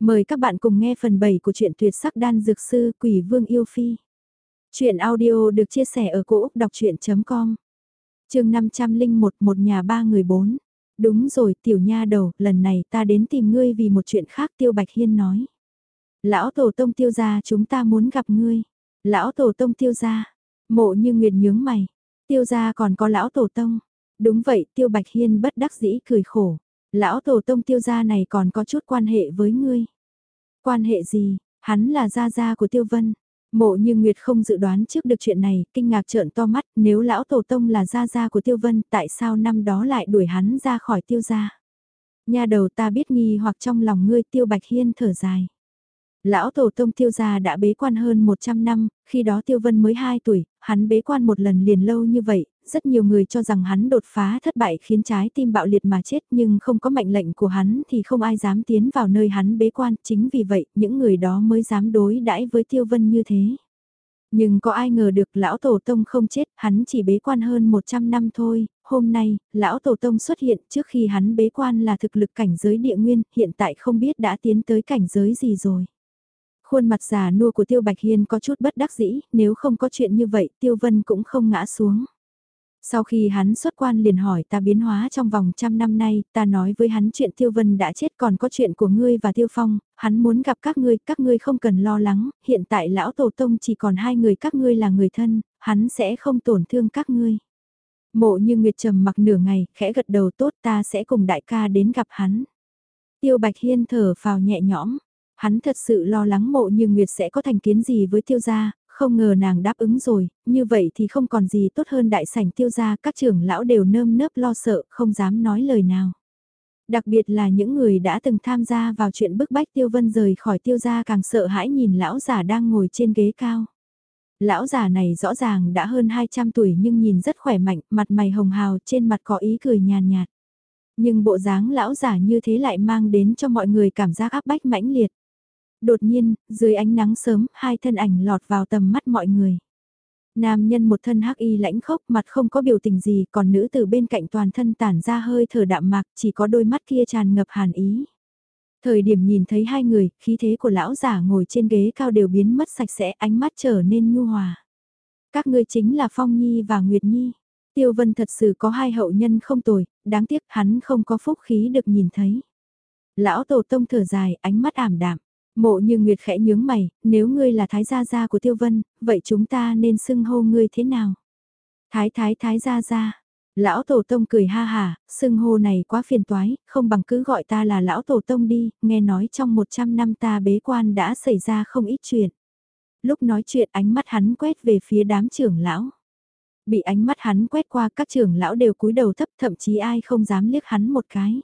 Mời các bạn cùng nghe phần 7 của truyện tuyệt sắc đan dược sư Quỷ Vương Yêu Phi. Chuyện audio được chia sẻ ở cỗ đọc chuyện.com Trường 501 Một nhà ba người bốn. Đúng rồi tiểu nha đầu, lần này ta đến tìm ngươi vì một chuyện khác Tiêu Bạch Hiên nói. Lão Tổ Tông Tiêu gia chúng ta muốn gặp ngươi. Lão Tổ Tông Tiêu gia, mộ như nguyệt nhướng mày. Tiêu gia còn có Lão Tổ Tông. Đúng vậy Tiêu Bạch Hiên bất đắc dĩ cười khổ. Lão tổ tông tiêu gia này còn có chút quan hệ với ngươi. Quan hệ gì, hắn là gia gia của tiêu vân. Mộ như Nguyệt không dự đoán trước được chuyện này, kinh ngạc trợn to mắt, nếu lão tổ tông là gia gia của tiêu vân, tại sao năm đó lại đuổi hắn ra khỏi tiêu gia? Nhà đầu ta biết nghi hoặc trong lòng ngươi tiêu bạch hiên thở dài. Lão tổ tông tiêu gia đã bế quan hơn 100 năm, khi đó tiêu vân mới 2 tuổi, hắn bế quan một lần liền lâu như vậy, rất nhiều người cho rằng hắn đột phá thất bại khiến trái tim bạo liệt mà chết nhưng không có mệnh lệnh của hắn thì không ai dám tiến vào nơi hắn bế quan, chính vì vậy những người đó mới dám đối đãi với tiêu vân như thế. Nhưng có ai ngờ được lão tổ tông không chết, hắn chỉ bế quan hơn 100 năm thôi, hôm nay, lão tổ tông xuất hiện trước khi hắn bế quan là thực lực cảnh giới địa nguyên, hiện tại không biết đã tiến tới cảnh giới gì rồi. Khuôn mặt già nua của Tiêu Bạch Hiên có chút bất đắc dĩ, nếu không có chuyện như vậy Tiêu Vân cũng không ngã xuống. Sau khi hắn xuất quan liền hỏi ta biến hóa trong vòng trăm năm nay, ta nói với hắn chuyện Tiêu Vân đã chết còn có chuyện của ngươi và Tiêu Phong, hắn muốn gặp các ngươi, các ngươi không cần lo lắng, hiện tại lão tổ tông chỉ còn hai người các ngươi là người thân, hắn sẽ không tổn thương các ngươi. Mộ như Nguyệt trầm mặc nửa ngày, khẽ gật đầu tốt ta sẽ cùng đại ca đến gặp hắn. Tiêu Bạch Hiên thở phào nhẹ nhõm, hắn thật sự lo lắng mộ như Nguyệt sẽ có thành kiến gì với tiêu gia, không ngờ nàng đáp ứng rồi, như vậy thì không còn gì tốt hơn đại sảnh tiêu gia, các trưởng lão đều nơm nớp lo sợ, không dám nói lời nào. Đặc biệt là những người đã từng tham gia vào chuyện bức bách tiêu vân rời khỏi tiêu gia càng sợ hãi nhìn lão già đang ngồi trên ghế cao. Lão già này rõ ràng đã hơn 200 tuổi nhưng nhìn rất khỏe mạnh, mặt mày hồng hào trên mặt có ý cười nhàn nhạt. Nhưng bộ dáng lão già như thế lại mang đến cho mọi người cảm giác áp bách mãnh liệt. Đột nhiên, dưới ánh nắng sớm, hai thân ảnh lọt vào tầm mắt mọi người. Nam nhân một thân hắc y lãnh khốc mặt không có biểu tình gì còn nữ từ bên cạnh toàn thân tản ra hơi thở đạm mạc chỉ có đôi mắt kia tràn ngập hàn ý. Thời điểm nhìn thấy hai người, khí thế của lão giả ngồi trên ghế cao đều biến mất sạch sẽ ánh mắt trở nên nhu hòa. Các ngươi chính là Phong Nhi và Nguyệt Nhi. Tiêu Vân thật sự có hai hậu nhân không tồi, đáng tiếc hắn không có phúc khí được nhìn thấy. Lão Tổ Tông thở dài, ánh mắt ảm đạm. Mộ như Nguyệt khẽ nhướng mày, nếu ngươi là thái gia gia của Tiêu Vân, vậy chúng ta nên xưng hô ngươi thế nào? Thái thái thái gia gia. Lão Tổ Tông cười ha hà, xưng hô này quá phiền toái, không bằng cứ gọi ta là Lão Tổ Tông đi, nghe nói trong 100 năm ta bế quan đã xảy ra không ít chuyện. Lúc nói chuyện ánh mắt hắn quét về phía đám trưởng lão. Bị ánh mắt hắn quét qua các trưởng lão đều cúi đầu thấp thậm chí ai không dám liếc hắn một cái.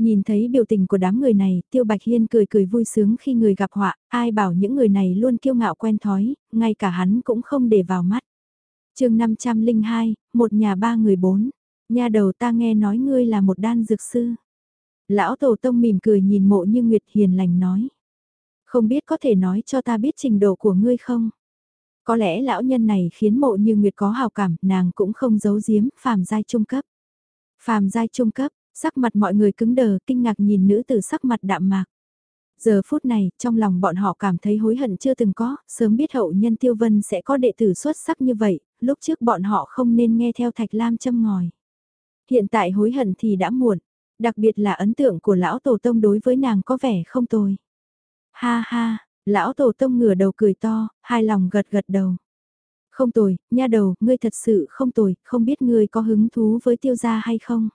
Nhìn thấy biểu tình của đám người này, Tiêu Bạch Hiên cười cười vui sướng khi người gặp họa, ai bảo những người này luôn kiêu ngạo quen thói, ngay cả hắn cũng không để vào mắt. chương 502, một nhà ba người bốn, nhà đầu ta nghe nói ngươi là một đan dược sư. Lão Tổ Tông mỉm cười nhìn mộ như Nguyệt hiền lành nói. Không biết có thể nói cho ta biết trình độ của ngươi không? Có lẽ lão nhân này khiến mộ như Nguyệt có hào cảm, nàng cũng không giấu giếm, phàm giai trung cấp. Phàm giai trung cấp, Sắc mặt mọi người cứng đờ, kinh ngạc nhìn nữ tử sắc mặt đạm mạc. Giờ phút này, trong lòng bọn họ cảm thấy hối hận chưa từng có, sớm biết hậu nhân tiêu vân sẽ có đệ tử xuất sắc như vậy, lúc trước bọn họ không nên nghe theo thạch lam châm ngòi. Hiện tại hối hận thì đã muộn, đặc biệt là ấn tượng của lão tổ tông đối với nàng có vẻ không tồi. Ha ha, lão tổ tông ngửa đầu cười to, hai lòng gật gật đầu. Không tồi, nha đầu, ngươi thật sự không tồi, không biết ngươi có hứng thú với tiêu gia hay không?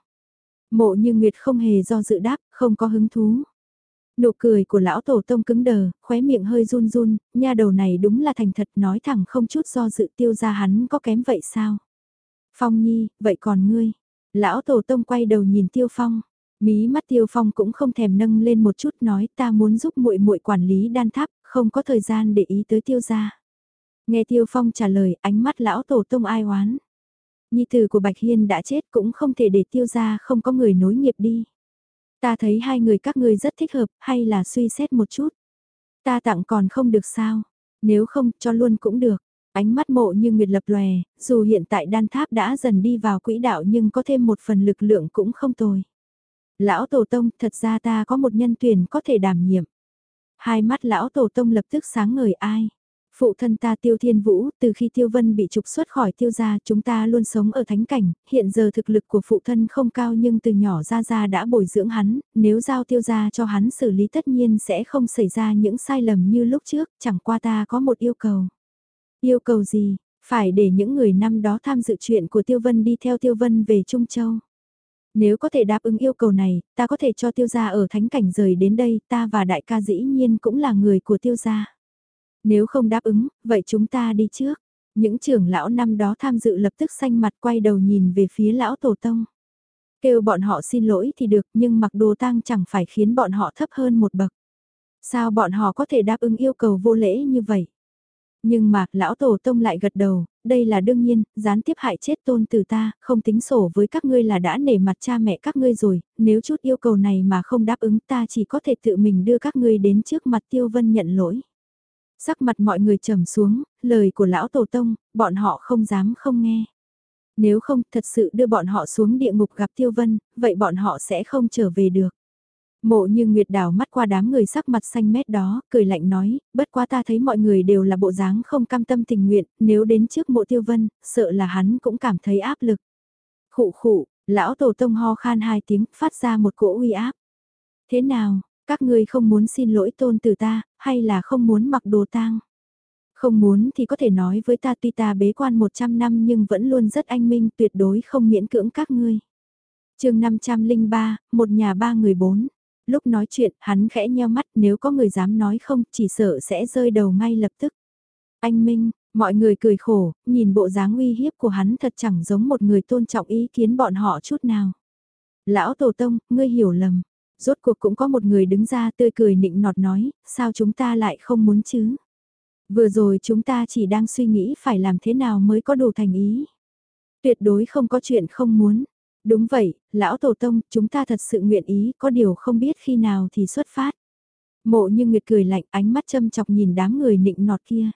Mộ như Nguyệt không hề do dự đáp, không có hứng thú. Nụ cười của lão tổ tông cứng đờ, khóe miệng hơi run run, nha đầu này đúng là thành thật nói thẳng không chút do dự tiêu ra hắn có kém vậy sao? Phong nhi, vậy còn ngươi? Lão tổ tông quay đầu nhìn tiêu phong, mí mắt tiêu phong cũng không thèm nâng lên một chút nói ta muốn giúp muội muội quản lý đan tháp, không có thời gian để ý tới tiêu gia. Nghe tiêu phong trả lời ánh mắt lão tổ tông ai oán. Nhi tử của Bạch Hiên đã chết cũng không thể để tiêu ra không có người nối nghiệp đi. Ta thấy hai người các ngươi rất thích hợp, hay là suy xét một chút. Ta tặng còn không được sao, nếu không cho luôn cũng được. Ánh mắt mộ như nguyệt lập lòe, dù hiện tại đan tháp đã dần đi vào quỹ đạo nhưng có thêm một phần lực lượng cũng không tồi. Lão Tổ Tông, thật ra ta có một nhân tuyển có thể đảm nhiệm. Hai mắt lão tổ tông lập tức sáng ngời ai. Phụ thân ta tiêu thiên vũ, từ khi tiêu vân bị trục xuất khỏi tiêu gia chúng ta luôn sống ở thánh cảnh, hiện giờ thực lực của phụ thân không cao nhưng từ nhỏ ra ra đã bồi dưỡng hắn, nếu giao tiêu gia cho hắn xử lý tất nhiên sẽ không xảy ra những sai lầm như lúc trước, chẳng qua ta có một yêu cầu. Yêu cầu gì? Phải để những người năm đó tham dự chuyện của tiêu vân đi theo tiêu vân về Trung Châu. Nếu có thể đáp ứng yêu cầu này, ta có thể cho tiêu gia ở thánh cảnh rời đến đây, ta và đại ca dĩ nhiên cũng là người của tiêu gia. Nếu không đáp ứng, vậy chúng ta đi trước. Những trưởng lão năm đó tham dự lập tức xanh mặt quay đầu nhìn về phía lão tổ tông. Kêu bọn họ xin lỗi thì được nhưng mặc đồ tang chẳng phải khiến bọn họ thấp hơn một bậc. Sao bọn họ có thể đáp ứng yêu cầu vô lễ như vậy? Nhưng mà, lão tổ tông lại gật đầu, đây là đương nhiên, gián tiếp hại chết tôn từ ta, không tính sổ với các ngươi là đã nể mặt cha mẹ các ngươi rồi, nếu chút yêu cầu này mà không đáp ứng ta chỉ có thể tự mình đưa các ngươi đến trước mặt tiêu vân nhận lỗi. Sắc mặt mọi người trầm xuống, lời của lão tổ tông, bọn họ không dám không nghe. Nếu không thật sự đưa bọn họ xuống địa ngục gặp tiêu vân, vậy bọn họ sẽ không trở về được. Mộ như Nguyệt đảo mắt qua đám người sắc mặt xanh mét đó, cười lạnh nói, bất quá ta thấy mọi người đều là bộ dáng không cam tâm tình nguyện, nếu đến trước mộ tiêu vân, sợ là hắn cũng cảm thấy áp lực. Khụ khụ, lão tổ tông ho khan hai tiếng, phát ra một cỗ uy áp. Thế nào, các ngươi không muốn xin lỗi tôn từ ta, hay là không muốn mặc đồ tang? Không muốn thì có thể nói với ta tuy ta bế quan 100 năm nhưng vẫn luôn rất anh minh tuyệt đối không miễn cưỡng các ngươi. chương 503, một nhà ba người bốn. Lúc nói chuyện, hắn khẽ nheo mắt nếu có người dám nói không chỉ sợ sẽ rơi đầu ngay lập tức. Anh Minh, mọi người cười khổ, nhìn bộ dáng uy hiếp của hắn thật chẳng giống một người tôn trọng ý kiến bọn họ chút nào. Lão Tổ Tông, ngươi hiểu lầm, Rốt cuộc cũng có một người đứng ra tươi cười nịnh nọt nói, sao chúng ta lại không muốn chứ? Vừa rồi chúng ta chỉ đang suy nghĩ phải làm thế nào mới có đủ thành ý. Tuyệt đối không có chuyện không muốn. Đúng vậy, lão tổ tông, chúng ta thật sự nguyện ý, có điều không biết khi nào thì xuất phát. Mộ như Nguyệt cười lạnh ánh mắt châm chọc nhìn đám người nịnh nọt kia.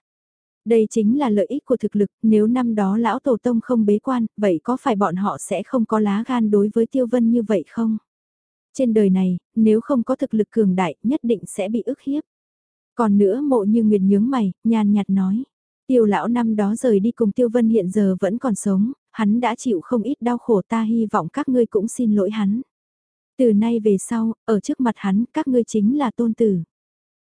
Đây chính là lợi ích của thực lực, nếu năm đó lão tổ tông không bế quan, vậy có phải bọn họ sẽ không có lá gan đối với tiêu vân như vậy không? Trên đời này, nếu không có thực lực cường đại, nhất định sẽ bị ức hiếp. Còn nữa mộ như Nguyệt nhướng mày, nhàn nhạt nói. Tiêu lão năm đó rời đi cùng Tiêu Vân hiện giờ vẫn còn sống, hắn đã chịu không ít đau khổ ta hy vọng các ngươi cũng xin lỗi hắn. Từ nay về sau, ở trước mặt hắn, các ngươi chính là tôn tử.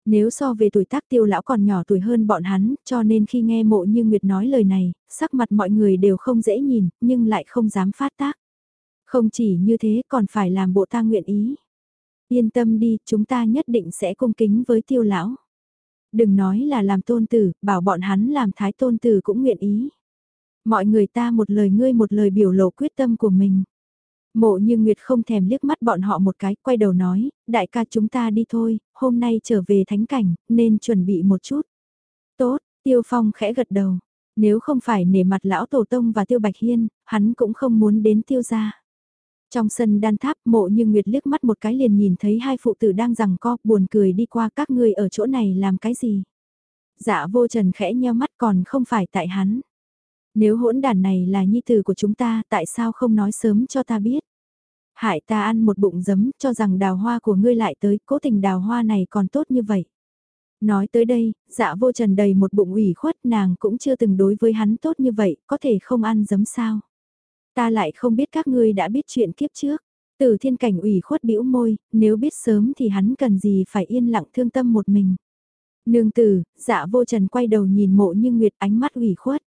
Nếu so về tuổi tác tiêu lão còn nhỏ tuổi hơn bọn hắn, cho nên khi nghe mộ như Nguyệt nói lời này, sắc mặt mọi người đều không dễ nhìn, nhưng lại không dám phát tác. Không chỉ như thế còn phải làm bộ ta nguyện ý. Yên tâm đi, chúng ta nhất định sẽ cung kính với tiêu lão. Đừng nói là làm tôn tử, bảo bọn hắn làm thái tôn tử cũng nguyện ý. Mọi người ta một lời ngươi một lời biểu lộ quyết tâm của mình. Mộ như Nguyệt không thèm liếc mắt bọn họ một cái, quay đầu nói, đại ca chúng ta đi thôi, hôm nay trở về thánh cảnh, nên chuẩn bị một chút. Tốt, Tiêu Phong khẽ gật đầu, nếu không phải nể mặt lão tổ tông và Tiêu Bạch Hiên, hắn cũng không muốn đến Tiêu gia. Trong sân đan tháp mộ như Nguyệt liếc mắt một cái liền nhìn thấy hai phụ tử đang rằng co buồn cười đi qua các ngươi ở chỗ này làm cái gì. Dạ vô trần khẽ nheo mắt còn không phải tại hắn. Nếu hỗn đàn này là nhi tử của chúng ta tại sao không nói sớm cho ta biết. Hại ta ăn một bụng giấm cho rằng đào hoa của ngươi lại tới cố tình đào hoa này còn tốt như vậy. Nói tới đây, dạ vô trần đầy một bụng ủy khuất nàng cũng chưa từng đối với hắn tốt như vậy, có thể không ăn giấm sao. Ta lại không biết các ngươi đã biết chuyện kiếp trước. Từ thiên cảnh ủy khuất bĩu môi, nếu biết sớm thì hắn cần gì phải yên lặng thương tâm một mình. Nương tử, dạ vô trần quay đầu nhìn mộ như nguyệt ánh mắt ủy khuất.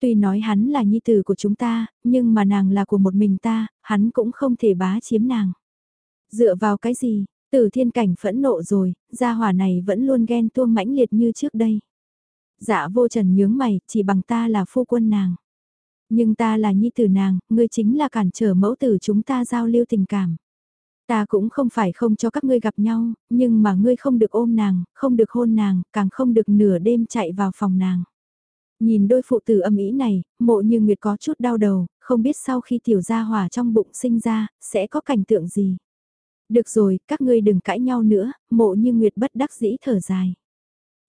Tuy nói hắn là nhi tử của chúng ta, nhưng mà nàng là của một mình ta, hắn cũng không thể bá chiếm nàng. Dựa vào cái gì, từ thiên cảnh phẫn nộ rồi, gia hỏa này vẫn luôn ghen tuông mãnh liệt như trước đây. Dạ vô trần nhướng mày, chỉ bằng ta là phu quân nàng. Nhưng ta là nhi tử nàng, ngươi chính là cản trở mẫu tử chúng ta giao lưu tình cảm. Ta cũng không phải không cho các ngươi gặp nhau, nhưng mà ngươi không được ôm nàng, không được hôn nàng, càng không được nửa đêm chạy vào phòng nàng. Nhìn đôi phụ tử âm ý này, mộ như Nguyệt có chút đau đầu, không biết sau khi tiểu gia hỏa trong bụng sinh ra, sẽ có cảnh tượng gì. Được rồi, các ngươi đừng cãi nhau nữa, mộ như Nguyệt bất đắc dĩ thở dài.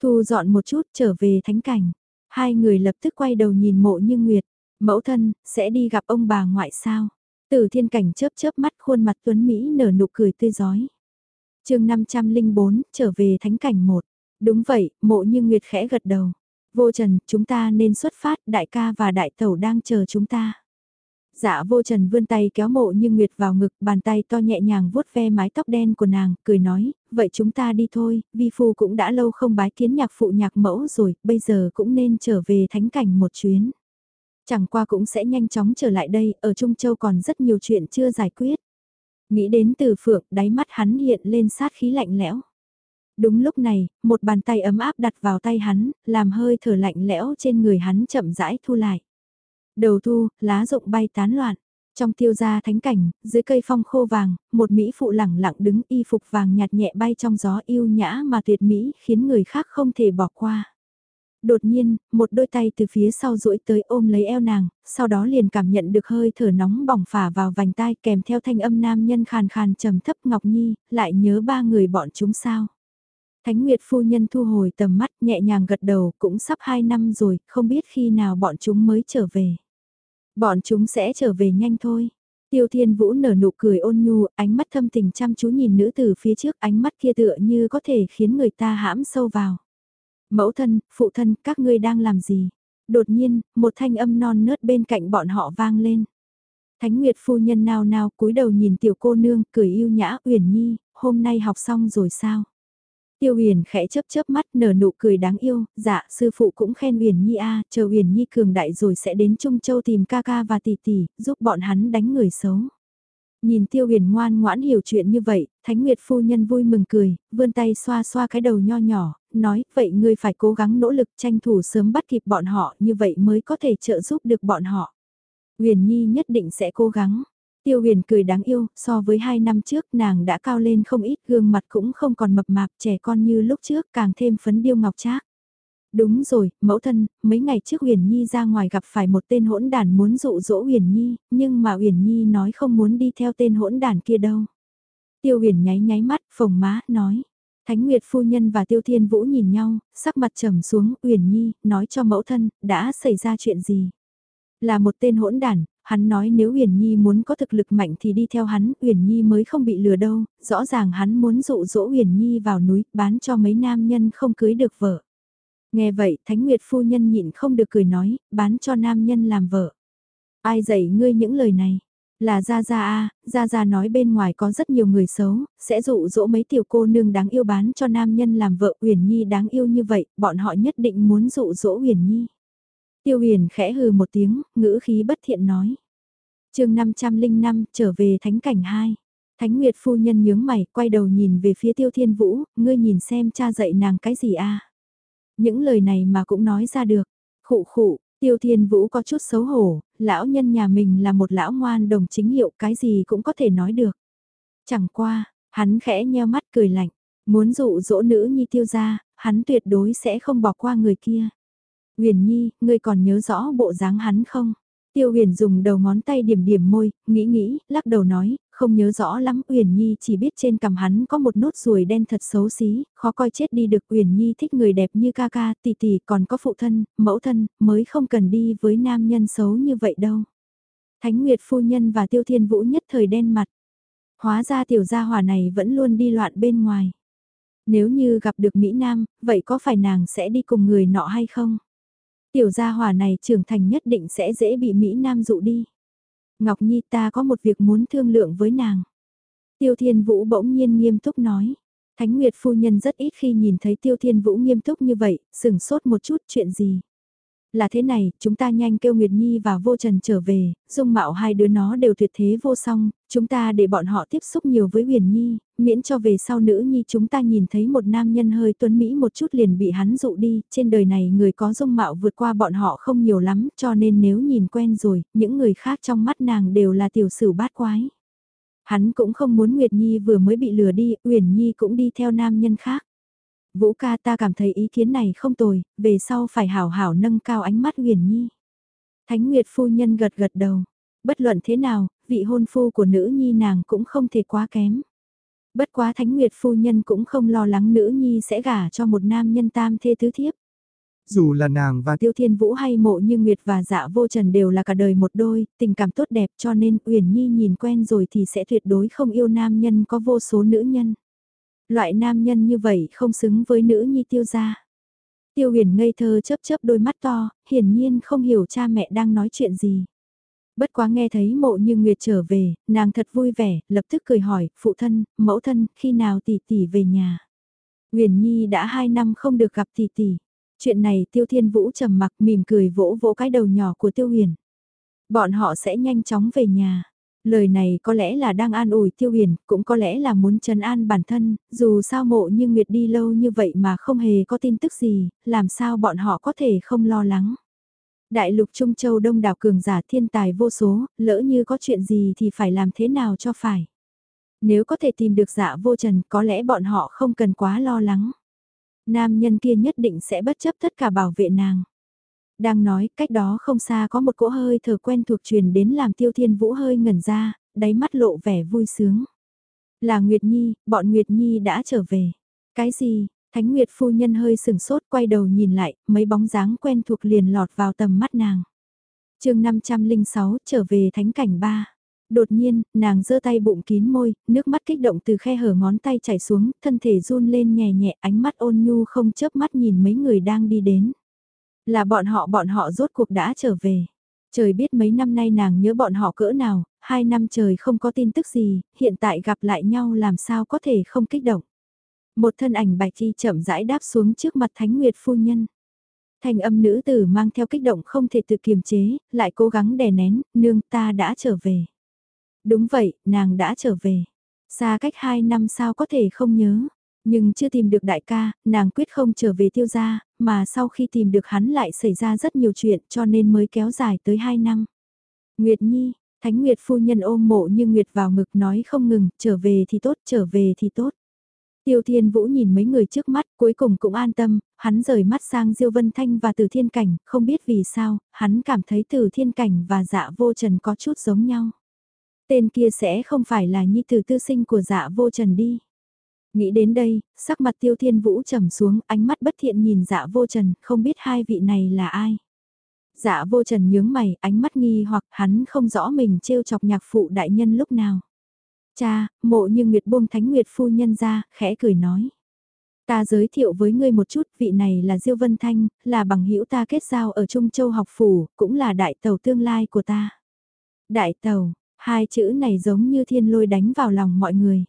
Thu dọn một chút trở về thánh cảnh. Hai người lập tức quay đầu nhìn mộ như Nguyệt. Mẫu thân, sẽ đi gặp ông bà ngoại sao? Từ thiên cảnh chớp chớp mắt khuôn mặt tuấn Mỹ nở nụ cười tươi giói. chương 504, trở về thánh cảnh một. Đúng vậy, mộ như Nguyệt khẽ gật đầu. Vô trần, chúng ta nên xuất phát, đại ca và đại tẩu đang chờ chúng ta. Dạ vô trần vươn tay kéo mộ như Nguyệt vào ngực, bàn tay to nhẹ nhàng vuốt ve mái tóc đen của nàng, cười nói, vậy chúng ta đi thôi, vi phu cũng đã lâu không bái kiến nhạc phụ nhạc mẫu rồi, bây giờ cũng nên trở về thánh cảnh một chuyến. Chẳng qua cũng sẽ nhanh chóng trở lại đây, ở Trung Châu còn rất nhiều chuyện chưa giải quyết. Nghĩ đến từ phượng, đáy mắt hắn hiện lên sát khí lạnh lẽo. Đúng lúc này, một bàn tay ấm áp đặt vào tay hắn, làm hơi thở lạnh lẽo trên người hắn chậm rãi thu lại. Đầu thu, lá rụng bay tán loạn. Trong tiêu gia thánh cảnh, dưới cây phong khô vàng, một Mỹ phụ lẳng lặng đứng y phục vàng nhạt nhẹ bay trong gió yêu nhã mà tuyệt Mỹ khiến người khác không thể bỏ qua. Đột nhiên, một đôi tay từ phía sau duỗi tới ôm lấy eo nàng, sau đó liền cảm nhận được hơi thở nóng bỏng phả vào vành tai kèm theo thanh âm nam nhân khàn khàn trầm thấp Ngọc Nhi, lại nhớ ba người bọn chúng sao. Thánh Nguyệt phu nhân thu hồi tầm mắt nhẹ nhàng gật đầu cũng sắp hai năm rồi, không biết khi nào bọn chúng mới trở về. Bọn chúng sẽ trở về nhanh thôi. Tiêu Thiên Vũ nở nụ cười ôn nhu, ánh mắt thâm tình chăm chú nhìn nữ từ phía trước, ánh mắt kia tựa như có thể khiến người ta hãm sâu vào. Mẫu thân, phụ thân, các ngươi đang làm gì? Đột nhiên, một thanh âm non nớt bên cạnh bọn họ vang lên. Thánh Nguyệt phu nhân nào nào cúi đầu nhìn tiểu cô nương, cười yêu nhã, Uyển Nhi, hôm nay học xong rồi sao? Tiêu uyển khẽ chớp chớp mắt nở nụ cười đáng yêu, dạ sư phụ cũng khen uyển Nhi a, chờ uyển Nhi cường đại rồi sẽ đến Trung Châu tìm ca ca và tỷ tỷ, giúp bọn hắn đánh người xấu. Nhìn Tiêu Huyền ngoan ngoãn hiểu chuyện như vậy, Thánh Nguyệt phu nhân vui mừng cười, vươn tay xoa xoa cái đầu nho nhỏ, nói, vậy ngươi phải cố gắng nỗ lực tranh thủ sớm bắt kịp bọn họ, như vậy mới có thể trợ giúp được bọn họ. Huyền Nhi nhất định sẽ cố gắng. Tiêu huyền cười đáng yêu, so với hai năm trước nàng đã cao lên không ít, gương mặt cũng không còn mập mạp trẻ con như lúc trước, càng thêm phấn điêu ngọc trác. Đúng rồi, mẫu thân, mấy ngày trước Huyền Nhi ra ngoài gặp phải một tên hỗn đàn muốn dụ dỗ Huyền Nhi, nhưng mà Huyền Nhi nói không muốn đi theo tên hỗn đàn kia đâu. Tiêu Huyền nháy nháy mắt, phồng má, nói. Thánh Nguyệt phu nhân và Tiêu Thiên Vũ nhìn nhau, sắc mặt trầm xuống, Huyền Nhi, nói cho mẫu thân, đã xảy ra chuyện gì? Là một tên hỗn đàn, hắn nói nếu Uyển Nhi muốn có thực lực mạnh thì đi theo hắn, Uyển Nhi mới không bị lừa đâu, rõ ràng hắn muốn dụ dỗ Uyển Nhi vào núi, bán cho mấy nam nhân không cưới được vợ. Nghe vậy, Thánh Nguyệt phu nhân nhịn không được cười nói, bán cho nam nhân làm vợ. Ai dạy ngươi những lời này? Là Gia Gia A, Gia Gia nói bên ngoài có rất nhiều người xấu, sẽ dụ dỗ mấy tiểu cô nương đáng yêu bán cho nam nhân làm vợ Uyển Nhi đáng yêu như vậy, bọn họ nhất định muốn dụ dỗ Uyển Nhi. Tiêu uyển khẽ hừ một tiếng, ngữ khí bất thiện nói. chương 505 trở về thánh cảnh 2. Thánh Nguyệt phu nhân nhướng mày, quay đầu nhìn về phía Tiêu Thiên Vũ, ngươi nhìn xem cha dạy nàng cái gì a? Những lời này mà cũng nói ra được. Khụ khụ, Tiêu Thiên Vũ có chút xấu hổ, lão nhân nhà mình là một lão ngoan đồng chính hiệu, cái gì cũng có thể nói được. Chẳng qua, hắn khẽ nheo mắt cười lạnh, muốn dụ dỗ nữ nhi tiêu gia, hắn tuyệt đối sẽ không bỏ qua người kia. Huyền Nhi, ngươi còn nhớ rõ bộ dáng hắn không? Tiêu huyền dùng đầu ngón tay điểm điểm môi, nghĩ nghĩ, lắc đầu nói, không nhớ rõ lắm, Uyển Nhi chỉ biết trên cằm hắn có một nốt ruồi đen thật xấu xí, khó coi chết đi được Uyển Nhi thích người đẹp như ca ca, tỷ tỷ còn có phụ thân, mẫu thân, mới không cần đi với nam nhân xấu như vậy đâu. Thánh Nguyệt phu nhân và Tiêu Thiên Vũ nhất thời đen mặt. Hóa ra tiểu gia hỏa này vẫn luôn đi loạn bên ngoài. Nếu như gặp được Mỹ Nam, vậy có phải nàng sẽ đi cùng người nọ hay không? Tiểu gia hỏa này trưởng thành nhất định sẽ dễ bị Mỹ Nam dụ đi. Ngọc Nhi ta có một việc muốn thương lượng với nàng. Tiêu Thiên Vũ bỗng nhiên nghiêm túc nói. Thánh Nguyệt phu nhân rất ít khi nhìn thấy Tiêu Thiên Vũ nghiêm túc như vậy, sừng sốt một chút chuyện gì là thế này, chúng ta nhanh kêu Nguyệt Nhi và Vô Trần trở về, dung mạo hai đứa nó đều tuyệt thế vô song, chúng ta để bọn họ tiếp xúc nhiều với Huyền Nhi, miễn cho về sau nữ Nhi chúng ta nhìn thấy một nam nhân hơi tuấn Mỹ một chút liền bị hắn dụ đi, trên đời này người có dung mạo vượt qua bọn họ không nhiều lắm, cho nên nếu nhìn quen rồi, những người khác trong mắt nàng đều là tiểu sử bát quái. Hắn cũng không muốn Nguyệt Nhi vừa mới bị lừa đi, Uyển Nhi cũng đi theo nam nhân khác. Vũ ca ta cảm thấy ý kiến này không tồi, về sau phải hảo hảo nâng cao ánh mắt huyền nhi. Thánh Nguyệt phu nhân gật gật đầu. Bất luận thế nào, vị hôn phu của nữ nhi nàng cũng không thể quá kém. Bất quá Thánh Nguyệt phu nhân cũng không lo lắng nữ nhi sẽ gả cho một nam nhân tam thê tứ thiếp. Dù là nàng và Tiêu Thiên Vũ hay mộ như Nguyệt và dạ vô trần đều là cả đời một đôi, tình cảm tốt đẹp cho nên Uyển Nhi nhìn quen rồi thì sẽ tuyệt đối không yêu nam nhân có vô số nữ nhân. Loại nam nhân như vậy không xứng với nữ nhi tiêu gia. Tiêu huyền ngây thơ chớp chớp đôi mắt to, hiển nhiên không hiểu cha mẹ đang nói chuyện gì. Bất quá nghe thấy mộ như Nguyệt trở về, nàng thật vui vẻ, lập tức cười hỏi, phụ thân, mẫu thân, khi nào tỷ tỷ về nhà. Huyền Nhi đã hai năm không được gặp tỷ tỷ. Chuyện này Tiêu Thiên Vũ trầm mặc mỉm cười vỗ vỗ cái đầu nhỏ của Tiêu Huyền. Bọn họ sẽ nhanh chóng về nhà. Lời này có lẽ là đang an ủi Tiêu Huyền, cũng có lẽ là muốn trấn an bản thân, dù sao mộ như Nguyệt đi lâu như vậy mà không hề có tin tức gì, làm sao bọn họ có thể không lo lắng. Đại lục Trung Châu đông đảo cường giả thiên tài vô số, lỡ như có chuyện gì thì phải làm thế nào cho phải. Nếu có thể tìm được dạ vô trần có lẽ bọn họ không cần quá lo lắng. Nam nhân kia nhất định sẽ bất chấp tất cả bảo vệ nàng. Đang nói, cách đó không xa có một cỗ hơi thở quen thuộc truyền đến làm tiêu thiên vũ hơi ngẩn ra, đáy mắt lộ vẻ vui sướng. Là Nguyệt Nhi, bọn Nguyệt Nhi đã trở về. Cái gì, Thánh Nguyệt phu nhân hơi sừng sốt quay đầu nhìn lại, mấy bóng dáng quen thuộc liền lọt vào tầm mắt nàng. chương 506 trở về thánh cảnh ba. Đột nhiên, nàng giơ tay bụng kín môi, nước mắt kích động từ khe hở ngón tay chảy xuống, thân thể run lên nhẹ nhẹ ánh mắt ôn nhu không chớp mắt nhìn mấy người đang đi đến. Là bọn họ bọn họ rốt cuộc đã trở về. Trời biết mấy năm nay nàng nhớ bọn họ cỡ nào, hai năm trời không có tin tức gì, hiện tại gặp lại nhau làm sao có thể không kích động. Một thân ảnh bạch chi chậm rãi đáp xuống trước mặt Thánh Nguyệt phu nhân. Thành âm nữ tử mang theo kích động không thể tự kiềm chế, lại cố gắng đè nén, nương ta đã trở về. Đúng vậy, nàng đã trở về. Xa cách hai năm sao có thể không nhớ. Nhưng chưa tìm được đại ca, nàng quyết không trở về tiêu gia, mà sau khi tìm được hắn lại xảy ra rất nhiều chuyện cho nên mới kéo dài tới hai năm. Nguyệt Nhi, Thánh Nguyệt phu nhân ôm mộ như Nguyệt vào ngực nói không ngừng, trở về thì tốt, trở về thì tốt. Tiêu Thiên Vũ nhìn mấy người trước mắt, cuối cùng cũng an tâm, hắn rời mắt sang Diêu Vân Thanh và Từ Thiên Cảnh, không biết vì sao, hắn cảm thấy Từ Thiên Cảnh và Dạ Vô Trần có chút giống nhau. Tên kia sẽ không phải là nhi tử tư sinh của Dạ Vô Trần đi. Nghĩ đến đây, sắc mặt Tiêu Thiên Vũ trầm xuống, ánh mắt bất thiện nhìn Dạ Vô Trần, không biết hai vị này là ai. Dạ Vô Trần nhướng mày, ánh mắt nghi hoặc hắn không rõ mình trêu chọc nhạc phụ đại nhân lúc nào. Cha, mộ như Nguyệt buông Thánh Nguyệt phu nhân ra, khẽ cười nói. Ta giới thiệu với ngươi một chút, vị này là Diêu Vân Thanh, là bằng hữu ta kết giao ở Trung Châu học phủ, cũng là đại tàu tương lai của ta. Đại tàu, hai chữ này giống như thiên lôi đánh vào lòng mọi người.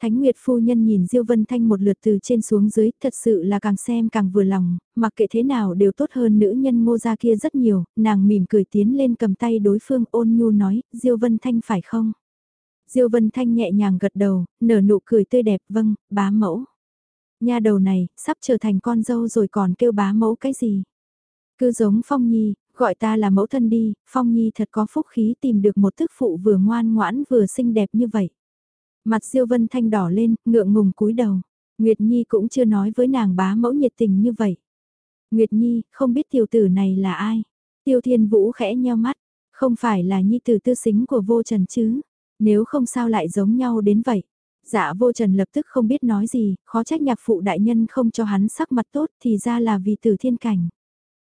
Thánh Nguyệt phu nhân nhìn Diêu Vân Thanh một lượt từ trên xuống dưới, thật sự là càng xem càng vừa lòng, mặc kệ thế nào đều tốt hơn nữ nhân ngô gia kia rất nhiều, nàng mỉm cười tiến lên cầm tay đối phương ôn nhu nói, Diêu Vân Thanh phải không? Diêu Vân Thanh nhẹ nhàng gật đầu, nở nụ cười tươi đẹp, vâng, bá mẫu. Nha đầu này, sắp trở thành con dâu rồi còn kêu bá mẫu cái gì? Cứ giống Phong Nhi, gọi ta là mẫu thân đi, Phong Nhi thật có phúc khí tìm được một thức phụ vừa ngoan ngoãn vừa xinh đẹp như vậy. Mặt Diêu Vân Thanh đỏ lên, ngượng ngùng cúi đầu. Nguyệt Nhi cũng chưa nói với nàng bá mẫu nhiệt tình như vậy. Nguyệt Nhi, không biết tiểu tử này là ai? Tiêu Thiên Vũ khẽ nheo mắt, không phải là Nhi tử tư xính của vô trần chứ? Nếu không sao lại giống nhau đến vậy. Dạ vô trần lập tức không biết nói gì, khó trách nhạc phụ đại nhân không cho hắn sắc mặt tốt thì ra là vì tử thiên cảnh.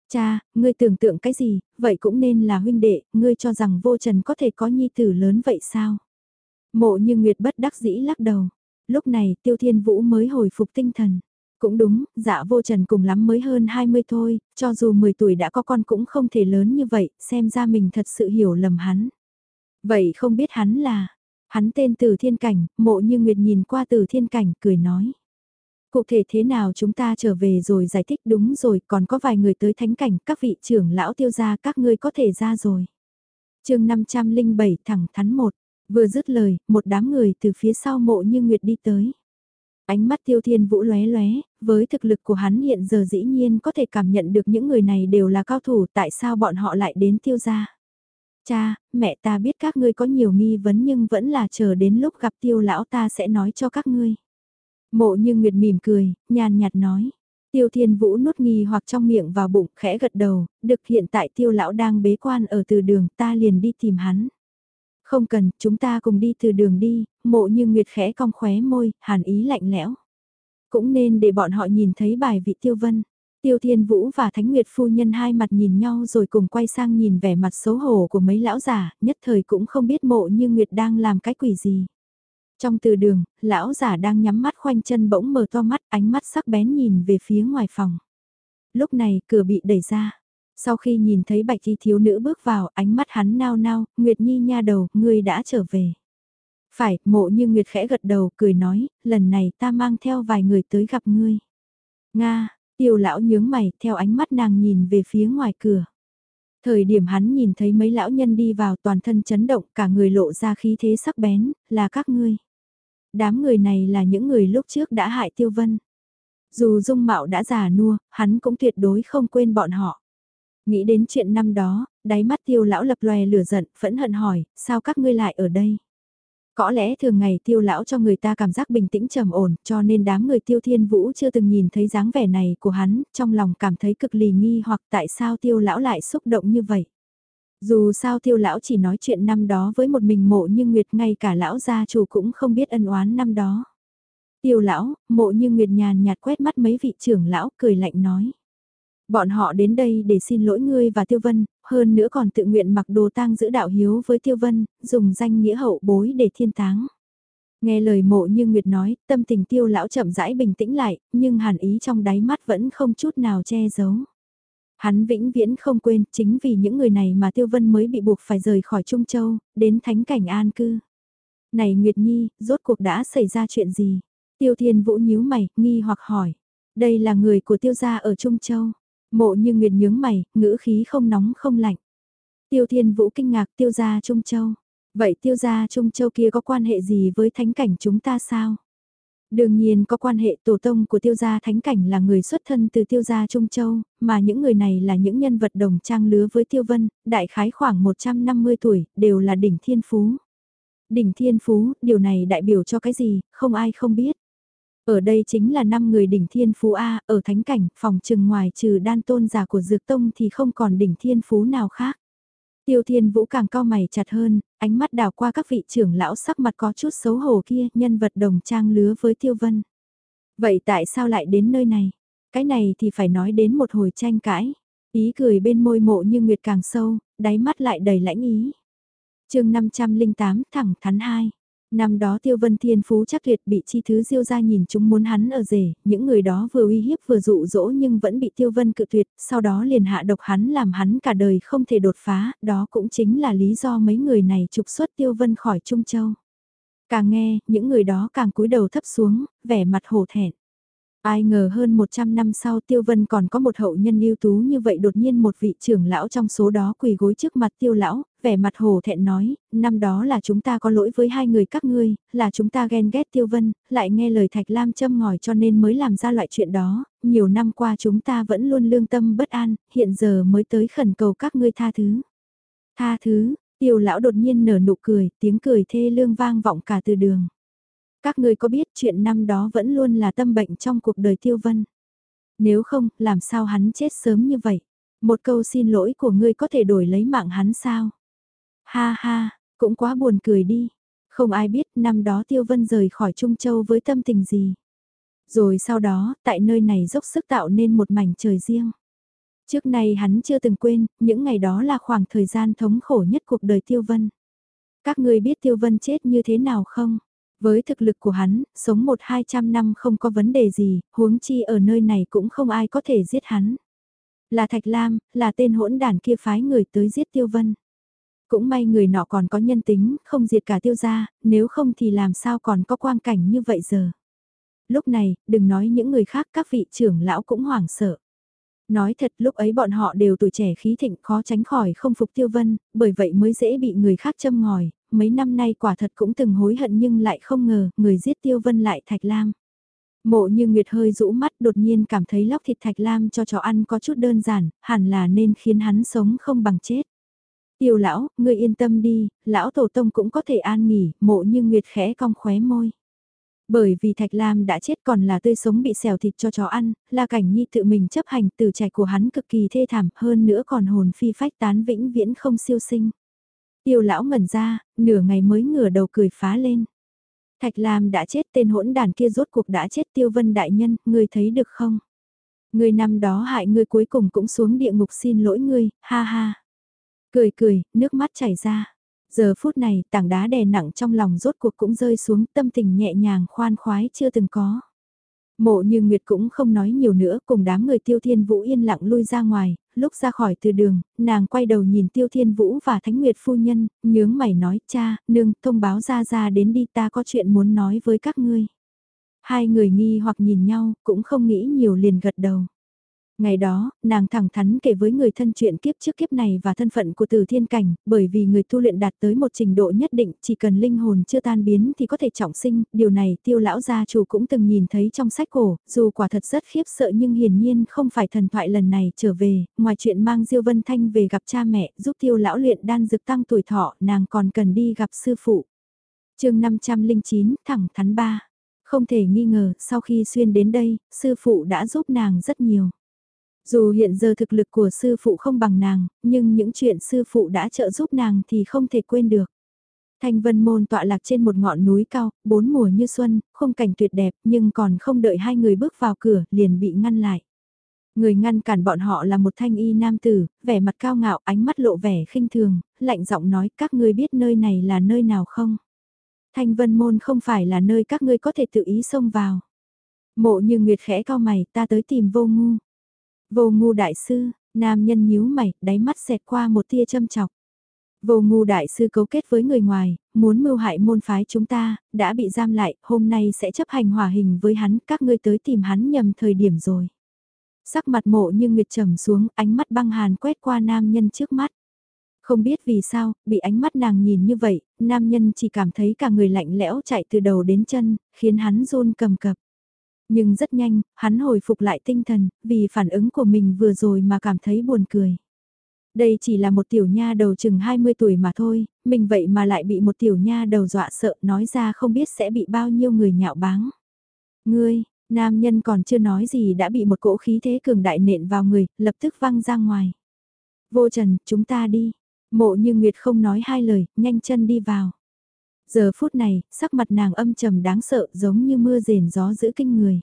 Cha, ngươi tưởng tượng cái gì, vậy cũng nên là huynh đệ, ngươi cho rằng vô trần có thể có nhi tử lớn vậy sao? Mộ như Nguyệt bất đắc dĩ lắc đầu. Lúc này tiêu thiên vũ mới hồi phục tinh thần. Cũng đúng, dạ vô trần cùng lắm mới hơn 20 thôi, cho dù 10 tuổi đã có con cũng không thể lớn như vậy, xem ra mình thật sự hiểu lầm hắn. Vậy không biết hắn là, hắn tên Từ Thiên Cảnh, mộ như Nguyệt nhìn qua Từ Thiên Cảnh, cười nói. Cụ thể thế nào chúng ta trở về rồi giải thích đúng rồi, còn có vài người tới thánh cảnh, các vị trưởng lão tiêu gia các ngươi có thể ra rồi. chương 507 thẳng thắn một, vừa dứt lời, một đám người từ phía sau mộ như Nguyệt đi tới. Ánh mắt tiêu thiên vũ lóe lóe, với thực lực của hắn hiện giờ dĩ nhiên có thể cảm nhận được những người này đều là cao thủ tại sao bọn họ lại đến tiêu gia. Cha, mẹ ta biết các ngươi có nhiều nghi vấn nhưng vẫn là chờ đến lúc gặp tiêu lão ta sẽ nói cho các ngươi. Mộ như Nguyệt mỉm cười, nhàn nhạt nói. Tiêu Thiên Vũ nuốt nghi hoặc trong miệng vào bụng, khẽ gật đầu, được hiện tại tiêu lão đang bế quan ở từ đường, ta liền đi tìm hắn. Không cần, chúng ta cùng đi từ đường đi, mộ như Nguyệt khẽ cong khóe môi, hàn ý lạnh lẽo. Cũng nên để bọn họ nhìn thấy bài vị tiêu vân. Tiêu Thiên Vũ và Thánh Nguyệt phu nhân hai mặt nhìn nhau rồi cùng quay sang nhìn vẻ mặt xấu hổ của mấy lão già, nhất thời cũng không biết mộ như Nguyệt đang làm cái quỷ gì. Trong từ đường, lão giả đang nhắm mắt khoanh chân bỗng mở to mắt ánh mắt sắc bén nhìn về phía ngoài phòng. Lúc này cửa bị đẩy ra. Sau khi nhìn thấy bạch y thiếu nữ bước vào ánh mắt hắn nao nao, Nguyệt Nhi nha đầu, ngươi đã trở về. Phải, mộ như Nguyệt khẽ gật đầu cười nói, lần này ta mang theo vài người tới gặp ngươi. Nga, tiêu lão nhướng mày, theo ánh mắt nàng nhìn về phía ngoài cửa. Thời điểm hắn nhìn thấy mấy lão nhân đi vào toàn thân chấn động cả người lộ ra khí thế sắc bén, là các ngươi. Đám người này là những người lúc trước đã hại tiêu vân. Dù dung mạo đã già nua, hắn cũng tuyệt đối không quên bọn họ. Nghĩ đến chuyện năm đó, đáy mắt tiêu lão lập lòe lửa giận, phẫn hận hỏi, sao các ngươi lại ở đây? Có lẽ thường ngày tiêu lão cho người ta cảm giác bình tĩnh trầm ổn, cho nên đám người tiêu thiên vũ chưa từng nhìn thấy dáng vẻ này của hắn, trong lòng cảm thấy cực lì nghi hoặc tại sao tiêu lão lại xúc động như vậy. Dù sao tiêu lão chỉ nói chuyện năm đó với một mình mộ như Nguyệt ngay cả lão gia chủ cũng không biết ân oán năm đó. Tiêu lão, mộ như Nguyệt nhàn nhạt quét mắt mấy vị trưởng lão cười lạnh nói. Bọn họ đến đây để xin lỗi ngươi và Tiêu Vân, hơn nữa còn tự nguyện mặc đồ tang giữ đạo hiếu với Tiêu Vân, dùng danh nghĩa hậu bối để thiên táng. Nghe lời mộ như Nguyệt nói, tâm tình tiêu lão chậm rãi bình tĩnh lại, nhưng hàn ý trong đáy mắt vẫn không chút nào che giấu. Hắn vĩnh viễn không quên, chính vì những người này mà Tiêu Vân mới bị buộc phải rời khỏi Trung Châu, đến thánh cảnh an cư. Này Nguyệt Nhi, rốt cuộc đã xảy ra chuyện gì? Tiêu Thiên Vũ nhíu mày, nghi hoặc hỏi. Đây là người của Tiêu gia ở Trung Châu. Mộ như Nguyệt nhướng mày, ngữ khí không nóng không lạnh. Tiêu Thiên Vũ kinh ngạc Tiêu gia Trung Châu. Vậy Tiêu gia Trung Châu kia có quan hệ gì với thánh cảnh chúng ta sao? Đương nhiên có quan hệ tổ tông của tiêu gia thánh cảnh là người xuất thân từ tiêu gia Trung Châu, mà những người này là những nhân vật đồng trang lứa với tiêu vân, đại khái khoảng 150 tuổi, đều là đỉnh thiên phú. Đỉnh thiên phú, điều này đại biểu cho cái gì, không ai không biết. Ở đây chính là năm người đỉnh thiên phú A, ở thánh cảnh, phòng trừng ngoài trừ đan tôn giả của dược tông thì không còn đỉnh thiên phú nào khác. Tiêu thiên vũ càng cao mày chặt hơn, ánh mắt đào qua các vị trưởng lão sắc mặt có chút xấu hổ kia, nhân vật đồng trang lứa với tiêu vân. Vậy tại sao lại đến nơi này? Cái này thì phải nói đến một hồi tranh cãi. Ý cười bên môi mộ như nguyệt càng sâu, đáy mắt lại đầy lãnh ý. chương 508 thẳng thắn hai Năm đó Tiêu Vân Thiên Phú chắc tuyệt bị chi thứ diêu ra nhìn chúng muốn hắn ở rể, những người đó vừa uy hiếp vừa dụ dỗ nhưng vẫn bị Tiêu Vân cự tuyệt, sau đó liền hạ độc hắn làm hắn cả đời không thể đột phá, đó cũng chính là lý do mấy người này trục xuất Tiêu Vân khỏi Trung Châu. Càng nghe, những người đó càng cúi đầu thấp xuống, vẻ mặt hổ thẹn. Ai ngờ hơn 100 năm sau Tiêu Vân còn có một hậu nhân ưu tú như vậy đột nhiên một vị trưởng lão trong số đó quỳ gối trước mặt Tiêu lão, vẻ mặt hồ thẹn nói, năm đó là chúng ta có lỗi với hai người các ngươi, là chúng ta ghen ghét Tiêu Vân, lại nghe lời Thạch Lam châm ngòi cho nên mới làm ra loại chuyện đó, nhiều năm qua chúng ta vẫn luôn lương tâm bất an, hiện giờ mới tới khẩn cầu các ngươi tha thứ. Tha thứ, Tiêu lão đột nhiên nở nụ cười, tiếng cười thê lương vang vọng cả từ đường. Các ngươi có biết chuyện năm đó vẫn luôn là tâm bệnh trong cuộc đời Tiêu Vân. Nếu không, làm sao hắn chết sớm như vậy? Một câu xin lỗi của ngươi có thể đổi lấy mạng hắn sao? Ha ha, cũng quá buồn cười đi. Không ai biết năm đó Tiêu Vân rời khỏi Trung Châu với tâm tình gì. Rồi sau đó, tại nơi này dốc sức tạo nên một mảnh trời riêng. Trước nay hắn chưa từng quên, những ngày đó là khoảng thời gian thống khổ nhất cuộc đời Tiêu Vân. Các ngươi biết Tiêu Vân chết như thế nào không? Với thực lực của hắn, sống một hai trăm năm không có vấn đề gì, huống chi ở nơi này cũng không ai có thể giết hắn. Là Thạch Lam, là tên hỗn đàn kia phái người tới giết Tiêu Vân. Cũng may người nọ còn có nhân tính, không diệt cả tiêu gia, nếu không thì làm sao còn có quang cảnh như vậy giờ. Lúc này, đừng nói những người khác các vị trưởng lão cũng hoảng sợ. Nói thật lúc ấy bọn họ đều tuổi trẻ khí thịnh khó tránh khỏi không phục tiêu vân, bởi vậy mới dễ bị người khác châm ngòi, mấy năm nay quả thật cũng từng hối hận nhưng lại không ngờ người giết tiêu vân lại Thạch Lam. Mộ như Nguyệt hơi rũ mắt đột nhiên cảm thấy lóc thịt Thạch Lam cho chó ăn có chút đơn giản, hẳn là nên khiến hắn sống không bằng chết. Tiêu lão, ngươi yên tâm đi, lão tổ tông cũng có thể an nghỉ, mộ như Nguyệt khẽ cong khóe môi. Bởi vì Thạch Lam đã chết còn là tươi sống bị xèo thịt cho chó ăn, là cảnh nhi tự mình chấp hành từ trạch của hắn cực kỳ thê thảm hơn nữa còn hồn phi phách tán vĩnh viễn không siêu sinh. Tiêu lão ngẩn ra, nửa ngày mới ngửa đầu cười phá lên. Thạch Lam đã chết tên hỗn đàn kia rốt cuộc đã chết tiêu vân đại nhân, ngươi thấy được không? Người năm đó hại ngươi cuối cùng cũng xuống địa ngục xin lỗi ngươi, ha ha. Cười cười, nước mắt chảy ra. Giờ phút này tảng đá đè nặng trong lòng rốt cuộc cũng rơi xuống tâm tình nhẹ nhàng khoan khoái chưa từng có. Mộ như Nguyệt cũng không nói nhiều nữa cùng đám người tiêu thiên vũ yên lặng lui ra ngoài, lúc ra khỏi từ đường, nàng quay đầu nhìn tiêu thiên vũ và thánh nguyệt phu nhân, nhướng mày nói cha, nương, thông báo ra ra đến đi ta có chuyện muốn nói với các ngươi. Hai người nghi hoặc nhìn nhau, cũng không nghĩ nhiều liền gật đầu. Ngày đó, nàng thẳng thắn kể với người thân chuyện kiếp trước kiếp này và thân phận của từ thiên cảnh, bởi vì người tu luyện đạt tới một trình độ nhất định, chỉ cần linh hồn chưa tan biến thì có thể trọng sinh, điều này tiêu lão gia chủ cũng từng nhìn thấy trong sách cổ, dù quả thật rất khiếp sợ nhưng hiển nhiên không phải thần thoại lần này trở về, ngoài chuyện mang Diêu Vân Thanh về gặp cha mẹ, giúp tiêu lão luyện đan dược tăng tuổi thọ, nàng còn cần đi gặp sư phụ. chương 509, thẳng thắn ba. Không thể nghi ngờ, sau khi xuyên đến đây, sư phụ đã giúp nàng rất nhiều. Dù hiện giờ thực lực của sư phụ không bằng nàng, nhưng những chuyện sư phụ đã trợ giúp nàng thì không thể quên được. Thanh vân môn tọa lạc trên một ngọn núi cao, bốn mùa như xuân, khung cảnh tuyệt đẹp nhưng còn không đợi hai người bước vào cửa liền bị ngăn lại. Người ngăn cản bọn họ là một thanh y nam tử, vẻ mặt cao ngạo ánh mắt lộ vẻ khinh thường, lạnh giọng nói các ngươi biết nơi này là nơi nào không? Thanh vân môn không phải là nơi các ngươi có thể tự ý xông vào. Mộ như nguyệt khẽ cao mày ta tới tìm vô ngu. Vô ngu đại sư, nam nhân nhíu mày, đáy mắt xẹt qua một tia châm chọc. Vô ngu đại sư cấu kết với người ngoài, muốn mưu hại môn phái chúng ta, đã bị giam lại, hôm nay sẽ chấp hành hòa hình với hắn, các ngươi tới tìm hắn nhầm thời điểm rồi. Sắc mặt mộ như nguyệt trầm xuống, ánh mắt băng hàn quét qua nam nhân trước mắt. Không biết vì sao, bị ánh mắt nàng nhìn như vậy, nam nhân chỉ cảm thấy cả người lạnh lẽo chạy từ đầu đến chân, khiến hắn run cầm cập. Nhưng rất nhanh, hắn hồi phục lại tinh thần, vì phản ứng của mình vừa rồi mà cảm thấy buồn cười. Đây chỉ là một tiểu nha đầu chừng 20 tuổi mà thôi, mình vậy mà lại bị một tiểu nha đầu dọa sợ nói ra không biết sẽ bị bao nhiêu người nhạo báng. Ngươi, nam nhân còn chưa nói gì đã bị một cỗ khí thế cường đại nện vào người, lập tức văng ra ngoài. Vô trần, chúng ta đi. Mộ như Nguyệt không nói hai lời, nhanh chân đi vào. Giờ phút này, sắc mặt nàng âm trầm đáng sợ giống như mưa rền gió giữ kinh người.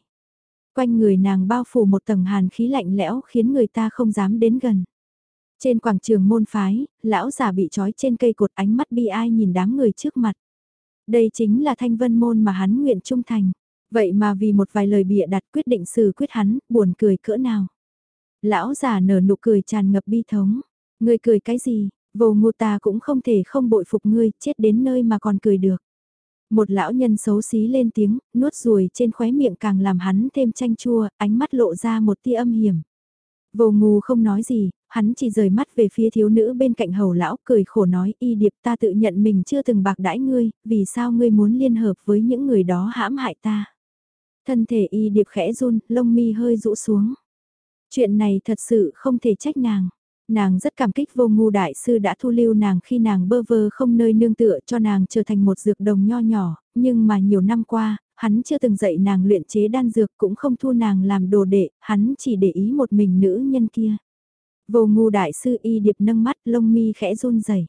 Quanh người nàng bao phủ một tầng hàn khí lạnh lẽo khiến người ta không dám đến gần. Trên quảng trường môn phái, lão già bị trói trên cây cột ánh mắt bi ai nhìn đám người trước mặt. Đây chính là thanh vân môn mà hắn nguyện trung thành. Vậy mà vì một vài lời bịa đặt quyết định xử quyết hắn, buồn cười cỡ nào. Lão già nở nụ cười tràn ngập bi thống. Người cười cái gì, Vô ngu ta cũng không thể không bội phục ngươi, chết đến nơi mà còn cười được. Một lão nhân xấu xí lên tiếng, nuốt ruồi trên khóe miệng càng làm hắn thêm chanh chua, ánh mắt lộ ra một tia âm hiểm. Vô ngu không nói gì, hắn chỉ rời mắt về phía thiếu nữ bên cạnh hầu lão cười khổ nói y điệp ta tự nhận mình chưa từng bạc đãi ngươi, vì sao ngươi muốn liên hợp với những người đó hãm hại ta. Thân thể y điệp khẽ run, lông mi hơi rũ xuống. Chuyện này thật sự không thể trách nàng. Nàng rất cảm kích vô ngu đại sư đã thu lưu nàng khi nàng bơ vơ không nơi nương tựa cho nàng trở thành một dược đồng nho nhỏ, nhưng mà nhiều năm qua, hắn chưa từng dạy nàng luyện chế đan dược cũng không thu nàng làm đồ đệ, hắn chỉ để ý một mình nữ nhân kia. Vô ngu đại sư y điệp nâng mắt lông mi khẽ run rẩy.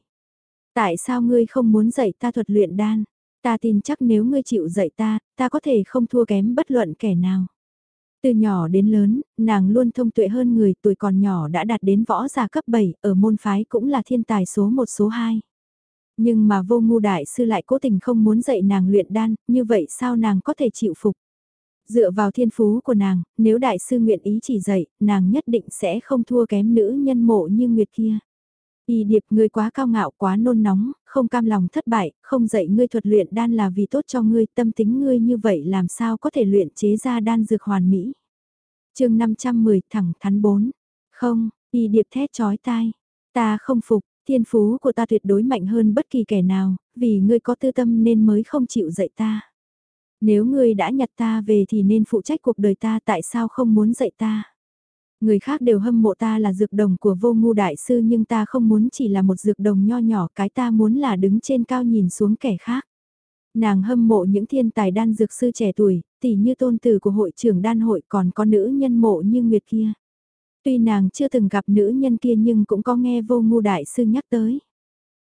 Tại sao ngươi không muốn dạy ta thuật luyện đan? Ta tin chắc nếu ngươi chịu dạy ta, ta có thể không thua kém bất luận kẻ nào. Từ nhỏ đến lớn, nàng luôn thông tuệ hơn người tuổi còn nhỏ đã đạt đến võ giả cấp 7, ở môn phái cũng là thiên tài số 1 số 2. Nhưng mà vô ngu đại sư lại cố tình không muốn dạy nàng luyện đan, như vậy sao nàng có thể chịu phục? Dựa vào thiên phú của nàng, nếu đại sư nguyện ý chỉ dạy, nàng nhất định sẽ không thua kém nữ nhân mộ như Nguyệt kia. Y điệp ngươi quá cao ngạo quá nôn nóng, không cam lòng thất bại, không dạy ngươi thuật luyện đan là vì tốt cho ngươi, tâm tính ngươi như vậy làm sao có thể luyện chế ra đan dược hoàn mỹ. chương 510 thẳng thắn 4. Không, y điệp thét chói tai. Ta không phục, thiên phú của ta tuyệt đối mạnh hơn bất kỳ kẻ nào, vì ngươi có tư tâm nên mới không chịu dạy ta. Nếu ngươi đã nhặt ta về thì nên phụ trách cuộc đời ta tại sao không muốn dạy ta. Người khác đều hâm mộ ta là dược đồng của vô ngu đại sư nhưng ta không muốn chỉ là một dược đồng nho nhỏ cái ta muốn là đứng trên cao nhìn xuống kẻ khác. Nàng hâm mộ những thiên tài đan dược sư trẻ tuổi, tỷ như tôn tử của hội trưởng đan hội còn có nữ nhân mộ như Nguyệt kia. Tuy nàng chưa từng gặp nữ nhân kia nhưng cũng có nghe vô ngu đại sư nhắc tới.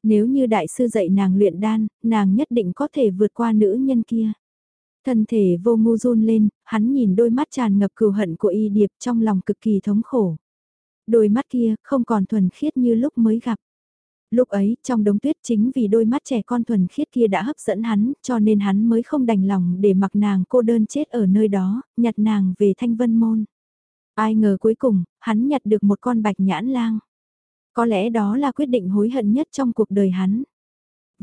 Nếu như đại sư dạy nàng luyện đan, nàng nhất định có thể vượt qua nữ nhân kia. Thân thể vô ngu run lên, hắn nhìn đôi mắt tràn ngập cừu hận của y điệp trong lòng cực kỳ thống khổ. Đôi mắt kia không còn thuần khiết như lúc mới gặp. Lúc ấy, trong đống tuyết chính vì đôi mắt trẻ con thuần khiết kia đã hấp dẫn hắn, cho nên hắn mới không đành lòng để mặc nàng cô đơn chết ở nơi đó, nhặt nàng về thanh vân môn. Ai ngờ cuối cùng, hắn nhặt được một con bạch nhãn lang. Có lẽ đó là quyết định hối hận nhất trong cuộc đời hắn.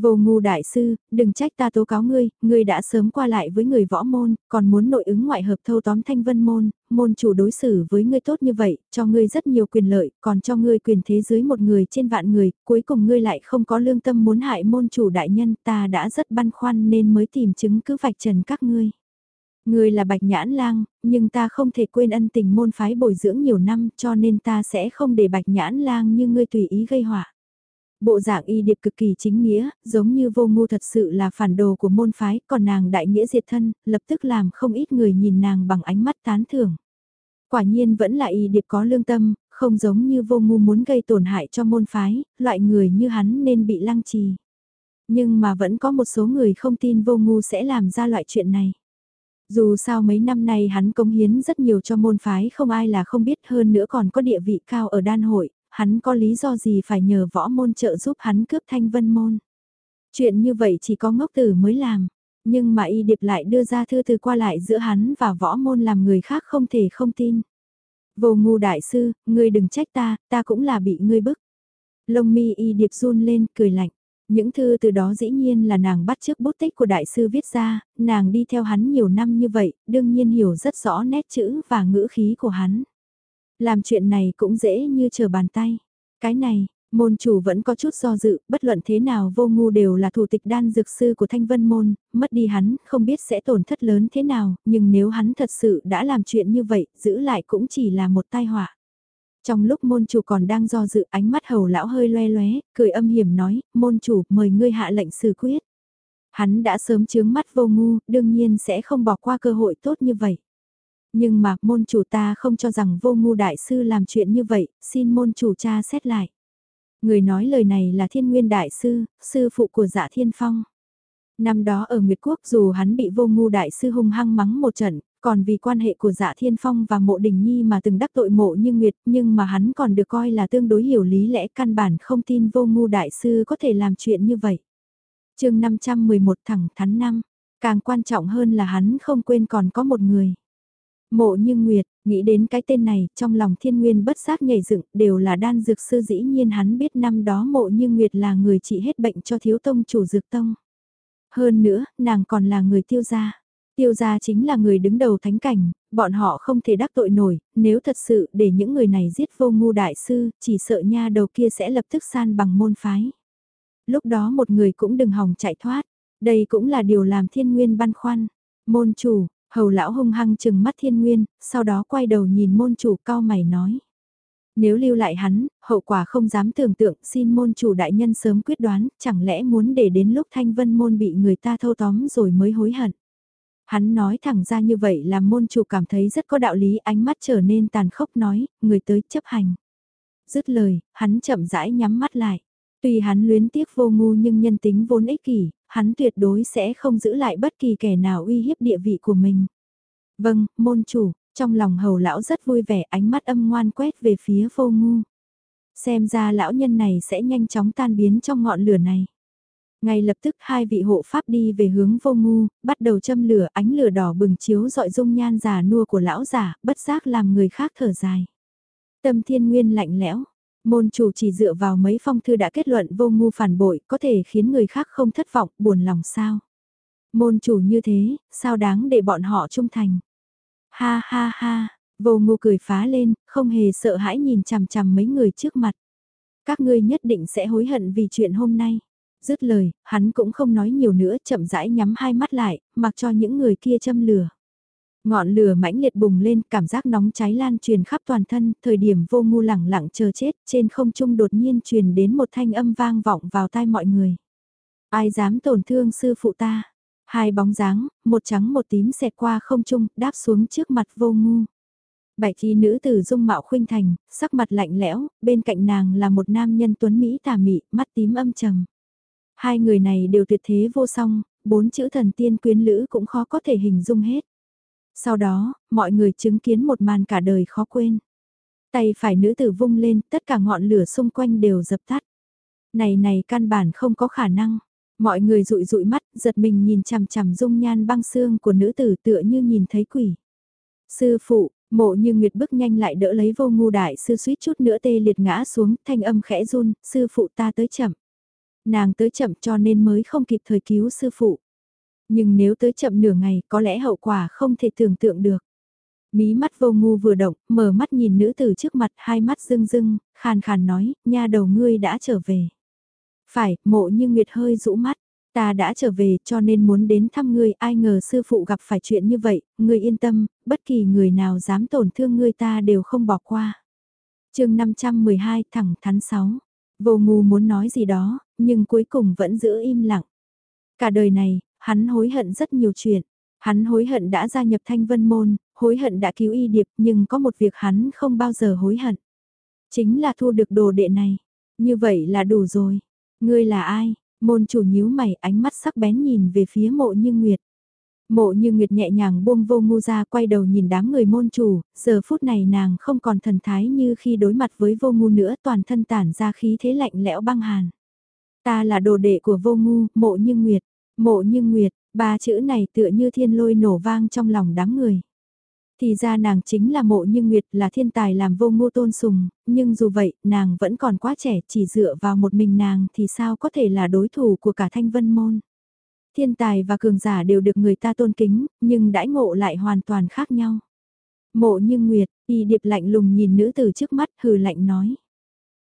Vô ngu đại sư, đừng trách ta tố cáo ngươi, ngươi đã sớm qua lại với người võ môn, còn muốn nội ứng ngoại hợp thâu tóm thanh vân môn, môn chủ đối xử với ngươi tốt như vậy, cho ngươi rất nhiều quyền lợi, còn cho ngươi quyền thế dưới một người trên vạn người, cuối cùng ngươi lại không có lương tâm muốn hại môn chủ đại nhân, ta đã rất băn khoăn nên mới tìm chứng cứ vạch trần các ngươi. Ngươi là bạch nhãn lang, nhưng ta không thể quên ân tình môn phái bồi dưỡng nhiều năm cho nên ta sẽ không để bạch nhãn lang như ngươi tùy ý gây họa. Bộ dạng y điệp cực kỳ chính nghĩa, giống như vô ngu thật sự là phản đồ của môn phái, còn nàng đại nghĩa diệt thân, lập tức làm không ít người nhìn nàng bằng ánh mắt tán thưởng. Quả nhiên vẫn là y điệp có lương tâm, không giống như vô ngu muốn gây tổn hại cho môn phái, loại người như hắn nên bị lăng trì. Nhưng mà vẫn có một số người không tin vô ngu sẽ làm ra loại chuyện này. Dù sao mấy năm nay hắn cống hiến rất nhiều cho môn phái không ai là không biết hơn nữa còn có địa vị cao ở đan hội, hắn có lý do gì phải nhờ võ môn trợ giúp hắn cướp thanh vân môn. Chuyện như vậy chỉ có ngốc tử mới làm, nhưng mà y điệp lại đưa ra thư từ qua lại giữa hắn và võ môn làm người khác không thể không tin. Vô ngu đại sư, ngươi đừng trách ta, ta cũng là bị ngươi bức. Lông mi y điệp run lên, cười lạnh. Những thư từ đó dĩ nhiên là nàng bắt chước bút tích của đại sư viết ra, nàng đi theo hắn nhiều năm như vậy, đương nhiên hiểu rất rõ nét chữ và ngữ khí của hắn. Làm chuyện này cũng dễ như chờ bàn tay. Cái này, môn chủ vẫn có chút do dự, bất luận thế nào vô ngu đều là thủ tịch đan dược sư của thanh vân môn, mất đi hắn, không biết sẽ tổn thất lớn thế nào, nhưng nếu hắn thật sự đã làm chuyện như vậy, giữ lại cũng chỉ là một tai họa. Trong lúc môn chủ còn đang do dự ánh mắt hầu lão hơi loe loé, cười âm hiểm nói, môn chủ mời ngươi hạ lệnh xử quyết. Hắn đã sớm chướng mắt vô ngu, đương nhiên sẽ không bỏ qua cơ hội tốt như vậy. Nhưng mà môn chủ ta không cho rằng vô ngu đại sư làm chuyện như vậy, xin môn chủ cha xét lại. Người nói lời này là thiên nguyên đại sư, sư phụ của dạ thiên phong. Năm đó ở Nguyệt Quốc dù hắn bị vô ngu đại sư hung hăng mắng một trận, còn vì quan hệ của dạ thiên phong và mộ đình nhi mà từng đắc tội mộ như Nguyệt nhưng mà hắn còn được coi là tương đối hiểu lý lẽ căn bản không tin vô ngu đại sư có thể làm chuyện như vậy. chương 511 thẳng thắn năm, càng quan trọng hơn là hắn không quên còn có một người. Mộ như Nguyệt, nghĩ đến cái tên này, trong lòng thiên nguyên bất giác nhảy dựng, đều là đan dược sư dĩ nhiên hắn biết năm đó mộ như Nguyệt là người trị hết bệnh cho thiếu tông chủ dược tông. Hơn nữa, nàng còn là người tiêu gia. Tiêu gia chính là người đứng đầu thánh cảnh, bọn họ không thể đắc tội nổi, nếu thật sự để những người này giết vô ngu đại sư, chỉ sợ nha đầu kia sẽ lập tức san bằng môn phái. Lúc đó một người cũng đừng hòng chạy thoát, đây cũng là điều làm thiên nguyên băn khoăn. Môn chủ, Hầu lão hung hăng chừng mắt thiên nguyên, sau đó quay đầu nhìn môn chủ cao mày nói. Nếu lưu lại hắn, hậu quả không dám tưởng tượng xin môn chủ đại nhân sớm quyết đoán, chẳng lẽ muốn để đến lúc thanh vân môn bị người ta thâu tóm rồi mới hối hận. Hắn nói thẳng ra như vậy làm môn chủ cảm thấy rất có đạo lý ánh mắt trở nên tàn khốc nói, người tới chấp hành. Dứt lời, hắn chậm rãi nhắm mắt lại. Tuy hắn luyến tiếc vô ngu nhưng nhân tính vốn ích kỷ, hắn tuyệt đối sẽ không giữ lại bất kỳ kẻ nào uy hiếp địa vị của mình. Vâng, môn chủ, trong lòng hầu lão rất vui vẻ ánh mắt âm ngoan quét về phía vô ngu. Xem ra lão nhân này sẽ nhanh chóng tan biến trong ngọn lửa này. Ngay lập tức hai vị hộ pháp đi về hướng vô ngu, bắt đầu châm lửa ánh lửa đỏ bừng chiếu dọi dung nhan già nua của lão giả, bất giác làm người khác thở dài. Tâm thiên nguyên lạnh lẽo, Môn chủ chỉ dựa vào mấy phong thư đã kết luận vô ngu phản bội có thể khiến người khác không thất vọng, buồn lòng sao. Môn chủ như thế, sao đáng để bọn họ trung thành. Ha ha ha, vô ngu cười phá lên, không hề sợ hãi nhìn chằm chằm mấy người trước mặt. Các ngươi nhất định sẽ hối hận vì chuyện hôm nay. Dứt lời, hắn cũng không nói nhiều nữa chậm rãi nhắm hai mắt lại, mặc cho những người kia châm lửa. Ngọn lửa mãnh liệt bùng lên, cảm giác nóng cháy lan truyền khắp toàn thân, thời điểm vô ngu lẳng lặng chờ chết, trên không trung đột nhiên truyền đến một thanh âm vang vọng vào tai mọi người. Ai dám tổn thương sư phụ ta? Hai bóng dáng, một trắng một tím xẹt qua không trung, đáp xuống trước mặt vô ngu. Bảy y nữ tử dung mạo khuynh thành, sắc mặt lạnh lẽo, bên cạnh nàng là một nam nhân tuấn Mỹ tà mị, mắt tím âm trầm. Hai người này đều tuyệt thế vô song, bốn chữ thần tiên quyến lữ cũng khó có thể hình dung hết. Sau đó, mọi người chứng kiến một màn cả đời khó quên. Tay phải nữ tử vung lên, tất cả ngọn lửa xung quanh đều dập tắt. Này này căn bản không có khả năng. Mọi người rụi rụi mắt, giật mình nhìn chằm chằm dung nhan băng xương của nữ tử tựa như nhìn thấy quỷ. Sư phụ, mộ như Nguyệt bước nhanh lại đỡ lấy vô ngu đại sư suýt chút nữa tê liệt ngã xuống, thanh âm khẽ run, sư phụ ta tới chậm. Nàng tới chậm cho nên mới không kịp thời cứu sư phụ. Nhưng nếu tới chậm nửa ngày có lẽ hậu quả không thể tưởng tượng được. Mí mắt vô ngu vừa động, mở mắt nhìn nữ tử trước mặt hai mắt rưng rưng, khàn khàn nói, nha đầu ngươi đã trở về. Phải, mộ như Nguyệt hơi rũ mắt, ta đã trở về cho nên muốn đến thăm ngươi, ai ngờ sư phụ gặp phải chuyện như vậy, ngươi yên tâm, bất kỳ người nào dám tổn thương ngươi ta đều không bỏ qua. chương 512 thẳng thắn 6, vô ngu muốn nói gì đó, nhưng cuối cùng vẫn giữ im lặng. Cả đời này, hắn hối hận rất nhiều chuyện. Hắn hối hận đã gia nhập thanh vân môn, hối hận đã cứu y điệp nhưng có một việc hắn không bao giờ hối hận. Chính là thu được đồ đệ này. Như vậy là đủ rồi. Ngươi là ai? Môn chủ nhíu mày ánh mắt sắc bén nhìn về phía mộ như nguyệt. Mộ như Nguyệt nhẹ nhàng buông vô ngu ra quay đầu nhìn đám người môn chủ, giờ phút này nàng không còn thần thái như khi đối mặt với vô ngu nữa toàn thân tản ra khí thế lạnh lẽo băng hàn. Ta là đồ đệ của vô ngu, mộ như Nguyệt, mộ như Nguyệt, ba chữ này tựa như thiên lôi nổ vang trong lòng đám người. Thì ra nàng chính là mộ như Nguyệt là thiên tài làm vô Ngô tôn sùng, nhưng dù vậy nàng vẫn còn quá trẻ chỉ dựa vào một mình nàng thì sao có thể là đối thủ của cả thanh vân môn. Thiên tài và cường giả đều được người ta tôn kính, nhưng đãi ngộ lại hoàn toàn khác nhau. Mộ như Nguyệt, y điệp lạnh lùng nhìn nữ tử trước mắt hừ lạnh nói.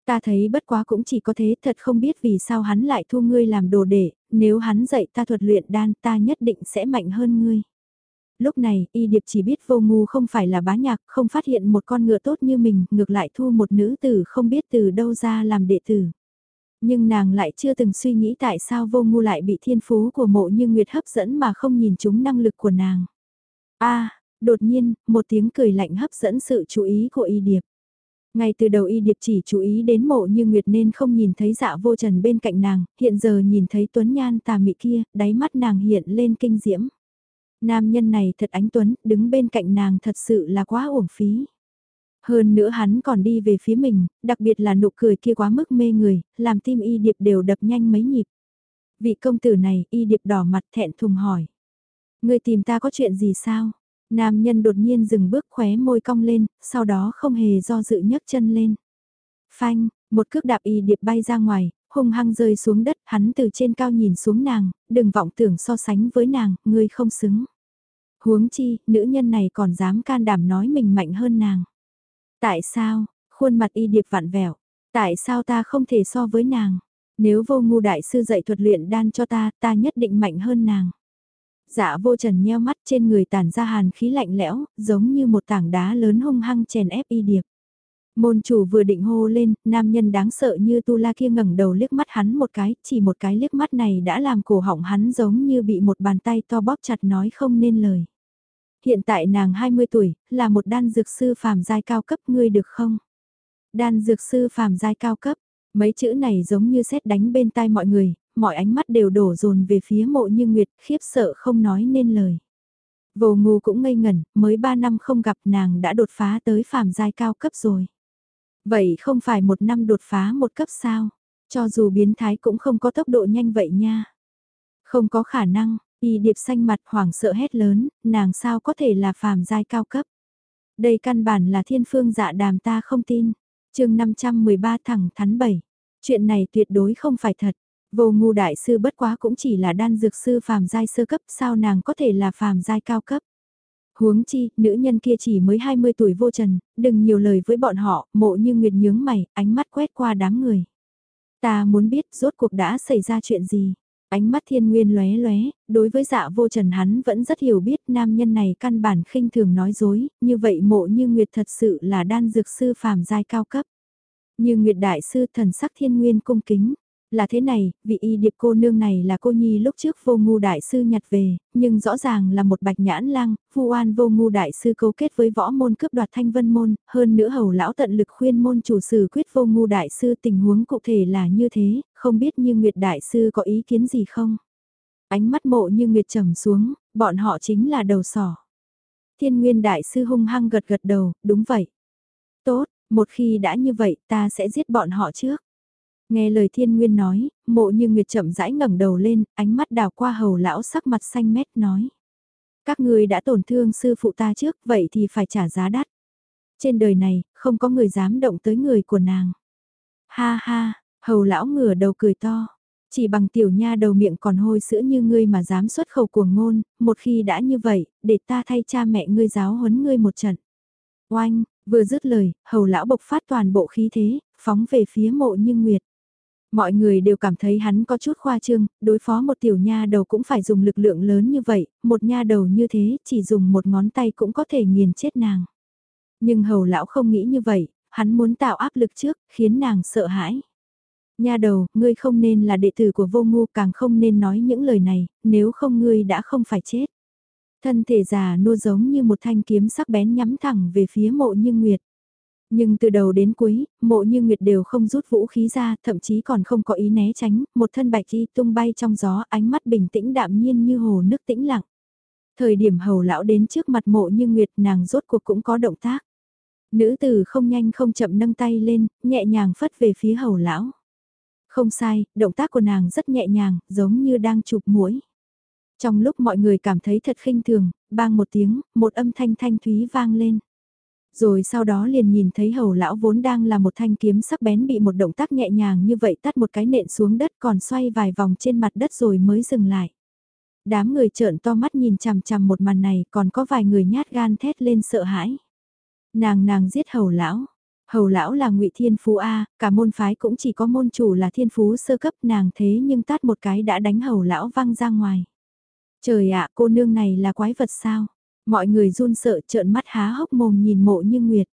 Ta thấy bất quá cũng chỉ có thế thật không biết vì sao hắn lại thu ngươi làm đồ đệ, nếu hắn dạy ta thuật luyện đan ta nhất định sẽ mạnh hơn ngươi. Lúc này, y điệp chỉ biết vô ngu không phải là bá nhạc, không phát hiện một con ngựa tốt như mình, ngược lại thu một nữ tử không biết từ đâu ra làm đệ tử. Nhưng nàng lại chưa từng suy nghĩ tại sao vô ngu lại bị thiên phú của mộ như nguyệt hấp dẫn mà không nhìn chúng năng lực của nàng. a đột nhiên, một tiếng cười lạnh hấp dẫn sự chú ý của y điệp. Ngay từ đầu y điệp chỉ chú ý đến mộ như nguyệt nên không nhìn thấy dạ vô trần bên cạnh nàng, hiện giờ nhìn thấy tuấn nhan tà mị kia, đáy mắt nàng hiện lên kinh diễm. Nam nhân này thật ánh tuấn, đứng bên cạnh nàng thật sự là quá uổng phí. Hơn nữa hắn còn đi về phía mình, đặc biệt là nụ cười kia quá mức mê người, làm tim y điệp đều đập nhanh mấy nhịp. Vị công tử này, y điệp đỏ mặt thẹn thùng hỏi. Người tìm ta có chuyện gì sao? Nam nhân đột nhiên dừng bước khóe môi cong lên, sau đó không hề do dự nhấc chân lên. Phanh, một cước đạp y điệp bay ra ngoài, hung hăng rơi xuống đất, hắn từ trên cao nhìn xuống nàng, đừng vọng tưởng so sánh với nàng, ngươi không xứng. Huống chi, nữ nhân này còn dám can đảm nói mình mạnh hơn nàng. Tại sao, khuôn mặt y điệp vặn vẹo, tại sao ta không thể so với nàng? Nếu vô ngu đại sư dạy thuật luyện đan cho ta, ta nhất định mạnh hơn nàng. Dạ vô trần nheo mắt trên người tản ra hàn khí lạnh lẽo, giống như một tảng đá lớn hung hăng chèn ép y điệp. Môn chủ vừa định hô lên, nam nhân đáng sợ như tu la kia ngẩng đầu liếc mắt hắn một cái, chỉ một cái liếc mắt này đã làm cổ họng hắn giống như bị một bàn tay to bóp chặt nói không nên lời. Hiện tại nàng 20 tuổi, là một đan dược sư phàm giai cao cấp ngươi được không? Đan dược sư phàm giai cao cấp, mấy chữ này giống như xét đánh bên tai mọi người, mọi ánh mắt đều đổ dồn về phía mộ như Nguyệt, khiếp sợ không nói nên lời. Vô ngu cũng ngây ngẩn, mới 3 năm không gặp nàng đã đột phá tới phàm giai cao cấp rồi. Vậy không phải một năm đột phá một cấp sao? Cho dù biến thái cũng không có tốc độ nhanh vậy nha. Không có khả năng, y điệp xanh mặt hoảng sợ hét lớn, nàng sao có thể là phàm giai cao cấp. Đây căn bản là thiên phương dạ đàm ta không tin. chương 513 thẳng thắn 7. Chuyện này tuyệt đối không phải thật. Vô ngu đại sư bất quá cũng chỉ là đan dược sư phàm giai sơ cấp sao nàng có thể là phàm giai cao cấp. Huống chi, nữ nhân kia chỉ mới 20 tuổi vô trần, đừng nhiều lời với bọn họ, mộ như nguyệt nhướng mày, ánh mắt quét qua đám người. Ta muốn biết rốt cuộc đã xảy ra chuyện gì. Ánh mắt thiên nguyên lóe lóe, đối với dạ vô trần hắn vẫn rất hiểu biết nam nhân này căn bản khinh thường nói dối, như vậy mộ như nguyệt thật sự là đan dược sư phàm giai cao cấp. Như nguyệt đại sư thần sắc thiên nguyên cung kính, là thế này, vị y điệp cô nương này là cô nhi lúc trước vô ngu đại sư nhặt về, nhưng rõ ràng là một bạch nhãn lang, vu oan vô ngu đại sư cấu kết với võ môn cướp đoạt thanh vân môn, hơn nữa hầu lão tận lực khuyên môn chủ sử quyết vô ngu đại sư tình huống cụ thể là như thế, không biết như Nguyệt đại sư có ý kiến gì không? Ánh mắt mộ như Nguyệt trầm xuống, bọn họ chính là đầu sỏ. Thiên Nguyên đại sư hung hăng gật gật đầu, đúng vậy. Tốt, một khi đã như vậy ta sẽ giết bọn họ trước. Nghe lời thiên nguyên nói, mộ như nguyệt chậm rãi ngẩng đầu lên, ánh mắt đào qua hầu lão sắc mặt xanh mét nói. Các người đã tổn thương sư phụ ta trước, vậy thì phải trả giá đắt. Trên đời này, không có người dám động tới người của nàng. Ha ha, hầu lão ngửa đầu cười to. Chỉ bằng tiểu nha đầu miệng còn hôi sữa như ngươi mà dám xuất khẩu cuồng ngôn, một khi đã như vậy, để ta thay cha mẹ ngươi giáo huấn ngươi một trận. Oanh, vừa dứt lời, hầu lão bộc phát toàn bộ khí thế, phóng về phía mộ như nguyệt. Mọi người đều cảm thấy hắn có chút khoa trương, đối phó một tiểu nha đầu cũng phải dùng lực lượng lớn như vậy, một nha đầu như thế chỉ dùng một ngón tay cũng có thể nghiền chết nàng. Nhưng hầu lão không nghĩ như vậy, hắn muốn tạo áp lực trước, khiến nàng sợ hãi. Nha đầu, ngươi không nên là đệ tử của vô ngu càng không nên nói những lời này, nếu không ngươi đã không phải chết. Thân thể già nua giống như một thanh kiếm sắc bén nhắm thẳng về phía mộ như nguyệt. Nhưng từ đầu đến cuối, mộ như nguyệt đều không rút vũ khí ra, thậm chí còn không có ý né tránh, một thân bạch y tung bay trong gió, ánh mắt bình tĩnh đạm nhiên như hồ nước tĩnh lặng. Thời điểm hầu lão đến trước mặt mộ như nguyệt nàng rốt cuộc cũng có động tác. Nữ tử không nhanh không chậm nâng tay lên, nhẹ nhàng phất về phía hầu lão. Không sai, động tác của nàng rất nhẹ nhàng, giống như đang chụp mũi. Trong lúc mọi người cảm thấy thật khinh thường, bang một tiếng, một âm thanh thanh thúy vang lên. Rồi sau đó liền nhìn thấy hầu lão vốn đang là một thanh kiếm sắc bén bị một động tác nhẹ nhàng như vậy tắt một cái nện xuống đất còn xoay vài vòng trên mặt đất rồi mới dừng lại. Đám người trợn to mắt nhìn chằm chằm một màn này còn có vài người nhát gan thét lên sợ hãi. Nàng nàng giết hầu lão. Hầu lão là ngụy Thiên Phú A, cả môn phái cũng chỉ có môn chủ là Thiên Phú sơ cấp nàng thế nhưng tát một cái đã đánh hầu lão văng ra ngoài. Trời ạ, cô nương này là quái vật sao? Mọi người run sợ trợn mắt há hốc mồm nhìn mộ như Nguyệt.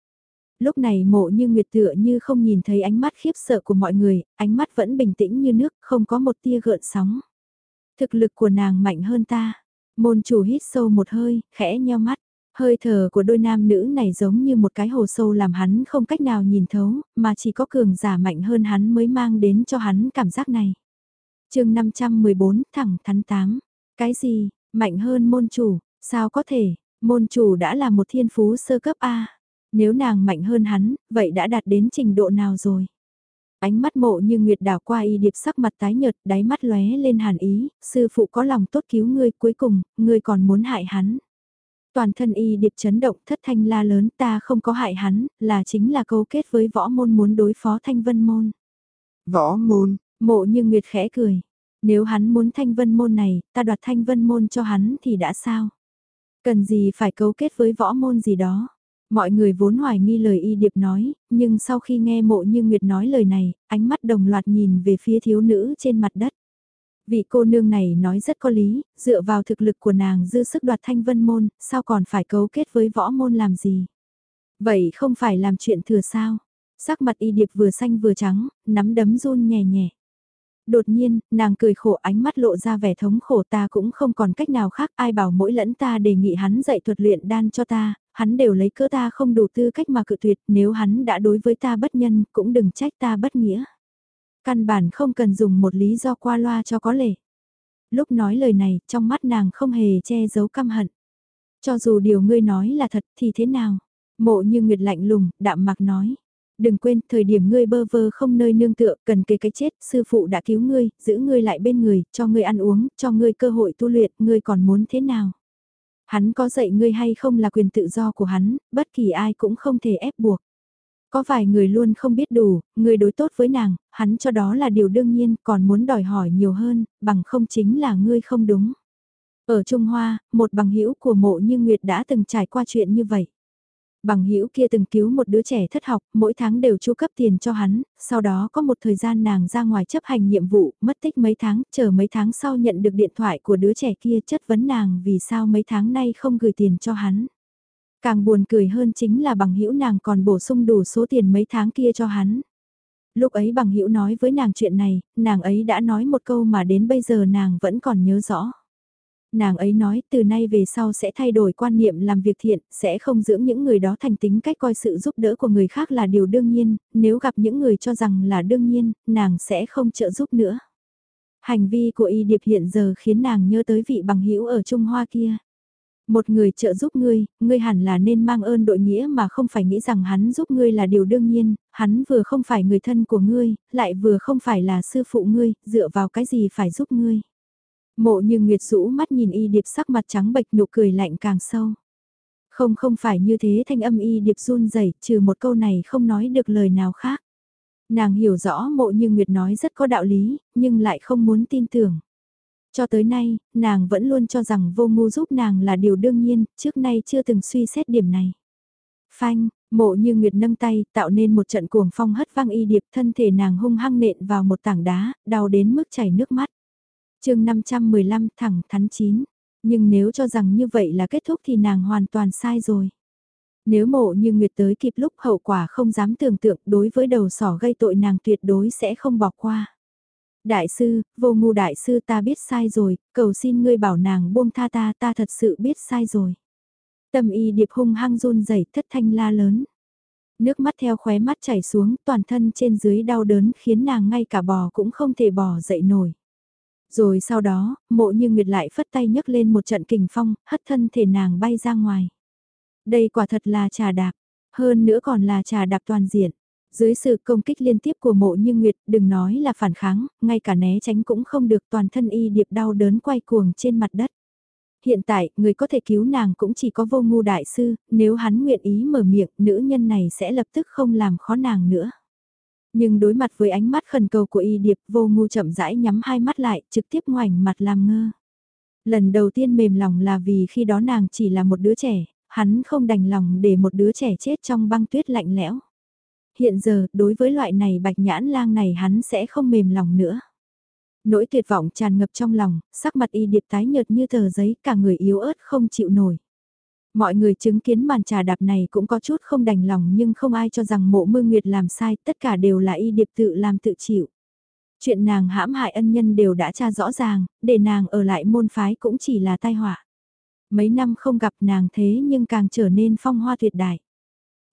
Lúc này mộ như Nguyệt tựa như không nhìn thấy ánh mắt khiếp sợ của mọi người, ánh mắt vẫn bình tĩnh như nước, không có một tia gợn sóng. Thực lực của nàng mạnh hơn ta. Môn chủ hít sâu một hơi, khẽ nheo mắt. Hơi thở của đôi nam nữ này giống như một cái hồ sâu làm hắn không cách nào nhìn thấu, mà chỉ có cường giả mạnh hơn hắn mới mang đến cho hắn cảm giác này. chương 514 thẳng thắn 8. Cái gì, mạnh hơn môn chủ, sao có thể, môn chủ đã là một thiên phú sơ cấp A. Nếu nàng mạnh hơn hắn, vậy đã đạt đến trình độ nào rồi? Ánh mắt mộ như nguyệt đảo qua y điệp sắc mặt tái nhợt, đáy mắt lóe lên hàn ý, sư phụ có lòng tốt cứu ngươi cuối cùng, ngươi còn muốn hại hắn. Toàn thân y điệp chấn động thất thanh la lớn ta không có hại hắn, là chính là câu kết với võ môn muốn đối phó thanh vân môn. Võ môn, mộ như nguyệt khẽ cười. Nếu hắn muốn thanh vân môn này, ta đoạt thanh vân môn cho hắn thì đã sao? Cần gì phải cấu kết với võ môn gì đó? Mọi người vốn hoài nghi lời y điệp nói, nhưng sau khi nghe mộ như Nguyệt nói lời này, ánh mắt đồng loạt nhìn về phía thiếu nữ trên mặt đất. Vị cô nương này nói rất có lý, dựa vào thực lực của nàng dư sức đoạt thanh vân môn, sao còn phải cấu kết với võ môn làm gì? Vậy không phải làm chuyện thừa sao? Sắc mặt y điệp vừa xanh vừa trắng, nắm đấm run nhẹ nhẹ. Đột nhiên, nàng cười khổ ánh mắt lộ ra vẻ thống khổ ta cũng không còn cách nào khác ai bảo mỗi lẫn ta đề nghị hắn dạy thuật luyện đan cho ta, hắn đều lấy cỡ ta không đủ tư cách mà cự tuyệt nếu hắn đã đối với ta bất nhân cũng đừng trách ta bất nghĩa. Căn bản không cần dùng một lý do qua loa cho có lệ. Lúc nói lời này, trong mắt nàng không hề che giấu căm hận. Cho dù điều ngươi nói là thật thì thế nào? Mộ như Nguyệt lạnh lùng, đạm mạc nói. Đừng quên, thời điểm ngươi bơ vơ không nơi nương tựa, cần kề cái chết, sư phụ đã cứu ngươi, giữ ngươi lại bên người, cho ngươi ăn uống, cho ngươi cơ hội tu luyện, ngươi còn muốn thế nào? Hắn có dạy ngươi hay không là quyền tự do của hắn, bất kỳ ai cũng không thể ép buộc. Có vài người luôn không biết đủ, người đối tốt với nàng, hắn cho đó là điều đương nhiên, còn muốn đòi hỏi nhiều hơn, bằng không chính là ngươi không đúng. Ở Trung Hoa, một bằng hữu của mộ như Nguyệt đã từng trải qua chuyện như vậy. Bằng hữu kia từng cứu một đứa trẻ thất học, mỗi tháng đều chu cấp tiền cho hắn, sau đó có một thời gian nàng ra ngoài chấp hành nhiệm vụ, mất tích mấy tháng, chờ mấy tháng sau nhận được điện thoại của đứa trẻ kia chất vấn nàng vì sao mấy tháng nay không gửi tiền cho hắn. Càng buồn cười hơn chính là bằng hữu nàng còn bổ sung đủ số tiền mấy tháng kia cho hắn. Lúc ấy bằng hữu nói với nàng chuyện này, nàng ấy đã nói một câu mà đến bây giờ nàng vẫn còn nhớ rõ. Nàng ấy nói từ nay về sau sẽ thay đổi quan niệm làm việc thiện, sẽ không dưỡng những người đó thành tính cách coi sự giúp đỡ của người khác là điều đương nhiên, nếu gặp những người cho rằng là đương nhiên, nàng sẽ không trợ giúp nữa. Hành vi của y điệp hiện giờ khiến nàng nhớ tới vị bằng hữu ở Trung Hoa kia. Một người trợ giúp ngươi, ngươi hẳn là nên mang ơn đội nghĩa mà không phải nghĩ rằng hắn giúp ngươi là điều đương nhiên, hắn vừa không phải người thân của ngươi, lại vừa không phải là sư phụ ngươi, dựa vào cái gì phải giúp ngươi. Mộ như Nguyệt rũ mắt nhìn y điệp sắc mặt trắng bệch nụ cười lạnh càng sâu. Không không phải như thế thanh âm y điệp run rẩy trừ một câu này không nói được lời nào khác. Nàng hiểu rõ mộ như Nguyệt nói rất có đạo lý, nhưng lại không muốn tin tưởng. Cho tới nay, nàng vẫn luôn cho rằng vô ngu giúp nàng là điều đương nhiên, trước nay chưa từng suy xét điểm này. Phanh, mộ như Nguyệt nâng tay, tạo nên một trận cuồng phong hất vang y điệp thân thể nàng hung hăng nện vào một tảng đá, đau đến mức chảy nước mắt chương 515 thẳng thắn chín, nhưng nếu cho rằng như vậy là kết thúc thì nàng hoàn toàn sai rồi. Nếu mộ như Nguyệt tới kịp lúc hậu quả không dám tưởng tượng đối với đầu sỏ gây tội nàng tuyệt đối sẽ không bỏ qua. Đại sư, vô ngu đại sư ta biết sai rồi, cầu xin ngươi bảo nàng buông tha ta ta thật sự biết sai rồi. Tâm y điệp hung hăng run rẩy thất thanh la lớn. Nước mắt theo khóe mắt chảy xuống toàn thân trên dưới đau đớn khiến nàng ngay cả bò cũng không thể bò dậy nổi. Rồi sau đó, mộ như Nguyệt lại phất tay nhấc lên một trận kình phong, hất thân thể nàng bay ra ngoài. Đây quả thật là trà đạp, hơn nữa còn là trà đạp toàn diện. Dưới sự công kích liên tiếp của mộ như Nguyệt, đừng nói là phản kháng, ngay cả né tránh cũng không được toàn thân y điệp đau đớn quay cuồng trên mặt đất. Hiện tại, người có thể cứu nàng cũng chỉ có vô ngu đại sư, nếu hắn nguyện ý mở miệng, nữ nhân này sẽ lập tức không làm khó nàng nữa. Nhưng đối mặt với ánh mắt khẩn cầu của y điệp vô ngu chậm rãi nhắm hai mắt lại, trực tiếp ngoảnh mặt làm ngơ. Lần đầu tiên mềm lòng là vì khi đó nàng chỉ là một đứa trẻ, hắn không đành lòng để một đứa trẻ chết trong băng tuyết lạnh lẽo. Hiện giờ, đối với loại này bạch nhãn lang này hắn sẽ không mềm lòng nữa. Nỗi tuyệt vọng tràn ngập trong lòng, sắc mặt y điệp tái nhợt như tờ giấy, cả người yếu ớt không chịu nổi. Mọi người chứng kiến màn trà đạp này cũng có chút không đành lòng nhưng không ai cho rằng mộ mương nguyệt làm sai, tất cả đều là y điệp tự làm tự chịu. Chuyện nàng hãm hại ân nhân đều đã tra rõ ràng, để nàng ở lại môn phái cũng chỉ là tai họa. Mấy năm không gặp nàng thế nhưng càng trở nên phong hoa tuyệt đại.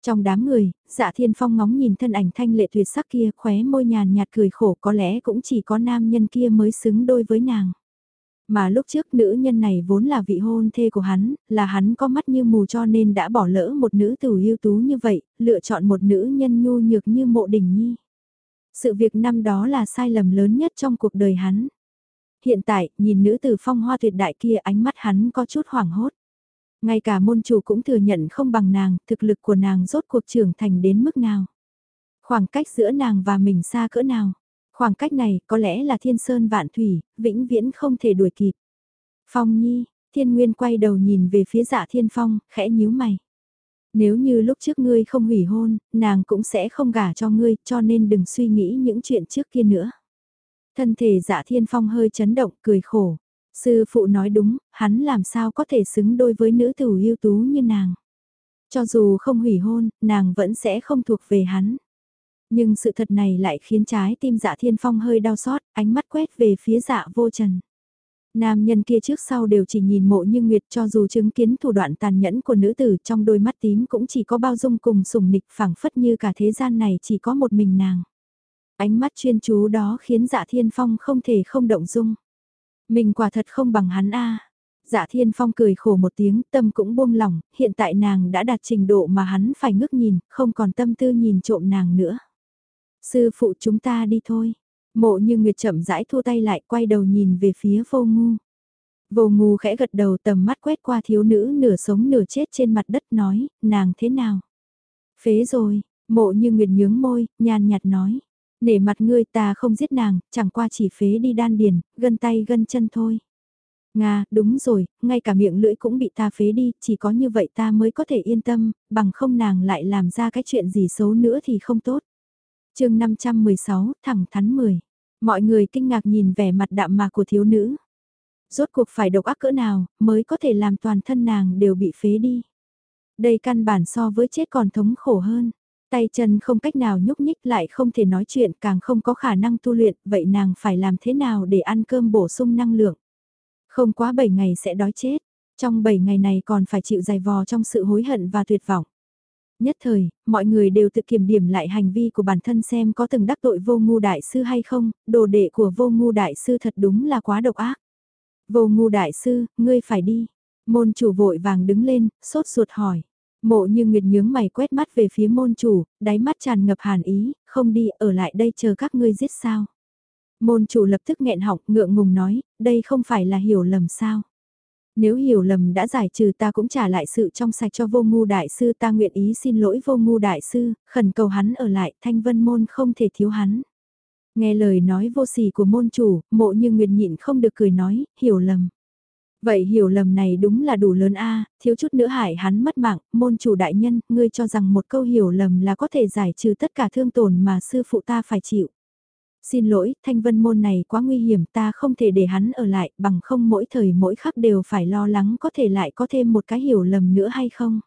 Trong đám người, dạ thiên phong ngóng nhìn thân ảnh thanh lệ tuyệt sắc kia khóe môi nhàn nhạt cười khổ có lẽ cũng chỉ có nam nhân kia mới xứng đôi với nàng. Mà lúc trước nữ nhân này vốn là vị hôn thê của hắn, là hắn có mắt như mù cho nên đã bỏ lỡ một nữ tử ưu tú như vậy, lựa chọn một nữ nhân nhu nhược như mộ đình nhi. Sự việc năm đó là sai lầm lớn nhất trong cuộc đời hắn. Hiện tại, nhìn nữ tử phong hoa tuyệt đại kia ánh mắt hắn có chút hoảng hốt. Ngay cả môn chủ cũng thừa nhận không bằng nàng, thực lực của nàng rốt cuộc trưởng thành đến mức nào. Khoảng cách giữa nàng và mình xa cỡ nào. Khoảng cách này có lẽ là thiên sơn vạn thủy, vĩnh viễn không thể đuổi kịp. Phong nhi, thiên nguyên quay đầu nhìn về phía dạ thiên phong, khẽ nhíu mày. Nếu như lúc trước ngươi không hủy hôn, nàng cũng sẽ không gả cho ngươi, cho nên đừng suy nghĩ những chuyện trước kia nữa. Thân thể dạ thiên phong hơi chấn động, cười khổ. Sư phụ nói đúng, hắn làm sao có thể xứng đôi với nữ tử ưu tú như nàng. Cho dù không hủy hôn, nàng vẫn sẽ không thuộc về hắn. Nhưng sự thật này lại khiến trái tim dạ thiên phong hơi đau xót, ánh mắt quét về phía dạ vô trần. Nam nhân kia trước sau đều chỉ nhìn mộ như nguyệt cho dù chứng kiến thủ đoạn tàn nhẫn của nữ tử trong đôi mắt tím cũng chỉ có bao dung cùng sùng nịch phẳng phất như cả thế gian này chỉ có một mình nàng. Ánh mắt chuyên chú đó khiến dạ thiên phong không thể không động dung. Mình quả thật không bằng hắn a. Dạ Thiên Phong cười khổ một tiếng, tâm cũng buông lỏng, hiện tại nàng đã đạt trình độ mà hắn phải ngước nhìn, không còn tâm tư nhìn trộm nàng nữa. Sư phụ chúng ta đi thôi. Mộ như Nguyệt chậm rãi thua tay lại quay đầu nhìn về phía vô ngu. Vô ngu khẽ gật đầu tầm mắt quét qua thiếu nữ nửa sống nửa chết trên mặt đất nói, nàng thế nào? Phế rồi, mộ như Nguyệt nhướng môi, nhàn nhạt nói. Nể mặt ngươi ta không giết nàng, chẳng qua chỉ phế đi đan điền, gân tay gân chân thôi. Nga, đúng rồi, ngay cả miệng lưỡi cũng bị ta phế đi, chỉ có như vậy ta mới có thể yên tâm, bằng không nàng lại làm ra cái chuyện gì xấu nữa thì không tốt chương 516, thẳng thắn 10. Mọi người kinh ngạc nhìn vẻ mặt đạm mạc của thiếu nữ. Rốt cuộc phải độc ác cỡ nào, mới có thể làm toàn thân nàng đều bị phế đi. Đây căn bản so với chết còn thống khổ hơn. Tay chân không cách nào nhúc nhích lại không thể nói chuyện càng không có khả năng tu luyện, vậy nàng phải làm thế nào để ăn cơm bổ sung năng lượng? Không quá 7 ngày sẽ đói chết, trong 7 ngày này còn phải chịu dài vò trong sự hối hận và tuyệt vọng. Nhất thời, mọi người đều tự kiểm điểm lại hành vi của bản thân xem có từng đắc tội vô ngu đại sư hay không, đồ đệ của vô ngu đại sư thật đúng là quá độc ác. Vô ngu đại sư, ngươi phải đi. Môn chủ vội vàng đứng lên, sốt ruột hỏi. Mộ như Nguyệt nhướng mày quét mắt về phía môn chủ, đáy mắt tràn ngập hàn ý, không đi, ở lại đây chờ các ngươi giết sao. Môn chủ lập tức nghẹn họng ngượng ngùng nói, đây không phải là hiểu lầm sao. Nếu hiểu lầm đã giải trừ ta cũng trả lại sự trong sạch cho vô ngu đại sư ta nguyện ý xin lỗi vô ngu đại sư, khẩn cầu hắn ở lại thanh vân môn không thể thiếu hắn. Nghe lời nói vô sỉ của môn chủ, mộ như nguyệt nhịn không được cười nói, hiểu lầm. Vậy hiểu lầm này đúng là đủ lớn a thiếu chút nữa hại hắn mất mạng, môn chủ đại nhân, ngươi cho rằng một câu hiểu lầm là có thể giải trừ tất cả thương tổn mà sư phụ ta phải chịu. Xin lỗi, thanh vân môn này quá nguy hiểm ta không thể để hắn ở lại bằng không mỗi thời mỗi khắc đều phải lo lắng có thể lại có thêm một cái hiểu lầm nữa hay không.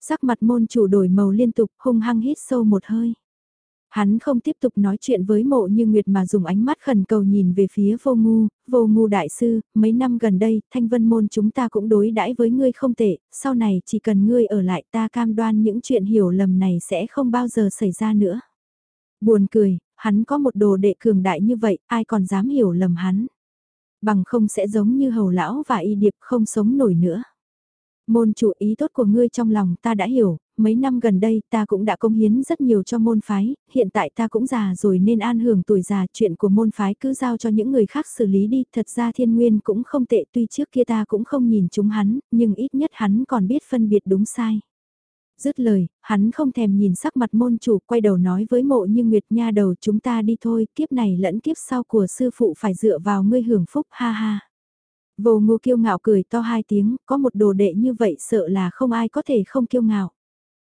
Sắc mặt môn chủ đổi màu liên tục hung hăng hít sâu một hơi. Hắn không tiếp tục nói chuyện với mộ như Nguyệt mà dùng ánh mắt khẩn cầu nhìn về phía vô ngu, vô ngu đại sư, mấy năm gần đây, thanh vân môn chúng ta cũng đối đãi với ngươi không tệ, sau này chỉ cần ngươi ở lại ta cam đoan những chuyện hiểu lầm này sẽ không bao giờ xảy ra nữa. Buồn cười, hắn có một đồ đệ cường đại như vậy, ai còn dám hiểu lầm hắn. Bằng không sẽ giống như hầu lão và y điệp không sống nổi nữa. Môn chủ ý tốt của ngươi trong lòng ta đã hiểu, mấy năm gần đây ta cũng đã công hiến rất nhiều cho môn phái, hiện tại ta cũng già rồi nên an hưởng tuổi già chuyện của môn phái cứ giao cho những người khác xử lý đi, thật ra thiên nguyên cũng không tệ tuy trước kia ta cũng không nhìn chúng hắn, nhưng ít nhất hắn còn biết phân biệt đúng sai. Dứt lời, hắn không thèm nhìn sắc mặt môn chủ quay đầu nói với mộ như Nguyệt Nha đầu chúng ta đi thôi, kiếp này lẫn kiếp sau của sư phụ phải dựa vào ngươi hưởng phúc ha ha. Vô ngô kiêu ngạo cười to hai tiếng, có một đồ đệ như vậy sợ là không ai có thể không kiêu ngạo.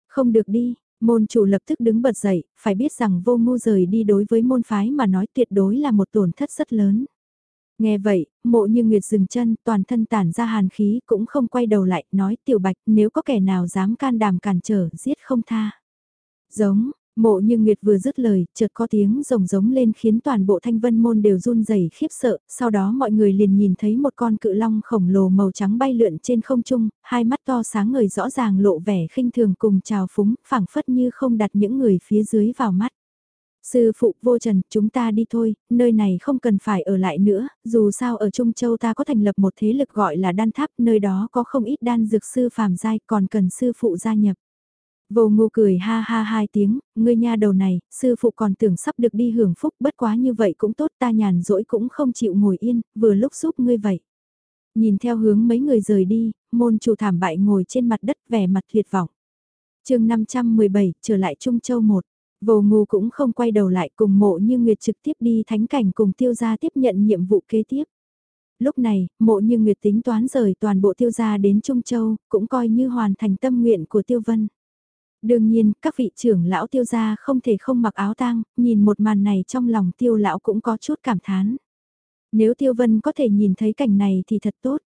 Không được đi, môn chủ lập tức đứng bật dậy, phải biết rằng vô ngu rời đi đối với môn phái mà nói tuyệt đối là một tổn thất rất lớn. Nghe vậy, mộ như Nguyệt dừng chân, toàn thân tản ra hàn khí, cũng không quay đầu lại, nói tiểu bạch nếu có kẻ nào dám can đảm cản trở, giết không tha. Giống, Mộ như Nguyệt vừa dứt lời, chợt có tiếng rồng giống lên khiến toàn bộ thanh vân môn đều run rẩy khiếp sợ, sau đó mọi người liền nhìn thấy một con cự long khổng lồ màu trắng bay lượn trên không trung, hai mắt to sáng ngời rõ ràng lộ vẻ khinh thường cùng trào phúng, phảng phất như không đặt những người phía dưới vào mắt. Sư phụ vô trần, chúng ta đi thôi, nơi này không cần phải ở lại nữa, dù sao ở Trung Châu ta có thành lập một thế lực gọi là đan tháp, nơi đó có không ít đan dược sư phàm giai còn cần sư phụ gia nhập. Vô ngô cười ha ha hai tiếng, ngươi nha đầu này, sư phụ còn tưởng sắp được đi hưởng phúc bất quá như vậy cũng tốt ta nhàn rỗi cũng không chịu ngồi yên, vừa lúc giúp ngươi vậy. Nhìn theo hướng mấy người rời đi, môn chủ thảm bại ngồi trên mặt đất vẻ mặt tuyệt vọng. chương 517, trở lại Trung Châu 1. Vô ngu cũng không quay đầu lại cùng mộ như Nguyệt trực tiếp đi thánh cảnh cùng tiêu gia tiếp nhận nhiệm vụ kế tiếp. Lúc này, mộ như Nguyệt tính toán rời toàn bộ tiêu gia đến Trung Châu, cũng coi như hoàn thành tâm nguyện của tiêu vân. Đương nhiên, các vị trưởng lão tiêu gia không thể không mặc áo tang, nhìn một màn này trong lòng tiêu lão cũng có chút cảm thán. Nếu tiêu vân có thể nhìn thấy cảnh này thì thật tốt.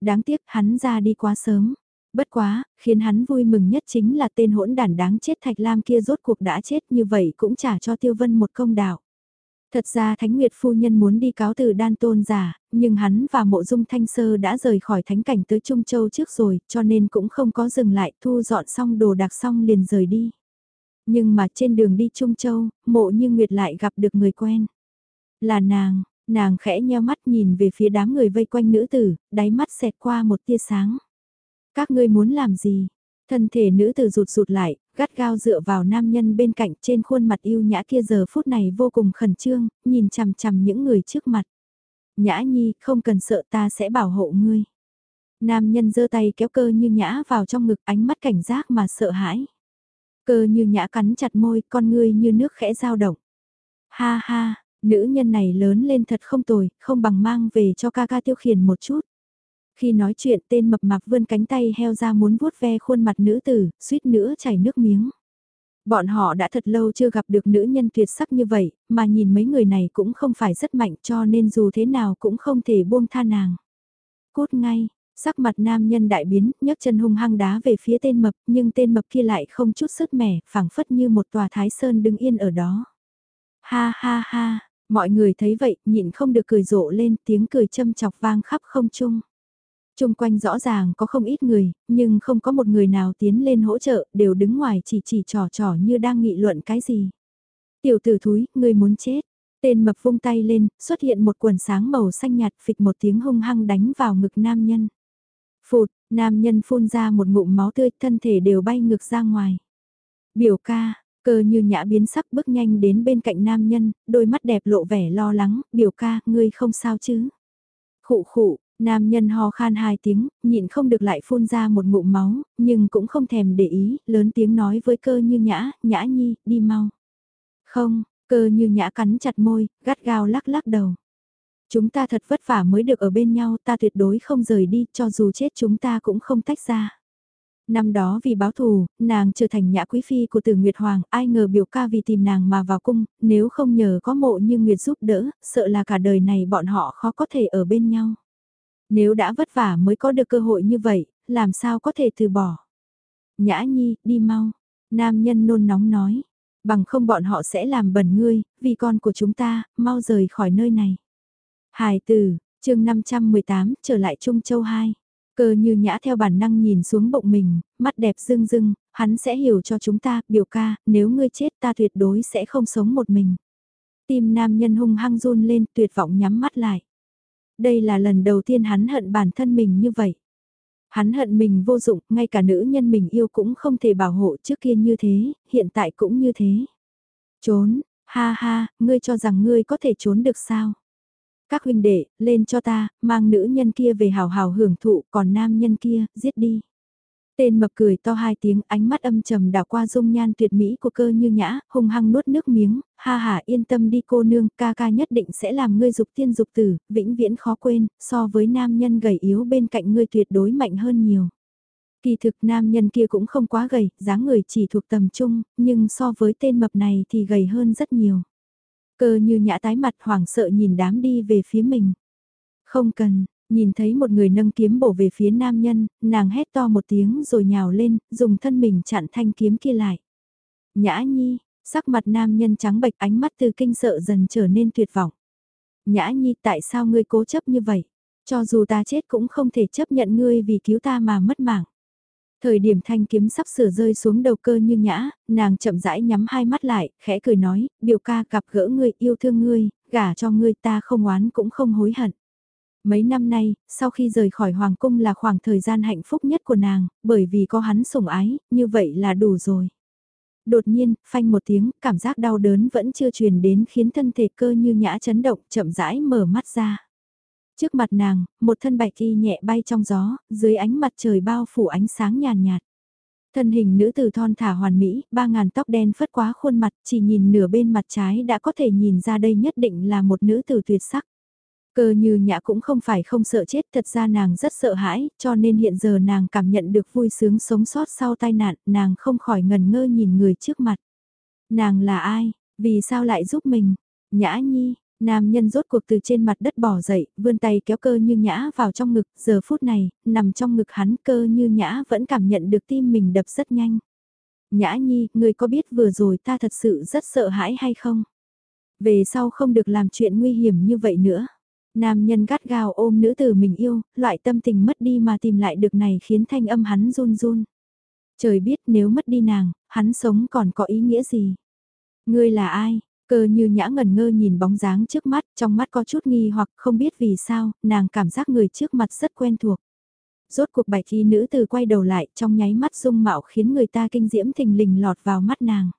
Đáng tiếc hắn ra đi quá sớm. Bất quá, khiến hắn vui mừng nhất chính là tên hỗn đản đáng chết Thạch Lam kia rốt cuộc đã chết như vậy cũng trả cho tiêu vân một công đạo. Thật ra Thánh Nguyệt Phu Nhân muốn đi cáo từ đan tôn giả, nhưng hắn và mộ dung thanh sơ đã rời khỏi thánh cảnh tới Trung Châu trước rồi, cho nên cũng không có dừng lại thu dọn xong đồ đạc xong liền rời đi. Nhưng mà trên đường đi Trung Châu, mộ như Nguyệt lại gặp được người quen. Là nàng, nàng khẽ nheo mắt nhìn về phía đám người vây quanh nữ tử, đáy mắt xẹt qua một tia sáng. Các ngươi muốn làm gì? Thân thể nữ tử rụt rụt lại, gắt gao dựa vào nam nhân bên cạnh trên khuôn mặt yêu nhã kia giờ phút này vô cùng khẩn trương, nhìn chằm chằm những người trước mặt. Nhã nhi, không cần sợ ta sẽ bảo hộ ngươi. Nam nhân giơ tay kéo cơ như nhã vào trong ngực ánh mắt cảnh giác mà sợ hãi. Cơ như nhã cắn chặt môi, con ngươi như nước khẽ dao động. Ha ha, nữ nhân này lớn lên thật không tồi, không bằng mang về cho ca ca tiêu khiển một chút. Khi nói chuyện tên mập mạp vươn cánh tay heo ra muốn vuốt ve khuôn mặt nữ tử, suýt nữa chảy nước miếng. Bọn họ đã thật lâu chưa gặp được nữ nhân tuyệt sắc như vậy, mà nhìn mấy người này cũng không phải rất mạnh cho nên dù thế nào cũng không thể buông tha nàng. Cút ngay, sắc mặt nam nhân đại biến, nhấc chân hung hăng đá về phía tên mập, nhưng tên mập kia lại không chút sức mẻ, phảng phất như một tòa thái sơn đứng yên ở đó. Ha ha ha, mọi người thấy vậy, nhịn không được cười rộ lên, tiếng cười châm chọc vang khắp không trung. Trung quanh rõ ràng có không ít người, nhưng không có một người nào tiến lên hỗ trợ, đều đứng ngoài chỉ chỉ trò trò như đang nghị luận cái gì. Tiểu tử thúi, người muốn chết. Tên mập vung tay lên, xuất hiện một quần sáng màu xanh nhạt phịch một tiếng hung hăng đánh vào ngực nam nhân. Phụt, nam nhân phun ra một ngụm máu tươi, thân thể đều bay ngược ra ngoài. Biểu ca, cơ như nhã biến sắc bước nhanh đến bên cạnh nam nhân, đôi mắt đẹp lộ vẻ lo lắng, biểu ca, ngươi không sao chứ. Khụ khụ, nam nhân ho khan hai tiếng, nhịn không được lại phun ra một ngụm máu, nhưng cũng không thèm để ý, lớn tiếng nói với cơ như nhã, nhã nhi, đi mau. Không, cơ như nhã cắn chặt môi, gắt gao lắc lắc đầu. Chúng ta thật vất vả mới được ở bên nhau, ta tuyệt đối không rời đi, cho dù chết chúng ta cũng không tách ra. Năm đó vì báo thù, nàng trở thành nhã quý phi của tử Nguyệt Hoàng, ai ngờ biểu ca vì tìm nàng mà vào cung, nếu không nhờ có mộ như Nguyệt giúp đỡ, sợ là cả đời này bọn họ khó có thể ở bên nhau. Nếu đã vất vả mới có được cơ hội như vậy, làm sao có thể từ bỏ. Nhã nhi, đi mau. Nam nhân nôn nóng nói. Bằng không bọn họ sẽ làm bẩn ngươi, vì con của chúng ta, mau rời khỏi nơi này. Hài tử, chương 518, trở lại Trung Châu 2. Cơ như nhã theo bản năng nhìn xuống bụng mình, mắt đẹp rưng rưng, hắn sẽ hiểu cho chúng ta, biểu ca, nếu ngươi chết ta tuyệt đối sẽ không sống một mình. Tim nam nhân hung hăng run lên tuyệt vọng nhắm mắt lại. Đây là lần đầu tiên hắn hận bản thân mình như vậy. Hắn hận mình vô dụng, ngay cả nữ nhân mình yêu cũng không thể bảo hộ trước kia như thế, hiện tại cũng như thế. Trốn, ha ha, ngươi cho rằng ngươi có thể trốn được sao? Các huynh đệ, lên cho ta, mang nữ nhân kia về hào hào hưởng thụ, còn nam nhân kia, giết đi. Tên mập cười to hai tiếng, ánh mắt âm trầm đảo qua dung nhan tuyệt mỹ của cơ như nhã, hung hăng nuốt nước miếng, ha ha yên tâm đi cô nương, ca ca nhất định sẽ làm ngươi dục tiên dục tử, vĩnh viễn khó quên, so với nam nhân gầy yếu bên cạnh ngươi tuyệt đối mạnh hơn nhiều. Kỳ thực nam nhân kia cũng không quá gầy, dáng người chỉ thuộc tầm trung, nhưng so với tên mập này thì gầy hơn rất nhiều. Cơ như nhã tái mặt hoảng sợ nhìn đám đi về phía mình. Không cần, nhìn thấy một người nâng kiếm bổ về phía nam nhân, nàng hét to một tiếng rồi nhào lên, dùng thân mình chặn thanh kiếm kia lại. Nhã nhi, sắc mặt nam nhân trắng bệch ánh mắt từ kinh sợ dần trở nên tuyệt vọng. Nhã nhi tại sao ngươi cố chấp như vậy? Cho dù ta chết cũng không thể chấp nhận ngươi vì cứu ta mà mất mạng. Thời điểm thanh kiếm sắp sửa rơi xuống đầu cơ như nhã, nàng chậm rãi nhắm hai mắt lại, khẽ cười nói, biểu ca gặp gỡ ngươi yêu thương ngươi, gả cho ngươi ta không oán cũng không hối hận. Mấy năm nay, sau khi rời khỏi Hoàng Cung là khoảng thời gian hạnh phúc nhất của nàng, bởi vì có hắn sủng ái, như vậy là đủ rồi. Đột nhiên, phanh một tiếng, cảm giác đau đớn vẫn chưa truyền đến khiến thân thể cơ như nhã chấn động, chậm rãi mở mắt ra. Trước mặt nàng, một thân bạch y nhẹ bay trong gió, dưới ánh mặt trời bao phủ ánh sáng nhàn nhạt. Thân hình nữ tử thon thả hoàn mỹ, ba ngàn tóc đen phất quá khuôn mặt, chỉ nhìn nửa bên mặt trái đã có thể nhìn ra đây nhất định là một nữ tử tuyệt sắc. Cơ như nhã cũng không phải không sợ chết, thật ra nàng rất sợ hãi, cho nên hiện giờ nàng cảm nhận được vui sướng sống sót sau tai nạn, nàng không khỏi ngần ngơ nhìn người trước mặt. Nàng là ai? Vì sao lại giúp mình? Nhã nhi, Nam nhân rốt cuộc từ trên mặt đất bỏ dậy, vươn tay kéo cơ như nhã vào trong ngực, giờ phút này, nằm trong ngực hắn cơ như nhã vẫn cảm nhận được tim mình đập rất nhanh. Nhã nhi, người có biết vừa rồi ta thật sự rất sợ hãi hay không? Về sau không được làm chuyện nguy hiểm như vậy nữa. Nam nhân gắt gao ôm nữ tử mình yêu, loại tâm tình mất đi mà tìm lại được này khiến thanh âm hắn run run. Trời biết nếu mất đi nàng, hắn sống còn có ý nghĩa gì? Ngươi là ai? Cơ như nhã ngẩn ngơ nhìn bóng dáng trước mắt, trong mắt có chút nghi hoặc không biết vì sao, nàng cảm giác người trước mặt rất quen thuộc. Rốt cuộc bạch y nữ từ quay đầu lại, trong nháy mắt dung mạo khiến người ta kinh diễm thình lình lọt vào mắt nàng.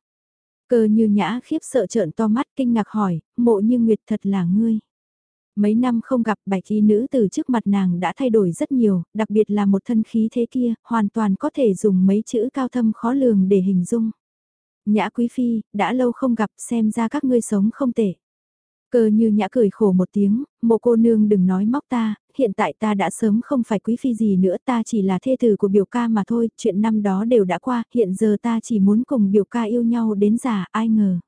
Cơ như nhã khiếp sợ trợn to mắt kinh ngạc hỏi, mộ như nguyệt thật là ngươi. Mấy năm không gặp bạch y nữ từ trước mặt nàng đã thay đổi rất nhiều, đặc biệt là một thân khí thế kia, hoàn toàn có thể dùng mấy chữ cao thâm khó lường để hình dung. Nhã quý phi, đã lâu không gặp xem ra các ngươi sống không tệ. Cơ như nhã cười khổ một tiếng, mộ cô nương đừng nói móc ta, hiện tại ta đã sớm không phải quý phi gì nữa ta chỉ là thê tử của biểu ca mà thôi, chuyện năm đó đều đã qua, hiện giờ ta chỉ muốn cùng biểu ca yêu nhau đến già, ai ngờ.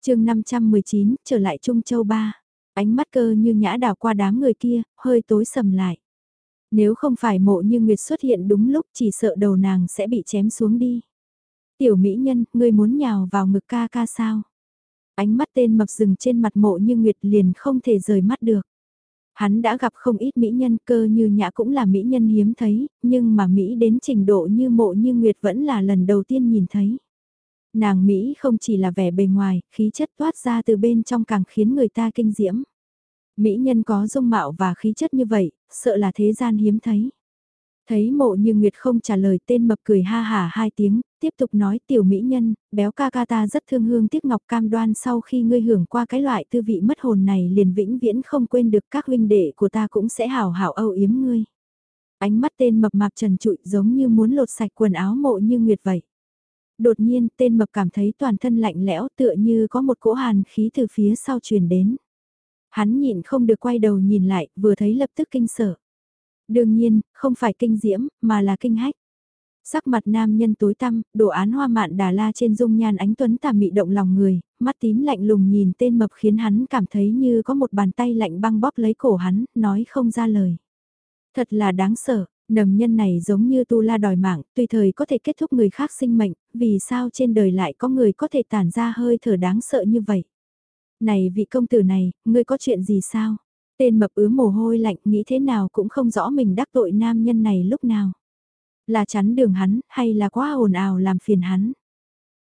chương 519, trở lại Trung Châu Ba, ánh mắt cơ như nhã đảo qua đám người kia, hơi tối sầm lại. Nếu không phải mộ như Nguyệt xuất hiện đúng lúc chỉ sợ đầu nàng sẽ bị chém xuống đi. Tiểu mỹ nhân, ngươi muốn nhào vào ngực ca ca sao? Ánh mắt tên mập rừng trên mặt mộ như Nguyệt liền không thể rời mắt được. Hắn đã gặp không ít mỹ nhân cơ như nhã cũng là mỹ nhân hiếm thấy, nhưng mà Mỹ đến trình độ như mộ như Nguyệt vẫn là lần đầu tiên nhìn thấy. Nàng Mỹ không chỉ là vẻ bề ngoài, khí chất toát ra từ bên trong càng khiến người ta kinh diễm. Mỹ nhân có dung mạo và khí chất như vậy, sợ là thế gian hiếm thấy. Thấy mộ như Nguyệt không trả lời tên mập cười ha hả hai tiếng, tiếp tục nói tiểu mỹ nhân, béo ca ca ta rất thương hương tiếc ngọc cam đoan sau khi ngươi hưởng qua cái loại tư vị mất hồn này liền vĩnh viễn không quên được các huynh đệ của ta cũng sẽ hảo hảo âu yếm ngươi. Ánh mắt tên mập mạp trần trụi giống như muốn lột sạch quần áo mộ như Nguyệt vậy. Đột nhiên tên mập cảm thấy toàn thân lạnh lẽo tựa như có một cỗ hàn khí từ phía sau truyền đến. Hắn nhịn không được quay đầu nhìn lại, vừa thấy lập tức kinh sợ. Đương nhiên, không phải kinh diễm, mà là kinh hách. Sắc mặt nam nhân tối tăm, đồ án hoa mạn đà la trên dung nhan ánh tuấn tà mị động lòng người, mắt tím lạnh lùng nhìn tên mập khiến hắn cảm thấy như có một bàn tay lạnh băng bóp lấy cổ hắn, nói không ra lời. Thật là đáng sợ, nầm nhân này giống như tu la đòi mạng, tùy thời có thể kết thúc người khác sinh mệnh, vì sao trên đời lại có người có thể tản ra hơi thở đáng sợ như vậy. Này vị công tử này, ngươi có chuyện gì sao? Tên mập ứa mồ hôi lạnh nghĩ thế nào cũng không rõ mình đắc tội nam nhân này lúc nào. Là chắn đường hắn, hay là quá ồn ào làm phiền hắn.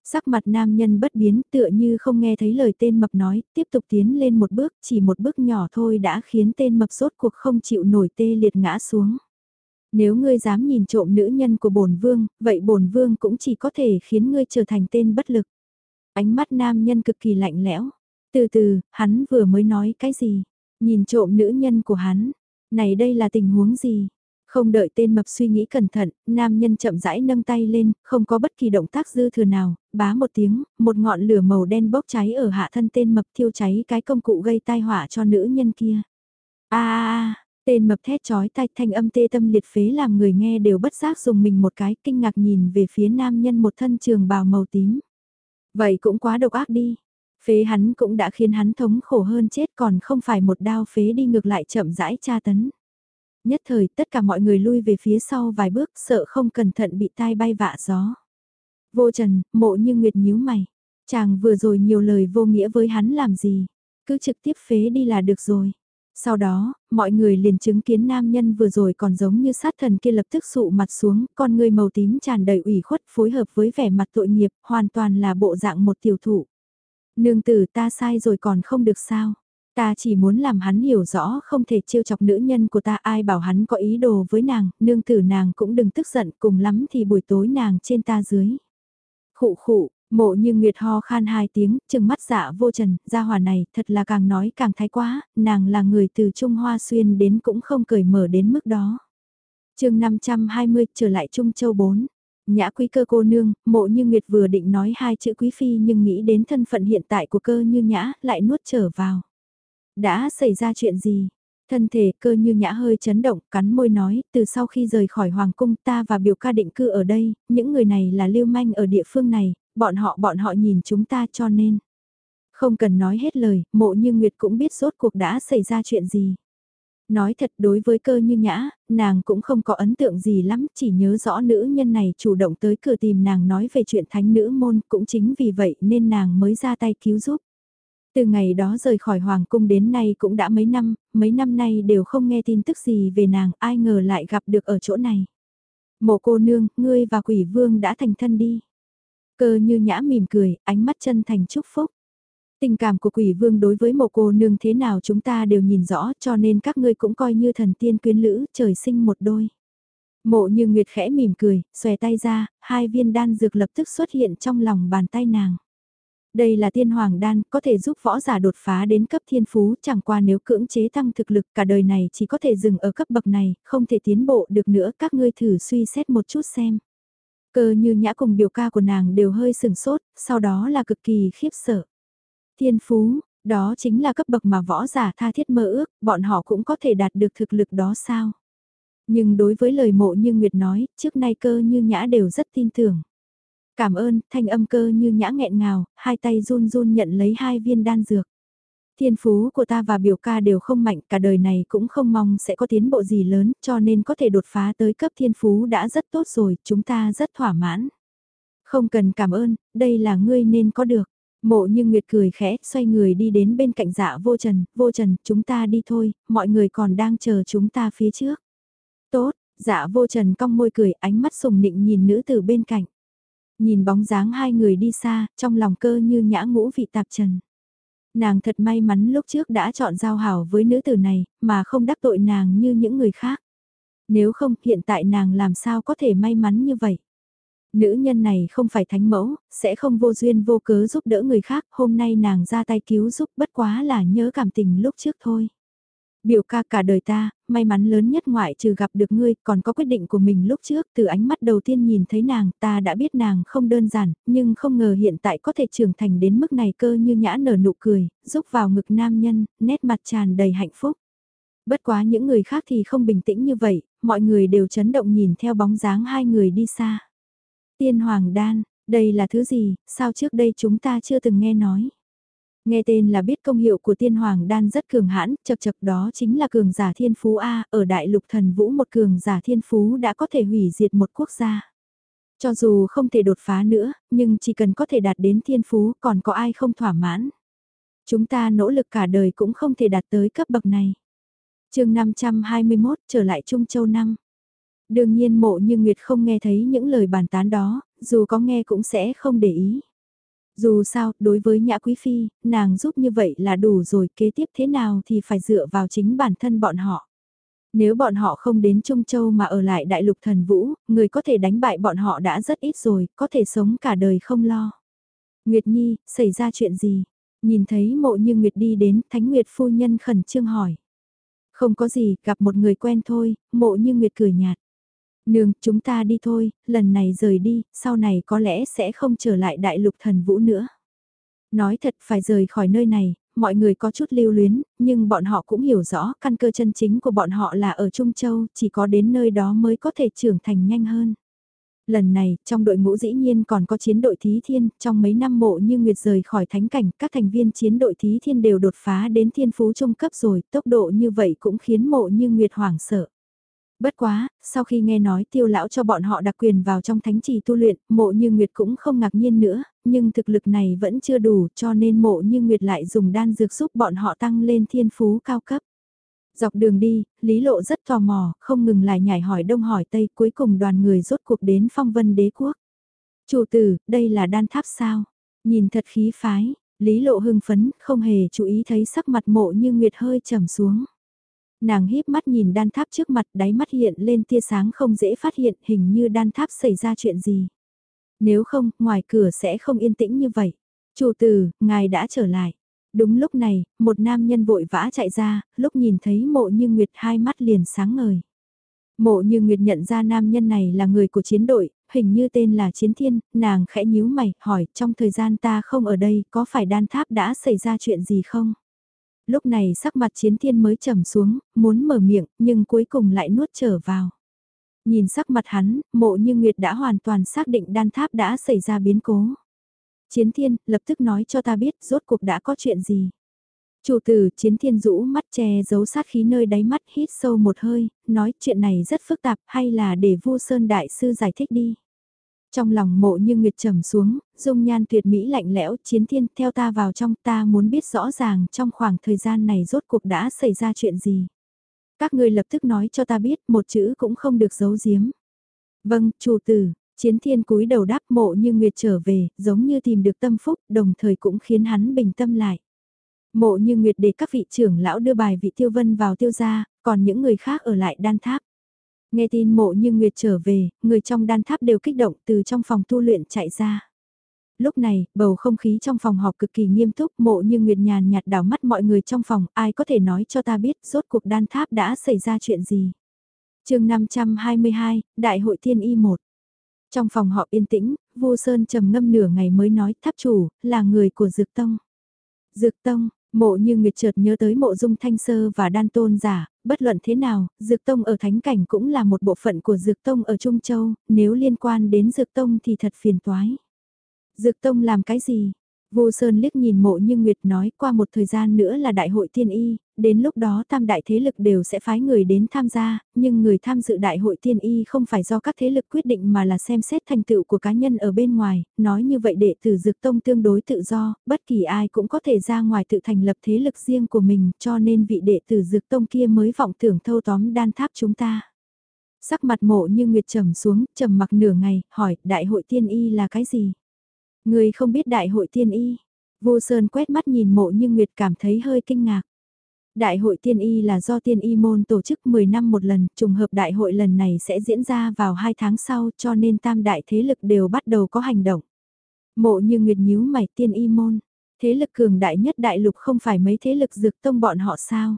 Sắc mặt nam nhân bất biến tựa như không nghe thấy lời tên mập nói, tiếp tục tiến lên một bước, chỉ một bước nhỏ thôi đã khiến tên mập sốt cuộc không chịu nổi tê liệt ngã xuống. Nếu ngươi dám nhìn trộm nữ nhân của bổn vương, vậy bổn vương cũng chỉ có thể khiến ngươi trở thành tên bất lực. Ánh mắt nam nhân cực kỳ lạnh lẽo. Từ từ, hắn vừa mới nói cái gì? Nhìn trộm nữ nhân của hắn. Này đây là tình huống gì? Không đợi tên mập suy nghĩ cẩn thận, nam nhân chậm rãi nâng tay lên, không có bất kỳ động tác dư thừa nào, bá một tiếng, một ngọn lửa màu đen bốc cháy ở hạ thân tên mập thiêu cháy cái công cụ gây tai họa cho nữ nhân kia. a a tên mập thét chói tai thanh âm tê tâm liệt phế làm người nghe đều bất giác dùng mình một cái kinh ngạc nhìn về phía nam nhân một thân trường bào màu tím. Vậy cũng quá độc ác đi. Phế hắn cũng đã khiến hắn thống khổ hơn chết còn không phải một đao phế đi ngược lại chậm rãi tra tấn. Nhất thời tất cả mọi người lui về phía sau vài bước sợ không cẩn thận bị tai bay vạ gió. Vô trần, mộ như nguyệt nhíu mày. Chàng vừa rồi nhiều lời vô nghĩa với hắn làm gì. Cứ trực tiếp phế đi là được rồi. Sau đó, mọi người liền chứng kiến nam nhân vừa rồi còn giống như sát thần kia lập tức sụ mặt xuống, con người màu tím tràn đầy ủy khuất phối hợp với vẻ mặt tội nghiệp, hoàn toàn là bộ dạng một tiểu thủ. Nương tử ta sai rồi còn không được sao. Ta chỉ muốn làm hắn hiểu rõ không thể trêu chọc nữ nhân của ta ai bảo hắn có ý đồ với nàng, nương tử nàng cũng đừng tức giận cùng lắm thì buổi tối nàng trên ta dưới. Khụ khụ, mộ như nguyệt ho khan hai tiếng, chừng mắt dạ vô trần, gia hòa này thật là càng nói càng thái quá, nàng là người từ Trung Hoa Xuyên đến cũng không cởi mở đến mức đó. chương 520 trở lại Trung Châu 4. Nhã quý cơ cô nương, mộ như Nguyệt vừa định nói hai chữ quý phi nhưng nghĩ đến thân phận hiện tại của cơ như nhã, lại nuốt trở vào. Đã xảy ra chuyện gì? Thân thể cơ như nhã hơi chấn động, cắn môi nói, từ sau khi rời khỏi hoàng cung ta và biểu ca định cư ở đây, những người này là lưu manh ở địa phương này, bọn họ bọn họ nhìn chúng ta cho nên. Không cần nói hết lời, mộ như Nguyệt cũng biết rốt cuộc đã xảy ra chuyện gì. Nói thật đối với cơ như nhã, nàng cũng không có ấn tượng gì lắm, chỉ nhớ rõ nữ nhân này chủ động tới cửa tìm nàng nói về chuyện thánh nữ môn, cũng chính vì vậy nên nàng mới ra tay cứu giúp. Từ ngày đó rời khỏi Hoàng cung đến nay cũng đã mấy năm, mấy năm nay đều không nghe tin tức gì về nàng, ai ngờ lại gặp được ở chỗ này. Mộ cô nương, ngươi và quỷ vương đã thành thân đi. Cơ như nhã mỉm cười, ánh mắt chân thành chúc phúc. Tình cảm của quỷ vương đối với mộ cô nương thế nào chúng ta đều nhìn rõ cho nên các ngươi cũng coi như thần tiên quyến lữ, trời sinh một đôi. Mộ như Nguyệt khẽ mỉm cười, xòe tay ra, hai viên đan dược lập tức xuất hiện trong lòng bàn tay nàng. Đây là tiên hoàng đan, có thể giúp võ giả đột phá đến cấp thiên phú, chẳng qua nếu cưỡng chế tăng thực lực cả đời này chỉ có thể dừng ở cấp bậc này, không thể tiến bộ được nữa, các ngươi thử suy xét một chút xem. Cơ như nhã cùng biểu ca của nàng đều hơi sừng sốt, sau đó là cực kỳ khiếp sợ. Thiên phú, đó chính là cấp bậc mà võ giả tha thiết mơ ước, bọn họ cũng có thể đạt được thực lực đó sao? Nhưng đối với lời mộ như Nguyệt nói, trước nay cơ như nhã đều rất tin tưởng. Cảm ơn, thanh âm cơ như nhã nghẹn ngào, hai tay run run nhận lấy hai viên đan dược. Thiên phú của ta và biểu ca đều không mạnh, cả đời này cũng không mong sẽ có tiến bộ gì lớn, cho nên có thể đột phá tới cấp thiên phú đã rất tốt rồi, chúng ta rất thỏa mãn. Không cần cảm ơn, đây là ngươi nên có được. Mộ như Nguyệt cười khẽ, xoay người đi đến bên cạnh dạ vô trần, vô trần, chúng ta đi thôi, mọi người còn đang chờ chúng ta phía trước. Tốt, dạ vô trần cong môi cười, ánh mắt sùng nịnh nhìn nữ từ bên cạnh. Nhìn bóng dáng hai người đi xa, trong lòng cơ như nhã ngũ vị tạp trần. Nàng thật may mắn lúc trước đã chọn giao hảo với nữ tử này, mà không đắc tội nàng như những người khác. Nếu không, hiện tại nàng làm sao có thể may mắn như vậy? Nữ nhân này không phải thánh mẫu, sẽ không vô duyên vô cớ giúp đỡ người khác, hôm nay nàng ra tay cứu giúp bất quá là nhớ cảm tình lúc trước thôi. Biểu ca cả đời ta, may mắn lớn nhất ngoại trừ gặp được ngươi, còn có quyết định của mình lúc trước, từ ánh mắt đầu tiên nhìn thấy nàng, ta đã biết nàng không đơn giản, nhưng không ngờ hiện tại có thể trưởng thành đến mức này cơ như nhã nở nụ cười, giúp vào ngực nam nhân, nét mặt tràn đầy hạnh phúc. Bất quá những người khác thì không bình tĩnh như vậy, mọi người đều chấn động nhìn theo bóng dáng hai người đi xa. Tiên Hoàng Đan, đây là thứ gì, sao trước đây chúng ta chưa từng nghe nói. Nghe tên là biết công hiệu của tiên hoàng đan rất cường hãn, chật chật đó chính là cường giả thiên phú A, ở đại lục thần vũ một cường giả thiên phú đã có thể hủy diệt một quốc gia. Cho dù không thể đột phá nữa, nhưng chỉ cần có thể đạt đến thiên phú còn có ai không thỏa mãn. Chúng ta nỗ lực cả đời cũng không thể đạt tới cấp bậc này. chương 521 trở lại Trung Châu năm. Đương nhiên mộ như Nguyệt không nghe thấy những lời bàn tán đó, dù có nghe cũng sẽ không để ý. Dù sao, đối với Nhã Quý Phi, nàng giúp như vậy là đủ rồi, kế tiếp thế nào thì phải dựa vào chính bản thân bọn họ. Nếu bọn họ không đến Trung Châu mà ở lại Đại Lục Thần Vũ, người có thể đánh bại bọn họ đã rất ít rồi, có thể sống cả đời không lo. Nguyệt Nhi, xảy ra chuyện gì? Nhìn thấy mộ như Nguyệt đi đến, Thánh Nguyệt phu nhân khẩn trương hỏi. Không có gì, gặp một người quen thôi, mộ như Nguyệt cười nhạt. Nương, chúng ta đi thôi, lần này rời đi, sau này có lẽ sẽ không trở lại đại lục thần vũ nữa. Nói thật phải rời khỏi nơi này, mọi người có chút lưu luyến, nhưng bọn họ cũng hiểu rõ căn cơ chân chính của bọn họ là ở Trung Châu, chỉ có đến nơi đó mới có thể trưởng thành nhanh hơn. Lần này, trong đội ngũ dĩ nhiên còn có chiến đội Thí Thiên, trong mấy năm mộ như Nguyệt rời khỏi thánh cảnh, các thành viên chiến đội Thí Thiên đều đột phá đến thiên phú trung cấp rồi, tốc độ như vậy cũng khiến mộ như Nguyệt hoảng sợ. Bất quá, sau khi nghe nói tiêu lão cho bọn họ đặc quyền vào trong thánh trì tu luyện, mộ như Nguyệt cũng không ngạc nhiên nữa, nhưng thực lực này vẫn chưa đủ cho nên mộ như Nguyệt lại dùng đan dược giúp bọn họ tăng lên thiên phú cao cấp. Dọc đường đi, Lý Lộ rất tò mò, không ngừng lại nhảy hỏi đông hỏi tây cuối cùng đoàn người rốt cuộc đến phong vân đế quốc. Chủ tử, đây là đan tháp sao? Nhìn thật khí phái, Lý Lộ hưng phấn, không hề chú ý thấy sắc mặt mộ như Nguyệt hơi trầm xuống. Nàng híp mắt nhìn đan tháp trước mặt đáy mắt hiện lên tia sáng không dễ phát hiện hình như đan tháp xảy ra chuyện gì. Nếu không, ngoài cửa sẽ không yên tĩnh như vậy. Chủ tử, ngài đã trở lại. Đúng lúc này, một nam nhân vội vã chạy ra, lúc nhìn thấy mộ như Nguyệt hai mắt liền sáng ngời. Mộ như Nguyệt nhận ra nam nhân này là người của chiến đội, hình như tên là Chiến Thiên, nàng khẽ nhíu mày, hỏi trong thời gian ta không ở đây có phải đan tháp đã xảy ra chuyện gì không? Lúc này sắc mặt chiến thiên mới trầm xuống, muốn mở miệng, nhưng cuối cùng lại nuốt trở vào. Nhìn sắc mặt hắn, mộ như Nguyệt đã hoàn toàn xác định đan tháp đã xảy ra biến cố. Chiến thiên, lập tức nói cho ta biết rốt cuộc đã có chuyện gì. Chủ tử chiến thiên rũ mắt che giấu sát khí nơi đáy mắt hít sâu một hơi, nói chuyện này rất phức tạp hay là để vu sơn đại sư giải thích đi. Trong lòng mộ như nguyệt trầm xuống, dung nhan tuyệt mỹ lạnh lẽo chiến thiên theo ta vào trong ta muốn biết rõ ràng trong khoảng thời gian này rốt cuộc đã xảy ra chuyện gì. Các ngươi lập tức nói cho ta biết một chữ cũng không được giấu giếm. Vâng, chủ tử, chiến thiên cúi đầu đáp mộ như nguyệt trở về, giống như tìm được tâm phúc, đồng thời cũng khiến hắn bình tâm lại. Mộ như nguyệt để các vị trưởng lão đưa bài vị tiêu vân vào tiêu gia, còn những người khác ở lại đan tháp. Nghe tin mộ như Nguyệt trở về, người trong đan tháp đều kích động từ trong phòng tu luyện chạy ra. Lúc này, bầu không khí trong phòng họp cực kỳ nghiêm túc, mộ như Nguyệt nhàn nhạt đảo mắt mọi người trong phòng, ai có thể nói cho ta biết rốt cuộc đan tháp đã xảy ra chuyện gì. chương 522, Đại hội Thiên Y 1 Trong phòng họp yên tĩnh, Vu Sơn trầm ngâm nửa ngày mới nói tháp chủ, là người của Dược Tông. Dược Tông, Mộ như Nguyệt chợt nhớ tới mộ dung thanh sơ và đan tôn giả, bất luận thế nào, Dược Tông ở Thánh Cảnh cũng là một bộ phận của Dược Tông ở Trung Châu, nếu liên quan đến Dược Tông thì thật phiền toái. Dược Tông làm cái gì? Vô Sơn liếc nhìn mộ như Nguyệt nói qua một thời gian nữa là đại hội tiên y, đến lúc đó tam đại thế lực đều sẽ phái người đến tham gia, nhưng người tham dự đại hội tiên y không phải do các thế lực quyết định mà là xem xét thành tựu của cá nhân ở bên ngoài, nói như vậy đệ tử dược tông tương đối tự do, bất kỳ ai cũng có thể ra ngoài tự thành lập thế lực riêng của mình cho nên vị đệ tử dược tông kia mới vọng tưởng thâu tóm đan tháp chúng ta. Sắc mặt mộ như Nguyệt trầm xuống, trầm mặc nửa ngày, hỏi đại hội tiên y là cái gì? Người không biết đại hội tiên y. Vô Sơn quét mắt nhìn mộ như Nguyệt cảm thấy hơi kinh ngạc. Đại hội tiên y là do tiên y môn tổ chức 10 năm một lần, trùng hợp đại hội lần này sẽ diễn ra vào 2 tháng sau cho nên tam đại thế lực đều bắt đầu có hành động. Mộ như nguyệt nhíu mày tiên y môn, thế lực cường đại nhất đại lục không phải mấy thế lực dược tông bọn họ sao?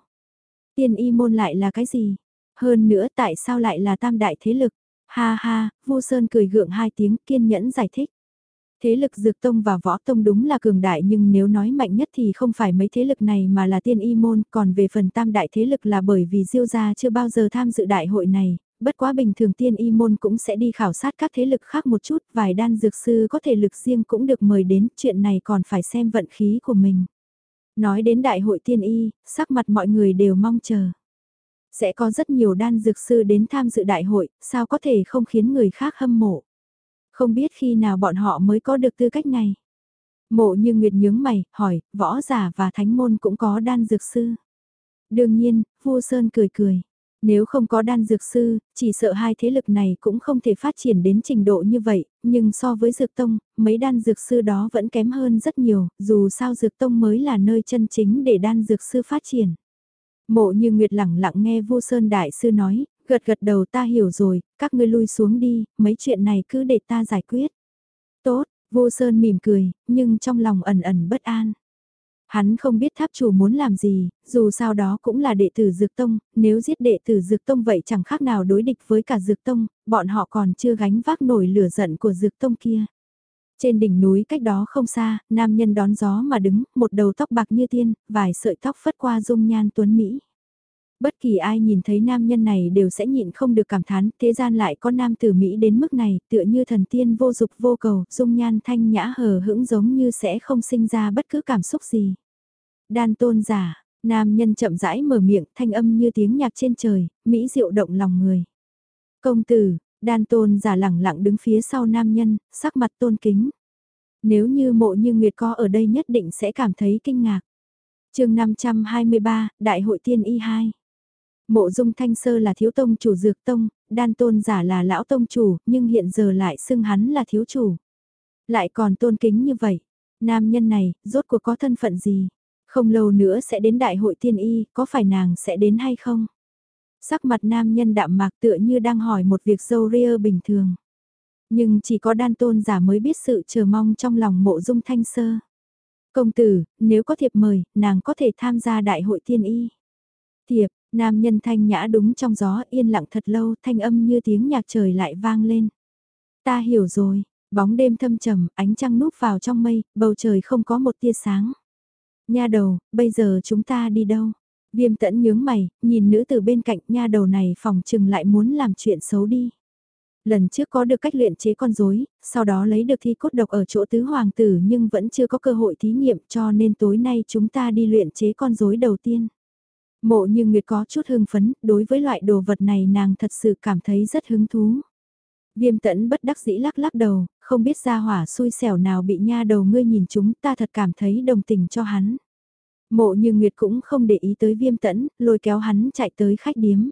Tiên y môn lại là cái gì? Hơn nữa tại sao lại là tam đại thế lực? Ha ha, Vu Sơn cười gượng hai tiếng kiên nhẫn giải thích. Thế lực dược tông và võ tông đúng là cường đại nhưng nếu nói mạnh nhất thì không phải mấy thế lực này mà là tiên y môn, còn về phần tam đại thế lực là bởi vì diêu gia chưa bao giờ tham dự đại hội này, bất quá bình thường tiên y môn cũng sẽ đi khảo sát các thế lực khác một chút, vài đan dược sư có thể lực riêng cũng được mời đến, chuyện này còn phải xem vận khí của mình. Nói đến đại hội tiên y, sắc mặt mọi người đều mong chờ. Sẽ có rất nhiều đan dược sư đến tham dự đại hội, sao có thể không khiến người khác hâm mộ. Không biết khi nào bọn họ mới có được tư cách này. Mộ như Nguyệt nhướng mày, hỏi, võ giả và thánh môn cũng có đan dược sư. Đương nhiên, Vu Sơn cười cười. Nếu không có đan dược sư, chỉ sợ hai thế lực này cũng không thể phát triển đến trình độ như vậy, nhưng so với dược tông, mấy đan dược sư đó vẫn kém hơn rất nhiều, dù sao dược tông mới là nơi chân chính để đan dược sư phát triển. Mộ như Nguyệt lẳng lặng nghe Vu Sơn Đại Sư nói, gật gật đầu ta hiểu rồi, các ngươi lui xuống đi, mấy chuyện này cứ để ta giải quyết. Tốt, vô Sơn mỉm cười, nhưng trong lòng ẩn ẩn bất an. Hắn không biết tháp chủ muốn làm gì, dù sao đó cũng là đệ tử Dược Tông, nếu giết đệ tử Dược Tông vậy chẳng khác nào đối địch với cả Dược Tông, bọn họ còn chưa gánh vác nổi lửa giận của Dược Tông kia. Trên đỉnh núi cách đó không xa, nam nhân đón gió mà đứng, một đầu tóc bạc như tiên, vài sợi tóc phất qua dung nhan tuấn Mỹ. Bất kỳ ai nhìn thấy nam nhân này đều sẽ nhịn không được cảm thán, thế gian lại có nam tử Mỹ đến mức này, tựa như thần tiên vô dục vô cầu, dung nhan thanh nhã hờ hững giống như sẽ không sinh ra bất cứ cảm xúc gì. Đan tôn giả, nam nhân chậm rãi mở miệng, thanh âm như tiếng nhạc trên trời, Mỹ diệu động lòng người. Công tử, đan tôn giả lẳng lặng đứng phía sau nam nhân, sắc mặt tôn kính. Nếu như mộ như Nguyệt có ở đây nhất định sẽ cảm thấy kinh ngạc. chương 523, Đại hội tiên y 2 Mộ dung thanh sơ là thiếu tông chủ dược tông, đan tôn giả là lão tông chủ, nhưng hiện giờ lại xưng hắn là thiếu chủ. Lại còn tôn kính như vậy, nam nhân này, rốt cuộc có thân phận gì? Không lâu nữa sẽ đến đại hội tiên y, có phải nàng sẽ đến hay không? Sắc mặt nam nhân đạm mạc tựa như đang hỏi một việc dâu ria bình thường. Nhưng chỉ có đan tôn giả mới biết sự chờ mong trong lòng mộ dung thanh sơ. Công tử, nếu có thiệp mời, nàng có thể tham gia đại hội tiên y. Thiệp, Nam nhân thanh nhã đúng trong gió yên lặng thật lâu thanh âm như tiếng nhạc trời lại vang lên. Ta hiểu rồi, bóng đêm thâm trầm, ánh trăng núp vào trong mây, bầu trời không có một tia sáng. Nha đầu, bây giờ chúng ta đi đâu? Viêm tẫn nhướng mày, nhìn nữ từ bên cạnh nha đầu này phòng trừng lại muốn làm chuyện xấu đi. Lần trước có được cách luyện chế con rối, sau đó lấy được thi cốt độc ở chỗ tứ hoàng tử nhưng vẫn chưa có cơ hội thí nghiệm cho nên tối nay chúng ta đi luyện chế con rối đầu tiên. Mộ như Nguyệt có chút hưng phấn, đối với loại đồ vật này nàng thật sự cảm thấy rất hứng thú. Viêm tẫn bất đắc dĩ lắc lắc đầu, không biết ra hỏa xui xẻo nào bị nha đầu ngươi nhìn chúng ta thật cảm thấy đồng tình cho hắn. Mộ như Nguyệt cũng không để ý tới viêm tẫn, lôi kéo hắn chạy tới khách điếm.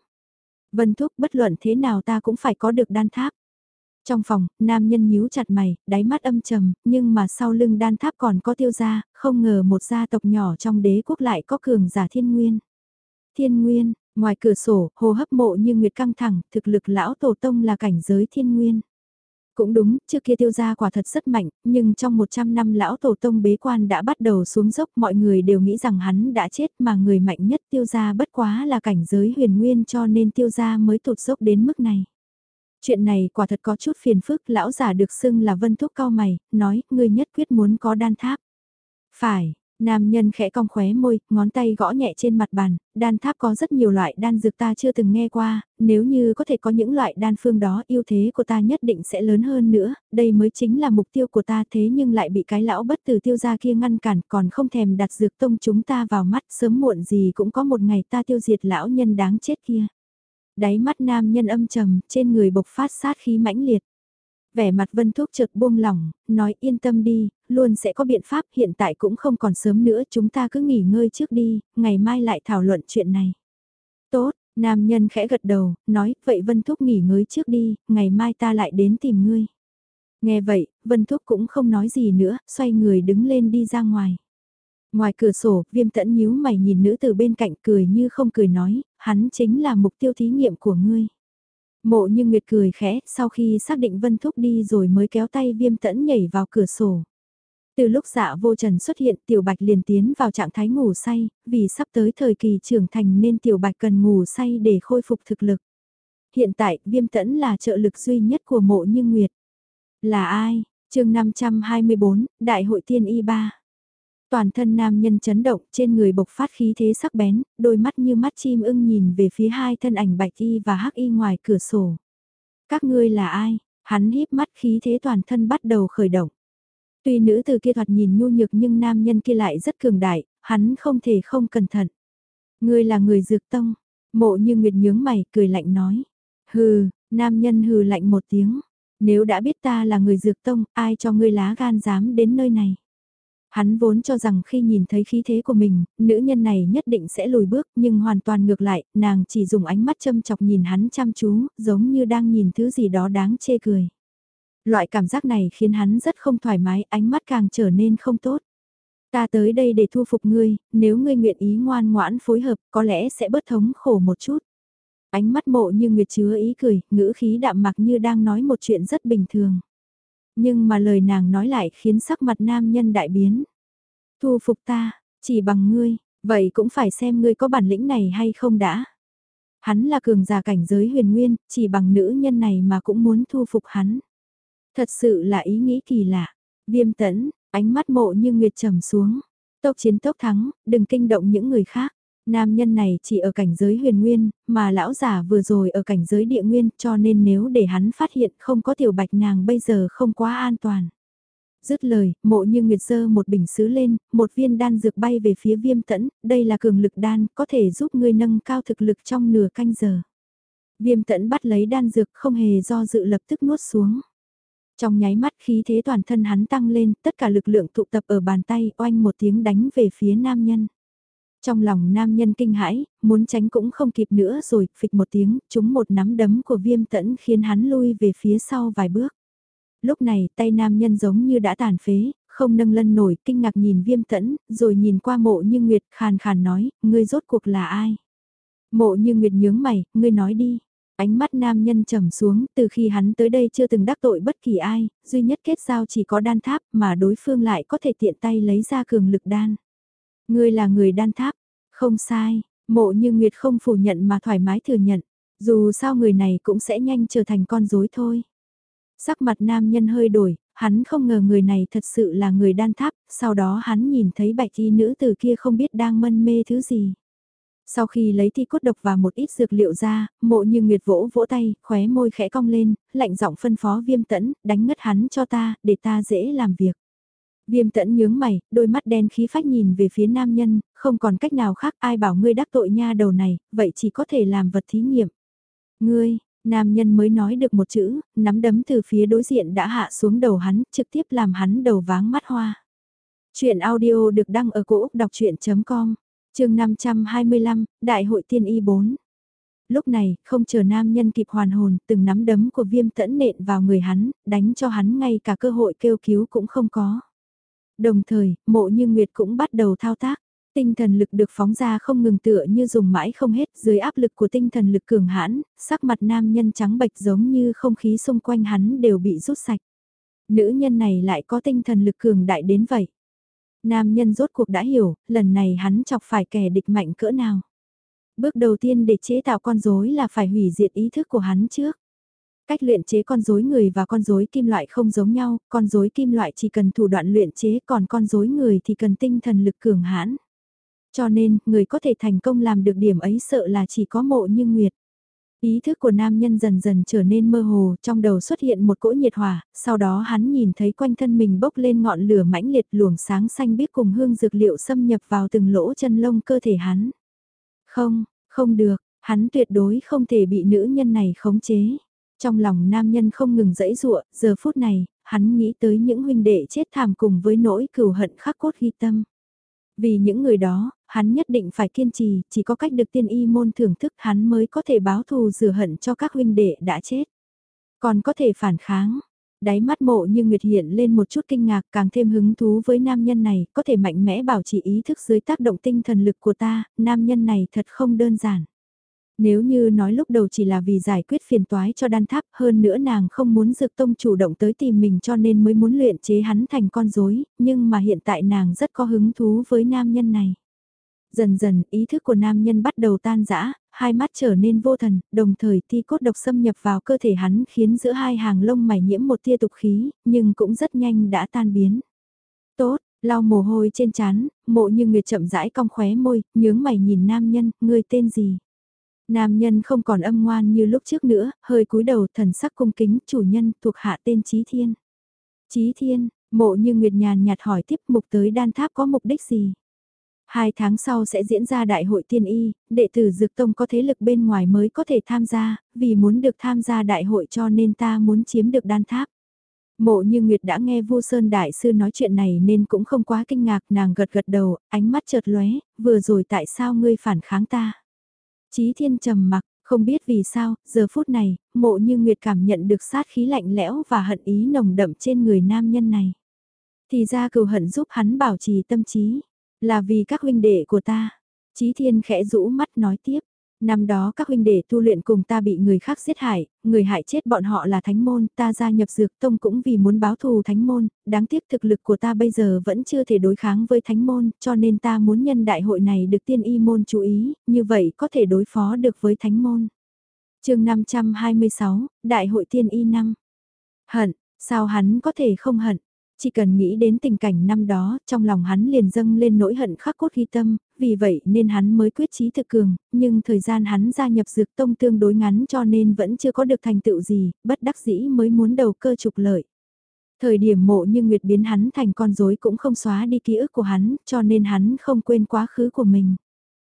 Vân thúc bất luận thế nào ta cũng phải có được đan tháp. Trong phòng, nam nhân nhíu chặt mày, đáy mắt âm trầm, nhưng mà sau lưng đan tháp còn có tiêu gia, không ngờ một gia tộc nhỏ trong đế quốc lại có cường giả thiên nguyên. Thiên nguyên, ngoài cửa sổ, hồ hấp mộ như nguyệt căng thẳng, thực lực lão tổ tông là cảnh giới thiên nguyên. Cũng đúng, trước kia tiêu gia quả thật rất mạnh, nhưng trong 100 năm lão tổ tông bế quan đã bắt đầu xuống dốc mọi người đều nghĩ rằng hắn đã chết mà người mạnh nhất tiêu gia bất quá là cảnh giới huyền nguyên cho nên tiêu gia mới tụt dốc đến mức này. Chuyện này quả thật có chút phiền phức, lão giả được xưng là vân thúc cao mày, nói, ngươi nhất quyết muốn có đan tháp. Phải, Nam nhân khẽ cong khóe môi, ngón tay gõ nhẹ trên mặt bàn, đan tháp có rất nhiều loại đan dược ta chưa từng nghe qua, nếu như có thể có những loại đan phương đó ưu thế của ta nhất định sẽ lớn hơn nữa, đây mới chính là mục tiêu của ta thế nhưng lại bị cái lão bất tử tiêu gia kia ngăn cản còn không thèm đặt dược tông chúng ta vào mắt sớm muộn gì cũng có một ngày ta tiêu diệt lão nhân đáng chết kia. Đáy mắt nam nhân âm trầm, trên người bộc phát sát khí mãnh liệt vẻ mặt Vân Thúc chợt buông lỏng, nói yên tâm đi, luôn sẽ có biện pháp hiện tại cũng không còn sớm nữa chúng ta cứ nghỉ ngơi trước đi, ngày mai lại thảo luận chuyện này. Tốt, nam nhân khẽ gật đầu, nói, vậy Vân Thúc nghỉ ngơi trước đi, ngày mai ta lại đến tìm ngươi. Nghe vậy, Vân Thúc cũng không nói gì nữa, xoay người đứng lên đi ra ngoài. Ngoài cửa sổ, viêm tẫn nhíu mày nhìn nữ từ bên cạnh cười như không cười nói, hắn chính là mục tiêu thí nghiệm của ngươi. Mộ như Nguyệt cười khẽ, sau khi xác định Vân Thúc đi rồi mới kéo tay viêm tẫn nhảy vào cửa sổ. Từ lúc dạ vô trần xuất hiện tiểu bạch liền tiến vào trạng thái ngủ say, vì sắp tới thời kỳ trưởng thành nên tiểu bạch cần ngủ say để khôi phục thực lực. Hiện tại, viêm tẫn là trợ lực duy nhất của mộ như Nguyệt. Là ai? chương 524, Đại hội tiên y 3. Toàn thân nam nhân chấn động, trên người bộc phát khí thế sắc bén, đôi mắt như mắt chim ưng nhìn về phía hai thân ảnh bạch y và hắc y ngoài cửa sổ. Các ngươi là ai? Hắn híp mắt khí thế toàn thân bắt đầu khởi động. Tuy nữ từ kia thoạt nhìn nhu nhược nhưng nam nhân kia lại rất cường đại, hắn không thể không cẩn thận. Ngươi là người dược tông, mộ như nguyệt nhướng mày cười lạnh nói. Hừ, nam nhân hừ lạnh một tiếng. Nếu đã biết ta là người dược tông, ai cho ngươi lá gan dám đến nơi này. Hắn vốn cho rằng khi nhìn thấy khí thế của mình, nữ nhân này nhất định sẽ lùi bước nhưng hoàn toàn ngược lại, nàng chỉ dùng ánh mắt châm chọc nhìn hắn chăm chú, giống như đang nhìn thứ gì đó đáng chê cười. Loại cảm giác này khiến hắn rất không thoải mái, ánh mắt càng trở nên không tốt. Ta tới đây để thu phục ngươi, nếu ngươi nguyện ý ngoan ngoãn phối hợp có lẽ sẽ bớt thống khổ một chút. Ánh mắt mộ như nguyệt chứa ý cười, ngữ khí đạm mặc như đang nói một chuyện rất bình thường. Nhưng mà lời nàng nói lại khiến sắc mặt nam nhân đại biến. Thu phục ta, chỉ bằng ngươi, vậy cũng phải xem ngươi có bản lĩnh này hay không đã. Hắn là cường giả cảnh giới huyền nguyên, chỉ bằng nữ nhân này mà cũng muốn thu phục hắn. Thật sự là ý nghĩ kỳ lạ. Viêm tẫn, ánh mắt mộ như nguyệt trầm xuống. Tốc chiến tốc thắng, đừng kinh động những người khác. Nam nhân này chỉ ở cảnh giới huyền nguyên, mà lão giả vừa rồi ở cảnh giới địa nguyên cho nên nếu để hắn phát hiện không có tiểu bạch nàng bây giờ không quá an toàn. Dứt lời, mộ như nguyệt dơ một bình sứ lên, một viên đan dược bay về phía viêm tẫn, đây là cường lực đan, có thể giúp ngươi nâng cao thực lực trong nửa canh giờ. Viêm tẫn bắt lấy đan dược không hề do dự lập tức nuốt xuống. Trong nháy mắt khí thế toàn thân hắn tăng lên, tất cả lực lượng tụ tập ở bàn tay oanh một tiếng đánh về phía nam nhân. Trong lòng nam nhân kinh hãi, muốn tránh cũng không kịp nữa rồi, phịch một tiếng, trúng một nắm đấm của viêm tẫn khiến hắn lui về phía sau vài bước. Lúc này tay nam nhân giống như đã tàn phế, không nâng lân nổi, kinh ngạc nhìn viêm tẫn, rồi nhìn qua mộ như Nguyệt khàn khàn nói, ngươi rốt cuộc là ai? Mộ như Nguyệt nhướng mày, ngươi nói đi. Ánh mắt nam nhân trầm xuống, từ khi hắn tới đây chưa từng đắc tội bất kỳ ai, duy nhất kết giao chỉ có đan tháp mà đối phương lại có thể tiện tay lấy ra cường lực đan. Ngươi là người đan tháp, không sai, mộ như Nguyệt không phủ nhận mà thoải mái thừa nhận, dù sao người này cũng sẽ nhanh trở thành con rối thôi. Sắc mặt nam nhân hơi đổi, hắn không ngờ người này thật sự là người đan tháp, sau đó hắn nhìn thấy bạch y nữ từ kia không biết đang mân mê thứ gì. Sau khi lấy thi cốt độc và một ít dược liệu ra, mộ như nguyệt vỗ vỗ tay, khóe môi khẽ cong lên, lạnh giọng phân phó viêm tẫn, đánh ngất hắn cho ta, để ta dễ làm việc. Viêm tẫn nhướng mày, đôi mắt đen khí phách nhìn về phía nam nhân, không còn cách nào khác ai bảo ngươi đắc tội nha đầu này, vậy chỉ có thể làm vật thí nghiệm. Ngươi, nam nhân mới nói được một chữ, nắm đấm từ phía đối diện đã hạ xuống đầu hắn, trực tiếp làm hắn đầu váng mắt hoa. Chuyện audio được đăng ở cổ Úc đọc chuyện.com chương 525, Đại hội tiên y 4. Lúc này, không chờ nam nhân kịp hoàn hồn, từng nắm đấm của viêm tẫn nện vào người hắn, đánh cho hắn ngay cả cơ hội kêu cứu cũng không có. Đồng thời, mộ như Nguyệt cũng bắt đầu thao tác. Tinh thần lực được phóng ra không ngừng tựa như dùng mãi không hết dưới áp lực của tinh thần lực cường hãn, sắc mặt nam nhân trắng bệch giống như không khí xung quanh hắn đều bị rút sạch. Nữ nhân này lại có tinh thần lực cường đại đến vậy. Nam nhân rốt cuộc đã hiểu, lần này hắn chọc phải kẻ địch mạnh cỡ nào. Bước đầu tiên để chế tạo con rối là phải hủy diệt ý thức của hắn trước. Cách luyện chế con rối người và con rối kim loại không giống nhau, con rối kim loại chỉ cần thủ đoạn luyện chế còn con rối người thì cần tinh thần lực cường hãn. Cho nên, người có thể thành công làm được điểm ấy sợ là chỉ có mộ như nguyệt. Ý thức của nam nhân dần dần trở nên mơ hồ, trong đầu xuất hiện một cỗ nhiệt hỏa, sau đó hắn nhìn thấy quanh thân mình bốc lên ngọn lửa mãnh liệt luồng sáng xanh biếc cùng hương dược liệu xâm nhập vào từng lỗ chân lông cơ thể hắn. Không, không được, hắn tuyệt đối không thể bị nữ nhân này khống chế. Trong lòng nam nhân không ngừng dẫy dụa, giờ phút này, hắn nghĩ tới những huynh đệ chết thảm cùng với nỗi cừu hận khắc cốt ghi tâm. Vì những người đó, hắn nhất định phải kiên trì, chỉ có cách được tiên y môn thưởng thức hắn mới có thể báo thù rửa hận cho các huynh đệ đã chết. Còn có thể phản kháng. Đáy mắt mộ như Nguyệt hiện lên một chút kinh ngạc càng thêm hứng thú với nam nhân này, có thể mạnh mẽ bảo trì ý thức dưới tác động tinh thần lực của ta, nam nhân này thật không đơn giản. Nếu như nói lúc đầu chỉ là vì giải quyết phiền toái cho đan tháp hơn nữa nàng không muốn dược tông chủ động tới tìm mình cho nên mới muốn luyện chế hắn thành con rối nhưng mà hiện tại nàng rất có hứng thú với nam nhân này. Dần dần, ý thức của nam nhân bắt đầu tan rã, hai mắt trở nên vô thần, đồng thời thi cốt độc xâm nhập vào cơ thể hắn khiến giữa hai hàng lông mày nhiễm một tia tục khí, nhưng cũng rất nhanh đã tan biến. Tốt, lau mồ hôi trên trán, mộ như nguyệt chậm rãi cong khóe môi, nhướng mày nhìn nam nhân, ngươi tên gì? Nam nhân không còn âm ngoan như lúc trước nữa, hơi cúi đầu thần sắc cung kính, chủ nhân thuộc hạ tên Chí Thiên. Chí Thiên, mộ như Nguyệt nhàn nhạt hỏi tiếp mục tới đan tháp có mục đích gì? Hai tháng sau sẽ diễn ra đại hội tiên y, đệ tử Dược Tông có thế lực bên ngoài mới có thể tham gia, vì muốn được tham gia đại hội cho nên ta muốn chiếm được đan tháp. Mộ như Nguyệt đã nghe Vu Sơn Đại Sư nói chuyện này nên cũng không quá kinh ngạc nàng gật gật đầu, ánh mắt chợt lóe, vừa rồi tại sao ngươi phản kháng ta? Chí thiên trầm mặc, không biết vì sao, giờ phút này, mộ như Nguyệt cảm nhận được sát khí lạnh lẽo và hận ý nồng đậm trên người nam nhân này. Thì ra cừu hận giúp hắn bảo trì tâm trí. Là vì các huynh đệ của ta. Chí Thiên khẽ rũ mắt nói tiếp. Năm đó các huynh đệ tu luyện cùng ta bị người khác giết hại, người hại chết bọn họ là thánh môn, ta gia nhập dược tông cũng vì muốn báo thù thánh môn, đáng tiếc thực lực của ta bây giờ vẫn chưa thể đối kháng với thánh môn, cho nên ta muốn nhân đại hội này được tiên y môn chú ý, như vậy có thể đối phó được với thánh môn. chương 526, Đại hội tiên y năm. Hận, sao hắn có thể không hận? Chỉ cần nghĩ đến tình cảnh năm đó, trong lòng hắn liền dâng lên nỗi hận khắc cốt ghi tâm, vì vậy nên hắn mới quyết chí thực cường, nhưng thời gian hắn gia nhập dược tông tương đối ngắn cho nên vẫn chưa có được thành tựu gì, bất đắc dĩ mới muốn đầu cơ trục lợi. Thời điểm mộ như Nguyệt biến hắn thành con rối cũng không xóa đi ký ức của hắn, cho nên hắn không quên quá khứ của mình.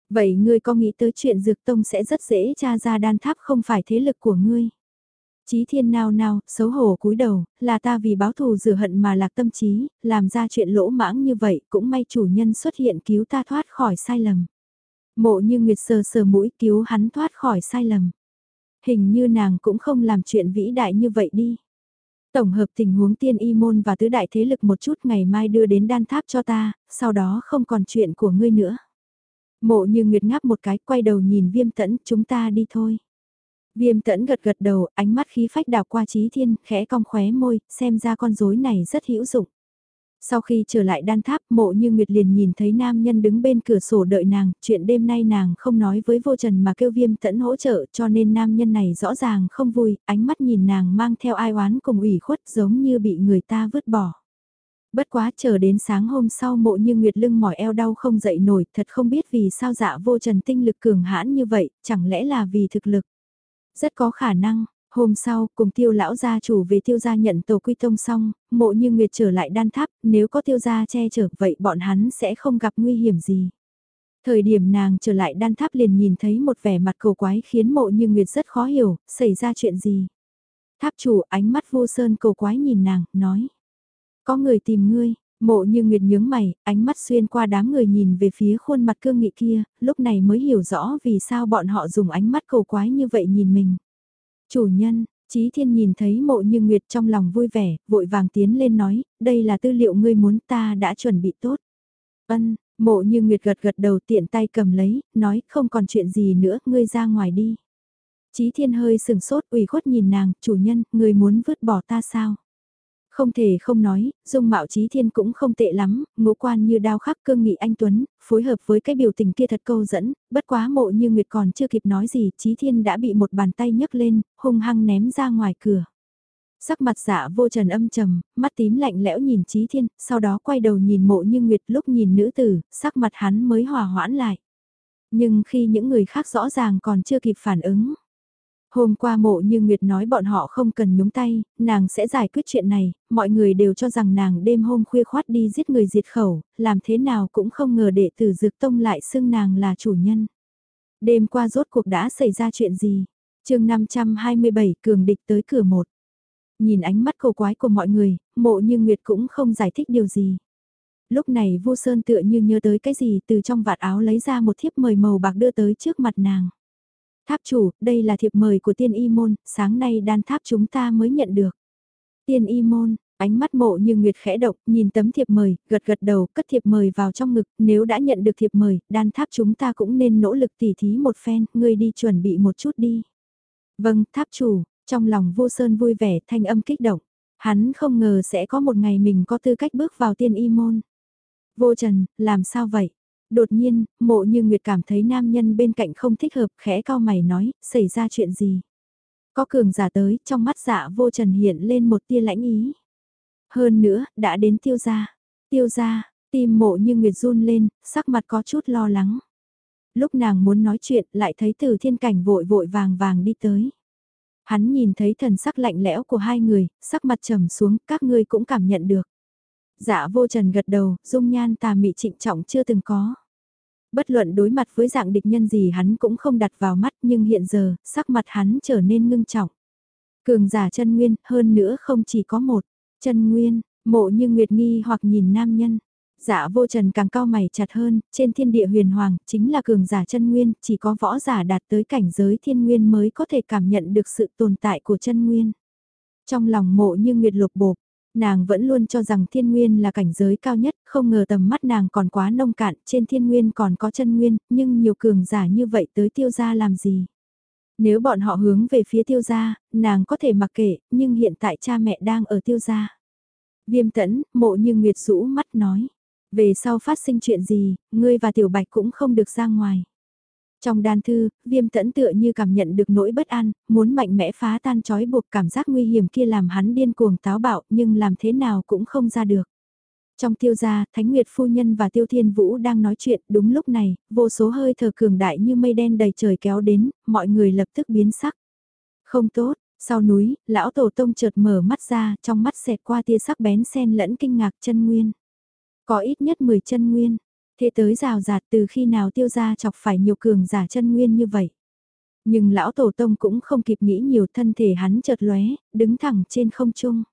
Vậy ngươi có nghĩ tới chuyện dược tông sẽ rất dễ tra ra đan tháp không phải thế lực của ngươi? Chí thiên nào nào, xấu hổ cúi đầu, là ta vì báo thù rửa hận mà lạc tâm trí, làm ra chuyện lỗ mãng như vậy, cũng may chủ nhân xuất hiện cứu ta thoát khỏi sai lầm. Mộ như Nguyệt sờ sờ mũi cứu hắn thoát khỏi sai lầm. Hình như nàng cũng không làm chuyện vĩ đại như vậy đi. Tổng hợp tình huống tiên y môn và tứ đại thế lực một chút ngày mai đưa đến đan tháp cho ta, sau đó không còn chuyện của ngươi nữa. Mộ như Nguyệt ngáp một cái quay đầu nhìn viêm tẫn chúng ta đi thôi. Viêm tẫn gật gật đầu, ánh mắt khí phách đào qua trí thiên, khẽ cong khóe môi, xem ra con rối này rất hữu dụng. Sau khi trở lại đan tháp, mộ như Nguyệt liền nhìn thấy nam nhân đứng bên cửa sổ đợi nàng, chuyện đêm nay nàng không nói với vô trần mà kêu viêm tẫn hỗ trợ cho nên nam nhân này rõ ràng không vui, ánh mắt nhìn nàng mang theo ai oán cùng ủy khuất giống như bị người ta vứt bỏ. Bất quá chờ đến sáng hôm sau mộ như Nguyệt lưng mỏi eo đau không dậy nổi, thật không biết vì sao dạ vô trần tinh lực cường hãn như vậy, chẳng lẽ là vì thực lực. Rất có khả năng, hôm sau, cùng tiêu lão gia chủ về tiêu gia nhận tổ quy tông xong, mộ như Nguyệt trở lại đan tháp, nếu có tiêu gia che chở vậy bọn hắn sẽ không gặp nguy hiểm gì. Thời điểm nàng trở lại đan tháp liền nhìn thấy một vẻ mặt cầu quái khiến mộ như Nguyệt rất khó hiểu, xảy ra chuyện gì. Tháp chủ ánh mắt vô sơn cầu quái nhìn nàng, nói. Có người tìm ngươi, Mộ như Nguyệt nhướng mày, ánh mắt xuyên qua đám người nhìn về phía khuôn mặt cương nghị kia, lúc này mới hiểu rõ vì sao bọn họ dùng ánh mắt cầu quái như vậy nhìn mình. Chủ nhân, Chí Thiên nhìn thấy mộ như Nguyệt trong lòng vui vẻ, vội vàng tiến lên nói, đây là tư liệu ngươi muốn ta đã chuẩn bị tốt. Ân, mộ như Nguyệt gật gật đầu tiện tay cầm lấy, nói không còn chuyện gì nữa, ngươi ra ngoài đi. Chí Thiên hơi sừng sốt ủy khuất nhìn nàng, chủ nhân, ngươi muốn vứt bỏ ta sao? Không thể không nói, dung mạo trí thiên cũng không tệ lắm, ngũ quan như đao khắc cương nghị anh Tuấn, phối hợp với cái biểu tình kia thật câu dẫn, bất quá mộ như Nguyệt còn chưa kịp nói gì, trí thiên đã bị một bàn tay nhấc lên, hung hăng ném ra ngoài cửa. Sắc mặt dạ vô trần âm trầm, mắt tím lạnh lẽo nhìn trí thiên, sau đó quay đầu nhìn mộ như Nguyệt lúc nhìn nữ tử, sắc mặt hắn mới hòa hoãn lại. Nhưng khi những người khác rõ ràng còn chưa kịp phản ứng, Hôm qua mộ như Nguyệt nói bọn họ không cần nhúng tay, nàng sẽ giải quyết chuyện này, mọi người đều cho rằng nàng đêm hôm khuya khoát đi giết người diệt khẩu, làm thế nào cũng không ngờ đệ tử Dược Tông lại xưng nàng là chủ nhân. Đêm qua rốt cuộc đã xảy ra chuyện gì? chương 527 cường địch tới cửa một. Nhìn ánh mắt cầu quái của mọi người, mộ như Nguyệt cũng không giải thích điều gì. Lúc này Vu Sơn tựa như nhớ tới cái gì từ trong vạt áo lấy ra một thiếp mời màu bạc đưa tới trước mặt nàng. Tháp chủ, đây là thiệp mời của tiên y môn, sáng nay đan tháp chúng ta mới nhận được. Tiên y môn, ánh mắt mộ như nguyệt khẽ động, nhìn tấm thiệp mời, gật gật đầu, cất thiệp mời vào trong ngực, nếu đã nhận được thiệp mời, đan tháp chúng ta cũng nên nỗ lực tỉ thí một phen, ngươi đi chuẩn bị một chút đi. Vâng, tháp chủ, trong lòng vô sơn vui vẻ, thanh âm kích động. Hắn không ngờ sẽ có một ngày mình có tư cách bước vào tiên y môn. Vô trần, làm sao vậy? Đột nhiên, mộ như Nguyệt cảm thấy nam nhân bên cạnh không thích hợp, khẽ cao mày nói, xảy ra chuyện gì? Có cường giả tới, trong mắt dạ vô trần hiện lên một tia lãnh ý. Hơn nữa, đã đến tiêu gia. Tiêu gia, tim mộ như Nguyệt run lên, sắc mặt có chút lo lắng. Lúc nàng muốn nói chuyện, lại thấy từ thiên cảnh vội vội vàng vàng đi tới. Hắn nhìn thấy thần sắc lạnh lẽo của hai người, sắc mặt trầm xuống, các ngươi cũng cảm nhận được. Dạ vô trần gật đầu, dung nhan tà mị trịnh trọng chưa từng có. Bất luận đối mặt với dạng địch nhân gì hắn cũng không đặt vào mắt nhưng hiện giờ, sắc mặt hắn trở nên ngưng trọng. Cường giả chân nguyên, hơn nữa không chỉ có một, chân nguyên, mộ như nguyệt nghi hoặc nhìn nam nhân. Dạ vô trần càng cao mày chặt hơn, trên thiên địa huyền hoàng, chính là cường giả chân nguyên, chỉ có võ giả đạt tới cảnh giới thiên nguyên mới có thể cảm nhận được sự tồn tại của chân nguyên. Trong lòng mộ như nguyệt lục bộp, nàng vẫn luôn cho rằng thiên nguyên là cảnh giới cao nhất, không ngờ tầm mắt nàng còn quá nông cạn, trên thiên nguyên còn có chân nguyên, nhưng nhiều cường giả như vậy tới tiêu gia làm gì? Nếu bọn họ hướng về phía tiêu gia, nàng có thể mặc kệ, nhưng hiện tại cha mẹ đang ở tiêu gia. Viêm tẫn, mộ như Nguyệt rũ mắt nói. Về sau phát sinh chuyện gì, ngươi và tiểu bạch cũng không được ra ngoài. Trong đan thư, viêm tẫn tựa như cảm nhận được nỗi bất an, muốn mạnh mẽ phá tan trói buộc cảm giác nguy hiểm kia làm hắn điên cuồng táo bạo nhưng làm thế nào cũng không ra được. Trong tiêu gia, Thánh Nguyệt Phu Nhân và Tiêu Thiên Vũ đang nói chuyện đúng lúc này, vô số hơi thở cường đại như mây đen đầy trời kéo đến, mọi người lập tức biến sắc. Không tốt, sau núi, lão tổ tông chợt mở mắt ra, trong mắt xẹt qua tia sắc bén sen lẫn kinh ngạc chân nguyên. Có ít nhất 10 chân nguyên, thế tới rào rạt từ khi nào tiêu gia chọc phải nhiều cường giả chân nguyên như vậy. Nhưng lão tổ tông cũng không kịp nghĩ nhiều thân thể hắn chợt lóe, đứng thẳng trên không trung.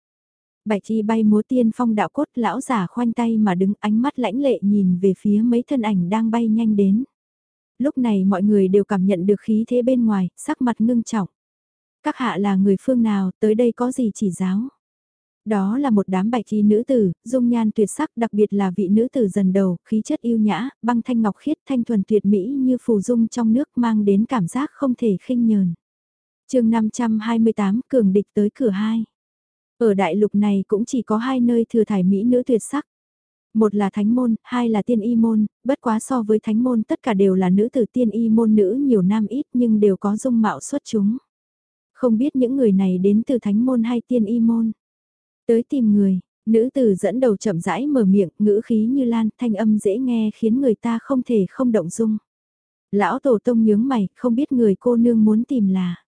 Bạch chi bay múa tiên phong đạo cốt lão giả khoanh tay mà đứng ánh mắt lãnh lệ nhìn về phía mấy thân ảnh đang bay nhanh đến. Lúc này mọi người đều cảm nhận được khí thế bên ngoài, sắc mặt ngưng trọng. Các hạ là người phương nào, tới đây có gì chỉ giáo? Đó là một đám bạch y nữ tử, dung nhan tuyệt sắc đặc biệt là vị nữ tử dần đầu, khí chất yêu nhã, băng thanh ngọc khiết thanh thuần tuyệt mỹ như phù dung trong nước mang đến cảm giác không thể khinh nhờn. chương 528 cường địch tới cửa hai. Ở đại lục này cũng chỉ có hai nơi thừa thải mỹ nữ tuyệt sắc. Một là thánh môn, hai là tiên y môn, bất quá so với thánh môn tất cả đều là nữ tử tiên y môn nữ nhiều nam ít nhưng đều có dung mạo xuất chúng. Không biết những người này đến từ thánh môn hay tiên y môn. Tới tìm người, nữ tử dẫn đầu chậm rãi mở miệng, ngữ khí như lan, thanh âm dễ nghe khiến người ta không thể không động dung. Lão tổ tông nhướng mày, không biết người cô nương muốn tìm là.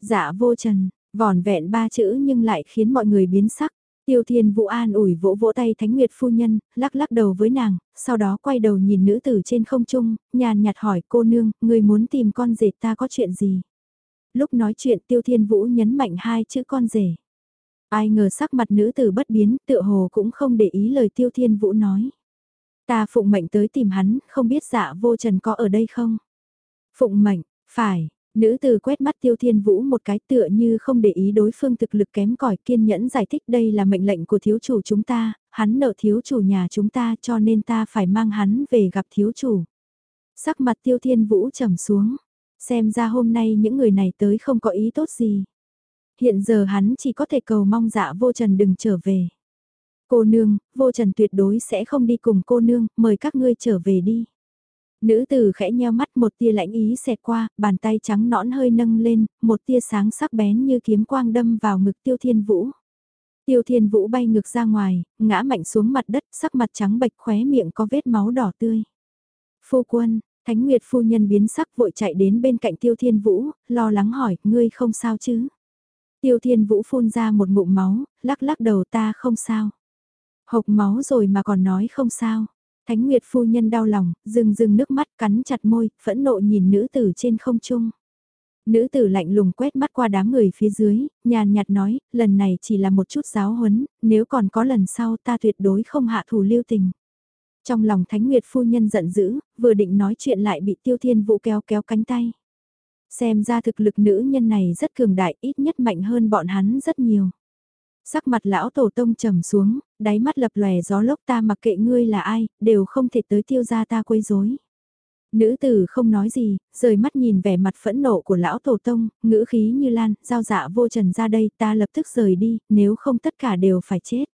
Dạ vô trần, vòn vẹn ba chữ nhưng lại khiến mọi người biến sắc. Tiêu Thiên Vũ An ủi vỗ vỗ tay Thánh Nguyệt phu nhân, lắc lắc đầu với nàng, sau đó quay đầu nhìn nữ tử trên không trung, nhàn nhạt hỏi cô nương, người muốn tìm con rể ta có chuyện gì? Lúc nói chuyện Tiêu Thiên Vũ nhấn mạnh hai chữ con rể. Ai ngờ sắc mặt nữ tử bất biến, tựa hồ cũng không để ý lời Tiêu Thiên Vũ nói. Ta phụng mệnh tới tìm hắn, không biết dạ vô trần có ở đây không? Phụng mệnh, phải, nữ tử quét mắt Tiêu Thiên Vũ một cái tựa như không để ý đối phương thực lực kém cỏi kiên nhẫn giải thích đây là mệnh lệnh của thiếu chủ chúng ta, hắn nợ thiếu chủ nhà chúng ta cho nên ta phải mang hắn về gặp thiếu chủ. Sắc mặt Tiêu Thiên Vũ trầm xuống, xem ra hôm nay những người này tới không có ý tốt gì. Hiện giờ hắn chỉ có thể cầu mong dạ vô trần đừng trở về. Cô nương, vô trần tuyệt đối sẽ không đi cùng cô nương, mời các ngươi trở về đi. Nữ tử khẽ nheo mắt một tia lãnh ý xẹt qua, bàn tay trắng nõn hơi nâng lên, một tia sáng sắc bén như kiếm quang đâm vào ngực tiêu thiên vũ. Tiêu thiên vũ bay ngược ra ngoài, ngã mạnh xuống mặt đất, sắc mặt trắng bệch khóe miệng có vết máu đỏ tươi. Phu quân, Thánh Nguyệt phu nhân biến sắc vội chạy đến bên cạnh Tiêu Thiên Vũ, lo lắng hỏi, ngươi không sao chứ? Tiêu Thiên Vũ phun ra một ngụm máu, lắc lắc đầu ta không sao. Hộc máu rồi mà còn nói không sao. Thánh Nguyệt phu nhân đau lòng, rừng rừng nước mắt cắn chặt môi, phẫn nộ nhìn nữ tử trên không trung. Nữ tử lạnh lùng quét mắt qua đám người phía dưới, nhàn nhạt nói, lần này chỉ là một chút giáo huấn, nếu còn có lần sau ta tuyệt đối không hạ thủ lưu tình. Trong lòng Thánh Nguyệt phu nhân giận dữ, vừa định nói chuyện lại bị Tiêu Thiên Vũ kéo kéo cánh tay. Xem ra thực lực nữ nhân này rất cường đại, ít nhất mạnh hơn bọn hắn rất nhiều. Sắc mặt lão tổ tông trầm xuống, đáy mắt lập lòe gió lốc ta mặc kệ ngươi là ai, đều không thể tới tiêu gia ta quấy rối. Nữ tử không nói gì, rời mắt nhìn vẻ mặt phẫn nộ của lão tổ tông, ngữ khí như lan, giao dạ vô trần ra đây ta lập tức rời đi, nếu không tất cả đều phải chết.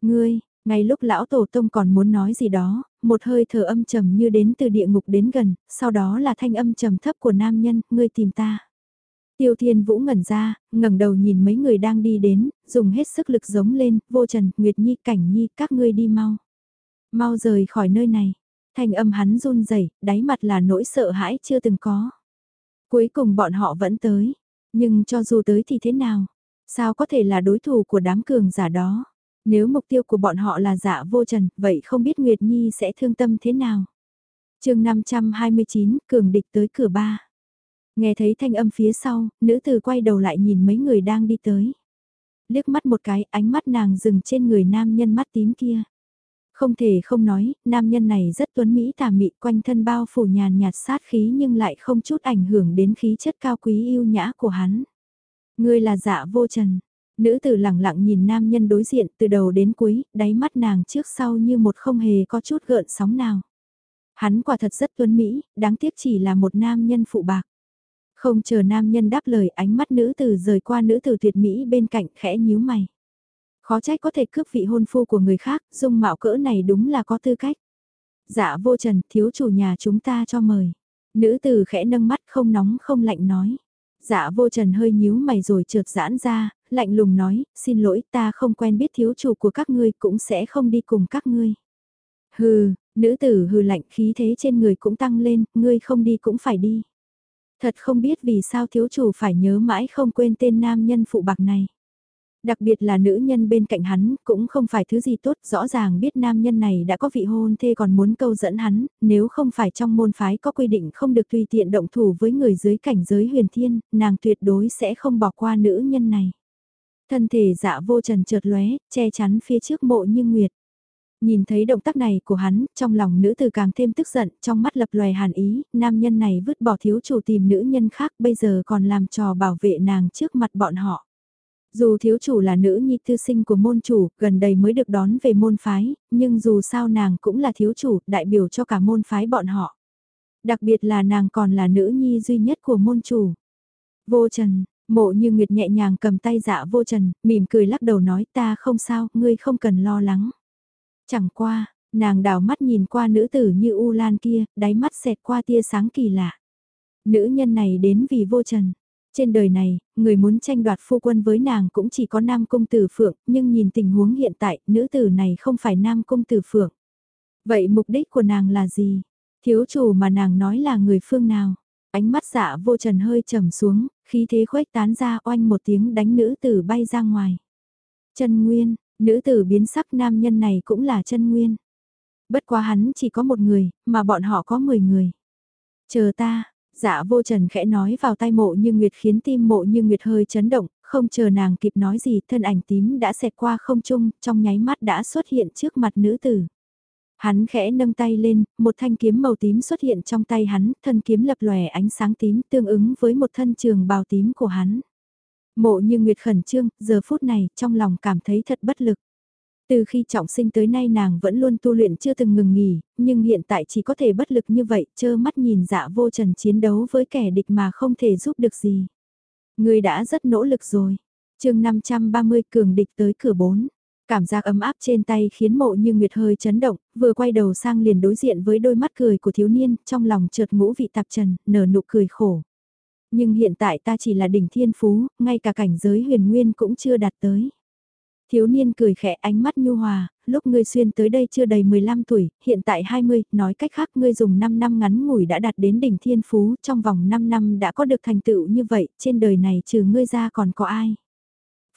Ngươi, ngay lúc lão tổ tông còn muốn nói gì đó, một hơi thở âm trầm như đến từ địa ngục đến gần, sau đó là thanh âm trầm thấp của nam nhân, ngươi tìm ta. Tiêu Thiên Vũ ngẩn ra, ngẩng đầu nhìn mấy người đang đi đến, dùng hết sức lực giống lên, vô trần, Nguyệt Nhi, Cảnh Nhi, các ngươi đi mau. Mau rời khỏi nơi này. Thanh âm hắn run rẩy, đáy mặt là nỗi sợ hãi chưa từng có. Cuối cùng bọn họ vẫn tới, nhưng cho dù tới thì thế nào? Sao có thể là đối thủ của đám cường giả đó? Nếu mục tiêu của bọn họ là dạ vô trần, vậy không biết Nguyệt Nhi sẽ thương tâm thế nào? chương 529, cường địch tới cửa ba. Nghe thấy thanh âm phía sau, nữ tử quay đầu lại nhìn mấy người đang đi tới. Liếc mắt một cái, ánh mắt nàng dừng trên người nam nhân mắt tím kia. Không thể không nói, nam nhân này rất tuấn mỹ tà mị quanh thân bao phủ nhàn nhạt sát khí nhưng lại không chút ảnh hưởng đến khí chất cao quý yêu nhã của hắn. Ngươi là dạ vô trần. Nữ tử lặng lặng nhìn nam nhân đối diện từ đầu đến cuối, đáy mắt nàng trước sau như một không hề có chút gợn sóng nào. Hắn quả thật rất tuấn mỹ, đáng tiếc chỉ là một nam nhân phụ bạc. Không chờ nam nhân đáp lời ánh mắt nữ tử rời qua nữ tử tuyệt mỹ bên cạnh khẽ nhíu mày. Khó trách có thể cướp vị hôn phu của người khác, dung mạo cỡ này đúng là có tư cách. Dạ vô trần, thiếu chủ nhà chúng ta cho mời. Nữ tử khẽ nâng mắt không nóng không lạnh nói. Dạ vô trần hơi nhíu mày rồi trượt giãn ra, lạnh lùng nói, xin lỗi ta không quen biết thiếu chủ của các ngươi cũng sẽ không đi cùng các ngươi. Hừ, nữ tử hừ lạnh khí thế trên người cũng tăng lên, ngươi không đi cũng phải đi. Thật không biết vì sao thiếu chủ phải nhớ mãi không quên tên nam nhân phụ bạc này. Đặc biệt là nữ nhân bên cạnh hắn cũng không phải thứ gì tốt, rõ ràng biết nam nhân này đã có vị hôn thê còn muốn câu dẫn hắn, nếu không phải trong môn phái có quy định không được tùy tiện động thủ với người dưới cảnh giới huyền thiên, nàng tuyệt đối sẽ không bỏ qua nữ nhân này. Thân thể dạ vô trần trượt lóe, che chắn phía trước mộ như nguyệt. Nhìn thấy động tác này của hắn, trong lòng nữ tử càng thêm tức giận, trong mắt lập loài hàn ý, nam nhân này vứt bỏ thiếu chủ tìm nữ nhân khác bây giờ còn làm trò bảo vệ nàng trước mặt bọn họ. Dù thiếu chủ là nữ nhi thư sinh của môn chủ, gần đây mới được đón về môn phái, nhưng dù sao nàng cũng là thiếu chủ, đại biểu cho cả môn phái bọn họ. Đặc biệt là nàng còn là nữ nhi duy nhất của môn chủ. Vô Trần, mộ như Nguyệt nhẹ nhàng cầm tay dạ vô Trần, mỉm cười lắc đầu nói ta không sao, ngươi không cần lo lắng. Chẳng qua, nàng đào mắt nhìn qua nữ tử như U Lan kia, đáy mắt xẹt qua tia sáng kỳ lạ. Nữ nhân này đến vì vô trần. Trên đời này, người muốn tranh đoạt phu quân với nàng cũng chỉ có nam công tử phượng, nhưng nhìn tình huống hiện tại, nữ tử này không phải nam công tử phượng. Vậy mục đích của nàng là gì? Thiếu chủ mà nàng nói là người phương nào? Ánh mắt dạ vô trần hơi trầm xuống, khí thế khuếch tán ra oanh một tiếng đánh nữ tử bay ra ngoài. Chân Nguyên, Nữ tử biến sắc nam nhân này cũng là chân nguyên. Bất quá hắn chỉ có một người, mà bọn họ có 10 người. Chờ ta, dạ vô trần khẽ nói vào tay mộ như Nguyệt khiến tim mộ như Nguyệt hơi chấn động, không chờ nàng kịp nói gì thân ảnh tím đã xẹt qua không trung, trong nháy mắt đã xuất hiện trước mặt nữ tử. Hắn khẽ nâng tay lên, một thanh kiếm màu tím xuất hiện trong tay hắn, thân kiếm lập lòe ánh sáng tím tương ứng với một thân trường bào tím của hắn. Mộ như Nguyệt khẩn trương, giờ phút này, trong lòng cảm thấy thật bất lực. Từ khi trọng sinh tới nay nàng vẫn luôn tu luyện chưa từng ngừng nghỉ, nhưng hiện tại chỉ có thể bất lực như vậy, chơ mắt nhìn dạ vô trần chiến đấu với kẻ địch mà không thể giúp được gì. Người đã rất nỗ lực rồi. chương 530 cường địch tới cửa 4. Cảm giác ấm áp trên tay khiến mộ như Nguyệt hơi chấn động, vừa quay đầu sang liền đối diện với đôi mắt cười của thiếu niên, trong lòng chợt ngũ vị tạp trần, nở nụ cười khổ. Nhưng hiện tại ta chỉ là đỉnh thiên phú, ngay cả cảnh giới huyền nguyên cũng chưa đạt tới. Thiếu niên cười khẽ ánh mắt nhu hòa, lúc ngươi xuyên tới đây chưa đầy 15 tuổi, hiện tại 20, nói cách khác ngươi dùng 5 năm ngắn ngủi đã đạt đến đỉnh thiên phú, trong vòng 5 năm đã có được thành tựu như vậy, trên đời này trừ ngươi ra còn có ai.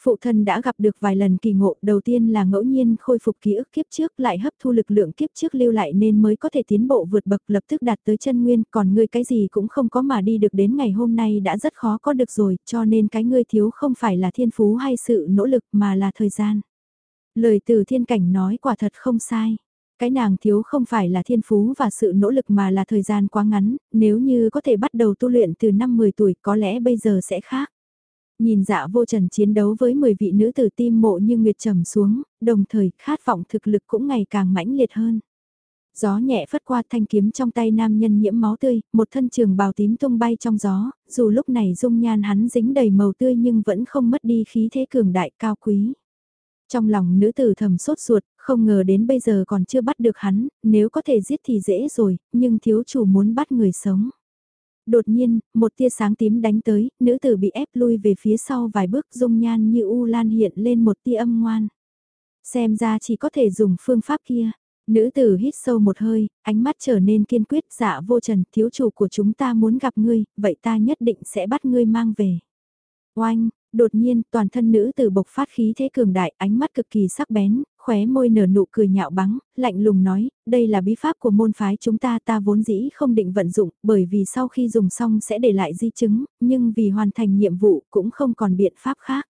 Phụ thân đã gặp được vài lần kỳ ngộ, đầu tiên là ngẫu nhiên khôi phục ký ức kiếp trước lại hấp thu lực lượng kiếp trước lưu lại nên mới có thể tiến bộ vượt bậc lập tức đạt tới chân nguyên, còn ngươi cái gì cũng không có mà đi được đến ngày hôm nay đã rất khó có được rồi, cho nên cái ngươi thiếu không phải là thiên phú hay sự nỗ lực mà là thời gian. Lời từ thiên cảnh nói quả thật không sai. Cái nàng thiếu không phải là thiên phú và sự nỗ lực mà là thời gian quá ngắn, nếu như có thể bắt đầu tu luyện từ năm 10 tuổi có lẽ bây giờ sẽ khác. Nhìn dạ vô trần chiến đấu với 10 vị nữ tử tim mộ như nguyệt trầm xuống, đồng thời khát vọng thực lực cũng ngày càng mãnh liệt hơn. Gió nhẹ phất qua thanh kiếm trong tay nam nhân nhiễm máu tươi, một thân trường bào tím tung bay trong gió, dù lúc này dung nhan hắn dính đầy màu tươi nhưng vẫn không mất đi khí thế cường đại cao quý. Trong lòng nữ tử thầm sốt ruột, không ngờ đến bây giờ còn chưa bắt được hắn, nếu có thể giết thì dễ rồi, nhưng thiếu chủ muốn bắt người sống. Đột nhiên, một tia sáng tím đánh tới, nữ tử bị ép lui về phía sau vài bước dung nhan như u lan hiện lên một tia âm ngoan. Xem ra chỉ có thể dùng phương pháp kia. Nữ tử hít sâu một hơi, ánh mắt trở nên kiên quyết dạ vô trần, thiếu chủ của chúng ta muốn gặp ngươi, vậy ta nhất định sẽ bắt ngươi mang về. Oanh, đột nhiên toàn thân nữ tử bộc phát khí thế cường đại, ánh mắt cực kỳ sắc bén, khóe môi nở nụ cười nhạo báng, lạnh lùng nói, đây là bí pháp của môn phái chúng ta ta vốn dĩ không định vận dụng, bởi vì sau khi dùng xong sẽ để lại di chứng, nhưng vì hoàn thành nhiệm vụ cũng không còn biện pháp khác.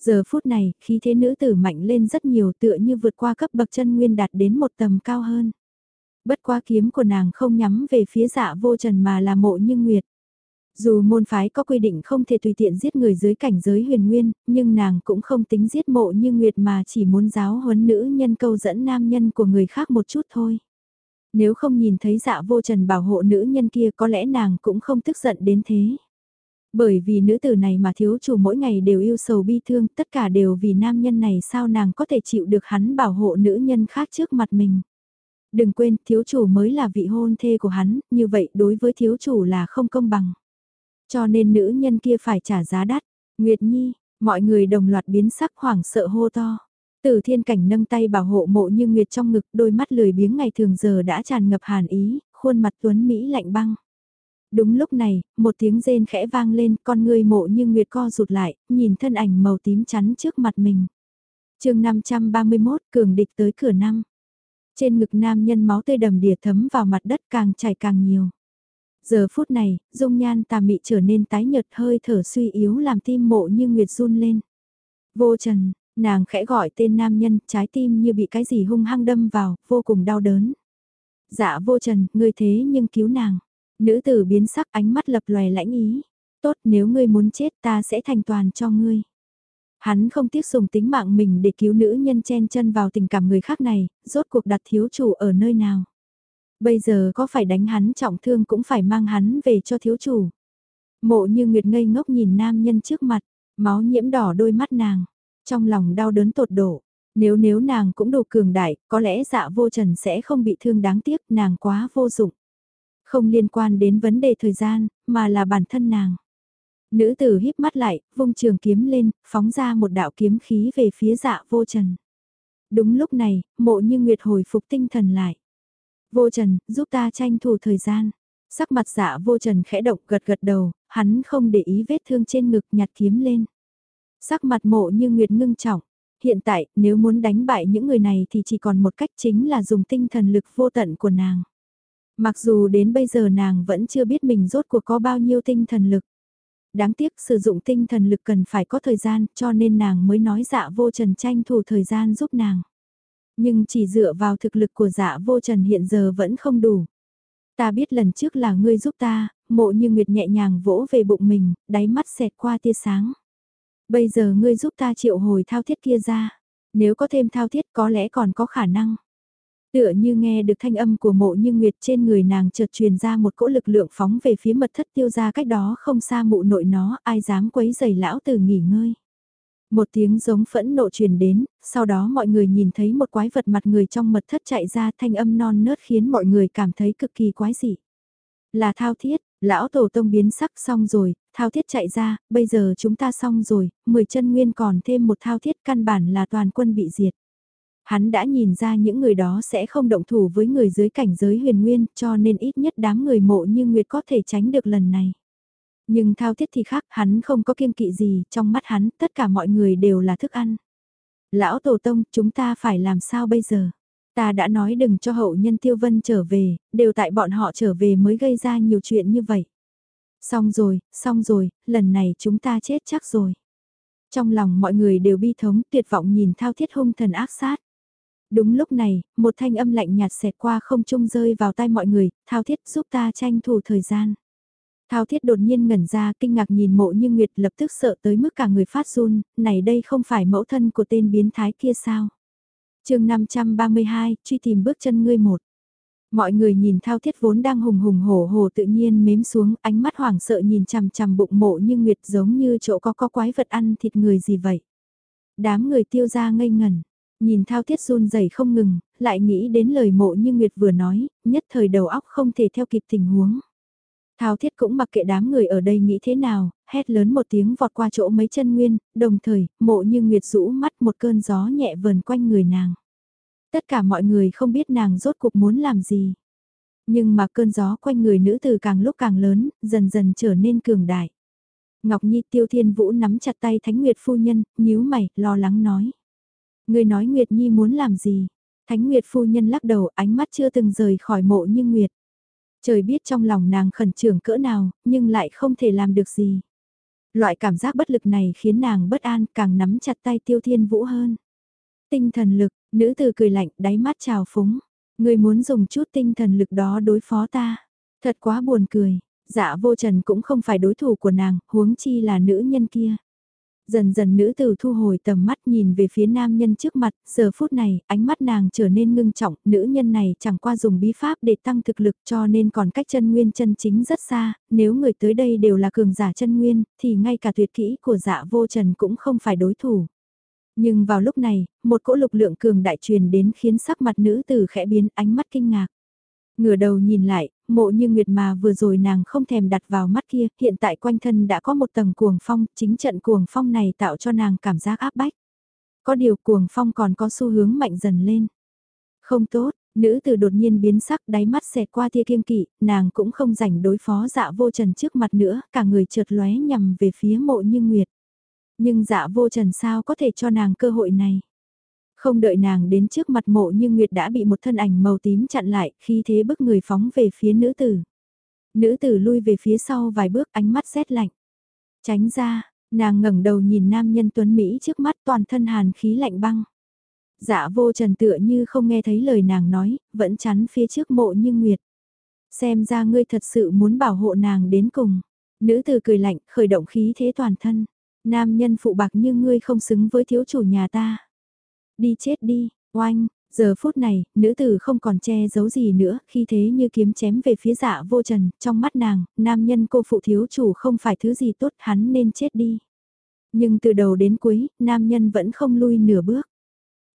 Giờ phút này, khí thế nữ tử mạnh lên rất nhiều tựa như vượt qua cấp bậc chân nguyên đạt đến một tầm cao hơn. Bất quá kiếm của nàng không nhắm về phía dạ vô trần mà là mộ như nguyệt. Dù môn phái có quy định không thể tùy tiện giết người dưới cảnh giới huyền nguyên, nhưng nàng cũng không tính giết mộ như Nguyệt mà chỉ muốn giáo huấn nữ nhân câu dẫn nam nhân của người khác một chút thôi. Nếu không nhìn thấy dạ vô trần bảo hộ nữ nhân kia có lẽ nàng cũng không tức giận đến thế. Bởi vì nữ tử này mà thiếu chủ mỗi ngày đều yêu sầu bi thương, tất cả đều vì nam nhân này sao nàng có thể chịu được hắn bảo hộ nữ nhân khác trước mặt mình. Đừng quên, thiếu chủ mới là vị hôn thê của hắn, như vậy đối với thiếu chủ là không công bằng. Cho nên nữ nhân kia phải trả giá đắt. Nguyệt Nhi, mọi người đồng loạt biến sắc hoảng sợ hô to. Từ thiên cảnh nâng tay bảo hộ mộ như Nguyệt trong ngực đôi mắt lười biếng ngày thường giờ đã tràn ngập hàn ý, khuôn mặt tuấn Mỹ lạnh băng. Đúng lúc này, một tiếng rên khẽ vang lên, con người mộ như Nguyệt co rụt lại, nhìn thân ảnh màu tím chắn trước mặt mình. chương 531, cường địch tới cửa năm. Trên ngực nam nhân máu tươi đầm đìa thấm vào mặt đất càng chảy càng nhiều. Giờ phút này, dung nhan tà mị trở nên tái nhợt hơi thở suy yếu làm tim mộ như nguyệt run lên. Vô trần, nàng khẽ gọi tên nam nhân, trái tim như bị cái gì hung hăng đâm vào, vô cùng đau đớn. Dạ vô trần, ngươi thế nhưng cứu nàng. Nữ tử biến sắc ánh mắt lập lòe lãnh ý. Tốt nếu ngươi muốn chết ta sẽ thành toàn cho ngươi. Hắn không tiếc dùng tính mạng mình để cứu nữ nhân chen chân vào tình cảm người khác này, rốt cuộc đặt thiếu chủ ở nơi nào. Bây giờ có phải đánh hắn trọng thương cũng phải mang hắn về cho thiếu chủ. Mộ như Nguyệt ngây ngốc nhìn nam nhân trước mặt, máu nhiễm đỏ đôi mắt nàng, trong lòng đau đớn tột độ. Nếu nếu nàng cũng đủ cường đại, có lẽ dạ vô trần sẽ không bị thương đáng tiếc, nàng quá vô dụng. Không liên quan đến vấn đề thời gian, mà là bản thân nàng. Nữ tử híp mắt lại, vung trường kiếm lên, phóng ra một đạo kiếm khí về phía dạ vô trần. Đúng lúc này, mộ như Nguyệt hồi phục tinh thần lại. Vô Trần, giúp ta tranh thủ thời gian. Sắc mặt dạ vô Trần khẽ động gật gật đầu, hắn không để ý vết thương trên ngực nhặt kiếm lên. Sắc mặt mộ như nguyệt ngưng trọng. Hiện tại, nếu muốn đánh bại những người này thì chỉ còn một cách chính là dùng tinh thần lực vô tận của nàng. Mặc dù đến bây giờ nàng vẫn chưa biết mình rốt cuộc có bao nhiêu tinh thần lực. Đáng tiếc sử dụng tinh thần lực cần phải có thời gian cho nên nàng mới nói dạ vô trần tranh thủ thời gian giúp nàng. Nhưng chỉ dựa vào thực lực của dạ vô trần hiện giờ vẫn không đủ. Ta biết lần trước là ngươi giúp ta, mộ như nguyệt nhẹ nhàng vỗ về bụng mình, đáy mắt xẹt qua tia sáng. Bây giờ ngươi giúp ta triệu hồi thao thiết kia ra. Nếu có thêm thao thiết có lẽ còn có khả năng. Tựa như nghe được thanh âm của mộ như nguyệt trên người nàng chợt truyền ra một cỗ lực lượng phóng về phía mật thất tiêu ra cách đó không xa mụ nội nó, ai dám quấy giày lão từ nghỉ ngơi. Một tiếng giống phẫn nộ truyền đến, sau đó mọi người nhìn thấy một quái vật mặt người trong mật thất chạy ra thanh âm non nớt khiến mọi người cảm thấy cực kỳ quái dị. Là thao thiết, lão tổ tông biến sắc xong rồi, thao thiết chạy ra, bây giờ chúng ta xong rồi, 10 chân nguyên còn thêm một thao thiết căn bản là toàn quân bị diệt. Hắn đã nhìn ra những người đó sẽ không động thủ với người dưới cảnh giới huyền nguyên cho nên ít nhất đám người mộ như Nguyệt có thể tránh được lần này. Nhưng thao thiết thì khác, hắn không có kiêng kỵ gì, trong mắt hắn tất cả mọi người đều là thức ăn. Lão Tổ Tông, chúng ta phải làm sao bây giờ? Ta đã nói đừng cho hậu nhân tiêu vân trở về, đều tại bọn họ trở về mới gây ra nhiều chuyện như vậy. Xong rồi, xong rồi, lần này chúng ta chết chắc rồi. Trong lòng mọi người đều bi thống tuyệt vọng nhìn thao thiết hung thần ác sát. Đúng lúc này, một thanh âm lạnh nhạt xẹt qua không trung rơi vào tai mọi người, thao thiết giúp ta tranh thủ thời gian. Thao thiết đột nhiên ngẩn ra kinh ngạc nhìn mộ như Nguyệt lập tức sợ tới mức cả người phát run, này đây không phải mẫu thân của tên biến thái kia sao? chương 532, truy tìm bước chân ngươi một. Mọi người nhìn thao thiết vốn đang hùng hùng hổ hổ tự nhiên mếm xuống ánh mắt hoảng sợ nhìn chằm chằm bụng mộ như Nguyệt giống như chỗ có có quái vật ăn thịt người gì vậy. Đám người tiêu ra ngây ngẩn, nhìn thao thiết run rẩy không ngừng, lại nghĩ đến lời mộ như Nguyệt vừa nói, nhất thời đầu óc không thể theo kịp tình huống. Thao thiết cũng mặc kệ đám người ở đây nghĩ thế nào, hét lớn một tiếng vọt qua chỗ mấy chân nguyên, đồng thời, mộ như Nguyệt rũ mắt một cơn gió nhẹ vờn quanh người nàng. Tất cả mọi người không biết nàng rốt cuộc muốn làm gì. Nhưng mà cơn gió quanh người nữ từ càng lúc càng lớn, dần dần trở nên cường đại. Ngọc Nhi tiêu thiên vũ nắm chặt tay Thánh Nguyệt phu nhân, nhíu mày, lo lắng nói. Người nói Nguyệt Nhi muốn làm gì? Thánh Nguyệt phu nhân lắc đầu ánh mắt chưa từng rời khỏi mộ như Nguyệt. Trời biết trong lòng nàng khẩn trương cỡ nào, nhưng lại không thể làm được gì. Loại cảm giác bất lực này khiến nàng bất an càng nắm chặt tay tiêu thiên vũ hơn. Tinh thần lực, nữ từ cười lạnh đáy mắt trào phúng. Người muốn dùng chút tinh thần lực đó đối phó ta. Thật quá buồn cười, dạ vô trần cũng không phải đối thủ của nàng, huống chi là nữ nhân kia. Dần dần nữ tử thu hồi tầm mắt nhìn về phía nam nhân trước mặt, giờ phút này, ánh mắt nàng trở nên ngưng trọng, nữ nhân này chẳng qua dùng bí pháp để tăng thực lực cho nên còn cách chân nguyên chân chính rất xa, nếu người tới đây đều là cường giả chân nguyên, thì ngay cả tuyệt kỹ của dạ vô trần cũng không phải đối thủ. Nhưng vào lúc này, một cỗ lục lượng cường đại truyền đến khiến sắc mặt nữ tử khẽ biến ánh mắt kinh ngạc. Ngửa đầu nhìn lại, mộ như nguyệt mà vừa rồi nàng không thèm đặt vào mắt kia, hiện tại quanh thân đã có một tầng cuồng phong, chính trận cuồng phong này tạo cho nàng cảm giác áp bách. Có điều cuồng phong còn có xu hướng mạnh dần lên. Không tốt, nữ tử đột nhiên biến sắc đáy mắt xẹt qua tia kiêng kỵ, nàng cũng không rảnh đối phó dạ vô trần trước mặt nữa, cả người trượt lóe nhằm về phía mộ như nguyệt. Nhưng dạ vô trần sao có thể cho nàng cơ hội này. Không đợi nàng đến trước mặt mộ như Nguyệt đã bị một thân ảnh màu tím chặn lại khi thế bức người phóng về phía nữ tử. Nữ tử lui về phía sau vài bước ánh mắt rét lạnh. Tránh ra, nàng ngẩng đầu nhìn nam nhân tuấn Mỹ trước mắt toàn thân hàn khí lạnh băng. Dạ vô trần tựa như không nghe thấy lời nàng nói, vẫn chắn phía trước mộ như Nguyệt. Xem ra ngươi thật sự muốn bảo hộ nàng đến cùng. Nữ tử cười lạnh, khởi động khí thế toàn thân. Nam nhân phụ bạc như ngươi không xứng với thiếu chủ nhà ta. Đi chết đi, oanh, giờ phút này, nữ tử không còn che giấu gì nữa, khi thế như kiếm chém về phía dạ vô trần, trong mắt nàng, nam nhân cô phụ thiếu chủ không phải thứ gì tốt, hắn nên chết đi. Nhưng từ đầu đến cuối, nam nhân vẫn không lui nửa bước.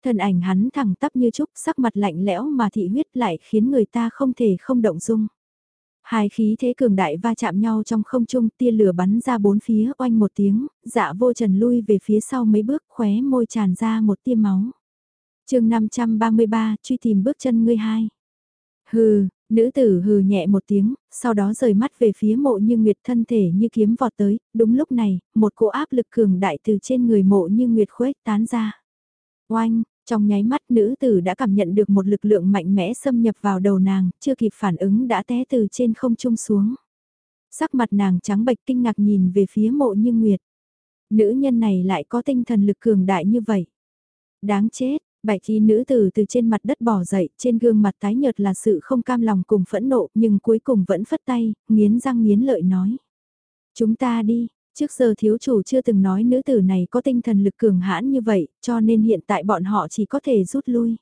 Thân ảnh hắn thẳng tắp như trúc, sắc mặt lạnh lẽo mà thị huyết lại khiến người ta không thể không động dung. Hai khí thế cường đại va chạm nhau trong không trung tia lửa bắn ra bốn phía oanh một tiếng, dạ vô trần lui về phía sau mấy bước khóe môi tràn ra một tia máu. chương 533 truy tìm bước chân ngươi hai. Hừ, nữ tử hừ nhẹ một tiếng, sau đó rời mắt về phía mộ như nguyệt thân thể như kiếm vọt tới, đúng lúc này, một cỗ áp lực cường đại từ trên người mộ như nguyệt khuếch tán ra. Oanh, trong nháy mắt nữ tử đã cảm nhận được một lực lượng mạnh mẽ xâm nhập vào đầu nàng, chưa kịp phản ứng đã té từ trên không trung xuống. Sắc mặt nàng trắng bệch kinh ngạc nhìn về phía mộ như nguyệt. Nữ nhân này lại có tinh thần lực cường đại như vậy. Đáng chết, bạch y nữ tử từ trên mặt đất bỏ dậy, trên gương mặt tái nhợt là sự không cam lòng cùng phẫn nộ, nhưng cuối cùng vẫn phất tay, nghiến răng nghiến lợi nói. Chúng ta đi, Trước giờ thiếu chủ chưa từng nói nữ tử này có tinh thần lực cường hãn như vậy, cho nên hiện tại bọn họ chỉ có thể rút lui.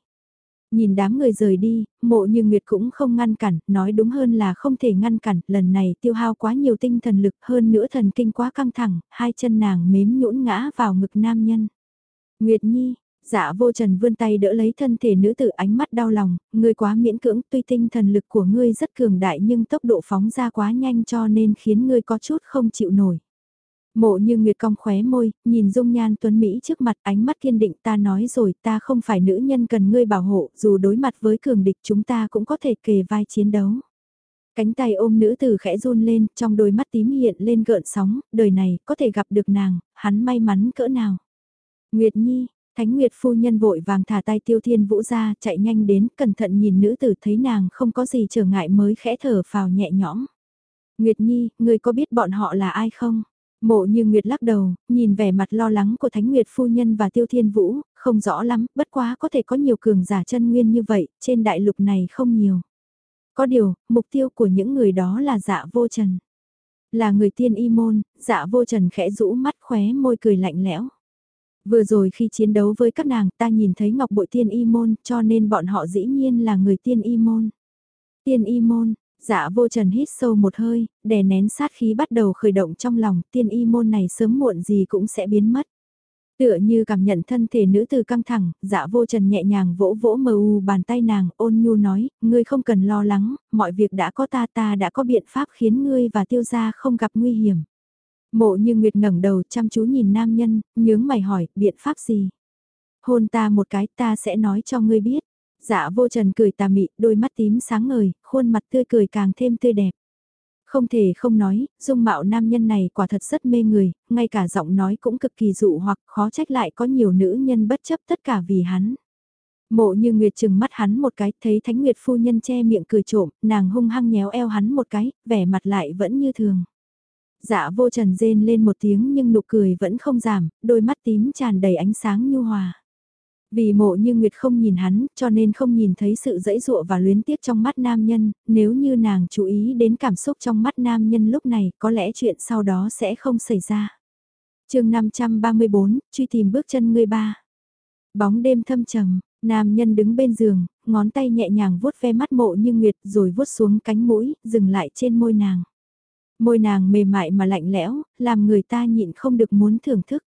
Nhìn đám người rời đi, mộ như Nguyệt cũng không ngăn cản, nói đúng hơn là không thể ngăn cản, lần này tiêu hao quá nhiều tinh thần lực hơn nữa thần kinh quá căng thẳng, hai chân nàng mếm nhũn ngã vào ngực nam nhân. Nguyệt Nhi, dạ vô trần vươn tay đỡ lấy thân thể nữ tử ánh mắt đau lòng, ngươi quá miễn cưỡng tuy tinh thần lực của ngươi rất cường đại nhưng tốc độ phóng ra quá nhanh cho nên khiến ngươi có chút không chịu nổi. Mộ như Nguyệt cong khóe môi, nhìn dung nhan tuấn Mỹ trước mặt ánh mắt kiên định ta nói rồi ta không phải nữ nhân cần ngươi bảo hộ, dù đối mặt với cường địch chúng ta cũng có thể kề vai chiến đấu. Cánh tay ôm nữ tử khẽ run lên, trong đôi mắt tím hiện lên gợn sóng, đời này có thể gặp được nàng, hắn may mắn cỡ nào. Nguyệt Nhi, Thánh Nguyệt phu nhân vội vàng thả tay tiêu thiên vũ ra, chạy nhanh đến, cẩn thận nhìn nữ tử thấy nàng không có gì trở ngại mới khẽ thở phào nhẹ nhõm. Nguyệt Nhi, ngươi có biết bọn họ là ai không? Mộ như Nguyệt lắc đầu, nhìn vẻ mặt lo lắng của Thánh Nguyệt phu nhân và Tiêu Thiên Vũ, không rõ lắm, bất quá có thể có nhiều cường giả chân nguyên như vậy, trên đại lục này không nhiều. Có điều, mục tiêu của những người đó là dạ vô trần. Là người tiên y môn, dạ vô trần khẽ rũ mắt khóe môi cười lạnh lẽo. Vừa rồi khi chiến đấu với các nàng ta nhìn thấy ngọc bội tiên y môn cho nên bọn họ dĩ nhiên là người tiên y môn. Tiên y môn, dạ vô trần hít sâu một hơi, đè nén sát khí bắt đầu khởi động trong lòng tiên y môn này sớm muộn gì cũng sẽ biến mất. Tựa như cảm nhận thân thể nữ từ căng thẳng, dạ vô trần nhẹ nhàng vỗ vỗ mờ u bàn tay nàng, ôn nhu nói, ngươi không cần lo lắng, mọi việc đã có ta ta đã có biện pháp khiến ngươi và tiêu gia không gặp nguy hiểm. Mộ như Nguyệt ngẩng đầu chăm chú nhìn nam nhân, nhướng mày hỏi, biện pháp gì? Hôn ta một cái ta sẽ nói cho ngươi biết. Dạ vô trần cười tà mị, đôi mắt tím sáng ngời, khuôn mặt tươi cười càng thêm tươi đẹp. Không thể không nói, dung mạo nam nhân này quả thật rất mê người, ngay cả giọng nói cũng cực kỳ dụ hoặc khó trách lại có nhiều nữ nhân bất chấp tất cả vì hắn. Mộ như Nguyệt chừng mắt hắn một cái, thấy Thánh Nguyệt phu nhân che miệng cười trộm, nàng hung hăng nhéo eo hắn một cái, vẻ mặt lại vẫn như thường. Dạ vô trần rên lên một tiếng nhưng nụ cười vẫn không giảm, đôi mắt tím tràn đầy ánh sáng nhu hòa. Vì mộ như Nguyệt không nhìn hắn, cho nên không nhìn thấy sự dẫy dụa và luyến tiếc trong mắt nam nhân, nếu như nàng chú ý đến cảm xúc trong mắt nam nhân lúc này, có lẽ chuyện sau đó sẽ không xảy ra. chương 534, truy tìm bước chân người ba. Bóng đêm thâm trầm, nam nhân đứng bên giường, ngón tay nhẹ nhàng vuốt ve mắt mộ như Nguyệt rồi vuốt xuống cánh mũi, dừng lại trên môi nàng. Môi nàng mềm mại mà lạnh lẽo, làm người ta nhịn không được muốn thưởng thức.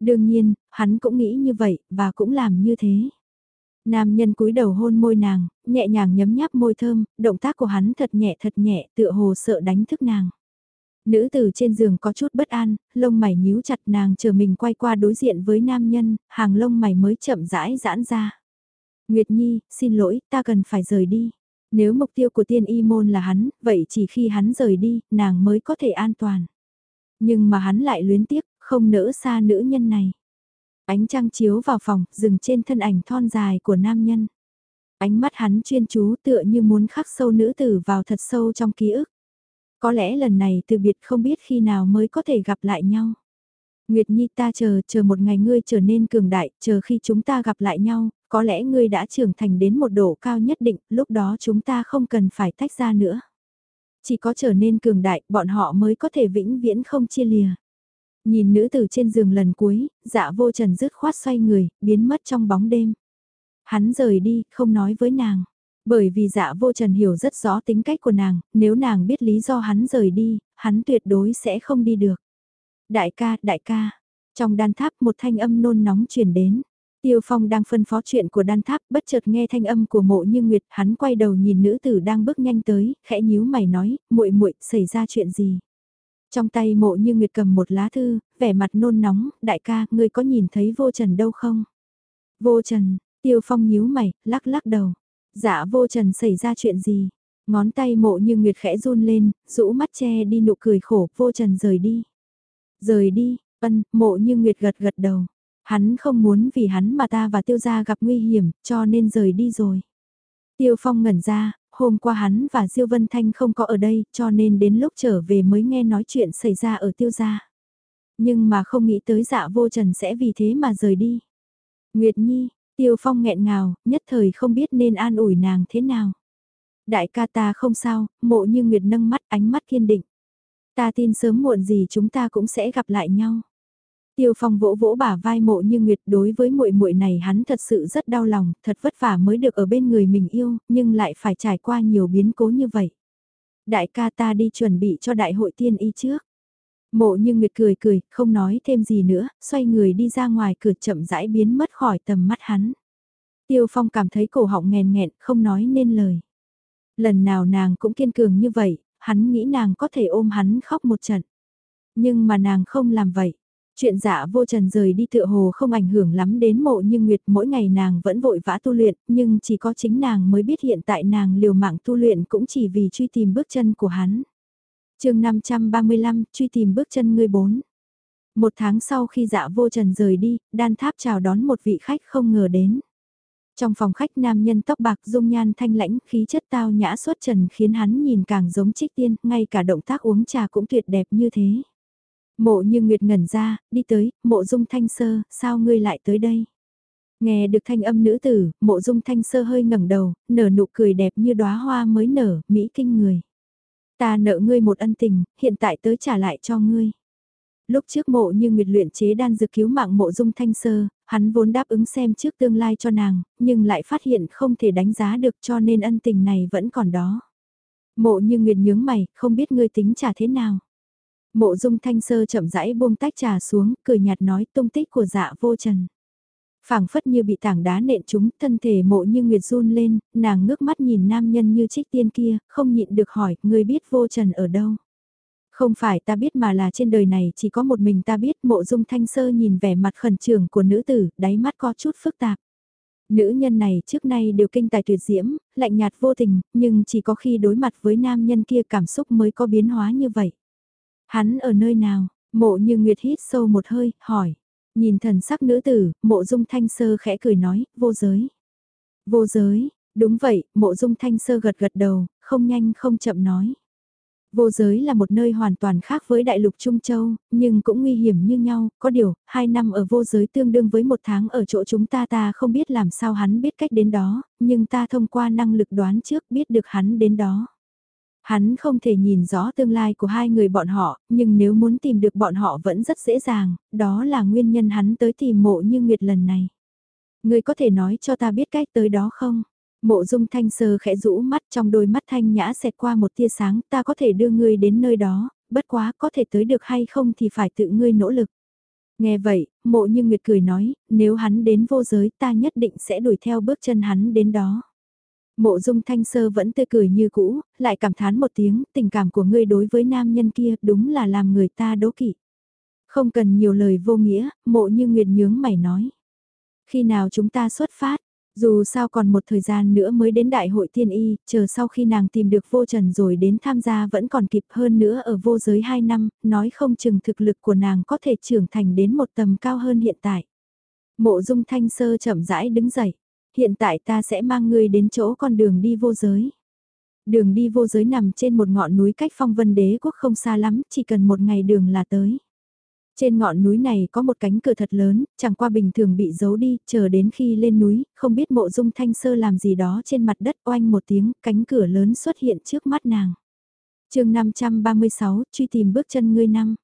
Đương nhiên, hắn cũng nghĩ như vậy, và cũng làm như thế. Nam nhân cúi đầu hôn môi nàng, nhẹ nhàng nhấm nháp môi thơm, động tác của hắn thật nhẹ thật nhẹ, tựa hồ sợ đánh thức nàng. Nữ tử trên giường có chút bất an, lông mày nhíu chặt nàng chờ mình quay qua đối diện với nam nhân, hàng lông mày mới chậm rãi giãn ra. Nguyệt Nhi, xin lỗi, ta cần phải rời đi. Nếu mục tiêu của tiên y môn là hắn, vậy chỉ khi hắn rời đi, nàng mới có thể an toàn. Nhưng mà hắn lại luyến tiếc, không nỡ xa nữ nhân này. Ánh trăng chiếu vào phòng, dừng trên thân ảnh thon dài của nam nhân. Ánh mắt hắn chuyên chú tựa như muốn khắc sâu nữ tử vào thật sâu trong ký ức. Có lẽ lần này từ biệt không biết khi nào mới có thể gặp lại nhau. Nguyệt Nhi ta chờ, chờ một ngày ngươi trở nên cường đại, chờ khi chúng ta gặp lại nhau, có lẽ ngươi đã trưởng thành đến một độ cao nhất định, lúc đó chúng ta không cần phải tách ra nữa. Chỉ có trở nên cường đại, bọn họ mới có thể vĩnh viễn không chia lìa. Nhìn nữ tử trên giường lần cuối, dạ vô trần rứt khoát xoay người, biến mất trong bóng đêm. Hắn rời đi, không nói với nàng. Bởi vì dạ vô trần hiểu rất rõ tính cách của nàng, nếu nàng biết lý do hắn rời đi, hắn tuyệt đối sẽ không đi được. Đại ca, đại ca. Trong đan tháp một thanh âm nôn nóng truyền đến. Tiêu Phong đang phân phó chuyện của đan tháp, bất chợt nghe thanh âm của Mộ Như Nguyệt, hắn quay đầu nhìn nữ tử đang bước nhanh tới, khẽ nhíu mày nói, "Muội muội, xảy ra chuyện gì?" Trong tay Mộ Như Nguyệt cầm một lá thư, vẻ mặt nôn nóng, "Đại ca, ngươi có nhìn thấy Vô Trần đâu không?" "Vô Trần?" Tiêu Phong nhíu mày, lắc lắc đầu. "Dạ Vô Trần xảy ra chuyện gì?" Ngón tay Mộ Như Nguyệt khẽ run lên, rũ mắt che đi nụ cười khổ, Vô Trần rời đi. "Rời đi?" Ân, Mộ Như Nguyệt gật gật đầu. Hắn không muốn vì hắn mà ta và tiêu gia gặp nguy hiểm, cho nên rời đi rồi. Tiêu Phong ngẩn ra, hôm qua hắn và Diêu Vân Thanh không có ở đây, cho nên đến lúc trở về mới nghe nói chuyện xảy ra ở tiêu gia. Nhưng mà không nghĩ tới dạ vô trần sẽ vì thế mà rời đi. Nguyệt Nhi, Tiêu Phong nghẹn ngào, nhất thời không biết nên an ủi nàng thế nào. Đại ca ta không sao, mộ như Nguyệt nâng mắt ánh mắt kiên định. Ta tin sớm muộn gì chúng ta cũng sẽ gặp lại nhau. Tiêu Phong vỗ vỗ bả vai mộ như Nguyệt đối với muội muội này hắn thật sự rất đau lòng, thật vất vả mới được ở bên người mình yêu, nhưng lại phải trải qua nhiều biến cố như vậy. Đại ca ta đi chuẩn bị cho đại hội tiên y trước. Mộ như Nguyệt cười cười, không nói thêm gì nữa, xoay người đi ra ngoài cửa chậm rãi biến mất khỏi tầm mắt hắn. Tiêu Phong cảm thấy cổ họng nghèn nghẹn, không nói nên lời. Lần nào nàng cũng kiên cường như vậy, hắn nghĩ nàng có thể ôm hắn khóc một trận. Nhưng mà nàng không làm vậy. Chuyện dạ vô trần rời đi tựa hồ không ảnh hưởng lắm đến mộ nhưng Nguyệt mỗi ngày nàng vẫn vội vã tu luyện, nhưng chỉ có chính nàng mới biết hiện tại nàng liều mạng tu luyện cũng chỉ vì truy tìm bước chân của hắn. chương 535, truy tìm bước chân người bốn. Một tháng sau khi dạ vô trần rời đi, đan tháp chào đón một vị khách không ngờ đến. Trong phòng khách nam nhân tóc bạc dung nhan thanh lãnh khí chất tao nhã xuất trần khiến hắn nhìn càng giống trích tiên, ngay cả động tác uống trà cũng tuyệt đẹp như thế. Mộ như Nguyệt ngẩn ra, đi tới, mộ dung thanh sơ, sao ngươi lại tới đây? Nghe được thanh âm nữ tử, mộ dung thanh sơ hơi ngẩng đầu, nở nụ cười đẹp như đóa hoa mới nở, mỹ kinh người. Ta nợ ngươi một ân tình, hiện tại tới trả lại cho ngươi. Lúc trước mộ như Nguyệt luyện chế đan dược cứu mạng mộ dung thanh sơ, hắn vốn đáp ứng xem trước tương lai cho nàng, nhưng lại phát hiện không thể đánh giá được cho nên ân tình này vẫn còn đó. Mộ như Nguyệt nhướng mày, không biết ngươi tính trả thế nào. Mộ dung thanh sơ chậm rãi buông tách trà xuống, cười nhạt nói tung tích của dạ vô trần phảng phất như bị tảng đá nện chúng, thân thể mộ như Nguyệt run lên, nàng ngước mắt nhìn nam nhân như trích tiên kia, không nhịn được hỏi, người biết vô trần ở đâu. Không phải ta biết mà là trên đời này chỉ có một mình ta biết mộ dung thanh sơ nhìn vẻ mặt khẩn trường của nữ tử, đáy mắt có chút phức tạp. Nữ nhân này trước nay đều kinh tài tuyệt diễm, lạnh nhạt vô tình, nhưng chỉ có khi đối mặt với nam nhân kia cảm xúc mới có biến hóa như vậy. Hắn ở nơi nào? Mộ như Nguyệt hít sâu một hơi, hỏi. Nhìn thần sắc nữ tử, mộ dung thanh sơ khẽ cười nói, vô giới. Vô giới, đúng vậy, mộ dung thanh sơ gật gật đầu, không nhanh không chậm nói. Vô giới là một nơi hoàn toàn khác với đại lục Trung Châu, nhưng cũng nguy hiểm như nhau, có điều, hai năm ở vô giới tương đương với một tháng ở chỗ chúng ta ta không biết làm sao hắn biết cách đến đó, nhưng ta thông qua năng lực đoán trước biết được hắn đến đó. Hắn không thể nhìn rõ tương lai của hai người bọn họ, nhưng nếu muốn tìm được bọn họ vẫn rất dễ dàng, đó là nguyên nhân hắn tới tìm mộ như Nguyệt lần này. Người có thể nói cho ta biết cách tới đó không? Mộ dung thanh sơ khẽ rũ mắt trong đôi mắt thanh nhã xẹt qua một tia sáng ta có thể đưa ngươi đến nơi đó, bất quá có thể tới được hay không thì phải tự ngươi nỗ lực. Nghe vậy, mộ như Nguyệt cười nói, nếu hắn đến vô giới ta nhất định sẽ đuổi theo bước chân hắn đến đó. Mộ dung thanh sơ vẫn tươi cười như cũ, lại cảm thán một tiếng, tình cảm của ngươi đối với nam nhân kia đúng là làm người ta đố kỵ. Không cần nhiều lời vô nghĩa, mộ như Nguyệt nhướng mày nói. Khi nào chúng ta xuất phát, dù sao còn một thời gian nữa mới đến đại hội tiên y, chờ sau khi nàng tìm được vô trần rồi đến tham gia vẫn còn kịp hơn nữa ở vô giới 2 năm, nói không chừng thực lực của nàng có thể trưởng thành đến một tầm cao hơn hiện tại. Mộ dung thanh sơ chậm rãi đứng dậy hiện tại ta sẽ mang ngươi đến chỗ con đường đi vô giới. Đường đi vô giới nằm trên một ngọn núi cách phong vân đế quốc không xa lắm, chỉ cần một ngày đường là tới. Trên ngọn núi này có một cánh cửa thật lớn, chẳng qua bình thường bị giấu đi, chờ đến khi lên núi, không biết mộ dung thanh sơ làm gì đó trên mặt đất oanh một tiếng, cánh cửa lớn xuất hiện trước mắt nàng. chương 536, truy tìm bước chân ngươi năm.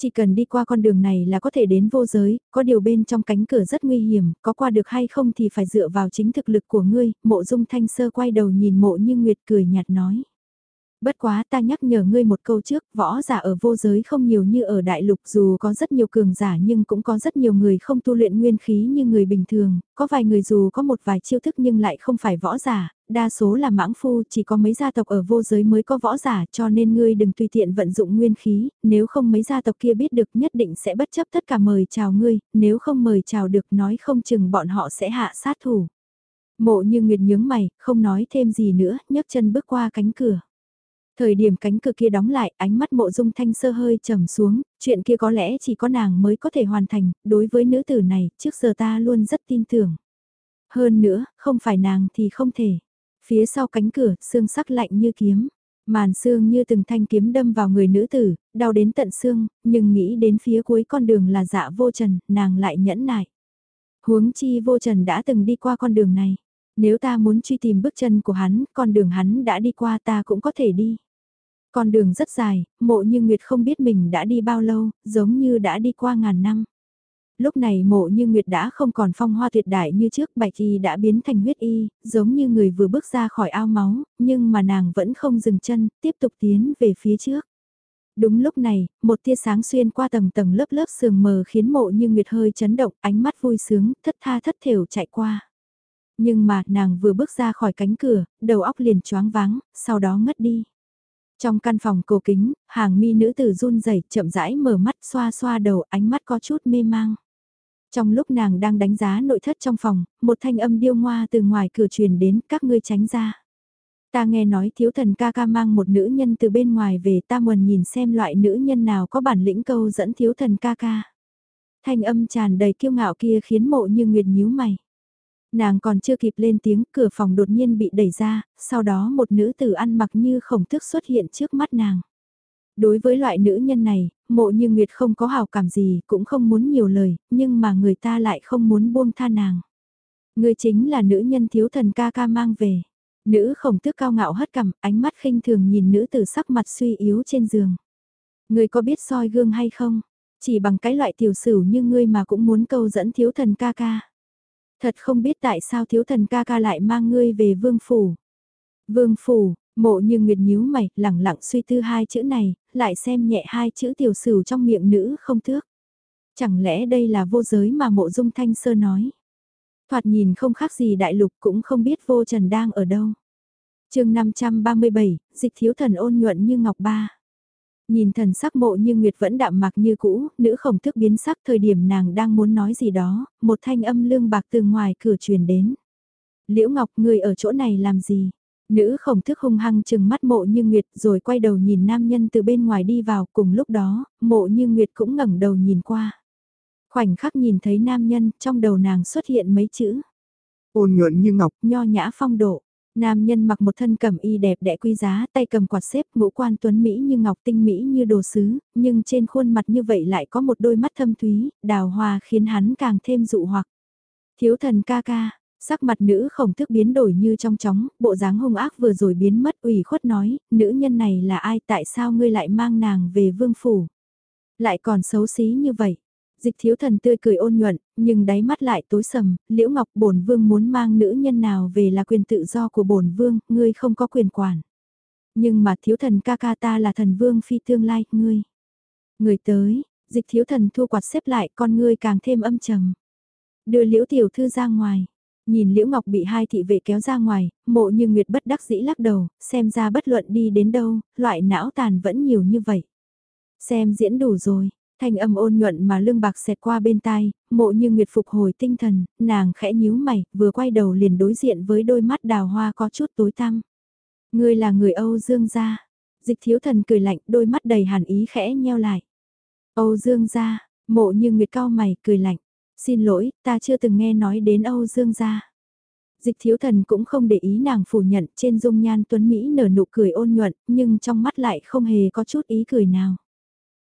Chỉ cần đi qua con đường này là có thể đến vô giới, có điều bên trong cánh cửa rất nguy hiểm, có qua được hay không thì phải dựa vào chính thực lực của ngươi, mộ dung thanh sơ quay đầu nhìn mộ như nguyệt cười nhạt nói. Bất quá ta nhắc nhở ngươi một câu trước, võ giả ở vô giới không nhiều như ở đại lục dù có rất nhiều cường giả nhưng cũng có rất nhiều người không tu luyện nguyên khí như người bình thường, có vài người dù có một vài chiêu thức nhưng lại không phải võ giả, đa số là mãng phu, chỉ có mấy gia tộc ở vô giới mới có võ giả cho nên ngươi đừng tùy tiện vận dụng nguyên khí, nếu không mấy gia tộc kia biết được nhất định sẽ bất chấp tất cả mời chào ngươi, nếu không mời chào được nói không chừng bọn họ sẽ hạ sát thủ. Mộ như Nguyệt nhướng mày, không nói thêm gì nữa, nhấc chân bước qua cánh cửa. Thời điểm cánh cửa kia đóng lại, ánh mắt mộ dung thanh sơ hơi trầm xuống, chuyện kia có lẽ chỉ có nàng mới có thể hoàn thành, đối với nữ tử này, trước giờ ta luôn rất tin tưởng. Hơn nữa, không phải nàng thì không thể. Phía sau cánh cửa, xương sắc lạnh như kiếm. Màn xương như từng thanh kiếm đâm vào người nữ tử, đau đến tận xương, nhưng nghĩ đến phía cuối con đường là dạ vô trần, nàng lại nhẫn nại. Huống chi vô trần đã từng đi qua con đường này. Nếu ta muốn truy tìm bước chân của hắn, con đường hắn đã đi qua ta cũng có thể đi. Con đường rất dài, mộ như Nguyệt không biết mình đã đi bao lâu, giống như đã đi qua ngàn năm. Lúc này mộ như Nguyệt đã không còn phong hoa tuyệt đại như trước bạch y đã biến thành huyết y, giống như người vừa bước ra khỏi ao máu, nhưng mà nàng vẫn không dừng chân, tiếp tục tiến về phía trước. Đúng lúc này, một tia sáng xuyên qua tầng tầng lớp lớp sườn mờ khiến mộ như Nguyệt hơi chấn động, ánh mắt vui sướng, thất tha thất thểu chạy qua. Nhưng mà nàng vừa bước ra khỏi cánh cửa, đầu óc liền choáng váng, sau đó ngất đi. Trong căn phòng cổ kính, hàng mi nữ tử run rẩy chậm rãi mở mắt xoa xoa đầu ánh mắt có chút mê mang. Trong lúc nàng đang đánh giá nội thất trong phòng, một thanh âm điêu ngoa từ ngoài cửa truyền đến các ngươi tránh ra. Ta nghe nói thiếu thần ca ca mang một nữ nhân từ bên ngoài về ta muốn nhìn xem loại nữ nhân nào có bản lĩnh câu dẫn thiếu thần ca ca. Thanh âm tràn đầy kiêu ngạo kia khiến mộ như nguyệt nhíu mày. Nàng còn chưa kịp lên tiếng, cửa phòng đột nhiên bị đẩy ra, sau đó một nữ tử ăn mặc như khổng thức xuất hiện trước mắt nàng. Đối với loại nữ nhân này, mộ như Nguyệt không có hào cảm gì, cũng không muốn nhiều lời, nhưng mà người ta lại không muốn buông tha nàng. Người chính là nữ nhân thiếu thần ca ca mang về. Nữ khổng tước cao ngạo hất cằm, ánh mắt khinh thường nhìn nữ tử sắc mặt suy yếu trên giường. Ngươi có biết soi gương hay không? Chỉ bằng cái loại tiểu sử như ngươi mà cũng muốn câu dẫn thiếu thần ca ca. Thật không biết tại sao thiếu thần ca ca lại mang ngươi về vương phủ. Vương phủ, mộ như nguyệt nhíu mày, lẳng lặng suy tư hai chữ này, lại xem nhẹ hai chữ tiểu sửu trong miệng nữ không thước. Chẳng lẽ đây là vô giới mà mộ dung thanh sơ nói. Thoạt nhìn không khác gì đại lục cũng không biết vô trần đang ở đâu. chương 537, dịch thiếu thần ôn nhuận như ngọc ba. Nhìn thần sắc mộ như Nguyệt vẫn đạm mặc như cũ, nữ khổng thức biến sắc thời điểm nàng đang muốn nói gì đó, một thanh âm lương bạc từ ngoài cửa truyền đến. Liễu Ngọc người ở chỗ này làm gì? Nữ khổng thức hung hăng chừng mắt mộ như Nguyệt rồi quay đầu nhìn nam nhân từ bên ngoài đi vào cùng lúc đó, mộ như Nguyệt cũng ngẩng đầu nhìn qua. Khoảnh khắc nhìn thấy nam nhân, trong đầu nàng xuất hiện mấy chữ. Ôn nhuận như ngọc, nho nhã phong độ. Nam nhân mặc một thân cẩm y đẹp đẽ quý giá, tay cầm quạt xếp, ngũ quan tuấn Mỹ như ngọc tinh Mỹ như đồ sứ, nhưng trên khuôn mặt như vậy lại có một đôi mắt thâm thúy, đào hoa khiến hắn càng thêm dụ hoặc. Thiếu thần ca ca, sắc mặt nữ khổng thức biến đổi như trong chóng, bộ dáng hung ác vừa rồi biến mất ủy khuất nói, nữ nhân này là ai tại sao ngươi lại mang nàng về vương phủ? Lại còn xấu xí như vậy. Dịch thiếu thần tươi cười ôn nhuận, nhưng đáy mắt lại tối sầm, liễu ngọc bổn vương muốn mang nữ nhân nào về là quyền tự do của bổn vương, ngươi không có quyền quản. Nhưng mà thiếu thần ca ca ta là thần vương phi tương lai, ngươi. Người tới, dịch thiếu thần thu quạt xếp lại con ngươi càng thêm âm trầm. Đưa liễu tiểu thư ra ngoài. Nhìn Liễu Ngọc bị hai thị vệ kéo ra ngoài, mộ như Nguyệt bất đắc dĩ lắc đầu, xem ra bất luận đi đến đâu, loại não tàn vẫn nhiều như vậy. Xem diễn đủ rồi, Thanh âm ôn nhuận mà lương bạc xẹt qua bên tai, mộ như nguyệt phục hồi tinh thần, nàng khẽ nhíu mày, vừa quay đầu liền đối diện với đôi mắt đào hoa có chút tối tăm. Ngươi là người Âu Dương gia. Dịch thiếu thần cười lạnh, đôi mắt đầy hàn ý khẽ nheo lại. Âu Dương gia, mộ như nguyệt cao mày, cười lạnh. Xin lỗi, ta chưa từng nghe nói đến Âu Dương gia. Dịch thiếu thần cũng không để ý nàng phủ nhận trên dung nhan tuấn Mỹ nở nụ cười ôn nhuận, nhưng trong mắt lại không hề có chút ý cười nào.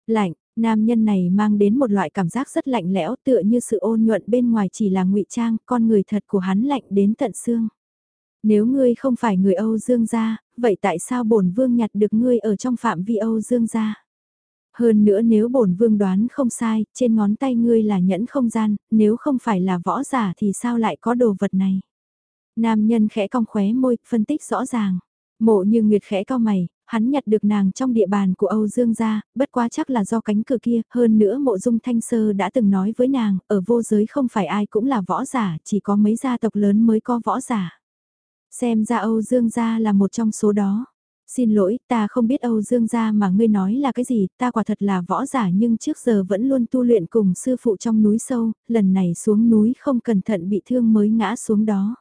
Lạnh, Nam nhân này mang đến một loại cảm giác rất lạnh lẽo tựa như sự ôn nhuận bên ngoài chỉ là ngụy trang, con người thật của hắn lạnh đến tận xương. Nếu ngươi không phải người Âu Dương gia, vậy tại sao bổn vương nhặt được ngươi ở trong phạm vi Âu Dương gia? Hơn nữa nếu bổn vương đoán không sai, trên ngón tay ngươi là nhẫn không gian, nếu không phải là võ giả thì sao lại có đồ vật này? Nam nhân khẽ cong khóe môi, phân tích rõ ràng. Mộ như Nguyệt khẽ cao mày, hắn nhặt được nàng trong địa bàn của Âu Dương gia, bất quá chắc là do cánh cửa kia, hơn nữa mộ dung thanh sơ đã từng nói với nàng, ở vô giới không phải ai cũng là võ giả, chỉ có mấy gia tộc lớn mới có võ giả. Xem ra Âu Dương gia là một trong số đó. Xin lỗi, ta không biết Âu Dương gia mà ngươi nói là cái gì, ta quả thật là võ giả nhưng trước giờ vẫn luôn tu luyện cùng sư phụ trong núi sâu, lần này xuống núi không cẩn thận bị thương mới ngã xuống đó.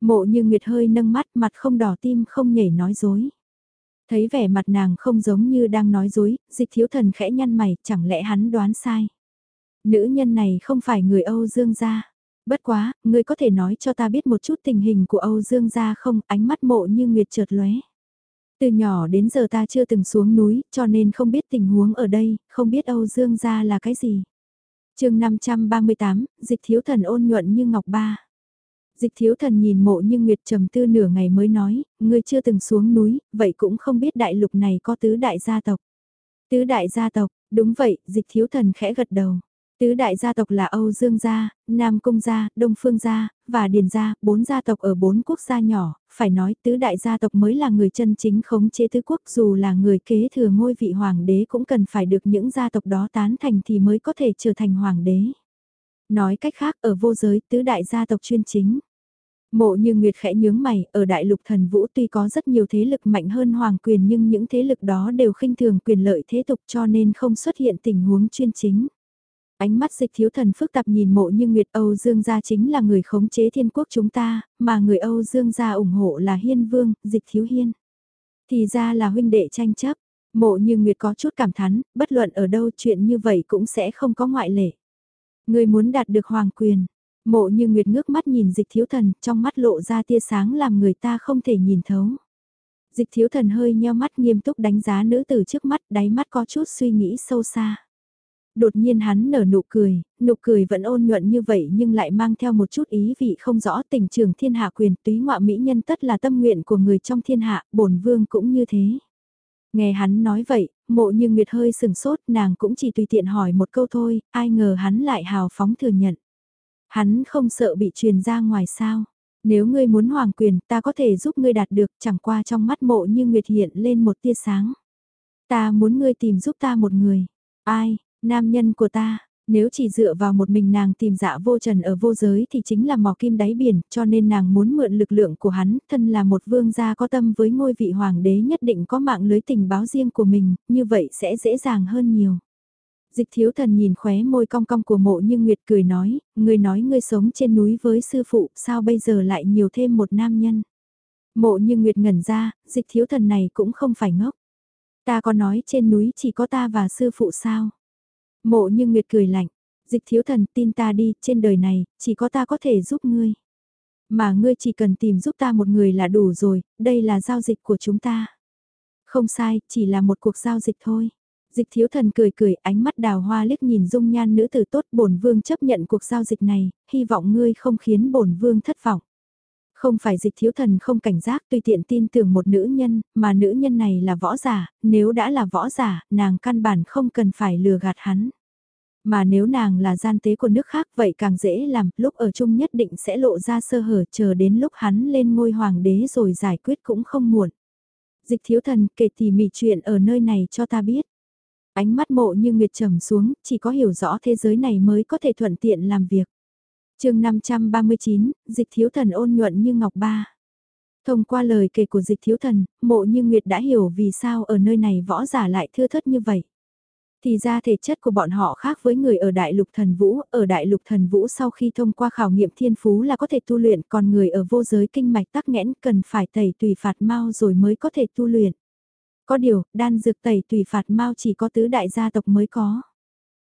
Mộ như Nguyệt hơi nâng mắt mặt không đỏ tim không nhảy nói dối. Thấy vẻ mặt nàng không giống như đang nói dối, dịch thiếu thần khẽ nhăn mày, chẳng lẽ hắn đoán sai. Nữ nhân này không phải người Âu Dương gia. Bất quá, ngươi có thể nói cho ta biết một chút tình hình của Âu Dương gia không, ánh mắt mộ như nguyệt trượt lóe. Từ nhỏ đến giờ ta chưa từng xuống núi, cho nên không biết tình huống ở đây, không biết Âu Dương gia là cái gì. chương 538, dịch thiếu thần ôn nhuận như ngọc ba. Dịch thiếu thần nhìn mộ như Nguyệt trầm tư nửa ngày mới nói, ngươi chưa từng xuống núi, vậy cũng không biết đại lục này có tứ đại gia tộc. Tứ đại gia tộc, đúng vậy, dịch thiếu thần khẽ gật đầu. Tứ đại gia tộc là Âu Dương gia, Nam Cung gia, Đông Phương gia, và Điền gia, bốn gia tộc ở bốn quốc gia nhỏ, phải nói tứ đại gia tộc mới là người chân chính khống chế tứ quốc dù là người kế thừa ngôi vị hoàng đế cũng cần phải được những gia tộc đó tán thành thì mới có thể trở thành hoàng đế. Nói cách khác ở vô giới tứ đại gia tộc chuyên chính. Mộ như Nguyệt khẽ nhướng mày, ở đại lục thần vũ tuy có rất nhiều thế lực mạnh hơn hoàng quyền nhưng những thế lực đó đều khinh thường quyền lợi thế tục cho nên không xuất hiện tình huống chuyên chính. Ánh mắt dịch thiếu thần phức tạp nhìn mộ như Nguyệt Âu Dương gia chính là người khống chế thiên quốc chúng ta, mà người Âu Dương gia ủng hộ là hiên vương, dịch thiếu hiên. Thì ra là huynh đệ tranh chấp, mộ như Nguyệt có chút cảm thán, bất luận ở đâu chuyện như vậy cũng sẽ không có ngoại lệ. Người muốn đạt được hoàng quyền, mộ như Nguyệt ngước mắt nhìn dịch thiếu thần, trong mắt lộ ra tia sáng làm người ta không thể nhìn thấu. Dịch thiếu thần hơi nheo mắt nghiêm túc đánh giá nữ tử trước mắt, đáy mắt có chút suy nghĩ sâu xa. Đột nhiên hắn nở nụ cười, nụ cười vẫn ôn nhuận như vậy nhưng lại mang theo một chút ý vị không rõ tình trường thiên hạ quyền túy ngọa mỹ nhân tất là tâm nguyện của người trong thiên hạ, bổn vương cũng như thế. Nghe hắn nói vậy, mộ như Nguyệt hơi sừng sốt nàng cũng chỉ tùy tiện hỏi một câu thôi, ai ngờ hắn lại hào phóng thừa nhận. Hắn không sợ bị truyền ra ngoài sao. Nếu ngươi muốn hoàng quyền ta có thể giúp ngươi đạt được chẳng qua trong mắt mộ như Nguyệt hiện lên một tia sáng. Ta muốn ngươi tìm giúp ta một người. Ai, nam nhân của ta, nếu chỉ dựa vào một mình nàng tìm dạ vô trần ở vô giới thì chính là mò kim đáy biển, cho nên nàng muốn mượn lực lượng của hắn, thân là một vương gia có tâm với ngôi vị hoàng đế nhất định có mạng lưới tình báo riêng của mình, như vậy sẽ dễ dàng hơn nhiều. Dịch thiếu thần nhìn khóe môi cong cong của mộ như Nguyệt cười nói, người nói ngươi sống trên núi với sư phụ, sao bây giờ lại nhiều thêm một nam nhân. Mộ như Nguyệt ngẩn ra, dịch thiếu thần này cũng không phải ngốc. Ta có nói trên núi chỉ có ta và sư phụ sao? Mộ như Nguyệt cười lạnh, dịch thiếu thần tin ta đi, trên đời này, chỉ có ta có thể giúp ngươi. Mà ngươi chỉ cần tìm giúp ta một người là đủ rồi, đây là giao dịch của chúng ta. Không sai, chỉ là một cuộc giao dịch thôi. Dịch thiếu thần cười cười ánh mắt đào hoa liếc nhìn dung nhan nữ tử tốt bổn vương chấp nhận cuộc giao dịch này, hy vọng ngươi không khiến bổn vương thất vọng. Không phải dịch thiếu thần không cảnh giác tùy tiện tin tưởng một nữ nhân, mà nữ nhân này là võ giả, nếu đã là võ giả, nàng căn bản không cần phải lừa gạt hắn. Mà nếu nàng là gian tế của nước khác vậy càng dễ làm, lúc ở chung nhất định sẽ lộ ra sơ hở chờ đến lúc hắn lên ngôi hoàng đế rồi giải quyết cũng không muộn. Dịch thiếu thần kể tỉ mỉ chuyện ở nơi này cho ta biết. Ánh mắt mộ như nguyệt trầm xuống, chỉ có hiểu rõ thế giới này mới có thể thuận tiện làm việc chương 539, dịch thiếu thần ôn nhuận như ngọc ba. Thông qua lời kể của dịch thiếu thần, mộ như Nguyệt đã hiểu vì sao ở nơi này võ giả lại thưa thất như vậy. Thì ra thể chất của bọn họ khác với người ở Đại Lục Thần Vũ, ở Đại Lục Thần Vũ sau khi thông qua khảo nghiệm thiên phú là có thể tu luyện, còn người ở vô giới kinh mạch tắc nghẽn cần phải tẩy tùy phạt mau rồi mới có thể tu luyện. Có điều, đan dược tẩy tùy phạt mau chỉ có tứ đại gia tộc mới có.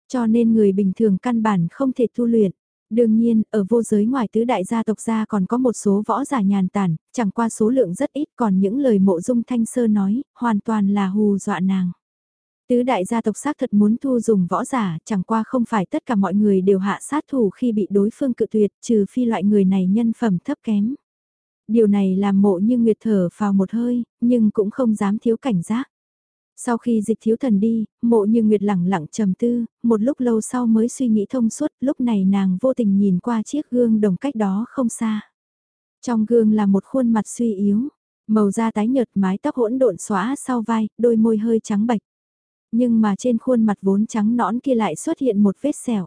Cho nên người bình thường căn bản không thể tu luyện. Đương nhiên, ở vô giới ngoài tứ đại gia tộc gia còn có một số võ giả nhàn tản, chẳng qua số lượng rất ít còn những lời mộ dung thanh sơ nói, hoàn toàn là hù dọa nàng. Tứ đại gia tộc xác thật muốn thu dùng võ giả, chẳng qua không phải tất cả mọi người đều hạ sát thủ khi bị đối phương cự tuyệt, trừ phi loại người này nhân phẩm thấp kém. Điều này làm mộ như nguyệt thở vào một hơi, nhưng cũng không dám thiếu cảnh giác. Sau khi dịch thiếu thần đi, mộ như Nguyệt lẳng lặng trầm tư, một lúc lâu sau mới suy nghĩ thông suốt, lúc này nàng vô tình nhìn qua chiếc gương đồng cách đó không xa. Trong gương là một khuôn mặt suy yếu, màu da tái nhợt mái tóc hỗn độn xóa sau vai, đôi môi hơi trắng bạch. Nhưng mà trên khuôn mặt vốn trắng nõn kia lại xuất hiện một vết sẹo.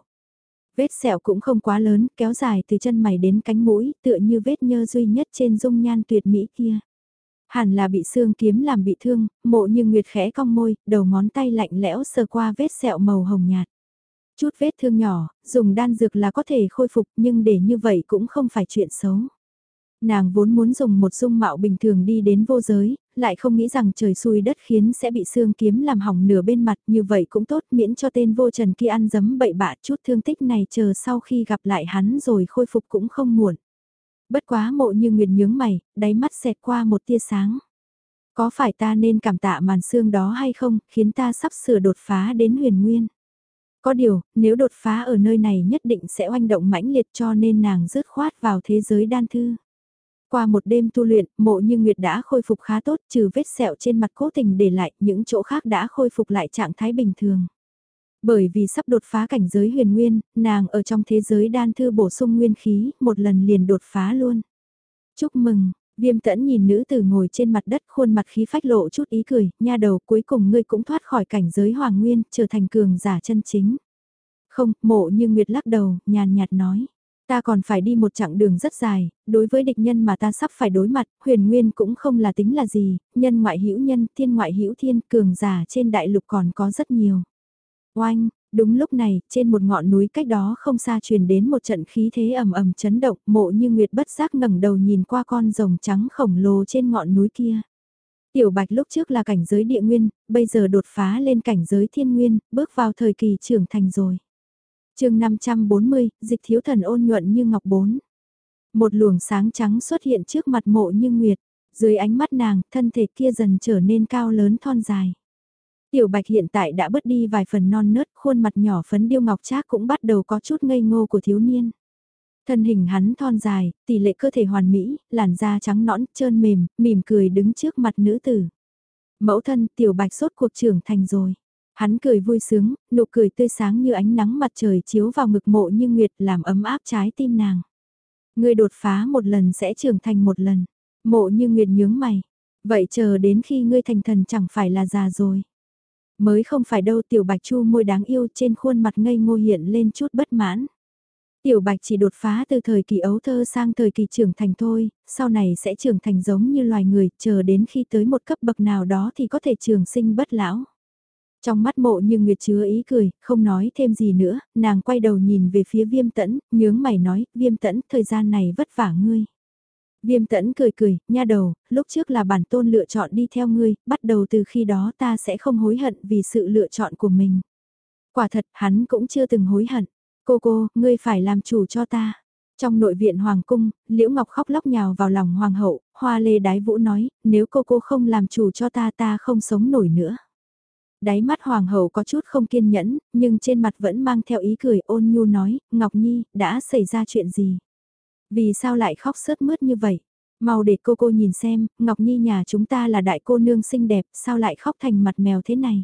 Vết sẹo cũng không quá lớn, kéo dài từ chân mày đến cánh mũi, tựa như vết nhơ duy nhất trên dung nhan tuyệt mỹ kia. Hẳn là bị xương kiếm làm bị thương, mộ như nguyệt khẽ cong môi, đầu ngón tay lạnh lẽo sờ qua vết sẹo màu hồng nhạt. Chút vết thương nhỏ, dùng đan dược là có thể khôi phục nhưng để như vậy cũng không phải chuyện xấu. Nàng vốn muốn dùng một dung mạo bình thường đi đến vô giới, lại không nghĩ rằng trời xui đất khiến sẽ bị xương kiếm làm hỏng nửa bên mặt như vậy cũng tốt miễn cho tên vô trần kia ăn dấm bậy bạ chút thương tích này chờ sau khi gặp lại hắn rồi khôi phục cũng không muộn. Bất quá mộ như nguyệt nhướng mày, đáy mắt xẹt qua một tia sáng. Có phải ta nên cảm tạ màn xương đó hay không, khiến ta sắp sửa đột phá đến huyền nguyên. Có điều, nếu đột phá ở nơi này nhất định sẽ oanh động mãnh liệt cho nên nàng rớt khoát vào thế giới đan thư. Qua một đêm tu luyện, mộ như Nguyệt đã khôi phục khá tốt trừ vết sẹo trên mặt cố tình để lại, những chỗ khác đã khôi phục lại trạng thái bình thường. Bởi vì sắp đột phá cảnh giới huyền nguyên, nàng ở trong thế giới đan thư bổ sung nguyên khí, một lần liền đột phá luôn. Chúc mừng, viêm tẫn nhìn nữ tử ngồi trên mặt đất khuôn mặt khí phách lộ chút ý cười, nha đầu cuối cùng ngươi cũng thoát khỏi cảnh giới hoàng nguyên, trở thành cường giả chân chính. Không, mộ như Nguyệt lắc đầu, nhàn nhạt nói. Ta còn phải đi một chặng đường rất dài, đối với địch nhân mà ta sắp phải đối mặt, huyền nguyên cũng không là tính là gì, nhân ngoại hữu nhân, thiên ngoại hữu thiên, cường giả trên đại lục còn có rất nhiều. Oanh, đúng lúc này, trên một ngọn núi cách đó không xa truyền đến một trận khí thế ầm ầm chấn động, mộ như Nguyệt bất giác ngẩng đầu nhìn qua con rồng trắng khổng lồ trên ngọn núi kia. Tiểu Bạch lúc trước là cảnh giới địa nguyên, bây giờ đột phá lên cảnh giới thiên nguyên, bước vào thời kỳ trưởng thành rồi. chương 540, dịch thiếu thần ôn nhuận như ngọc bốn. Một luồng sáng trắng xuất hiện trước mặt mộ như Nguyệt, dưới ánh mắt nàng, thân thể kia dần trở nên cao lớn thon dài. Tiểu Bạch hiện tại đã bớt đi vài phần non nớt, khuôn mặt nhỏ phấn điêu ngọc trác cũng bắt đầu có chút ngây ngô của thiếu niên. Thân hình hắn thon dài, tỷ lệ cơ thể hoàn mỹ, làn da trắng nõn, trơn mềm, mỉm cười đứng trước mặt nữ tử. Mẫu thân, Tiểu Bạch sốt cuộc trưởng thành rồi. Hắn cười vui sướng, nụ cười tươi sáng như ánh nắng mặt trời chiếu vào ngực mộ như nguyệt làm ấm áp trái tim nàng. Ngươi đột phá một lần sẽ trưởng thành một lần. Mộ như nguyệt nhướng mày. Vậy chờ đến khi ngươi thành thần chẳng phải là già rồi. Mới không phải đâu tiểu bạch chu môi đáng yêu trên khuôn mặt ngây ngô hiện lên chút bất mãn. Tiểu bạch chỉ đột phá từ thời kỳ ấu thơ sang thời kỳ trưởng thành thôi, sau này sẽ trưởng thành giống như loài người, chờ đến khi tới một cấp bậc nào đó thì có thể trường sinh bất lão. Trong mắt mộ như Nguyệt chứa ý cười, không nói thêm gì nữa, nàng quay đầu nhìn về phía viêm tẫn, nhướng mày nói, viêm tẫn, thời gian này vất vả ngươi. Viêm tẫn cười cười, nha đầu, lúc trước là bản tôn lựa chọn đi theo ngươi, bắt đầu từ khi đó ta sẽ không hối hận vì sự lựa chọn của mình. Quả thật, hắn cũng chưa từng hối hận. Cô cô, ngươi phải làm chủ cho ta. Trong nội viện Hoàng cung, Liễu Ngọc khóc lóc nhào vào lòng Hoàng hậu, Hoa Lê Đái Vũ nói, nếu cô cô không làm chủ cho ta ta không sống nổi nữa. Đáy mắt Hoàng hậu có chút không kiên nhẫn, nhưng trên mặt vẫn mang theo ý cười ôn nhu nói, Ngọc Nhi, đã xảy ra chuyện gì? Vì sao lại khóc sớt mướt như vậy? Mau để cô cô nhìn xem, Ngọc Nhi nhà chúng ta là đại cô nương xinh đẹp, sao lại khóc thành mặt mèo thế này?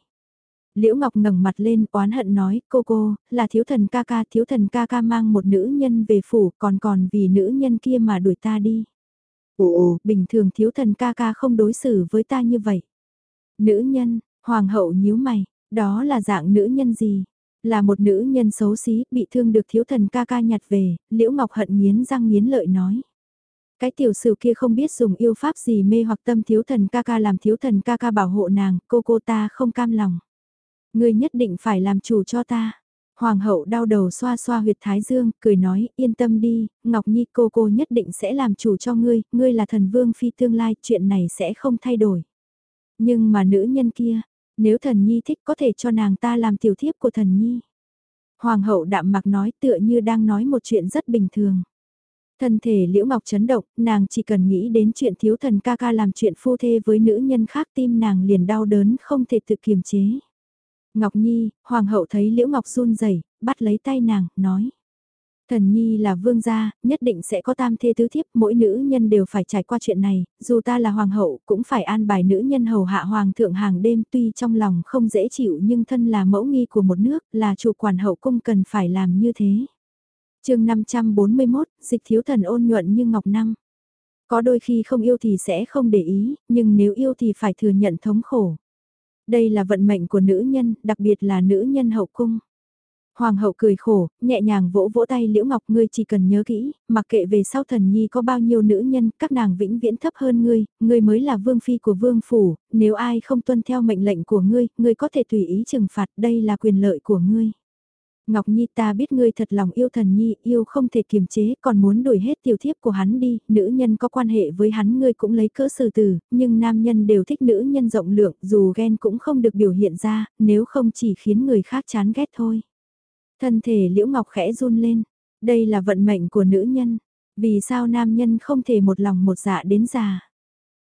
Liễu Ngọc ngẩng mặt lên, oán hận nói, cô cô, là thiếu thần ca ca, thiếu thần ca ca mang một nữ nhân về phủ, còn còn vì nữ nhân kia mà đuổi ta đi. Ồ bình thường thiếu thần ca ca không đối xử với ta như vậy. Nữ nhân, hoàng hậu nhíu mày, đó là dạng nữ nhân gì? Là một nữ nhân xấu xí, bị thương được thiếu thần ca ca nhặt về, Liễu Ngọc hận nghiến răng nghiến lợi nói. Cái tiểu sử kia không biết dùng yêu pháp gì mê hoặc tâm thiếu thần ca ca làm thiếu thần ca ca bảo hộ nàng, cô cô ta không cam lòng. Ngươi nhất định phải làm chủ cho ta. Hoàng hậu đau đầu xoa xoa huyệt thái dương, cười nói, yên tâm đi, Ngọc Nhi cô cô nhất định sẽ làm chủ cho ngươi, ngươi là thần vương phi tương lai, chuyện này sẽ không thay đổi. Nhưng mà nữ nhân kia, nếu thần nhi thích có thể cho nàng ta làm tiểu thiếp của thần nhi. Hoàng hậu đạm mạc nói tựa như đang nói một chuyện rất bình thường. Thân thể Liễu Ngọc chấn động, nàng chỉ cần nghĩ đến chuyện thiếu thần ca ca làm chuyện phu thê với nữ nhân khác tim nàng liền đau đớn không thể tự kiềm chế. Ngọc Nhi, Hoàng hậu thấy Liễu Ngọc run rẩy bắt lấy tay nàng, nói. Thần Nhi là vương gia, nhất định sẽ có tam thê tứ thiếp, mỗi nữ nhân đều phải trải qua chuyện này, dù ta là hoàng hậu cũng phải an bài nữ nhân hầu hạ hoàng thượng hàng đêm tuy trong lòng không dễ chịu nhưng thân là mẫu nghi của một nước, là chủ quản hậu cung cần phải làm như thế. chương 541, dịch thiếu thần ôn nhuận như ngọc năm. Có đôi khi không yêu thì sẽ không để ý, nhưng nếu yêu thì phải thừa nhận thống khổ. Đây là vận mệnh của nữ nhân, đặc biệt là nữ nhân hậu cung. Hoàng hậu cười khổ, nhẹ nhàng vỗ vỗ tay Liễu Ngọc ngươi chỉ cần nhớ kỹ, mặc kệ về sau thần nhi có bao nhiêu nữ nhân, các nàng vĩnh viễn thấp hơn ngươi, ngươi mới là vương phi của vương phủ, nếu ai không tuân theo mệnh lệnh của ngươi, ngươi có thể tùy ý trừng phạt, đây là quyền lợi của ngươi. Ngọc Nhi ta biết ngươi thật lòng yêu thần Nhi, yêu không thể kiềm chế, còn muốn đuổi hết tiểu thiếp của hắn đi, nữ nhân có quan hệ với hắn ngươi cũng lấy cỡ xử tử, nhưng nam nhân đều thích nữ nhân rộng lượng, dù ghen cũng không được biểu hiện ra, nếu không chỉ khiến người khác chán ghét thôi. Thân thể Liễu Ngọc khẽ run lên, đây là vận mệnh của nữ nhân, vì sao nam nhân không thể một lòng một dạ đến già?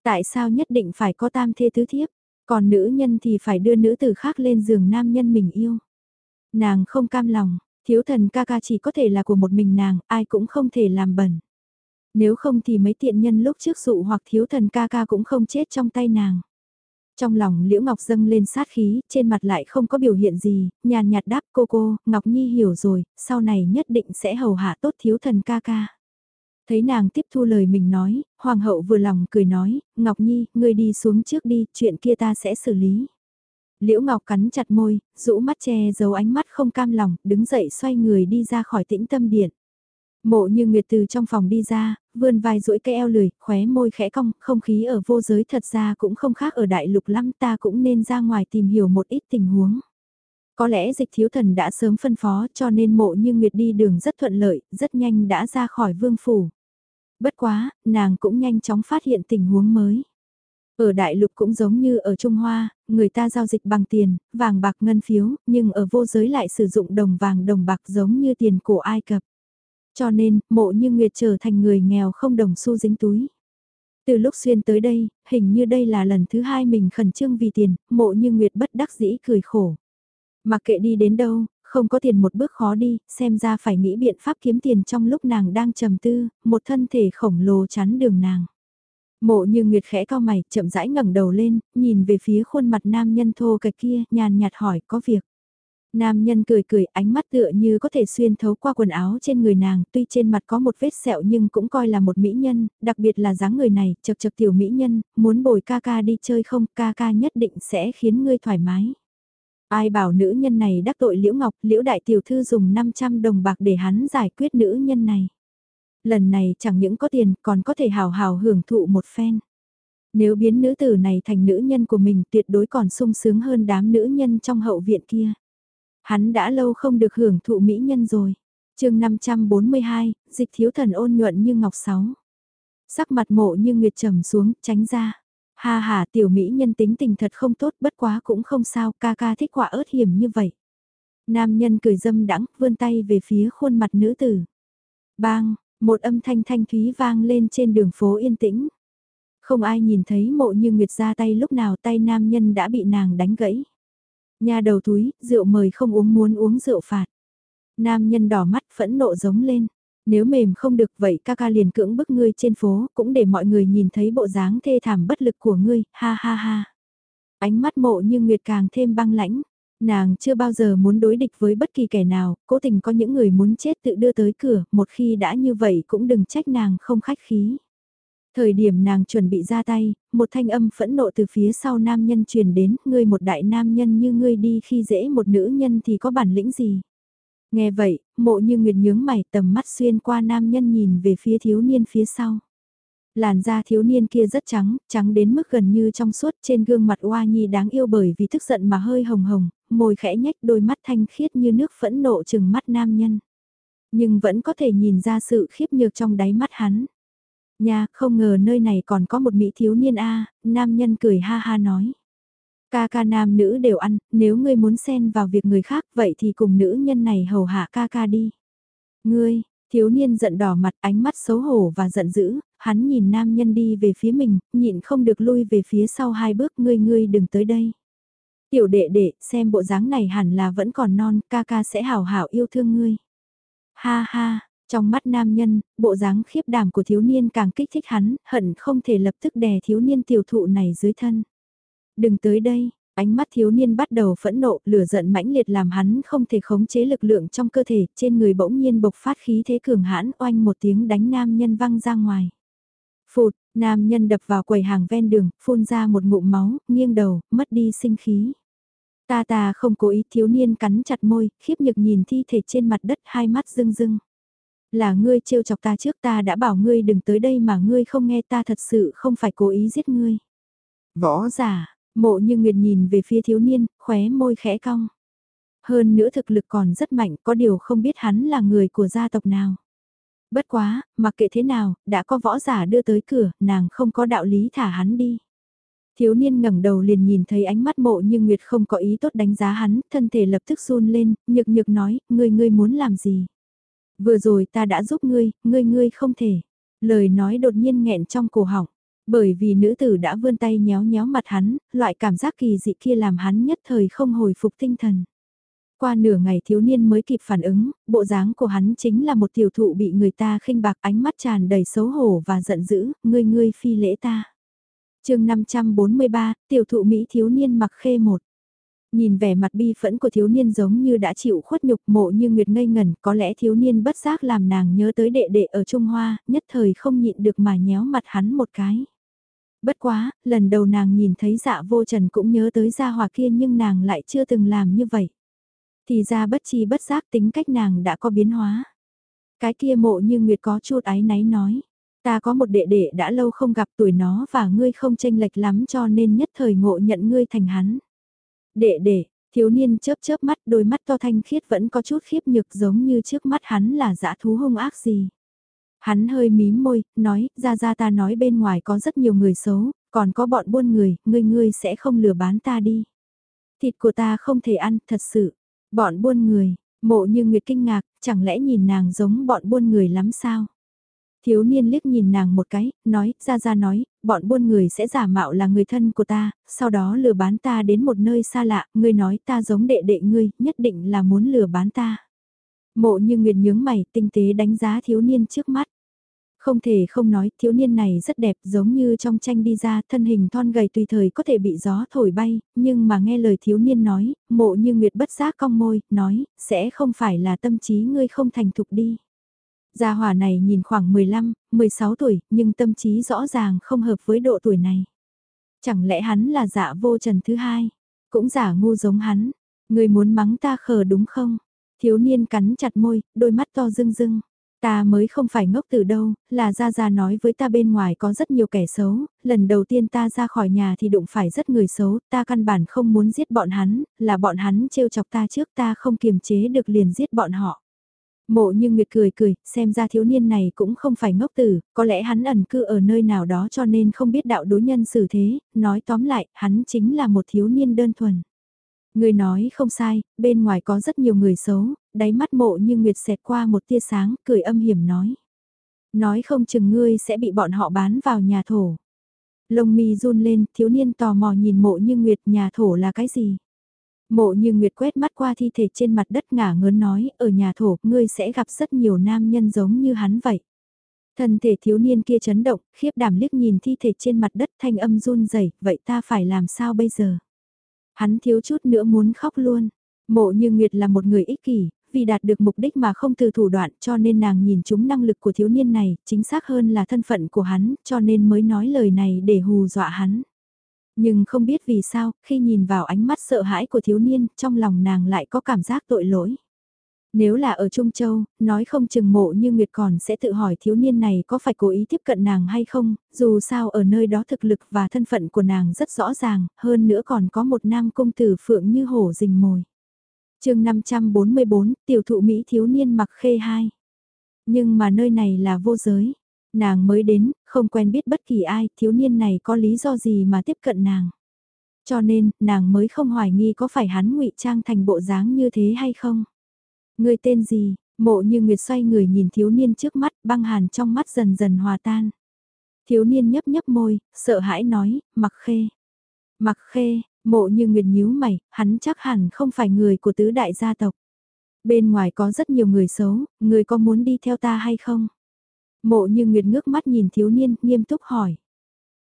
Tại sao nhất định phải có tam thê tứ thiếp, còn nữ nhân thì phải đưa nữ tử khác lên giường nam nhân mình yêu? Nàng không cam lòng, thiếu thần ca ca chỉ có thể là của một mình nàng, ai cũng không thể làm bẩn. Nếu không thì mấy tiện nhân lúc trước dụ hoặc thiếu thần ca ca cũng không chết trong tay nàng. Trong lòng Liễu Ngọc dâng lên sát khí, trên mặt lại không có biểu hiện gì, nhàn nhạt đáp cô cô, Ngọc Nhi hiểu rồi, sau này nhất định sẽ hầu hạ tốt thiếu thần ca ca. Thấy nàng tiếp thu lời mình nói, Hoàng hậu vừa lòng cười nói, Ngọc Nhi, ngươi đi xuống trước đi, chuyện kia ta sẽ xử lý. Liễu Ngọc cắn chặt môi, rũ mắt che giấu ánh mắt không cam lòng, đứng dậy xoay người đi ra khỏi tĩnh tâm điện. Mộ như Nguyệt từ trong phòng đi ra, vươn vai duỗi cái eo lười, khóe môi khẽ cong, không khí ở vô giới thật ra cũng không khác ở đại lục lắm ta cũng nên ra ngoài tìm hiểu một ít tình huống. Có lẽ dịch thiếu thần đã sớm phân phó cho nên mộ như Nguyệt đi đường rất thuận lợi, rất nhanh đã ra khỏi vương phủ. Bất quá, nàng cũng nhanh chóng phát hiện tình huống mới. Ở đại lục cũng giống như ở Trung Hoa, người ta giao dịch bằng tiền, vàng bạc ngân phiếu, nhưng ở vô giới lại sử dụng đồng vàng đồng bạc giống như tiền cổ Ai Cập. Cho nên, mộ như Nguyệt trở thành người nghèo không đồng xu dính túi. Từ lúc xuyên tới đây, hình như đây là lần thứ hai mình khẩn trương vì tiền, mộ như Nguyệt bất đắc dĩ cười khổ. Mặc kệ đi đến đâu, không có tiền một bước khó đi, xem ra phải nghĩ biện pháp kiếm tiền trong lúc nàng đang trầm tư, một thân thể khổng lồ chắn đường nàng. Mộ như Nguyệt khẽ cao mày, chậm rãi ngẩng đầu lên, nhìn về phía khuôn mặt nam nhân thô kệch kia, nhàn nhạt hỏi có việc. Nam nhân cười cười, ánh mắt tựa như có thể xuyên thấu qua quần áo trên người nàng, tuy trên mặt có một vết sẹo nhưng cũng coi là một mỹ nhân, đặc biệt là dáng người này, chật chật tiểu mỹ nhân, muốn bồi ca ca đi chơi không, ca ca nhất định sẽ khiến ngươi thoải mái. Ai bảo nữ nhân này đắc tội Liễu Ngọc, Liễu Đại Tiểu Thư dùng 500 đồng bạc để hắn giải quyết nữ nhân này. Lần này chẳng những có tiền còn có thể hào hào hưởng thụ một phen. Nếu biến nữ tử này thành nữ nhân của mình tuyệt đối còn sung sướng hơn đám nữ nhân trong hậu viện kia. Hắn đã lâu không được hưởng thụ mỹ nhân rồi. chương 542, dịch thiếu thần ôn nhuận như ngọc sáu. Sắc mặt mộ như nguyệt trầm xuống, tránh ra. Ha ha tiểu mỹ nhân tính tình thật không tốt bất quá cũng không sao ca ca thích quả ớt hiểm như vậy. Nam nhân cười dâm đắng vươn tay về phía khuôn mặt nữ tử. Bang, một âm thanh thanh thúy vang lên trên đường phố yên tĩnh. Không ai nhìn thấy mộ như Nguyệt ra tay lúc nào tay nam nhân đã bị nàng đánh gãy. Nhà đầu túi, rượu mời không uống muốn uống rượu phạt. Nam nhân đỏ mắt phẫn nộ giống lên. Nếu mềm không được vậy ca ca liền cưỡng bức ngươi trên phố, cũng để mọi người nhìn thấy bộ dáng thê thảm bất lực của ngươi, ha ha ha. Ánh mắt mộ như Nguyệt càng thêm băng lãnh. Nàng chưa bao giờ muốn đối địch với bất kỳ kẻ nào, cố tình có những người muốn chết tự đưa tới cửa, một khi đã như vậy cũng đừng trách nàng không khách khí. Thời điểm nàng chuẩn bị ra tay, một thanh âm phẫn nộ từ phía sau nam nhân truyền đến, ngươi một đại nam nhân như ngươi đi khi dễ một nữ nhân thì có bản lĩnh gì. Nghe vậy, mộ như nguyệt nhướng mày tầm mắt xuyên qua nam nhân nhìn về phía thiếu niên phía sau. Làn da thiếu niên kia rất trắng, trắng đến mức gần như trong suốt trên gương mặt oa nhi đáng yêu bởi vì tức giận mà hơi hồng hồng, môi khẽ nhách đôi mắt thanh khiết như nước phẫn nộ chừng mắt nam nhân. Nhưng vẫn có thể nhìn ra sự khiếp nhược trong đáy mắt hắn. Nha, không ngờ nơi này còn có một mỹ thiếu niên a nam nhân cười ha ha nói. Ca ca nam nữ đều ăn, nếu ngươi muốn xen vào việc người khác vậy thì cùng nữ nhân này hầu hạ ca ca đi. Ngươi, thiếu niên giận đỏ mặt ánh mắt xấu hổ và giận dữ, hắn nhìn nam nhân đi về phía mình, nhịn không được lui về phía sau hai bước ngươi ngươi đừng tới đây. Tiểu đệ đệ, xem bộ dáng này hẳn là vẫn còn non, ca ca sẽ hảo hảo yêu thương ngươi. Ha ha, trong mắt nam nhân, bộ dáng khiếp đảm của thiếu niên càng kích thích hắn, hận không thể lập tức đè thiếu niên tiểu thụ này dưới thân. Đừng tới đây, ánh mắt thiếu niên bắt đầu phẫn nộ, lửa giận mãnh liệt làm hắn không thể khống chế lực lượng trong cơ thể, trên người bỗng nhiên bộc phát khí thế cường hãn oanh một tiếng đánh nam nhân văng ra ngoài. Phụt, nam nhân đập vào quầy hàng ven đường, phun ra một ngụm máu, nghiêng đầu, mất đi sinh khí. Ta ta không cố ý thiếu niên cắn chặt môi, khiếp nhược nhìn thi thể trên mặt đất hai mắt rưng rưng. Là ngươi trêu chọc ta trước ta đã bảo ngươi đừng tới đây mà ngươi không nghe ta thật sự không phải cố ý giết ngươi. Võ giả, mộ như nguyệt nhìn về phía thiếu niên, khóe môi khẽ cong. Hơn nữa thực lực còn rất mạnh, có điều không biết hắn là người của gia tộc nào. Bất quá, mặc kệ thế nào, đã có võ giả đưa tới cửa, nàng không có đạo lý thả hắn đi. Thiếu niên ngẩng đầu liền nhìn thấy ánh mắt mộ như Nguyệt không có ý tốt đánh giá hắn, thân thể lập tức run lên, nhược nhược nói, ngươi ngươi muốn làm gì? Vừa rồi ta đã giúp ngươi, ngươi ngươi không thể. Lời nói đột nhiên nghẹn trong cổ họng. Bởi vì nữ tử đã vươn tay nhéo nhéo mặt hắn, loại cảm giác kỳ dị kia làm hắn nhất thời không hồi phục tinh thần. Qua nửa ngày thiếu niên mới kịp phản ứng, bộ dáng của hắn chính là một tiểu thụ bị người ta khinh bạc ánh mắt tràn đầy xấu hổ và giận dữ, ngươi ngươi phi lễ ta. chương 543, tiểu thụ Mỹ thiếu niên mặc khê một. Nhìn vẻ mặt bi phẫn của thiếu niên giống như đã chịu khuất nhục mộ như nguyệt ngây ngẩn, có lẽ thiếu niên bất giác làm nàng nhớ tới đệ đệ ở Trung Hoa, nhất thời không nhịn được mà nhéo mặt hắn một cái. Bất quá, lần đầu nàng nhìn thấy dạ vô trần cũng nhớ tới gia hòa kia nhưng nàng lại chưa từng làm như vậy. Thì ra bất chi bất giác tính cách nàng đã có biến hóa. Cái kia mộ như Nguyệt có chút ái náy nói. Ta có một đệ đệ đã lâu không gặp tuổi nó và ngươi không tranh lệch lắm cho nên nhất thời ngộ nhận ngươi thành hắn. Đệ đệ, thiếu niên chớp chớp mắt đôi mắt to thanh khiết vẫn có chút khiếp nhược giống như trước mắt hắn là dã thú hung ác gì. Hắn hơi mím môi, nói, ra ra ta nói bên ngoài có rất nhiều người xấu, còn có bọn buôn người, ngươi ngươi sẽ không lừa bán ta đi. Thịt của ta không thể ăn, thật sự. Bọn buôn người, mộ như Nguyệt kinh ngạc, chẳng lẽ nhìn nàng giống bọn buôn người lắm sao? Thiếu niên liếc nhìn nàng một cái, nói, ra ra nói, bọn buôn người sẽ giả mạo là người thân của ta, sau đó lừa bán ta đến một nơi xa lạ, ngươi nói ta giống đệ đệ ngươi, nhất định là muốn lừa bán ta. Mộ như Nguyệt nhướng mày, tinh tế đánh giá thiếu niên trước mắt. Không thể không nói, thiếu niên này rất đẹp giống như trong tranh đi ra, thân hình thon gầy tùy thời có thể bị gió thổi bay, nhưng mà nghe lời thiếu niên nói, mộ như Nguyệt bất giác cong môi, nói, sẽ không phải là tâm trí ngươi không thành thục đi. Gia hỏa này nhìn khoảng 15, 16 tuổi, nhưng tâm trí rõ ràng không hợp với độ tuổi này. Chẳng lẽ hắn là dạ vô trần thứ hai, cũng giả ngu giống hắn, người muốn mắng ta khờ đúng không? Thiếu niên cắn chặt môi, đôi mắt to rưng rưng. Ta mới không phải ngốc từ đâu, là Gia Gia nói với ta bên ngoài có rất nhiều kẻ xấu, lần đầu tiên ta ra khỏi nhà thì đụng phải rất người xấu, ta căn bản không muốn giết bọn hắn, là bọn hắn trêu chọc ta trước ta không kiềm chế được liền giết bọn họ. Mộ như Nguyệt cười cười, xem ra thiếu niên này cũng không phải ngốc tử, có lẽ hắn ẩn cư ở nơi nào đó cho nên không biết đạo đối nhân xử thế, nói tóm lại, hắn chính là một thiếu niên đơn thuần. Người nói không sai, bên ngoài có rất nhiều người xấu, đáy mắt mộ như Nguyệt xẹt qua một tia sáng, cười âm hiểm nói. Nói không chừng ngươi sẽ bị bọn họ bán vào nhà thổ. Lông mi run lên, thiếu niên tò mò nhìn mộ như Nguyệt nhà thổ là cái gì? Mộ như Nguyệt quét mắt qua thi thể trên mặt đất ngả ngớn nói, ở nhà thổ, ngươi sẽ gặp rất nhiều nam nhân giống như hắn vậy. Thân thể thiếu niên kia chấn động, khiếp đảm liếc nhìn thi thể trên mặt đất thanh âm run rẩy vậy ta phải làm sao bây giờ? Hắn thiếu chút nữa muốn khóc luôn. Mộ như Nguyệt là một người ích kỷ, vì đạt được mục đích mà không từ thủ đoạn cho nên nàng nhìn chúng năng lực của thiếu niên này, chính xác hơn là thân phận của hắn, cho nên mới nói lời này để hù dọa hắn. Nhưng không biết vì sao, khi nhìn vào ánh mắt sợ hãi của thiếu niên, trong lòng nàng lại có cảm giác tội lỗi. Nếu là ở Trung Châu, nói không chừng mộ như Nguyệt còn sẽ tự hỏi thiếu niên này có phải cố ý tiếp cận nàng hay không, dù sao ở nơi đó thực lực và thân phận của nàng rất rõ ràng, hơn nữa còn có một nam công tử phượng như hổ rình mồi. chương 544, tiểu thụ Mỹ thiếu niên mặc khê hai. Nhưng mà nơi này là vô giới. Nàng mới đến, không quen biết bất kỳ ai, thiếu niên này có lý do gì mà tiếp cận nàng. Cho nên, nàng mới không hoài nghi có phải hắn ngụy trang thành bộ dáng như thế hay không. Người tên gì? Mộ như Nguyệt xoay người nhìn thiếu niên trước mắt, băng hàn trong mắt dần dần hòa tan. Thiếu niên nhấp nhấp môi, sợ hãi nói, mặc khê. Mặc khê, mộ như Nguyệt nhíu mày, hắn chắc hẳn không phải người của tứ đại gia tộc. Bên ngoài có rất nhiều người xấu, người có muốn đi theo ta hay không? Mộ như Nguyệt ngước mắt nhìn thiếu niên, nghiêm túc hỏi.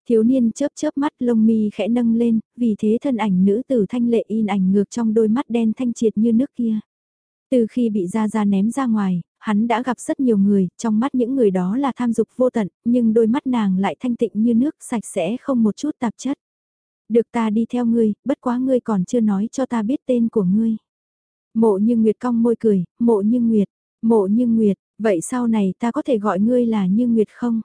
Thiếu niên chớp chớp mắt lông mi khẽ nâng lên, vì thế thân ảnh nữ tử thanh lệ in ảnh ngược trong đôi mắt đen thanh triệt như nước kia. Từ khi bị Gia Gia ném ra ngoài, hắn đã gặp rất nhiều người, trong mắt những người đó là tham dục vô tận, nhưng đôi mắt nàng lại thanh tịnh như nước sạch sẽ không một chút tạp chất. Được ta đi theo ngươi, bất quá ngươi còn chưa nói cho ta biết tên của ngươi. Mộ như Nguyệt cong môi cười, mộ như Nguyệt, mộ như Nguyệt, vậy sau này ta có thể gọi ngươi là như Nguyệt không?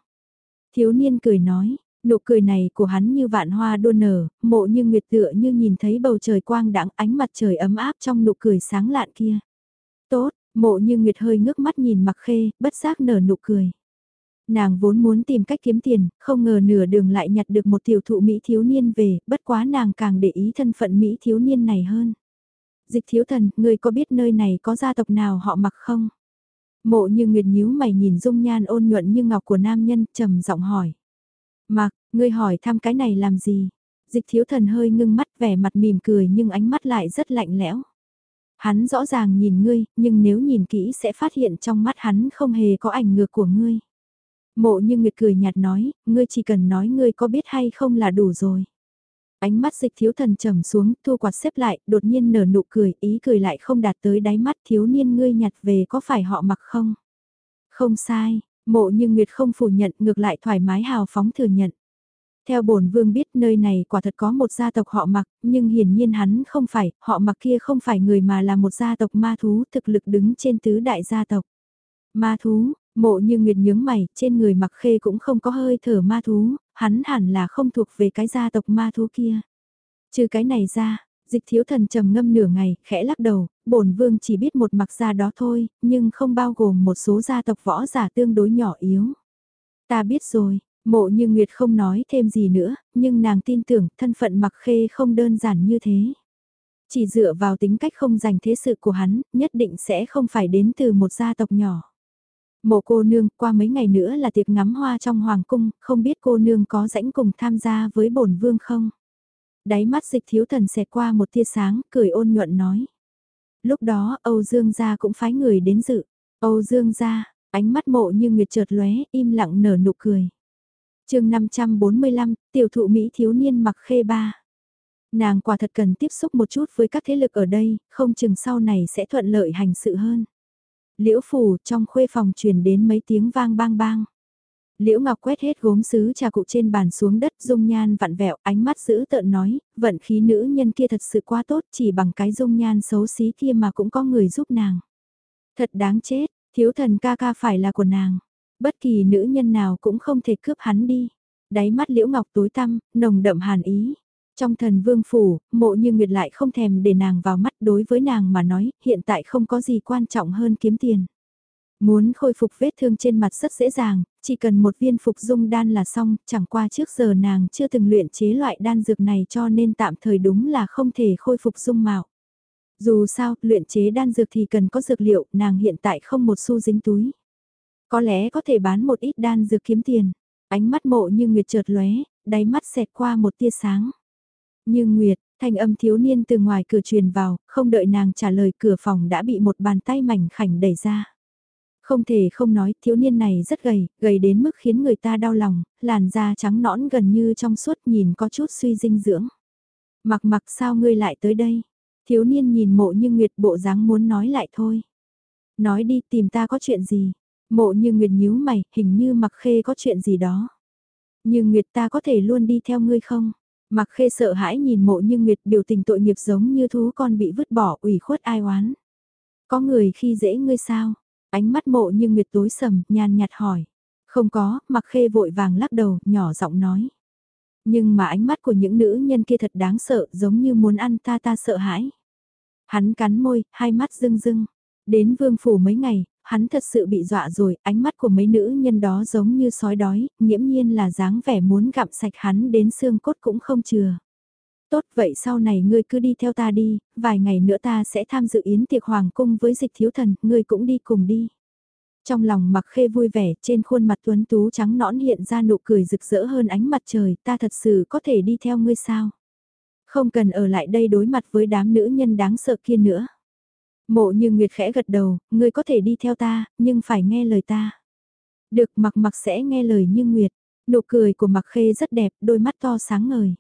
Thiếu niên cười nói, nụ cười này của hắn như vạn hoa đua nở, mộ như Nguyệt tựa như nhìn thấy bầu trời quang đãng ánh mặt trời ấm áp trong nụ cười sáng lạn kia. Tốt, mộ như Nguyệt hơi ngước mắt nhìn mặc khê, bất giác nở nụ cười. Nàng vốn muốn tìm cách kiếm tiền, không ngờ nửa đường lại nhặt được một tiểu thụ Mỹ thiếu niên về, bất quá nàng càng để ý thân phận Mỹ thiếu niên này hơn. Dịch thiếu thần, người có biết nơi này có gia tộc nào họ mặc không? Mộ như Nguyệt nhíu mày nhìn dung nhan ôn nhuận như ngọc của nam nhân, trầm giọng hỏi. Mạc, ngươi hỏi thăm cái này làm gì? Dịch thiếu thần hơi ngưng mắt vẻ mặt mỉm cười nhưng ánh mắt lại rất lạnh lẽo. Hắn rõ ràng nhìn ngươi, nhưng nếu nhìn kỹ sẽ phát hiện trong mắt hắn không hề có ảnh ngược của ngươi. Mộ như Nguyệt cười nhạt nói, ngươi chỉ cần nói ngươi có biết hay không là đủ rồi. Ánh mắt dịch thiếu thần trầm xuống, thu quạt xếp lại, đột nhiên nở nụ cười, ý cười lại không đạt tới đáy mắt thiếu niên ngươi nhặt về có phải họ mặc không? Không sai, mộ như Nguyệt không phủ nhận ngược lại thoải mái hào phóng thừa nhận. Theo bổn vương biết nơi này quả thật có một gia tộc họ mặc, nhưng hiển nhiên hắn không phải, họ mặc kia không phải người mà là một gia tộc ma thú thực lực đứng trên tứ đại gia tộc. Ma thú, mộ như nguyệt nhướng mày, trên người mặc khê cũng không có hơi thở ma thú, hắn hẳn là không thuộc về cái gia tộc ma thú kia. Trừ cái này ra, dịch thiếu thần trầm ngâm nửa ngày, khẽ lắc đầu, bổn vương chỉ biết một mặc gia đó thôi, nhưng không bao gồm một số gia tộc võ giả tương đối nhỏ yếu. Ta biết rồi, Mộ như Nguyệt không nói thêm gì nữa, nhưng nàng tin tưởng thân phận mặc khê không đơn giản như thế. Chỉ dựa vào tính cách không dành thế sự của hắn, nhất định sẽ không phải đến từ một gia tộc nhỏ. Mộ cô nương qua mấy ngày nữa là tiệc ngắm hoa trong hoàng cung, không biết cô nương có rãnh cùng tham gia với bổn vương không? Đáy mắt dịch thiếu thần xẹt qua một tia sáng, cười ôn nhuận nói. Lúc đó Âu Dương gia cũng phái người đến dự. Âu Dương gia, ánh mắt mộ như nguyệt chợt lóe, im lặng nở nụ cười. chương 545, tiểu thụ Mỹ thiếu niên mặc khê ba. Nàng quả thật cần tiếp xúc một chút với các thế lực ở đây, không chừng sau này sẽ thuận lợi hành sự hơn. Liễu phủ trong khuê phòng truyền đến mấy tiếng vang bang bang. Liễu Ngọc quét hết gốm sứ trà cụ trên bàn xuống đất dung nhan vặn vẹo ánh mắt giữ tợn nói, vận khí nữ nhân kia thật sự quá tốt chỉ bằng cái dung nhan xấu xí kia mà cũng có người giúp nàng. Thật đáng chết, thiếu thần ca ca phải là của nàng. Bất kỳ nữ nhân nào cũng không thể cướp hắn đi. Đáy mắt Liễu Ngọc tối tăm, nồng đậm hàn ý. Trong thần vương phủ, mộ như Nguyệt lại không thèm để nàng vào mắt đối với nàng mà nói, hiện tại không có gì quan trọng hơn kiếm tiền. Muốn khôi phục vết thương trên mặt rất dễ dàng, chỉ cần một viên phục dung đan là xong, chẳng qua trước giờ nàng chưa từng luyện chế loại đan dược này cho nên tạm thời đúng là không thể khôi phục dung mạo. Dù sao, luyện chế đan dược thì cần có dược liệu, nàng hiện tại không một xu dính túi. Có lẽ có thể bán một ít đan dược kiếm tiền. Ánh mắt mộ như nguyệt chợt lóe, đáy mắt xẹt qua một tia sáng. Như nguyệt, thanh âm thiếu niên từ ngoài cửa truyền vào, không đợi nàng trả lời cửa phòng đã bị một bàn tay mảnh khảnh đẩy ra. Không thể không nói, thiếu niên này rất gầy, gầy đến mức khiến người ta đau lòng, làn da trắng nõn gần như trong suốt nhìn có chút suy dinh dưỡng. Mặc mặc sao ngươi lại tới đây? Thiếu niên nhìn mộ như Nguyệt bộ dáng muốn nói lại thôi. Nói đi tìm ta có chuyện gì? Mộ như Nguyệt nhíu mày, hình như mặc khê có chuyện gì đó. Như Nguyệt ta có thể luôn đi theo ngươi không? Mặc khê sợ hãi nhìn mộ như Nguyệt biểu tình tội nghiệp giống như thú con bị vứt bỏ ủy khuất ai oán. Có người khi dễ ngươi sao? Ánh mắt mộ như nguyệt tối sầm, nhàn nhạt hỏi. Không có, mặc khê vội vàng lắc đầu, nhỏ giọng nói. Nhưng mà ánh mắt của những nữ nhân kia thật đáng sợ, giống như muốn ăn ta ta sợ hãi. Hắn cắn môi, hai mắt rưng rưng. Đến vương phủ mấy ngày, hắn thật sự bị dọa rồi, ánh mắt của mấy nữ nhân đó giống như sói đói, nghiễm nhiên là dáng vẻ muốn gặm sạch hắn đến xương cốt cũng không chừa. Tốt vậy sau này ngươi cứ đi theo ta đi, vài ngày nữa ta sẽ tham dự yến tiệc hoàng cung với dịch thiếu thần, ngươi cũng đi cùng đi. Trong lòng mặc khê vui vẻ, trên khuôn mặt tuấn tú trắng nõn hiện ra nụ cười rực rỡ hơn ánh mặt trời, ta thật sự có thể đi theo ngươi sao? Không cần ở lại đây đối mặt với đám nữ nhân đáng sợ kia nữa. Mộ như Nguyệt khẽ gật đầu, ngươi có thể đi theo ta, nhưng phải nghe lời ta. Được mặc mặc sẽ nghe lời như Nguyệt, nụ cười của mặc khê rất đẹp, đôi mắt to sáng ngời.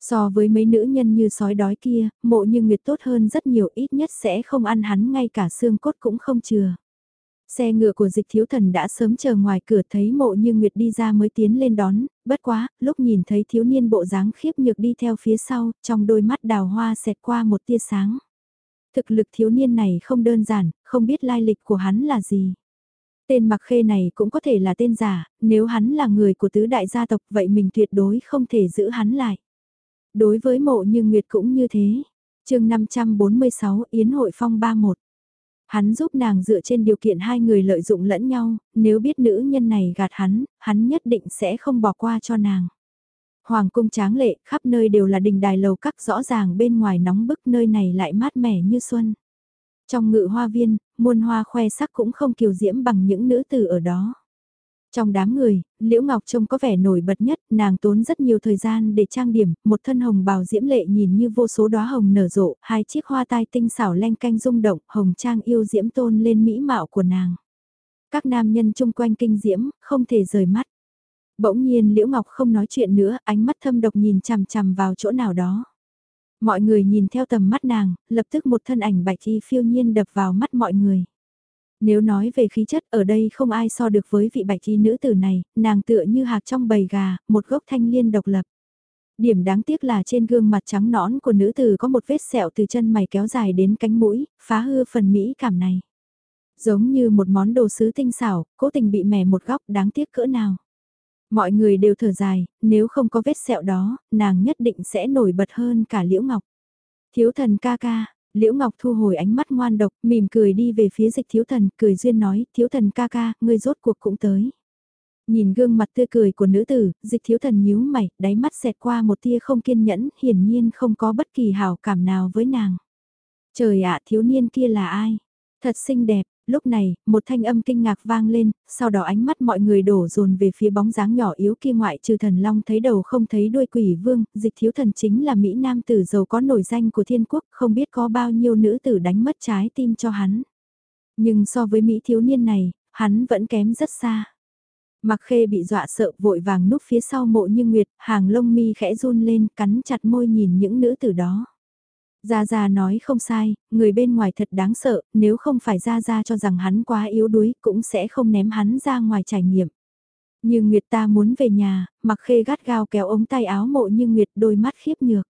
So với mấy nữ nhân như sói đói kia, mộ như Nguyệt tốt hơn rất nhiều ít nhất sẽ không ăn hắn ngay cả xương cốt cũng không chừa. Xe ngựa của dịch thiếu thần đã sớm chờ ngoài cửa thấy mộ như Nguyệt đi ra mới tiến lên đón, bất quá, lúc nhìn thấy thiếu niên bộ dáng khiếp nhược đi theo phía sau, trong đôi mắt đào hoa xẹt qua một tia sáng. Thực lực thiếu niên này không đơn giản, không biết lai lịch của hắn là gì. Tên mặc khê này cũng có thể là tên giả, nếu hắn là người của tứ đại gia tộc vậy mình tuyệt đối không thể giữ hắn lại. Đối với mộ như Nguyệt cũng như thế. chương 546 Yến hội phong 31. Hắn giúp nàng dựa trên điều kiện hai người lợi dụng lẫn nhau, nếu biết nữ nhân này gạt hắn, hắn nhất định sẽ không bỏ qua cho nàng. Hoàng cung tráng lệ, khắp nơi đều là đình đài lầu các rõ ràng bên ngoài nóng bức nơi này lại mát mẻ như xuân. Trong ngự hoa viên, muôn hoa khoe sắc cũng không kiều diễm bằng những nữ tử ở đó. Trong đám người, Liễu Ngọc trông có vẻ nổi bật nhất, nàng tốn rất nhiều thời gian để trang điểm, một thân hồng bào diễm lệ nhìn như vô số đóa hồng nở rộ, hai chiếc hoa tai tinh xảo len canh rung động, hồng trang yêu diễm tôn lên mỹ mạo của nàng. Các nam nhân chung quanh kinh diễm, không thể rời mắt. Bỗng nhiên Liễu Ngọc không nói chuyện nữa, ánh mắt thâm độc nhìn chằm chằm vào chỗ nào đó. Mọi người nhìn theo tầm mắt nàng, lập tức một thân ảnh bạch y phiêu nhiên đập vào mắt mọi người. Nếu nói về khí chất ở đây không ai so được với vị bạch y nữ tử này, nàng tựa như hạc trong bầy gà, một gốc thanh liên độc lập. Điểm đáng tiếc là trên gương mặt trắng nõn của nữ tử có một vết sẹo từ chân mày kéo dài đến cánh mũi, phá hư phần mỹ cảm này. Giống như một món đồ sứ tinh xảo, cố tình bị mẻ một góc đáng tiếc cỡ nào. Mọi người đều thở dài, nếu không có vết sẹo đó, nàng nhất định sẽ nổi bật hơn cả Liễu Ngọc. Thiếu thần ca ca, Liễu Ngọc thu hồi ánh mắt ngoan độc, mỉm cười đi về phía dịch thiếu thần, cười duyên nói, thiếu thần ca ca, ngươi rốt cuộc cũng tới. Nhìn gương mặt tươi cười của nữ tử, dịch thiếu thần nhíu mày, đáy mắt xẹt qua một tia không kiên nhẫn, hiển nhiên không có bất kỳ hào cảm nào với nàng. Trời ạ, thiếu niên kia là ai? Thật xinh đẹp, Lúc này, một thanh âm kinh ngạc vang lên, sau đó ánh mắt mọi người đổ dồn về phía bóng dáng nhỏ yếu kia ngoại trừ thần long thấy đầu không thấy đuôi quỷ vương, dịch thiếu thần chính là Mỹ Nam tử giàu có nổi danh của thiên quốc, không biết có bao nhiêu nữ tử đánh mất trái tim cho hắn. Nhưng so với Mỹ thiếu niên này, hắn vẫn kém rất xa. Mặc khê bị dọa sợ vội vàng núp phía sau mộ như nguyệt, hàng lông mi khẽ run lên, cắn chặt môi nhìn những nữ tử đó. Gia Gia nói không sai, người bên ngoài thật đáng sợ, nếu không phải Gia Gia cho rằng hắn quá yếu đuối cũng sẽ không ném hắn ra ngoài trải nghiệm. Như Nguyệt ta muốn về nhà, mặc khê gắt gao kéo ống tay áo mộ như Nguyệt đôi mắt khiếp nhược.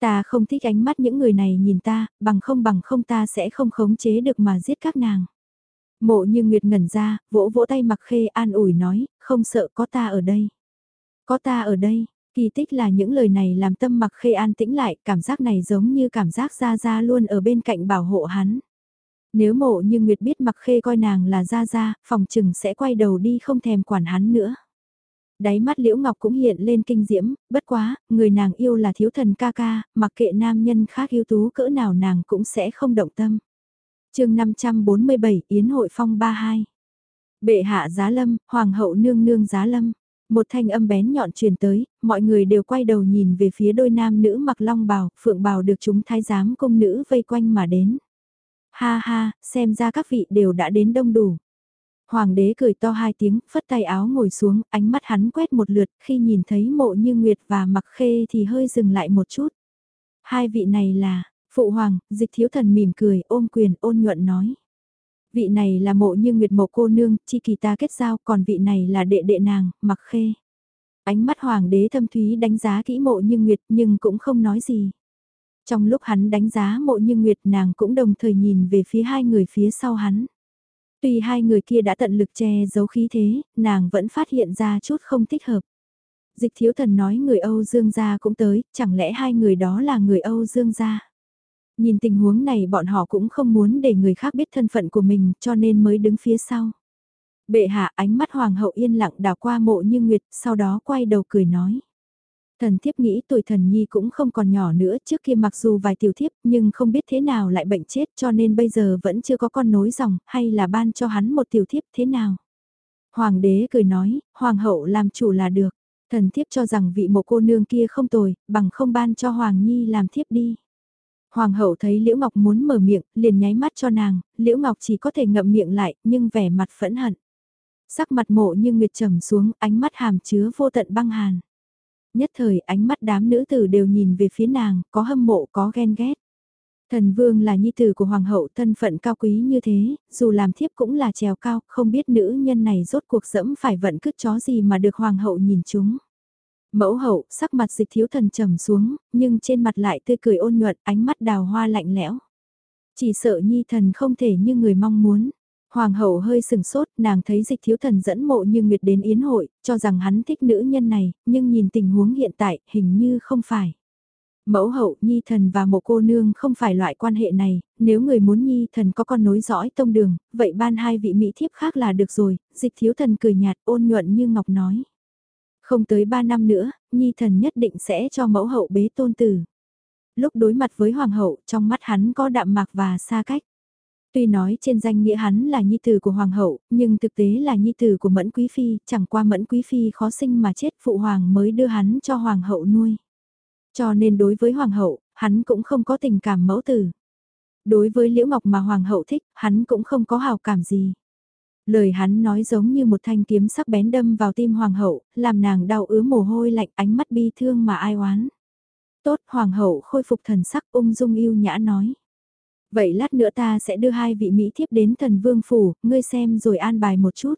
Ta không thích ánh mắt những người này nhìn ta, bằng không bằng không ta sẽ không khống chế được mà giết các nàng. Mộ như Nguyệt ngẩn ra, vỗ vỗ tay mặc khê an ủi nói, không sợ có ta ở đây. Có ta ở đây, kỳ tích là những lời này làm tâm mặc khê an tĩnh lại, cảm giác này giống như cảm giác Gia Gia luôn ở bên cạnh bảo hộ hắn. Nếu mộ như Nguyệt biết mặc khê coi nàng là Gia Gia, phòng trừng sẽ quay đầu đi không thèm quản hắn nữa. Đáy mắt Liễu Ngọc cũng hiện lên kinh diễm, bất quá, người nàng yêu là thiếu thần ca ca, mặc kệ nam nhân khác yêu tú cỡ nào nàng cũng sẽ không động tâm. chương 547 Yến hội phong 32 Bệ hạ giá lâm, hoàng hậu nương nương giá lâm. Một thanh âm bén nhọn truyền tới, mọi người đều quay đầu nhìn về phía đôi nam nữ mặc long bào, phượng bào được chúng thái giám công nữ vây quanh mà đến. Ha ha, xem ra các vị đều đã đến đông đủ. Hoàng đế cười to hai tiếng, phất tay áo ngồi xuống, ánh mắt hắn quét một lượt, khi nhìn thấy mộ như Nguyệt và mặc khê thì hơi dừng lại một chút. Hai vị này là, phụ hoàng, dịch thiếu thần mỉm cười, ôm quyền, ôn nhuận nói. Vị này là mộ như Nguyệt mộ cô nương, chi kỳ ta kết giao, còn vị này là đệ đệ nàng, mặc khê. Ánh mắt hoàng đế thâm thúy đánh giá kỹ mộ như Nguyệt nhưng cũng không nói gì. Trong lúc hắn đánh giá mộ như Nguyệt nàng cũng đồng thời nhìn về phía hai người phía sau hắn. Tuy hai người kia đã tận lực che giấu khí thế, nàng vẫn phát hiện ra chút không thích hợp. Dịch thiếu thần nói người Âu Dương gia cũng tới, chẳng lẽ hai người đó là người Âu Dương gia? Nhìn tình huống này bọn họ cũng không muốn để người khác biết thân phận của mình cho nên mới đứng phía sau. Bệ hạ ánh mắt hoàng hậu yên lặng đảo qua mộ như nguyệt, sau đó quay đầu cười nói. Thần thiếp nghĩ tuổi thần nhi cũng không còn nhỏ nữa trước kia mặc dù vài tiểu thiếp nhưng không biết thế nào lại bệnh chết cho nên bây giờ vẫn chưa có con nối dòng hay là ban cho hắn một tiểu thiếp thế nào. Hoàng đế cười nói, hoàng hậu làm chủ là được. Thần thiếp cho rằng vị mộ cô nương kia không tồi, bằng không ban cho Hoàng Nhi làm thiếp đi. Hoàng hậu thấy Liễu Ngọc muốn mở miệng, liền nháy mắt cho nàng, Liễu Ngọc chỉ có thể ngậm miệng lại, nhưng vẻ mặt phẫn hận. Sắc mặt mộ như nguyệt trầm xuống, ánh mắt hàm chứa vô tận băng hàn. Nhất thời ánh mắt đám nữ tử đều nhìn về phía nàng, có hâm mộ có ghen ghét. Thần vương là nhi tử của hoàng hậu thân phận cao quý như thế, dù làm thiếp cũng là trèo cao, không biết nữ nhân này rốt cuộc dẫm phải vận cứt chó gì mà được hoàng hậu nhìn chúng. Mẫu hậu, sắc mặt dịch thiếu thần trầm xuống, nhưng trên mặt lại tươi cười ôn nhuận, ánh mắt đào hoa lạnh lẽo. Chỉ sợ nhi thần không thể như người mong muốn. Hoàng hậu hơi sừng sốt, nàng thấy dịch thiếu thần dẫn mộ như nguyệt đến yến hội, cho rằng hắn thích nữ nhân này, nhưng nhìn tình huống hiện tại, hình như không phải. Mẫu hậu, nhi thần và mộ cô nương không phải loại quan hệ này, nếu người muốn nhi thần có con nối dõi tông đường, vậy ban hai vị mỹ thiếp khác là được rồi, dịch thiếu thần cười nhạt ôn nhuận như ngọc nói. Không tới ba năm nữa, nhi thần nhất định sẽ cho mẫu hậu bế tôn tử. Lúc đối mặt với hoàng hậu, trong mắt hắn có đạm mạc và xa cách. Tuy nói trên danh nghĩa hắn là nhi tử của hoàng hậu, nhưng thực tế là nhi tử của mẫn quý phi, chẳng qua mẫn quý phi khó sinh mà chết phụ hoàng mới đưa hắn cho hoàng hậu nuôi. Cho nên đối với hoàng hậu, hắn cũng không có tình cảm mẫu tử. Đối với liễu ngọc mà hoàng hậu thích, hắn cũng không có hào cảm gì. Lời hắn nói giống như một thanh kiếm sắc bén đâm vào tim hoàng hậu, làm nàng đau ứa mồ hôi lạnh ánh mắt bi thương mà ai oán. Tốt hoàng hậu khôi phục thần sắc ung dung yêu nhã nói. Vậy lát nữa ta sẽ đưa hai vị Mỹ thiếp đến thần vương phủ, ngươi xem rồi an bài một chút.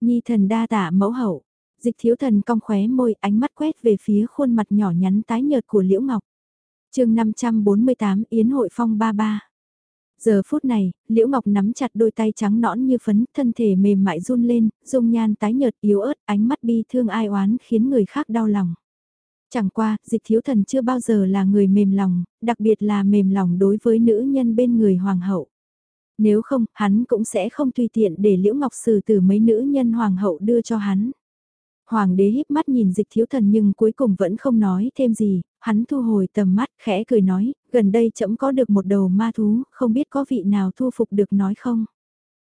Nhi thần đa tạ mẫu hậu, dịch thiếu thần cong khóe môi ánh mắt quét về phía khuôn mặt nhỏ nhắn tái nhợt của Liễu Ngọc. chương 548 Yến hội phong ba ba. Giờ phút này, Liễu Ngọc nắm chặt đôi tay trắng nõn như phấn, thân thể mềm mại run lên, dung nhan tái nhợt yếu ớt, ánh mắt bi thương ai oán khiến người khác đau lòng. Chẳng qua, dịch thiếu thần chưa bao giờ là người mềm lòng, đặc biệt là mềm lòng đối với nữ nhân bên người hoàng hậu. Nếu không, hắn cũng sẽ không tùy tiện để Liễu Ngọc xử từ mấy nữ nhân hoàng hậu đưa cho hắn. Hoàng đế híp mắt nhìn dịch thiếu thần nhưng cuối cùng vẫn không nói thêm gì, hắn thu hồi tầm mắt khẽ cười nói, gần đây chậm có được một đầu ma thú, không biết có vị nào thu phục được nói không.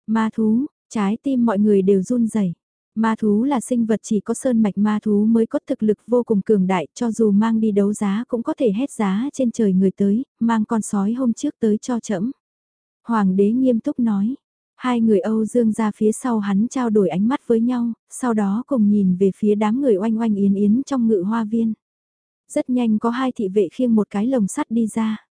Ma thú, trái tim mọi người đều run rẩy. Ma thú là sinh vật chỉ có sơn mạch ma thú mới có thực lực vô cùng cường đại cho dù mang đi đấu giá cũng có thể hét giá trên trời người tới, mang con sói hôm trước tới cho chậm. Hoàng đế nghiêm túc nói, hai người Âu Dương ra phía sau hắn trao đổi ánh mắt với nhau, sau đó cùng nhìn về phía đám người oanh oanh yến yến trong ngự hoa viên. Rất nhanh có hai thị vệ khiêng một cái lồng sắt đi ra.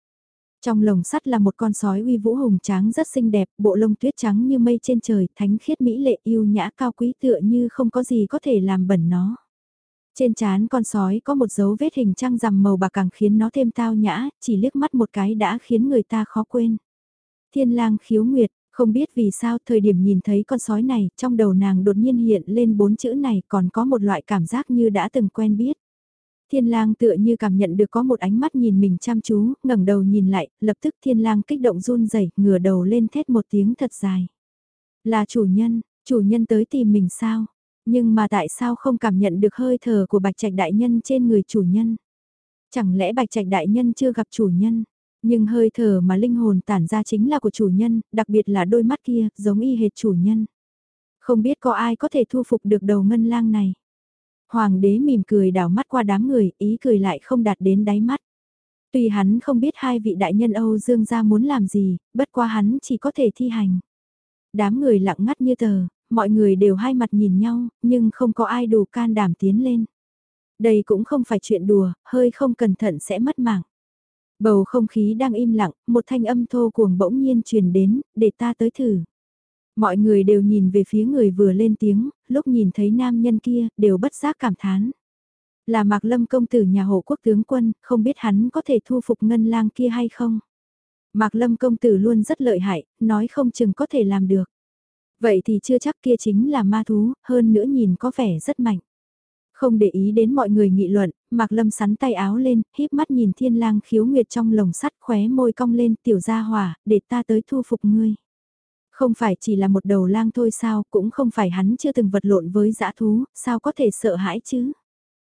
Trong lồng sắt là một con sói uy vũ hùng tráng rất xinh đẹp, bộ lông tuyết trắng như mây trên trời, thánh khiết mỹ lệ yêu nhã cao quý tựa như không có gì có thể làm bẩn nó. Trên trán con sói có một dấu vết hình trăng rằm màu bạc càng khiến nó thêm tao nhã, chỉ liếc mắt một cái đã khiến người ta khó quên. Thiên lang khiếu nguyệt, không biết vì sao thời điểm nhìn thấy con sói này, trong đầu nàng đột nhiên hiện lên bốn chữ này còn có một loại cảm giác như đã từng quen biết. Thiên lang tựa như cảm nhận được có một ánh mắt nhìn mình chăm chú, ngẩng đầu nhìn lại, lập tức thiên lang kích động run rẩy, ngửa đầu lên thét một tiếng thật dài. Là chủ nhân, chủ nhân tới tìm mình sao? Nhưng mà tại sao không cảm nhận được hơi thở của bạch trạch đại nhân trên người chủ nhân? Chẳng lẽ bạch trạch đại nhân chưa gặp chủ nhân? Nhưng hơi thở mà linh hồn tản ra chính là của chủ nhân, đặc biệt là đôi mắt kia, giống y hệt chủ nhân. Không biết có ai có thể thu phục được đầu ngân lang này. Hoàng đế mỉm cười đảo mắt qua đám người, ý cười lại không đạt đến đáy mắt. Tuy hắn không biết hai vị đại nhân Âu Dương gia muốn làm gì, bất qua hắn chỉ có thể thi hành. Đám người lặng ngắt như tờ, mọi người đều hai mặt nhìn nhau, nhưng không có ai đủ can đảm tiến lên. Đây cũng không phải chuyện đùa, hơi không cẩn thận sẽ mất mạng. Bầu không khí đang im lặng, một thanh âm thô cuồng bỗng nhiên truyền đến, để ta tới thử. Mọi người đều nhìn về phía người vừa lên tiếng, lúc nhìn thấy nam nhân kia, đều bất giác cảm thán. Là Mạc Lâm công tử nhà hộ quốc tướng quân, không biết hắn có thể thu phục ngân lang kia hay không? Mạc Lâm công tử luôn rất lợi hại, nói không chừng có thể làm được. Vậy thì chưa chắc kia chính là ma thú, hơn nữa nhìn có vẻ rất mạnh. Không để ý đến mọi người nghị luận, Mạc Lâm sắn tay áo lên, híp mắt nhìn thiên lang khiếu nguyệt trong lồng sắt khóe môi cong lên tiểu gia hỏa, để ta tới thu phục ngươi. Không phải chỉ là một đầu lang thôi sao, cũng không phải hắn chưa từng vật lộn với dã thú, sao có thể sợ hãi chứ.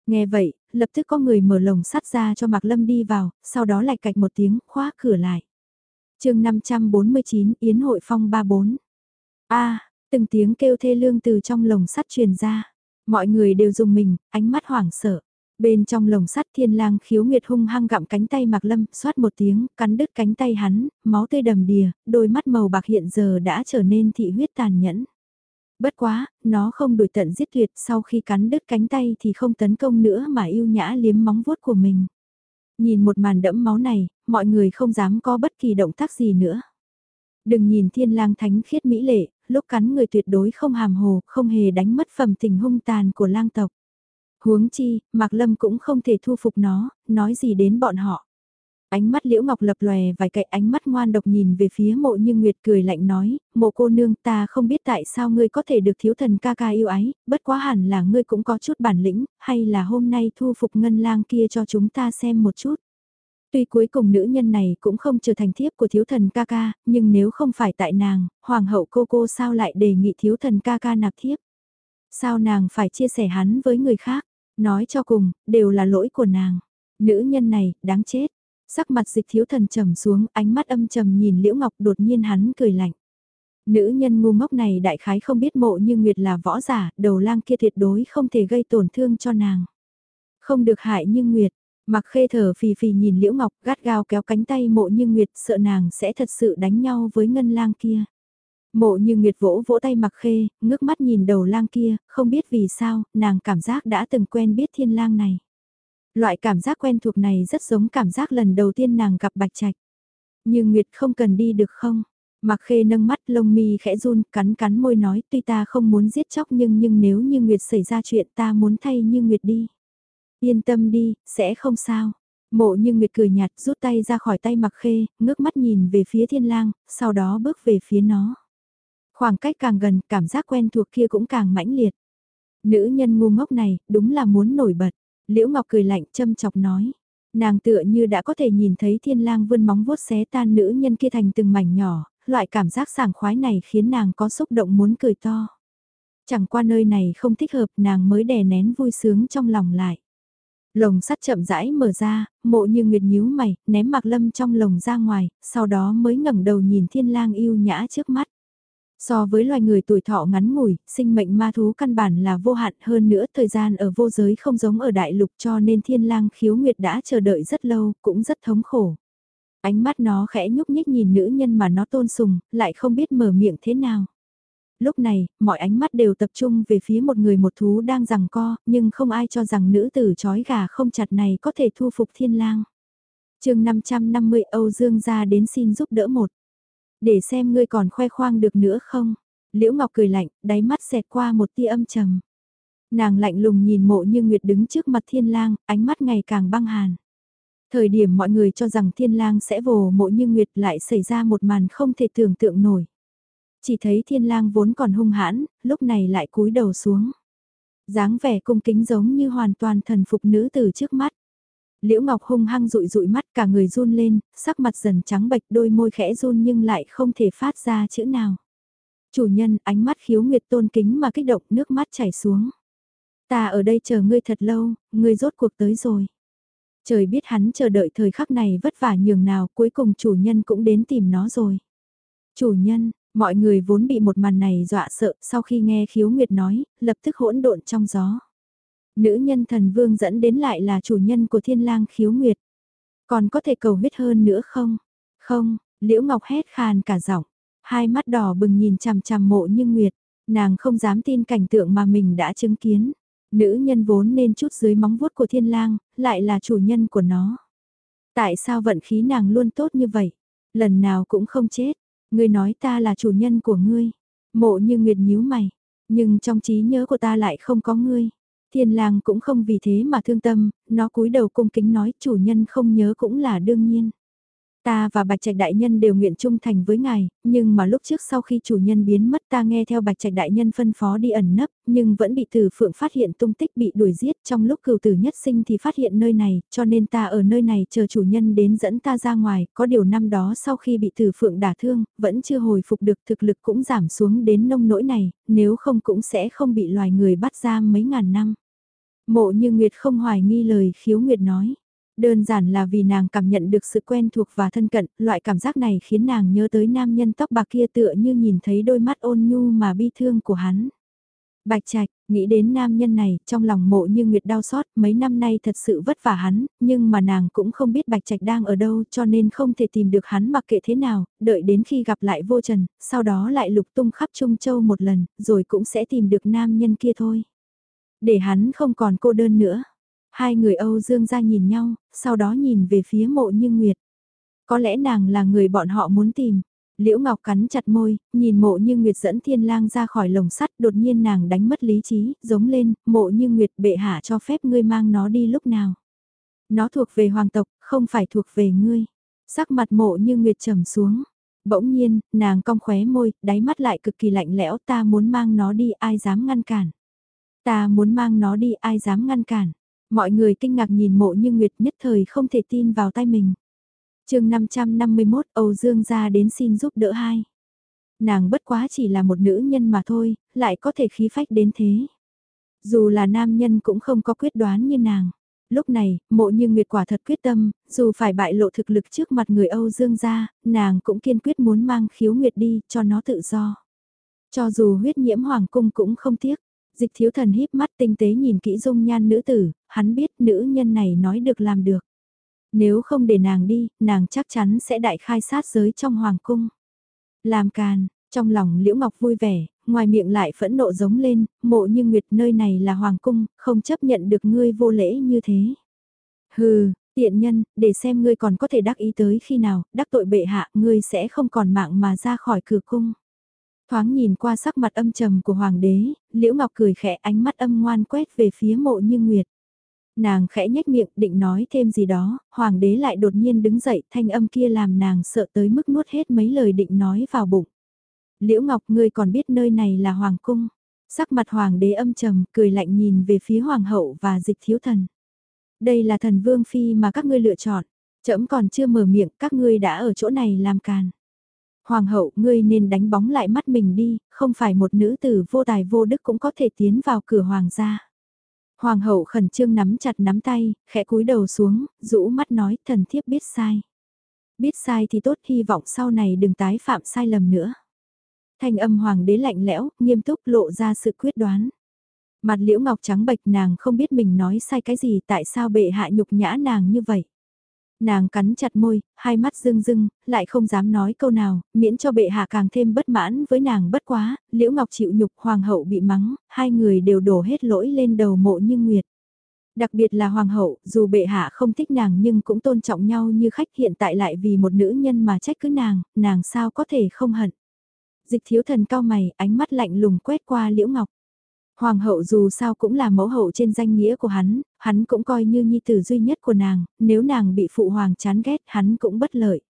Nghe vậy, lập tức có người mở lồng sắt ra cho Mạc Lâm đi vào, sau đó lại cạch một tiếng, khóa cửa lại. chương 549, Yến hội phong 34. a từng tiếng kêu thê lương từ trong lồng sắt truyền ra. Mọi người đều dùng mình, ánh mắt hoảng sợ. Bên trong lồng sắt thiên lang khiếu nguyệt hung hăng gặm cánh tay Mạc Lâm, xoát một tiếng, cắn đứt cánh tay hắn, máu tươi đầm đìa, đôi mắt màu bạc hiện giờ đã trở nên thị huyết tàn nhẫn. Bất quá, nó không đuổi tận giết tuyệt sau khi cắn đứt cánh tay thì không tấn công nữa mà yêu nhã liếm móng vuốt của mình. Nhìn một màn đẫm máu này, mọi người không dám có bất kỳ động tác gì nữa. Đừng nhìn thiên lang thánh khiết mỹ lệ, lúc cắn người tuyệt đối không hàm hồ, không hề đánh mất phẩm tình hung tàn của lang tộc. Huống chi, Mạc Lâm cũng không thể thu phục nó, nói gì đến bọn họ. Ánh mắt Liễu Ngọc lập lòe vài cậy ánh mắt ngoan độc nhìn về phía mộ như Nguyệt cười lạnh nói, mộ cô nương ta không biết tại sao ngươi có thể được thiếu thần ca ca yêu ái, bất quá hẳn là ngươi cũng có chút bản lĩnh, hay là hôm nay thu phục ngân lang kia cho chúng ta xem một chút. Tuy cuối cùng nữ nhân này cũng không trở thành thiếp của thiếu thần ca ca, nhưng nếu không phải tại nàng, hoàng hậu cô cô sao lại đề nghị thiếu thần ca ca nạp thiếp? Sao nàng phải chia sẻ hắn với người khác? Nói cho cùng, đều là lỗi của nàng. Nữ nhân này, đáng chết. Sắc mặt dịch thiếu thần trầm xuống, ánh mắt âm trầm nhìn Liễu Ngọc đột nhiên hắn cười lạnh. Nữ nhân ngu ngốc này đại khái không biết mộ như Nguyệt là võ giả, đầu lang kia tuyệt đối không thể gây tổn thương cho nàng. Không được hại như Nguyệt, mặc khê thở phì phì nhìn Liễu Ngọc gắt gao kéo cánh tay mộ như Nguyệt sợ nàng sẽ thật sự đánh nhau với ngân lang kia. Mộ như Nguyệt vỗ vỗ tay mặc khê, ngước mắt nhìn đầu lang kia, không biết vì sao, nàng cảm giác đã từng quen biết thiên lang này. Loại cảm giác quen thuộc này rất giống cảm giác lần đầu tiên nàng gặp bạch trạch. Như Nguyệt không cần đi được không? Mặc khê nâng mắt lông mi khẽ run, cắn cắn môi nói tuy ta không muốn giết chóc nhưng nhưng nếu như Nguyệt xảy ra chuyện ta muốn thay như Nguyệt đi. Yên tâm đi, sẽ không sao. Mộ như Nguyệt cười nhạt rút tay ra khỏi tay mặc khê, ngước mắt nhìn về phía thiên lang, sau đó bước về phía nó. Khoảng cách càng gần, cảm giác quen thuộc kia cũng càng mãnh liệt. Nữ nhân ngu ngốc này, đúng là muốn nổi bật. Liễu Ngọc cười lạnh châm chọc nói. Nàng tựa như đã có thể nhìn thấy thiên lang vươn móng vuốt xé tan nữ nhân kia thành từng mảnh nhỏ, loại cảm giác sảng khoái này khiến nàng có xúc động muốn cười to. Chẳng qua nơi này không thích hợp nàng mới đè nén vui sướng trong lòng lại. Lồng sắt chậm rãi mở ra, mộ như nguyệt nhíu mày, ném mạc lâm trong lồng ra ngoài, sau đó mới ngẩng đầu nhìn thiên lang yêu nhã trước mắt. So với loài người tuổi thọ ngắn ngủi, sinh mệnh ma thú căn bản là vô hạn hơn nữa thời gian ở vô giới không giống ở đại lục cho nên thiên lang khiếu nguyệt đã chờ đợi rất lâu, cũng rất thống khổ. Ánh mắt nó khẽ nhúc nhích nhìn nữ nhân mà nó tôn sùng, lại không biết mở miệng thế nào. Lúc này, mọi ánh mắt đều tập trung về phía một người một thú đang rằng co, nhưng không ai cho rằng nữ tử chói gà không chặt này có thể thu phục thiên lang. chương 550 Âu Dương ra đến xin giúp đỡ một. Để xem ngươi còn khoe khoang được nữa không? Liễu Ngọc cười lạnh, đáy mắt xẹt qua một tia âm trầm. Nàng lạnh lùng nhìn mộ như Nguyệt đứng trước mặt thiên lang, ánh mắt ngày càng băng hàn. Thời điểm mọi người cho rằng thiên lang sẽ vồ mộ như Nguyệt lại xảy ra một màn không thể tưởng tượng nổi. Chỉ thấy thiên lang vốn còn hung hãn, lúc này lại cúi đầu xuống. dáng vẻ cung kính giống như hoàn toàn thần phục nữ từ trước mắt. Liễu Ngọc hung hăng rụi rụi mắt cả người run lên, sắc mặt dần trắng bệch đôi môi khẽ run nhưng lại không thể phát ra chữ nào. Chủ nhân ánh mắt khiếu nguyệt tôn kính mà kích động nước mắt chảy xuống. Ta ở đây chờ ngươi thật lâu, ngươi rốt cuộc tới rồi. Trời biết hắn chờ đợi thời khắc này vất vả nhường nào cuối cùng chủ nhân cũng đến tìm nó rồi. Chủ nhân, mọi người vốn bị một màn này dọa sợ sau khi nghe khiếu nguyệt nói, lập tức hỗn độn trong gió. Nữ nhân thần vương dẫn đến lại là chủ nhân của thiên lang khiếu nguyệt. Còn có thể cầu huyết hơn nữa không? Không, liễu ngọc hét khàn cả giọng, hai mắt đỏ bừng nhìn chằm chằm mộ như nguyệt, nàng không dám tin cảnh tượng mà mình đã chứng kiến. Nữ nhân vốn nên chút dưới móng vuốt của thiên lang, lại là chủ nhân của nó. Tại sao vận khí nàng luôn tốt như vậy? Lần nào cũng không chết. Ngươi nói ta là chủ nhân của ngươi. Mộ như nguyệt nhíu mày. Nhưng trong trí nhớ của ta lại không có ngươi. Thiên lang cũng không vì thế mà thương tâm, nó cúi đầu cung kính nói chủ nhân không nhớ cũng là đương nhiên. Ta và Bạch Trạch Đại Nhân đều nguyện trung thành với ngài, nhưng mà lúc trước sau khi chủ nhân biến mất ta nghe theo Bạch Trạch Đại Nhân phân phó đi ẩn nấp, nhưng vẫn bị tử phượng phát hiện tung tích bị đuổi giết trong lúc cừu tử nhất sinh thì phát hiện nơi này, cho nên ta ở nơi này chờ chủ nhân đến dẫn ta ra ngoài, có điều năm đó sau khi bị tử phượng đả thương, vẫn chưa hồi phục được thực lực cũng giảm xuống đến nông nỗi này, nếu không cũng sẽ không bị loài người bắt giam mấy ngàn năm. Mộ như Nguyệt không hoài nghi lời khiếu Nguyệt nói. Đơn giản là vì nàng cảm nhận được sự quen thuộc và thân cận, loại cảm giác này khiến nàng nhớ tới nam nhân tóc bạc kia tựa như nhìn thấy đôi mắt ôn nhu mà bi thương của hắn. Bạch Trạch, nghĩ đến nam nhân này, trong lòng mộ như Nguyệt đau xót, mấy năm nay thật sự vất vả hắn, nhưng mà nàng cũng không biết Bạch Trạch đang ở đâu cho nên không thể tìm được hắn mặc kệ thế nào, đợi đến khi gặp lại vô trần, sau đó lại lục tung khắp Trung Châu một lần, rồi cũng sẽ tìm được nam nhân kia thôi. Để hắn không còn cô đơn nữa. Hai người Âu Dương ra nhìn nhau, sau đó nhìn về phía mộ như Nguyệt. Có lẽ nàng là người bọn họ muốn tìm. Liễu Ngọc cắn chặt môi, nhìn mộ như Nguyệt dẫn thiên lang ra khỏi lồng sắt đột nhiên nàng đánh mất lý trí, giống lên, mộ như Nguyệt bệ hạ cho phép ngươi mang nó đi lúc nào. Nó thuộc về hoàng tộc, không phải thuộc về ngươi. Sắc mặt mộ như Nguyệt trầm xuống. Bỗng nhiên, nàng cong khóe môi, đáy mắt lại cực kỳ lạnh lẽo ta muốn mang nó đi ai dám ngăn cản. Ta muốn mang nó đi ai dám ngăn cản. Mọi người kinh ngạc nhìn mộ như Nguyệt nhất thời không thể tin vào tay mình. chương 551 Âu Dương ra đến xin giúp đỡ hai. Nàng bất quá chỉ là một nữ nhân mà thôi, lại có thể khí phách đến thế. Dù là nam nhân cũng không có quyết đoán như nàng. Lúc này, mộ như Nguyệt quả thật quyết tâm, dù phải bại lộ thực lực trước mặt người Âu Dương gia, nàng cũng kiên quyết muốn mang khiếu Nguyệt đi, cho nó tự do. Cho dù huyết nhiễm hoàng cung cũng không tiếc, Dịch thiếu thần híp mắt tinh tế nhìn kỹ dung nhan nữ tử, hắn biết nữ nhân này nói được làm được. Nếu không để nàng đi, nàng chắc chắn sẽ đại khai sát giới trong hoàng cung. Làm càn, trong lòng Liễu Ngọc vui vẻ, ngoài miệng lại phẫn nộ giống lên, mộ như nguyệt nơi này là hoàng cung, không chấp nhận được ngươi vô lễ như thế. Hừ, tiện nhân, để xem ngươi còn có thể đắc ý tới khi nào, đắc tội bệ hạ, ngươi sẽ không còn mạng mà ra khỏi cửa cung. Thoáng nhìn qua sắc mặt âm trầm của hoàng đế, Liễu Ngọc cười khẽ ánh mắt âm ngoan quét về phía mộ như nguyệt. Nàng khẽ nhếch miệng định nói thêm gì đó, hoàng đế lại đột nhiên đứng dậy thanh âm kia làm nàng sợ tới mức nuốt hết mấy lời định nói vào bụng. Liễu Ngọc ngươi còn biết nơi này là hoàng cung. Sắc mặt hoàng đế âm trầm cười lạnh nhìn về phía hoàng hậu và dịch thiếu thần. Đây là thần vương phi mà các ngươi lựa chọn. Chấm còn chưa mở miệng các ngươi đã ở chỗ này làm càn. Hoàng hậu, ngươi nên đánh bóng lại mắt mình đi, không phải một nữ tử vô tài vô đức cũng có thể tiến vào cửa hoàng gia. Hoàng hậu khẩn trương nắm chặt nắm tay, khẽ cúi đầu xuống, rũ mắt nói thần thiếp biết sai. Biết sai thì tốt hy vọng sau này đừng tái phạm sai lầm nữa. Thanh âm hoàng đế lạnh lẽo, nghiêm túc lộ ra sự quyết đoán. Mặt liễu ngọc trắng bệch nàng không biết mình nói sai cái gì tại sao bệ hạ nhục nhã nàng như vậy. Nàng cắn chặt môi, hai mắt rưng rưng, lại không dám nói câu nào, miễn cho bệ hạ càng thêm bất mãn với nàng bất quá, liễu ngọc chịu nhục hoàng hậu bị mắng, hai người đều đổ hết lỗi lên đầu mộ như nguyệt. Đặc biệt là hoàng hậu, dù bệ hạ không thích nàng nhưng cũng tôn trọng nhau như khách hiện tại lại vì một nữ nhân mà trách cứ nàng, nàng sao có thể không hận. Dịch thiếu thần cao mày, ánh mắt lạnh lùng quét qua liễu ngọc. Hoàng hậu dù sao cũng là mẫu hậu trên danh nghĩa của hắn, hắn cũng coi như nhi tử duy nhất của nàng, nếu nàng bị phụ hoàng chán ghét hắn cũng bất lợi.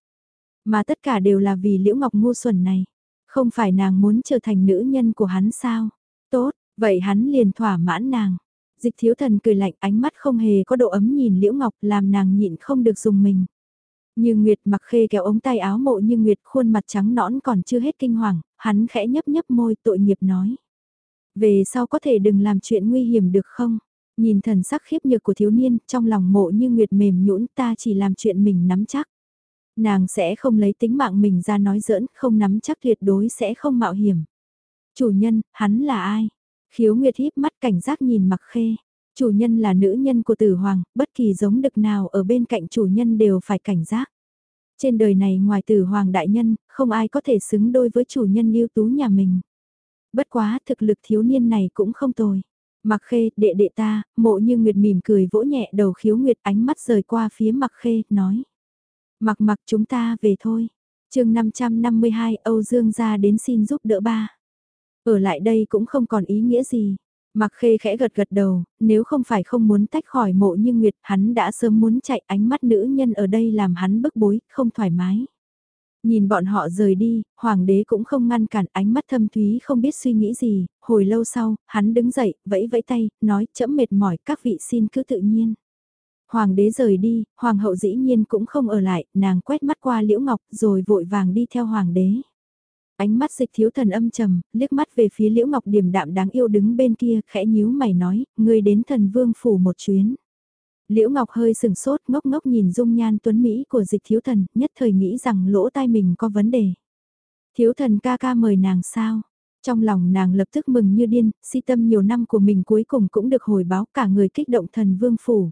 Mà tất cả đều là vì liễu ngọc ngu xuẩn này. Không phải nàng muốn trở thành nữ nhân của hắn sao? Tốt, vậy hắn liền thỏa mãn nàng. Dịch thiếu thần cười lạnh ánh mắt không hề có độ ấm nhìn liễu ngọc làm nàng nhịn không được dùng mình. Như Nguyệt mặc khê kéo ống tay áo mộ như Nguyệt khuôn mặt trắng nõn còn chưa hết kinh hoàng, hắn khẽ nhấp nhấp môi tội nghiệp nói. Về sau có thể đừng làm chuyện nguy hiểm được không? Nhìn thần sắc khiếp nhược của thiếu niên, trong lòng mộ như Nguyệt mềm nhũn ta chỉ làm chuyện mình nắm chắc. Nàng sẽ không lấy tính mạng mình ra nói giỡn, không nắm chắc tuyệt đối sẽ không mạo hiểm. Chủ nhân, hắn là ai? Khiếu Nguyệt híp mắt cảnh giác nhìn mặc khê. Chủ nhân là nữ nhân của tử hoàng, bất kỳ giống đực nào ở bên cạnh chủ nhân đều phải cảnh giác. Trên đời này ngoài tử hoàng đại nhân, không ai có thể xứng đôi với chủ nhân yêu tú nhà mình. Bất quá thực lực thiếu niên này cũng không tồi. Mặc khê, đệ đệ ta, mộ như Nguyệt mỉm cười vỗ nhẹ đầu khiếu Nguyệt ánh mắt rời qua phía mặc khê, nói. Mặc mặc chúng ta về thôi. chương 552 Âu Dương ra đến xin giúp đỡ ba. Ở lại đây cũng không còn ý nghĩa gì. Mặc khê khẽ gật gật đầu, nếu không phải không muốn tách khỏi mộ như Nguyệt, hắn đã sớm muốn chạy ánh mắt nữ nhân ở đây làm hắn bức bối, không thoải mái. Nhìn bọn họ rời đi, hoàng đế cũng không ngăn cản ánh mắt thâm thúy không biết suy nghĩ gì, hồi lâu sau, hắn đứng dậy, vẫy vẫy tay, nói chậm mệt mỏi các vị xin cứ tự nhiên. Hoàng đế rời đi, hoàng hậu dĩ nhiên cũng không ở lại, nàng quét mắt qua liễu ngọc rồi vội vàng đi theo hoàng đế. Ánh mắt dịch thiếu thần âm trầm, liếc mắt về phía liễu ngọc điềm đạm đáng yêu đứng bên kia, khẽ nhíu mày nói, ngươi đến thần vương phủ một chuyến. Liễu Ngọc hơi sừng sốt ngốc ngốc nhìn dung nhan tuấn Mỹ của dịch thiếu thần, nhất thời nghĩ rằng lỗ tai mình có vấn đề. Thiếu thần ca ca mời nàng sao? Trong lòng nàng lập tức mừng như điên, si tâm nhiều năm của mình cuối cùng cũng được hồi báo cả người kích động thần vương phủ.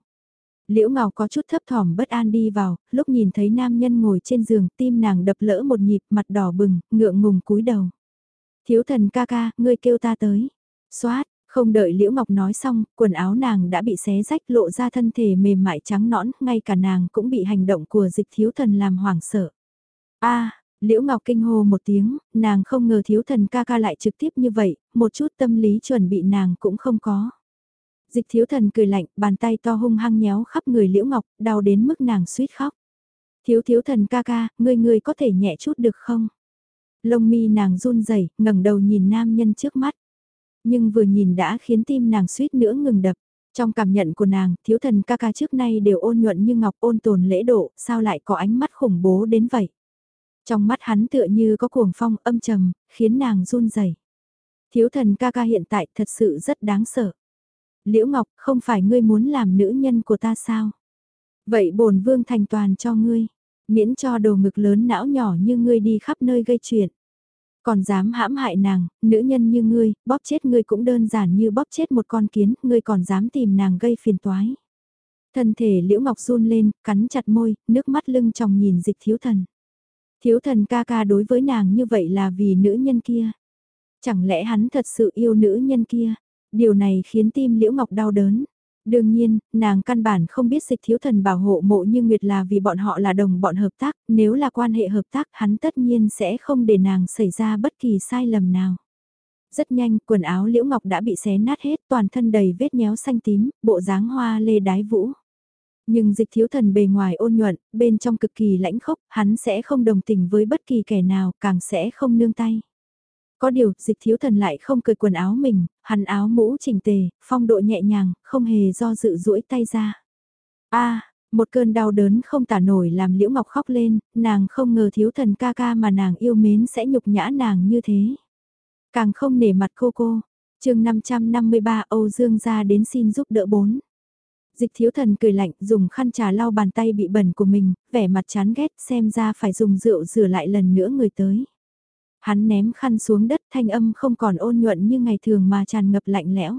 Liễu Ngọc có chút thấp thỏm bất an đi vào, lúc nhìn thấy nam nhân ngồi trên giường tim nàng đập lỡ một nhịp mặt đỏ bừng, ngượng ngùng cúi đầu. Thiếu thần ca ca, ngươi kêu ta tới. Xoát, không đợi Liễu Ngọc nói xong, quần áo nàng đã bị xé rách lộ ra thân thể mềm mại trắng nõn, ngay cả nàng cũng bị hành động của dịch thiếu thần làm hoảng sợ. a Liễu Ngọc kinh hô một tiếng, nàng không ngờ thiếu thần ca ca lại trực tiếp như vậy, một chút tâm lý chuẩn bị nàng cũng không có. Dịch thiếu thần cười lạnh, bàn tay to hung hăng nhéo khắp người Liễu Ngọc, đau đến mức nàng suýt khóc. Thiếu thiếu thần ca ca, ngươi ngươi có thể nhẹ chút được không? Lông mi nàng run rẩy ngẩng đầu nhìn nam nhân trước mắt nhưng vừa nhìn đã khiến tim nàng suýt nữa ngừng đập. Trong cảm nhận của nàng, thiếu thần ca ca trước nay đều ôn nhuận như ngọc ôn tồn lễ độ, sao lại có ánh mắt khủng bố đến vậy? Trong mắt hắn tựa như có cuồng phong âm trầm, khiến nàng run rẩy. Thiếu thần ca ca hiện tại thật sự rất đáng sợ. Liễu Ngọc, không phải ngươi muốn làm nữ nhân của ta sao? Vậy bổn vương thành toàn cho ngươi, miễn cho đồ ngực lớn não nhỏ như ngươi đi khắp nơi gây chuyện. Còn dám hãm hại nàng, nữ nhân như ngươi, bóp chết ngươi cũng đơn giản như bóp chết một con kiến, ngươi còn dám tìm nàng gây phiền toái. Thân thể Liễu Ngọc run lên, cắn chặt môi, nước mắt lưng tròng nhìn dịch thiếu thần. Thiếu thần ca ca đối với nàng như vậy là vì nữ nhân kia. Chẳng lẽ hắn thật sự yêu nữ nhân kia? Điều này khiến tim Liễu Ngọc đau đớn. Đương nhiên, nàng căn bản không biết dịch thiếu thần bảo hộ mộ như Nguyệt là vì bọn họ là đồng bọn hợp tác, nếu là quan hệ hợp tác hắn tất nhiên sẽ không để nàng xảy ra bất kỳ sai lầm nào. Rất nhanh, quần áo Liễu Ngọc đã bị xé nát hết, toàn thân đầy vết nhéo xanh tím, bộ dáng hoa lê đái vũ. Nhưng dịch thiếu thần bề ngoài ôn nhuận, bên trong cực kỳ lãnh khốc, hắn sẽ không đồng tình với bất kỳ kẻ nào, càng sẽ không nương tay. Có điều, dịch thiếu thần lại không cười quần áo mình, hắn áo mũ chỉnh tề, phong độ nhẹ nhàng, không hề do dự duỗi tay ra. a một cơn đau đớn không tả nổi làm Liễu Ngọc khóc lên, nàng không ngờ thiếu thần ca ca mà nàng yêu mến sẽ nhục nhã nàng như thế. Càng không nể mặt cô cô. chương 553 Âu Dương ra đến xin giúp đỡ bốn. Dịch thiếu thần cười lạnh dùng khăn trà lau bàn tay bị bẩn của mình, vẻ mặt chán ghét xem ra phải dùng rượu rửa lại lần nữa người tới. Hắn ném khăn xuống đất thanh âm không còn ôn nhuận như ngày thường mà tràn ngập lạnh lẽo.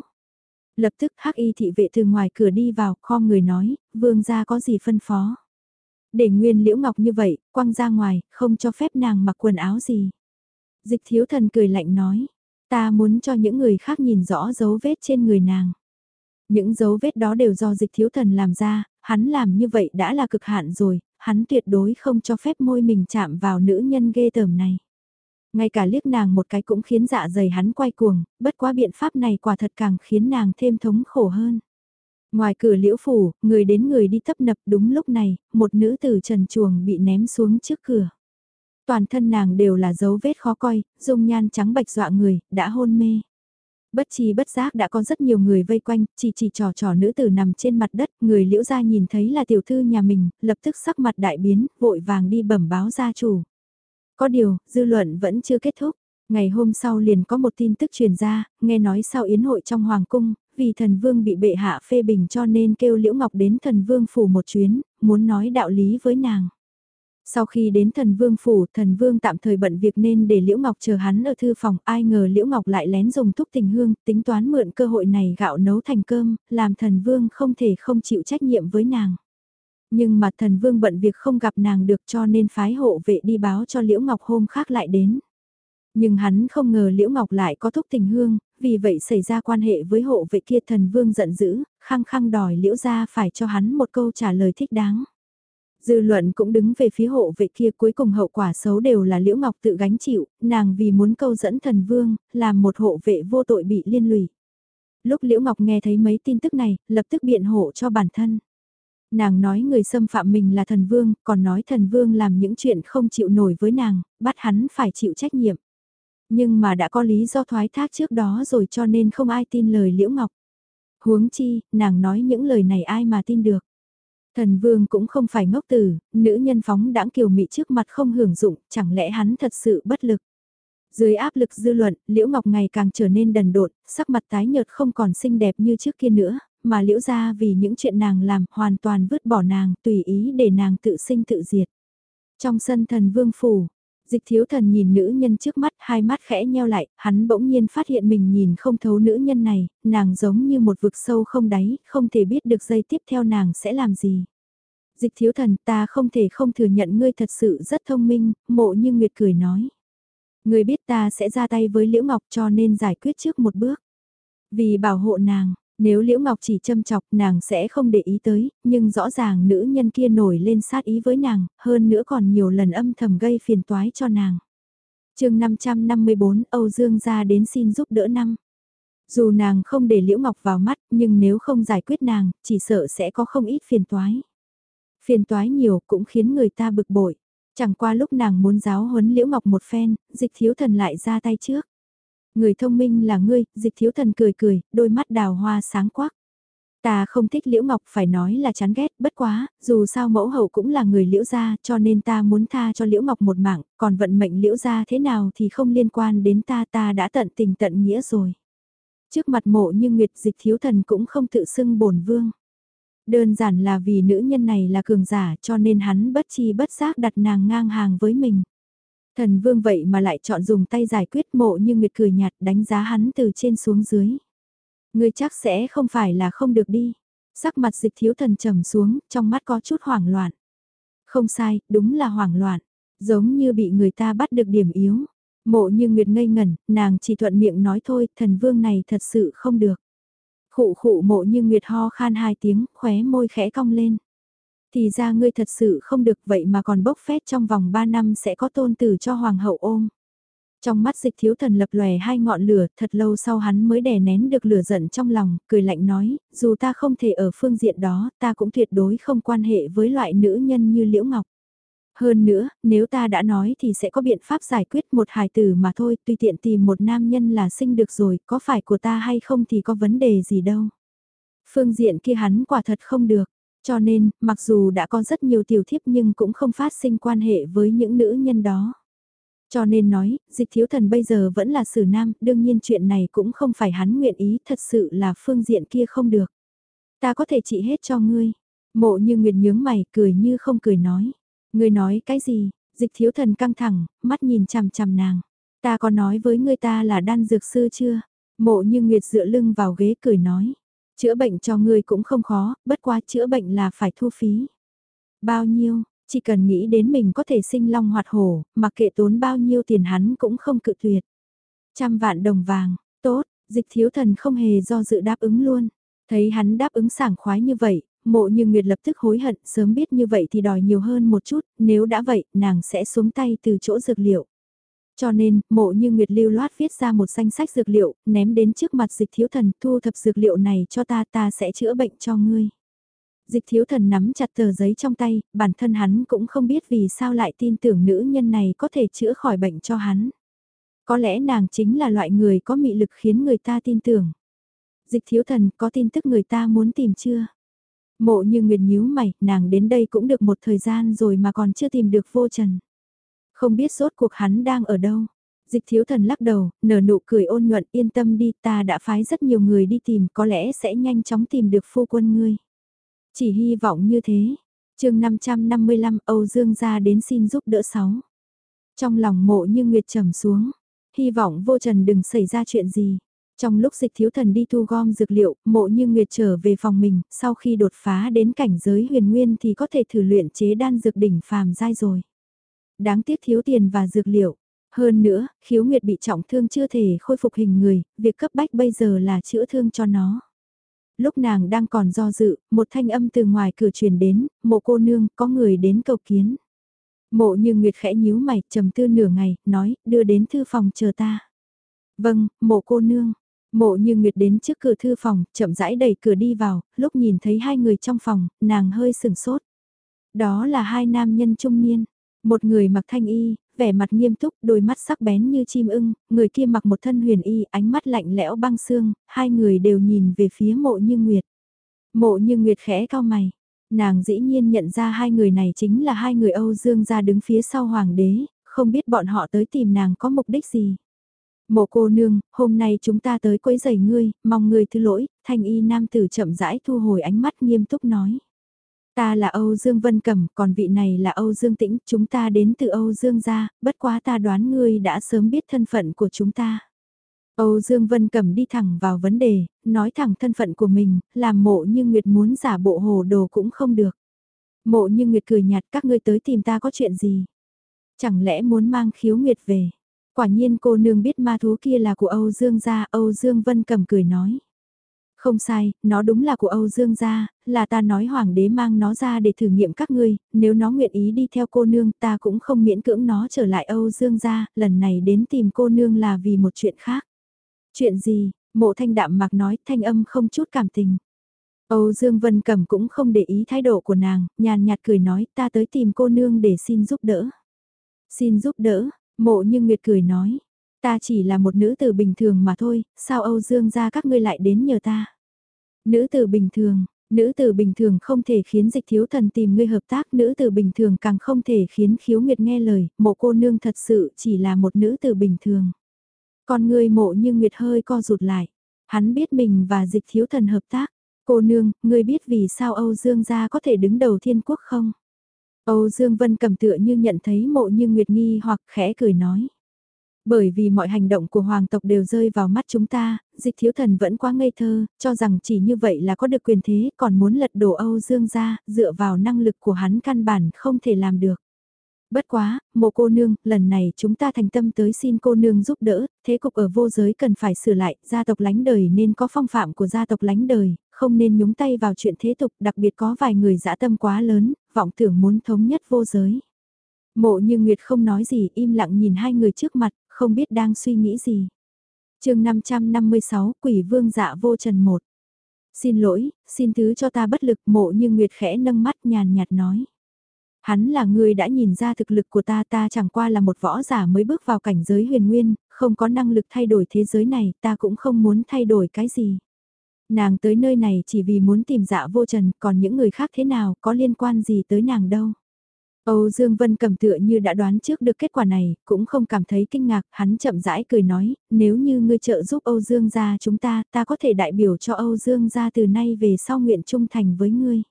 Lập tức hắc y thị vệ từ ngoài cửa đi vào, kho người nói, vương gia có gì phân phó. Để nguyên liễu ngọc như vậy, quăng ra ngoài, không cho phép nàng mặc quần áo gì. Dịch thiếu thần cười lạnh nói, ta muốn cho những người khác nhìn rõ dấu vết trên người nàng. Những dấu vết đó đều do dịch thiếu thần làm ra, hắn làm như vậy đã là cực hạn rồi, hắn tuyệt đối không cho phép môi mình chạm vào nữ nhân ghê tởm này. Ngay cả liếc nàng một cái cũng khiến dạ dày hắn quay cuồng, bất quá biện pháp này quả thật càng khiến nàng thêm thống khổ hơn. Ngoài cửa liễu phủ, người đến người đi tấp nập đúng lúc này, một nữ tử trần chuồng bị ném xuống trước cửa. Toàn thân nàng đều là dấu vết khó coi, dung nhan trắng bạch dọa người, đã hôn mê. Bất chi bất giác đã có rất nhiều người vây quanh, chỉ chỉ trò trò nữ tử nằm trên mặt đất, người liễu gia nhìn thấy là tiểu thư nhà mình, lập tức sắc mặt đại biến, vội vàng đi bẩm báo gia chủ. Có điều, dư luận vẫn chưa kết thúc. Ngày hôm sau liền có một tin tức truyền ra, nghe nói sau yến hội trong hoàng cung, vì thần vương bị bệ hạ phê bình cho nên kêu Liễu Ngọc đến thần vương phủ một chuyến, muốn nói đạo lý với nàng. Sau khi đến thần vương phủ, thần vương tạm thời bận việc nên để Liễu Ngọc chờ hắn ở thư phòng, ai ngờ Liễu Ngọc lại lén dùng thuốc tình hương, tính toán mượn cơ hội này gạo nấu thành cơm, làm thần vương không thể không chịu trách nhiệm với nàng. Nhưng mà thần vương bận việc không gặp nàng được cho nên phái hộ vệ đi báo cho Liễu Ngọc hôm khác lại đến. Nhưng hắn không ngờ Liễu Ngọc lại có thúc tình hương, vì vậy xảy ra quan hệ với hộ vệ kia thần vương giận dữ, khăng khăng đòi Liễu ra phải cho hắn một câu trả lời thích đáng. Dư luận cũng đứng về phía hộ vệ kia cuối cùng hậu quả xấu đều là Liễu Ngọc tự gánh chịu, nàng vì muốn câu dẫn thần vương, làm một hộ vệ vô tội bị liên lụy. Lúc Liễu Ngọc nghe thấy mấy tin tức này, lập tức biện hộ cho bản thân. Nàng nói người xâm phạm mình là thần vương, còn nói thần vương làm những chuyện không chịu nổi với nàng, bắt hắn phải chịu trách nhiệm. Nhưng mà đã có lý do thoái thác trước đó rồi cho nên không ai tin lời Liễu Ngọc. Huống chi, nàng nói những lời này ai mà tin được. Thần vương cũng không phải ngốc tử, nữ nhân phóng đãng kiều mị trước mặt không hưởng dụng, chẳng lẽ hắn thật sự bất lực. Dưới áp lực dư luận, Liễu Ngọc ngày càng trở nên đần độn, sắc mặt tái nhợt không còn xinh đẹp như trước kia nữa, mà Liễu gia vì những chuyện nàng làm hoàn toàn vứt bỏ nàng, tùy ý để nàng tự sinh tự diệt. Trong sân thần vương phủ, Dịch thiếu thần nhìn nữ nhân trước mắt, hai mắt khẽ nheo lại, hắn bỗng nhiên phát hiện mình nhìn không thấu nữ nhân này, nàng giống như một vực sâu không đáy, không thể biết được giây tiếp theo nàng sẽ làm gì. Dịch thiếu thần ta không thể không thừa nhận ngươi thật sự rất thông minh, mộ như Nguyệt cười nói. Ngươi biết ta sẽ ra tay với Liễu Ngọc cho nên giải quyết trước một bước. Vì bảo hộ nàng, nếu Liễu Ngọc chỉ châm chọc nàng sẽ không để ý tới, nhưng rõ ràng nữ nhân kia nổi lên sát ý với nàng, hơn nữa còn nhiều lần âm thầm gây phiền toái cho nàng. chương 554 Âu Dương ra đến xin giúp đỡ năm. Dù nàng không để Liễu Ngọc vào mắt nhưng nếu không giải quyết nàng, chỉ sợ sẽ có không ít phiền toái. Phiền toái nhiều cũng khiến người ta bực bội. Chẳng qua lúc nàng muốn giáo huấn Liễu Ngọc một phen, dịch thiếu thần lại ra tay trước. Người thông minh là ngươi, dịch thiếu thần cười cười, đôi mắt đào hoa sáng quắc. Ta không thích Liễu Ngọc phải nói là chán ghét, bất quá, dù sao mẫu hậu cũng là người Liễu gia, cho nên ta muốn tha cho Liễu Ngọc một mạng, còn vận mệnh Liễu gia thế nào thì không liên quan đến ta, ta đã tận tình tận nghĩa rồi. Trước mặt mộ như Nguyệt dịch thiếu thần cũng không tự xưng bổn vương. Đơn giản là vì nữ nhân này là cường giả cho nên hắn bất chi bất giác đặt nàng ngang hàng với mình. Thần vương vậy mà lại chọn dùng tay giải quyết mộ như Nguyệt cười nhạt đánh giá hắn từ trên xuống dưới. người chắc sẽ không phải là không được đi. Sắc mặt dịch thiếu thần trầm xuống, trong mắt có chút hoảng loạn. Không sai, đúng là hoảng loạn. Giống như bị người ta bắt được điểm yếu. Mộ như Nguyệt ngây ngẩn, nàng chỉ thuận miệng nói thôi, thần vương này thật sự không được. Khụ khụ mộ như Nguyệt ho khan hai tiếng, khóe môi khẽ cong lên. Thì ra ngươi thật sự không được vậy mà còn bốc phét trong vòng 3 năm sẽ có tôn tử cho hoàng hậu ôm. Trong mắt dịch thiếu thần lập lòe hai ngọn lửa, thật lâu sau hắn mới đè nén được lửa giận trong lòng, cười lạnh nói, dù ta không thể ở phương diện đó, ta cũng tuyệt đối không quan hệ với loại nữ nhân như Liễu Ngọc. Hơn nữa, nếu ta đã nói thì sẽ có biện pháp giải quyết một hài tử mà thôi, tùy tiện tìm một nam nhân là sinh được rồi, có phải của ta hay không thì có vấn đề gì đâu. Phương diện kia hắn quả thật không được. Cho nên, mặc dù đã có rất nhiều tiểu thiếp nhưng cũng không phát sinh quan hệ với những nữ nhân đó. Cho nên nói, dịch thiếu thần bây giờ vẫn là xử nam, đương nhiên chuyện này cũng không phải hắn nguyện ý, thật sự là phương diện kia không được. Ta có thể trị hết cho ngươi. Mộ như nguyệt nhướng mày, cười như không cười nói. Ngươi nói cái gì? Dịch thiếu thần căng thẳng, mắt nhìn chằm chằm nàng. Ta có nói với ngươi ta là đan dược sư chưa? Mộ như Nguyệt dựa lưng vào ghế cười nói. Chữa bệnh cho ngươi cũng không khó, bất quá chữa bệnh là phải thu phí. Bao nhiêu, chỉ cần nghĩ đến mình có thể sinh long hoạt hổ, mặc kệ tốn bao nhiêu tiền hắn cũng không cự tuyệt. Trăm vạn đồng vàng, tốt, dịch thiếu thần không hề do dự đáp ứng luôn. Thấy hắn đáp ứng sảng khoái như vậy, mộ như Nguyệt lập tức hối hận, sớm biết như vậy thì đòi nhiều hơn một chút, nếu đã vậy, nàng sẽ xuống tay từ chỗ dược liệu. Cho nên, mộ như Nguyệt lưu loát viết ra một danh sách dược liệu, ném đến trước mặt dịch thiếu thần, thu thập dược liệu này cho ta, ta sẽ chữa bệnh cho ngươi. Dịch thiếu thần nắm chặt tờ giấy trong tay, bản thân hắn cũng không biết vì sao lại tin tưởng nữ nhân này có thể chữa khỏi bệnh cho hắn. Có lẽ nàng chính là loại người có mị lực khiến người ta tin tưởng. Dịch thiếu thần có tin tức người ta muốn tìm chưa? Mộ như Nguyệt nhíu mày, nàng đến đây cũng được một thời gian rồi mà còn chưa tìm được vô trần. Không biết rốt cuộc hắn đang ở đâu. Dịch thiếu thần lắc đầu, nở nụ cười ôn nhuận yên tâm đi ta đã phái rất nhiều người đi tìm có lẽ sẽ nhanh chóng tìm được phu quân ngươi. Chỉ hy vọng như thế. chương 555 Âu Dương ra đến xin giúp đỡ sáu. Trong lòng mộ như Nguyệt trầm xuống, hy vọng vô trần đừng xảy ra chuyện gì. Trong lúc dịch thiếu thần đi thu gom dược liệu, mộ như Nguyệt trở về phòng mình, sau khi đột phá đến cảnh giới huyền nguyên thì có thể thử luyện chế đan dược đỉnh phàm dai rồi. Đáng tiếc thiếu tiền và dược liệu. Hơn nữa, khiếu Nguyệt bị trọng thương chưa thể khôi phục hình người, việc cấp bách bây giờ là chữa thương cho nó. Lúc nàng đang còn do dự, một thanh âm từ ngoài cửa truyền đến, mộ cô nương, có người đến cầu kiến. Mộ như Nguyệt khẽ nhíu mày, trầm tư nửa ngày, nói, đưa đến thư phòng chờ ta. Vâng, mộ cô nương. Mộ như Nguyệt đến trước cửa thư phòng, chậm rãi đẩy cửa đi vào, lúc nhìn thấy hai người trong phòng, nàng hơi sừng sốt. Đó là hai nam nhân trung niên. Một người mặc thanh y, vẻ mặt nghiêm túc, đôi mắt sắc bén như chim ưng, người kia mặc một thân huyền y, ánh mắt lạnh lẽo băng xương, hai người đều nhìn về phía mộ như Nguyệt. Mộ như Nguyệt khẽ cao mày, nàng dĩ nhiên nhận ra hai người này chính là hai người Âu Dương gia đứng phía sau hoàng đế, không biết bọn họ tới tìm nàng có mục đích gì. Mộ cô nương, hôm nay chúng ta tới quấy giày ngươi, mong ngươi thứ lỗi, thanh y nam tử chậm rãi thu hồi ánh mắt nghiêm túc nói. Ta là Âu Dương Vân Cẩm, còn vị này là Âu Dương Tĩnh, chúng ta đến từ Âu Dương gia, bất quá ta đoán ngươi đã sớm biết thân phận của chúng ta. Âu Dương Vân Cẩm đi thẳng vào vấn đề, nói thẳng thân phận của mình, làm mộ như Nguyệt muốn giả bộ hồ đồ cũng không được. Mộ như Nguyệt cười nhạt các ngươi tới tìm ta có chuyện gì? Chẳng lẽ muốn mang khiếu Nguyệt về? Quả nhiên cô nương biết ma thú kia là của Âu Dương gia, Âu Dương Vân Cẩm cười nói. Không sai, nó đúng là của Âu Dương gia, là ta nói hoàng đế mang nó ra để thử nghiệm các ngươi, nếu nó nguyện ý đi theo cô nương ta cũng không miễn cưỡng nó trở lại Âu Dương gia, lần này đến tìm cô nương là vì một chuyện khác. Chuyện gì, mộ thanh đạm mặc nói thanh âm không chút cảm tình. Âu Dương Vân Cẩm cũng không để ý thái độ của nàng, nhàn nhạt cười nói ta tới tìm cô nương để xin giúp đỡ. Xin giúp đỡ, mộ như Nguyệt cười nói, ta chỉ là một nữ tử bình thường mà thôi, sao Âu Dương gia các ngươi lại đến nhờ ta. Nữ tử bình thường, nữ tử bình thường không thể khiến dịch thiếu thần tìm ngươi hợp tác, nữ tử bình thường càng không thể khiến khiếu nguyệt nghe lời, mộ cô nương thật sự chỉ là một nữ tử bình thường. Còn ngươi mộ như nguyệt hơi co rụt lại, hắn biết mình và dịch thiếu thần hợp tác. Cô nương, ngươi biết vì sao Âu Dương gia có thể đứng đầu thiên quốc không? Âu Dương Vân cầm tựa như nhận thấy mộ như Nguyệt nghi hoặc khẽ cười nói. Bởi vì mọi hành động của hoàng tộc đều rơi vào mắt chúng ta, dịch thiếu thần vẫn quá ngây thơ, cho rằng chỉ như vậy là có được quyền thế, còn muốn lật đổ Âu Dương ra, dựa vào năng lực của hắn căn bản không thể làm được. Bất quá, mộ cô nương, lần này chúng ta thành tâm tới xin cô nương giúp đỡ, thế cục ở vô giới cần phải sửa lại, gia tộc lánh đời nên có phong phạm của gia tộc lánh đời, không nên nhúng tay vào chuyện thế tục, đặc biệt có vài người dã tâm quá lớn, vọng tưởng muốn thống nhất vô giới. Mộ như Nguyệt không nói gì, im lặng nhìn hai người trước mặt, không biết đang suy nghĩ gì. chương 556 Quỷ Vương dạ vô trần một Xin lỗi, xin thứ cho ta bất lực mộ như Nguyệt khẽ nâng mắt nhàn nhạt nói. Hắn là người đã nhìn ra thực lực của ta ta chẳng qua là một võ giả mới bước vào cảnh giới huyền nguyên, không có năng lực thay đổi thế giới này ta cũng không muốn thay đổi cái gì. Nàng tới nơi này chỉ vì muốn tìm dạ vô trần còn những người khác thế nào có liên quan gì tới nàng đâu. Âu Dương Vân cầm tựa như đã đoán trước được kết quả này, cũng không cảm thấy kinh ngạc, hắn chậm rãi cười nói, nếu như ngươi trợ giúp Âu Dương gia chúng ta, ta có thể đại biểu cho Âu Dương gia từ nay về sau nguyện trung thành với ngươi.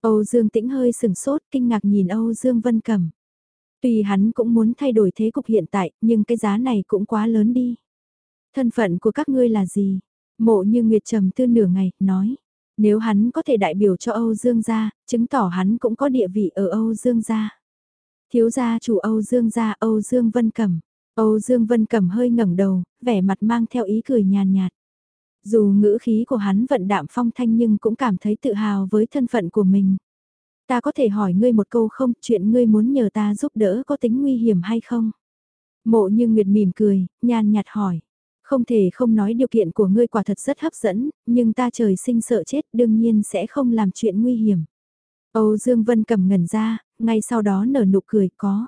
Âu Dương tĩnh hơi sừng sốt, kinh ngạc nhìn Âu Dương Vân cầm. Tuy hắn cũng muốn thay đổi thế cục hiện tại, nhưng cái giá này cũng quá lớn đi. Thân phận của các ngươi là gì? Mộ như Nguyệt trầm tư nửa ngày, nói. Nếu hắn có thể đại biểu cho Âu Dương gia, chứng tỏ hắn cũng có địa vị ở Âu Dương gia. Thiếu gia chủ Âu Dương gia Âu Dương Vân Cẩm. Âu Dương Vân Cẩm hơi ngẩng đầu, vẻ mặt mang theo ý cười nhàn nhạt. Dù ngữ khí của hắn vận đạm phong thanh nhưng cũng cảm thấy tự hào với thân phận của mình. Ta có thể hỏi ngươi một câu không, chuyện ngươi muốn nhờ ta giúp đỡ có tính nguy hiểm hay không? Mộ như Nguyệt mỉm cười, nhàn nhạt hỏi. Không thể không nói điều kiện của ngươi quả thật rất hấp dẫn, nhưng ta trời sinh sợ chết đương nhiên sẽ không làm chuyện nguy hiểm. Âu Dương Vân cầm ngẩn ra, ngay sau đó nở nụ cười có.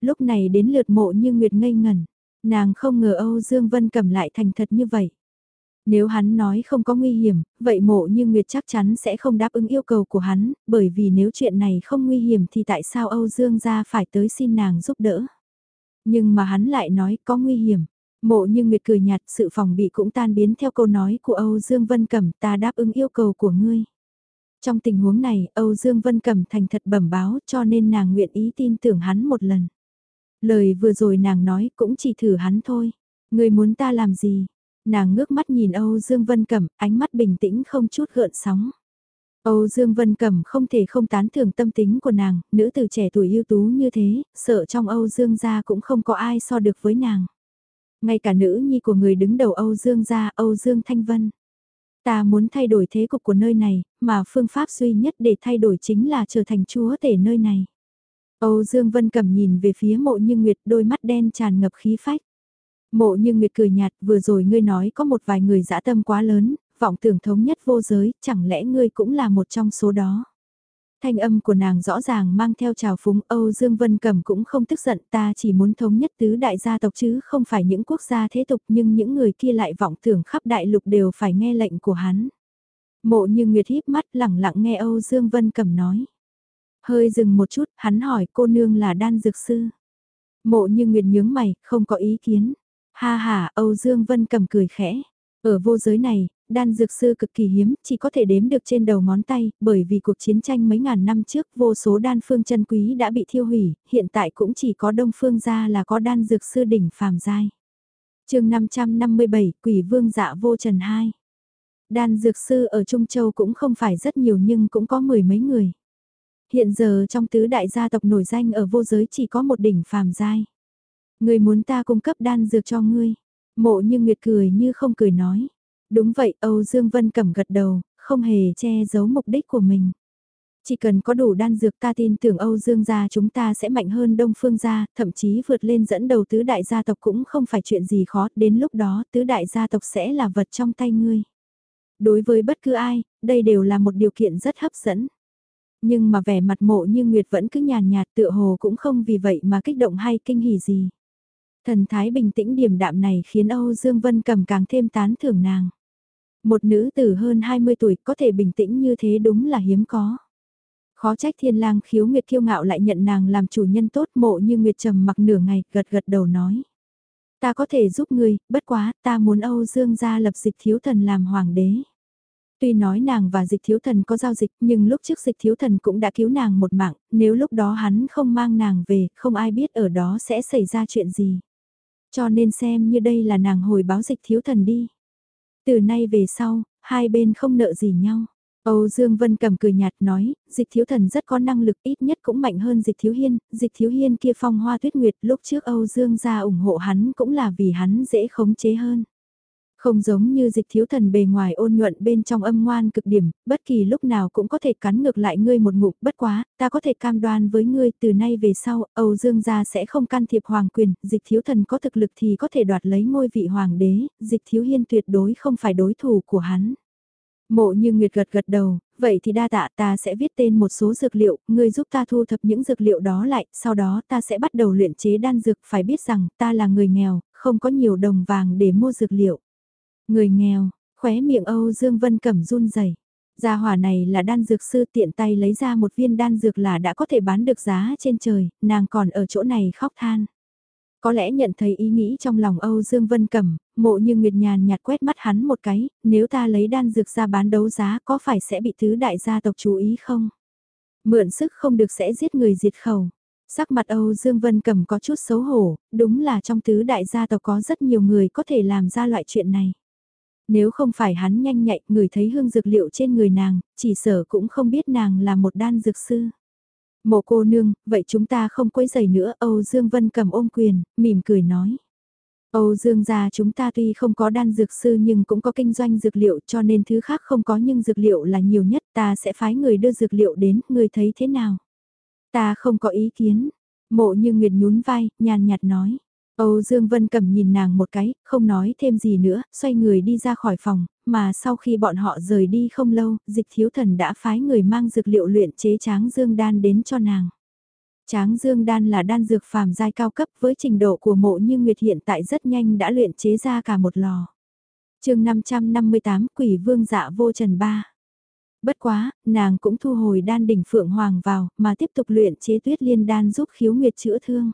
Lúc này đến lượt mộ như Nguyệt ngây ngẩn, nàng không ngờ Âu Dương Vân cầm lại thành thật như vậy. Nếu hắn nói không có nguy hiểm, vậy mộ như Nguyệt chắc chắn sẽ không đáp ứng yêu cầu của hắn, bởi vì nếu chuyện này không nguy hiểm thì tại sao Âu Dương gia phải tới xin nàng giúp đỡ. Nhưng mà hắn lại nói có nguy hiểm. Mộ như Nguyệt cười nhạt sự phòng bị cũng tan biến theo câu nói của Âu Dương Vân Cẩm ta đáp ứng yêu cầu của ngươi. Trong tình huống này, Âu Dương Vân Cẩm thành thật bẩm báo cho nên nàng nguyện ý tin tưởng hắn một lần. Lời vừa rồi nàng nói cũng chỉ thử hắn thôi. Ngươi muốn ta làm gì? Nàng ngước mắt nhìn Âu Dương Vân Cẩm, ánh mắt bình tĩnh không chút gợn sóng. Âu Dương Vân Cẩm không thể không tán thưởng tâm tính của nàng, nữ từ trẻ tuổi ưu tú như thế, sợ trong Âu Dương gia cũng không có ai so được với nàng. Ngay cả nữ nhi của người đứng đầu Âu Dương gia, Âu Dương Thanh Vân. Ta muốn thay đổi thế cục của nơi này, mà phương pháp duy nhất để thay đổi chính là trở thành chúa tể nơi này. Âu Dương Vân Cẩm nhìn về phía mộ như Nguyệt đôi mắt đen tràn ngập khí phách. Mộ như Nguyệt cười nhạt vừa rồi ngươi nói có một vài người dã tâm quá lớn, vọng tưởng thống nhất vô giới, chẳng lẽ ngươi cũng là một trong số đó. Thanh âm của nàng rõ ràng mang theo trào phúng Âu Dương Vân Cẩm cũng không tức giận ta chỉ muốn thống nhất tứ đại gia tộc chứ không phải những quốc gia thế tục nhưng những người kia lại vọng tưởng khắp đại lục đều phải nghe lệnh của hắn. Mộ như Nguyệt híp mắt lẳng lặng nghe Âu Dương Vân Cẩm nói. Hơi dừng một chút, hắn hỏi cô nương là đan dược sư. Mộ như Nguyệt nhướng mày, không có ý kiến. Ha ha, Âu Dương Vân Cẩm cười khẽ. Ở vô giới này, đan dược sư cực kỳ hiếm, chỉ có thể đếm được trên đầu ngón tay, bởi vì cuộc chiến tranh mấy ngàn năm trước vô số đan phương chân quý đã bị thiêu hủy, hiện tại cũng chỉ có đông phương gia là có đan dược sư đỉnh phàm giai. chương 557, Quỷ Vương dạ vô trần 2. Đan dược sư ở Trung Châu cũng không phải rất nhiều nhưng cũng có mười mấy người. Hiện giờ trong tứ đại gia tộc nổi danh ở vô giới chỉ có một đỉnh phàm giai. Người muốn ta cung cấp đan dược cho ngươi. Mộ như Nguyệt cười như không cười nói. Đúng vậy Âu Dương Vân cầm gật đầu, không hề che giấu mục đích của mình. Chỉ cần có đủ đan dược ta tin tưởng Âu Dương gia chúng ta sẽ mạnh hơn Đông Phương gia, thậm chí vượt lên dẫn đầu tứ đại gia tộc cũng không phải chuyện gì khó, đến lúc đó tứ đại gia tộc sẽ là vật trong tay ngươi. Đối với bất cứ ai, đây đều là một điều kiện rất hấp dẫn. Nhưng mà vẻ mặt mộ như Nguyệt vẫn cứ nhàn nhạt tựa hồ cũng không vì vậy mà kích động hay kinh hỉ gì. Thần thái bình tĩnh điềm đạm này khiến Âu Dương Vân cầm càng thêm tán thưởng nàng. Một nữ tử hơn 20 tuổi có thể bình tĩnh như thế đúng là hiếm có. Khó trách thiên lang khiếu nguyệt kiêu ngạo lại nhận nàng làm chủ nhân tốt mộ như nguyệt trầm mặc nửa ngày gật gật đầu nói. Ta có thể giúp ngươi, bất quá ta muốn Âu Dương gia lập dịch thiếu thần làm hoàng đế. Tuy nói nàng và dịch thiếu thần có giao dịch nhưng lúc trước dịch thiếu thần cũng đã cứu nàng một mạng, nếu lúc đó hắn không mang nàng về, không ai biết ở đó sẽ xảy ra chuyện gì. Cho nên xem như đây là nàng hồi báo dịch thiếu thần đi. Từ nay về sau, hai bên không nợ gì nhau. Âu Dương Vân cầm cười nhạt nói, dịch thiếu thần rất có năng lực ít nhất cũng mạnh hơn dịch thiếu hiên, dịch thiếu hiên kia phong hoa tuyết nguyệt lúc trước Âu Dương ra ủng hộ hắn cũng là vì hắn dễ khống chế hơn. Không giống như dịch thiếu thần bề ngoài ôn nhuận bên trong âm ngoan cực điểm, bất kỳ lúc nào cũng có thể cắn ngược lại ngươi một ngụm, bất quá, ta có thể cam đoan với ngươi từ nay về sau, Âu Dương gia sẽ không can thiệp hoàng quyền, dịch thiếu thần có thực lực thì có thể đoạt lấy ngôi vị hoàng đế, dịch thiếu hiên tuyệt đối không phải đối thủ của hắn. Mộ như Nguyệt gật gật đầu, vậy thì đa tạ ta sẽ viết tên một số dược liệu, ngươi giúp ta thu thập những dược liệu đó lại, sau đó ta sẽ bắt đầu luyện chế đan dược, phải biết rằng ta là người nghèo, không có nhiều đồng vàng để mua dược liệu. Người nghèo, khóe miệng Âu Dương Vân Cẩm run rẩy. Gia hỏa này là đan dược sư tiện tay lấy ra một viên đan dược là đã có thể bán được giá trên trời, nàng còn ở chỗ này khóc than. Có lẽ nhận thấy ý nghĩ trong lòng Âu Dương Vân Cẩm, mộ như Nguyệt Nhàn nhạt quét mắt hắn một cái, nếu ta lấy đan dược ra bán đấu giá có phải sẽ bị tứ đại gia tộc chú ý không? Mượn sức không được sẽ giết người diệt khẩu. Sắc mặt Âu Dương Vân Cẩm có chút xấu hổ, đúng là trong tứ đại gia tộc có rất nhiều người có thể làm ra loại chuyện này. Nếu không phải hắn nhanh nhạy, người thấy hương dược liệu trên người nàng, chỉ sở cũng không biết nàng là một đan dược sư. Mộ cô nương, vậy chúng ta không quấy giày nữa, Âu Dương Vân cầm ôm quyền, mỉm cười nói. Âu Dương gia chúng ta tuy không có đan dược sư nhưng cũng có kinh doanh dược liệu cho nên thứ khác không có nhưng dược liệu là nhiều nhất ta sẽ phái người đưa dược liệu đến, người thấy thế nào? Ta không có ý kiến. Mộ như Nguyệt nhún vai, nhàn nhạt nói. Âu Dương Vân cầm nhìn nàng một cái, không nói thêm gì nữa, xoay người đi ra khỏi phòng, mà sau khi bọn họ rời đi không lâu, dịch thiếu thần đã phái người mang dược liệu luyện chế tráng dương đan đến cho nàng. Tráng dương đan là đan dược phàm giai cao cấp với trình độ của mộ như Nguyệt hiện tại rất nhanh đã luyện chế ra cả một lò. chương 558 Quỷ Vương dạ vô trần ba Bất quá, nàng cũng thu hồi đan đỉnh Phượng Hoàng vào, mà tiếp tục luyện chế tuyết liên đan giúp khiếu nguyệt chữa thương.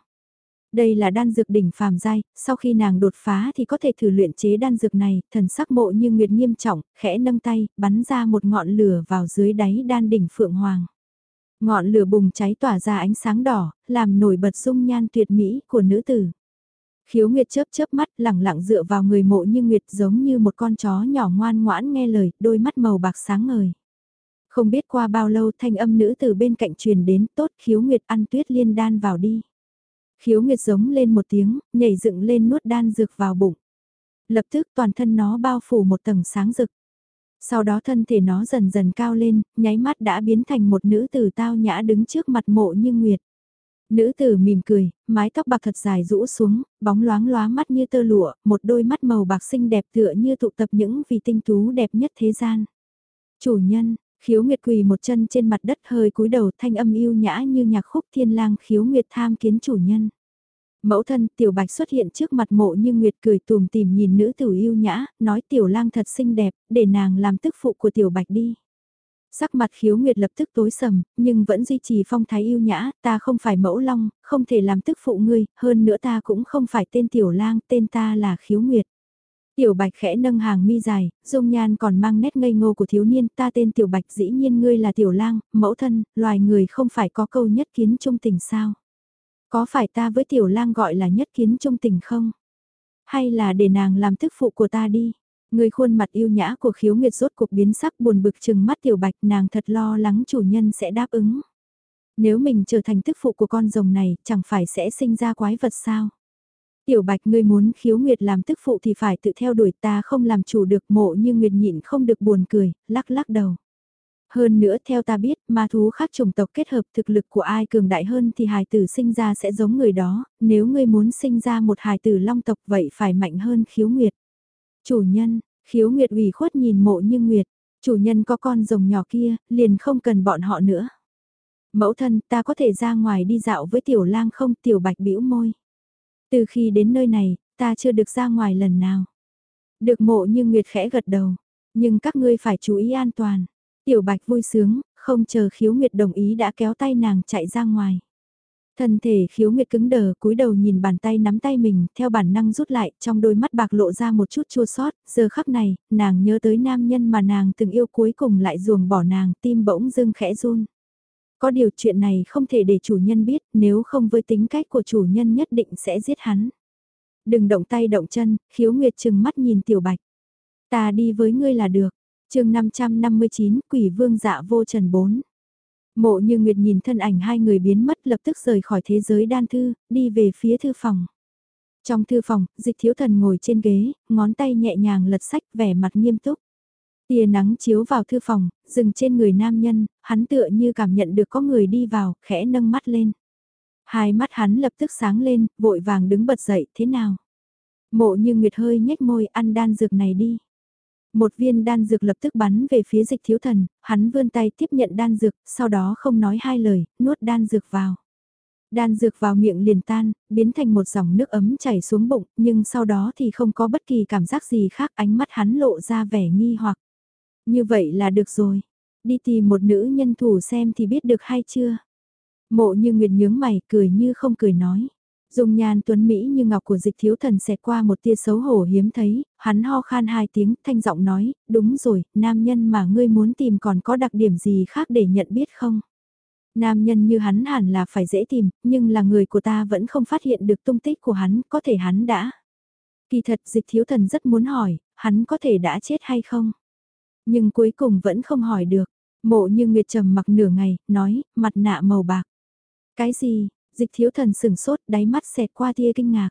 Đây là đan dược đỉnh phàm giai, sau khi nàng đột phá thì có thể thử luyện chế đan dược này, thần sắc mộ như nguyệt nghiêm trọng, khẽ nâng tay, bắn ra một ngọn lửa vào dưới đáy đan đỉnh Phượng Hoàng. Ngọn lửa bùng cháy tỏa ra ánh sáng đỏ, làm nổi bật dung nhan tuyệt mỹ của nữ tử. Khiếu Nguyệt chớp chớp mắt lẳng lặng dựa vào người mộ như Nguyệt giống như một con chó nhỏ ngoan ngoãn nghe lời, đôi mắt màu bạc sáng ngời. Không biết qua bao lâu thanh âm nữ từ bên cạnh truyền đến tốt khiếu nguyệt ăn tuyết liên đan vào đi. Khiếu nguyệt giống lên một tiếng, nhảy dựng lên nuốt đan dược vào bụng. Lập tức toàn thân nó bao phủ một tầng sáng rực. Sau đó thân thể nó dần dần cao lên, nháy mắt đã biến thành một nữ tử tao nhã đứng trước mặt mộ như nguyệt. Nữ tử mỉm cười, mái tóc bạc thật dài rũ xuống, bóng loáng lóa mắt như tơ lụa, một đôi mắt màu bạc xinh đẹp tựa như tụ tập những vì tinh tú đẹp nhất thế gian. Chủ nhân, Khiếu Nguyệt quỳ một chân trên mặt đất hơi cúi đầu thanh âm yêu nhã như nhạc khúc thiên lang khiếu Nguyệt tham kiến chủ nhân. Mẫu thân tiểu bạch xuất hiện trước mặt mộ như Nguyệt cười tùm tìm nhìn nữ tử yêu nhã, nói tiểu lang thật xinh đẹp, để nàng làm tức phụ của tiểu bạch đi. Sắc mặt khiếu Nguyệt lập tức tối sầm, nhưng vẫn duy trì phong thái yêu nhã, ta không phải mẫu long, không thể làm tức phụ ngươi, hơn nữa ta cũng không phải tên tiểu lang, tên ta là khiếu Nguyệt. Tiểu Bạch khẽ nâng hàng mi dài, dung nhan còn mang nét ngây ngô của thiếu niên, ta tên Tiểu Bạch dĩ nhiên ngươi là Tiểu Lang, mẫu thân, loài người không phải có câu nhất kiến trung tình sao? Có phải ta với Tiểu Lang gọi là nhất kiến trung tình không? Hay là để nàng làm thức phụ của ta đi? Người khuôn mặt yêu nhã của khiếu nguyệt rốt cuộc biến sắc buồn bực chừng mắt Tiểu Bạch nàng thật lo lắng chủ nhân sẽ đáp ứng. Nếu mình trở thành thức phụ của con rồng này, chẳng phải sẽ sinh ra quái vật sao? Tiểu bạch ngươi muốn khiếu nguyệt làm tức phụ thì phải tự theo đuổi ta không làm chủ được mộ như nguyệt nhịn không được buồn cười, lắc lắc đầu. Hơn nữa theo ta biết, ma thú khác chủng tộc kết hợp thực lực của ai cường đại hơn thì hài tử sinh ra sẽ giống người đó, nếu ngươi muốn sinh ra một hài tử long tộc vậy phải mạnh hơn khiếu nguyệt. Chủ nhân, khiếu nguyệt ủy khuất nhìn mộ như nguyệt, chủ nhân có con rồng nhỏ kia, liền không cần bọn họ nữa. Mẫu thân ta có thể ra ngoài đi dạo với tiểu lang không tiểu bạch bĩu môi. Từ khi đến nơi này, ta chưa được ra ngoài lần nào. Được mộ như Nguyệt khẽ gật đầu, nhưng các ngươi phải chú ý an toàn. Tiểu Bạch vui sướng, không chờ khiếu Nguyệt đồng ý đã kéo tay nàng chạy ra ngoài. Thân thể khiếu Nguyệt cứng đờ cúi đầu nhìn bàn tay nắm tay mình, theo bản năng rút lại, trong đôi mắt bạc lộ ra một chút chua sót, giờ khắc này, nàng nhớ tới nam nhân mà nàng từng yêu cuối cùng lại ruồng bỏ nàng, tim bỗng dưng khẽ run. Có điều chuyện này không thể để chủ nhân biết, nếu không với tính cách của chủ nhân nhất định sẽ giết hắn. Đừng động tay động chân, khiếu nguyệt chừng mắt nhìn tiểu bạch. Ta đi với ngươi là được. chương 559, quỷ vương dạ vô trần 4. Mộ như Nguyệt nhìn thân ảnh hai người biến mất lập tức rời khỏi thế giới đan thư, đi về phía thư phòng. Trong thư phòng, dịch thiếu thần ngồi trên ghế, ngón tay nhẹ nhàng lật sách vẻ mặt nghiêm túc. Tia nắng chiếu vào thư phòng, dừng trên người nam nhân, hắn tựa như cảm nhận được có người đi vào, khẽ nâng mắt lên. Hai mắt hắn lập tức sáng lên, vội vàng đứng bật dậy, thế nào? Mộ như Nguyệt hơi nhếch môi ăn đan dược này đi. Một viên đan dược lập tức bắn về phía dịch thiếu thần, hắn vươn tay tiếp nhận đan dược, sau đó không nói hai lời, nuốt đan dược vào. Đan dược vào miệng liền tan, biến thành một dòng nước ấm chảy xuống bụng, nhưng sau đó thì không có bất kỳ cảm giác gì khác ánh mắt hắn lộ ra vẻ nghi hoặc. Như vậy là được rồi. Đi tìm một nữ nhân thủ xem thì biết được hay chưa. Mộ như Nguyệt nhướng mày cười như không cười nói. Dùng nhan tuấn Mỹ như ngọc của dịch thiếu thần xẹt qua một tia xấu hổ hiếm thấy, hắn ho khan hai tiếng, thanh giọng nói, đúng rồi, nam nhân mà ngươi muốn tìm còn có đặc điểm gì khác để nhận biết không? Nam nhân như hắn hẳn là phải dễ tìm, nhưng là người của ta vẫn không phát hiện được tung tích của hắn, có thể hắn đã. Kỳ thật dịch thiếu thần rất muốn hỏi, hắn có thể đã chết hay không? Nhưng cuối cùng vẫn không hỏi được. Mộ như Nguyệt trầm mặc nửa ngày, nói, mặt nạ màu bạc. Cái gì? Dịch thiếu thần sừng sốt, đáy mắt xẹt qua tia kinh ngạc.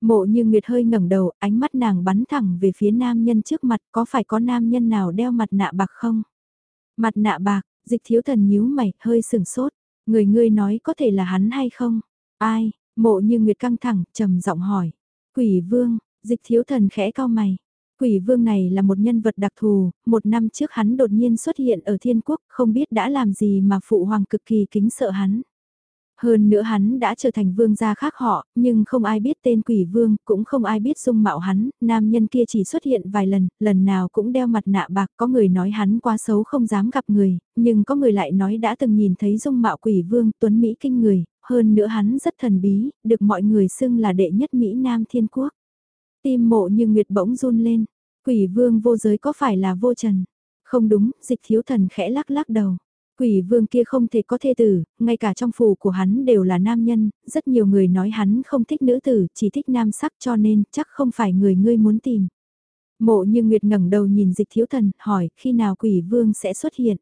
Mộ như Nguyệt hơi ngẩng đầu, ánh mắt nàng bắn thẳng về phía nam nhân trước mặt, có phải có nam nhân nào đeo mặt nạ bạc không? Mặt nạ bạc, dịch thiếu thần nhíu mày, hơi sừng sốt. Người ngươi nói có thể là hắn hay không? Ai? Mộ như Nguyệt căng thẳng, trầm giọng hỏi. Quỷ vương, dịch thiếu thần khẽ cao mày. Quỷ vương này là một nhân vật đặc thù, một năm trước hắn đột nhiên xuất hiện ở thiên quốc, không biết đã làm gì mà phụ hoàng cực kỳ kính sợ hắn. Hơn nữa hắn đã trở thành vương gia khác họ, nhưng không ai biết tên quỷ vương, cũng không ai biết dung mạo hắn, nam nhân kia chỉ xuất hiện vài lần, lần nào cũng đeo mặt nạ bạc, có người nói hắn quá xấu không dám gặp người, nhưng có người lại nói đã từng nhìn thấy dung mạo quỷ vương, tuấn Mỹ kinh người, hơn nữa hắn rất thần bí, được mọi người xưng là đệ nhất Mỹ Nam Thiên Quốc. Tim mộ như nguyệt bỗng run lên, quỷ vương vô giới có phải là vô trần? Không đúng, dịch thiếu thần khẽ lắc lắc đầu. Quỷ vương kia không thể có thê tử, ngay cả trong phủ của hắn đều là nam nhân, rất nhiều người nói hắn không thích nữ tử, chỉ thích nam sắc cho nên chắc không phải người ngươi muốn tìm. Mộ như Nguyệt ngẩng đầu nhìn dịch thiếu thần, hỏi khi nào quỷ vương sẽ xuất hiện.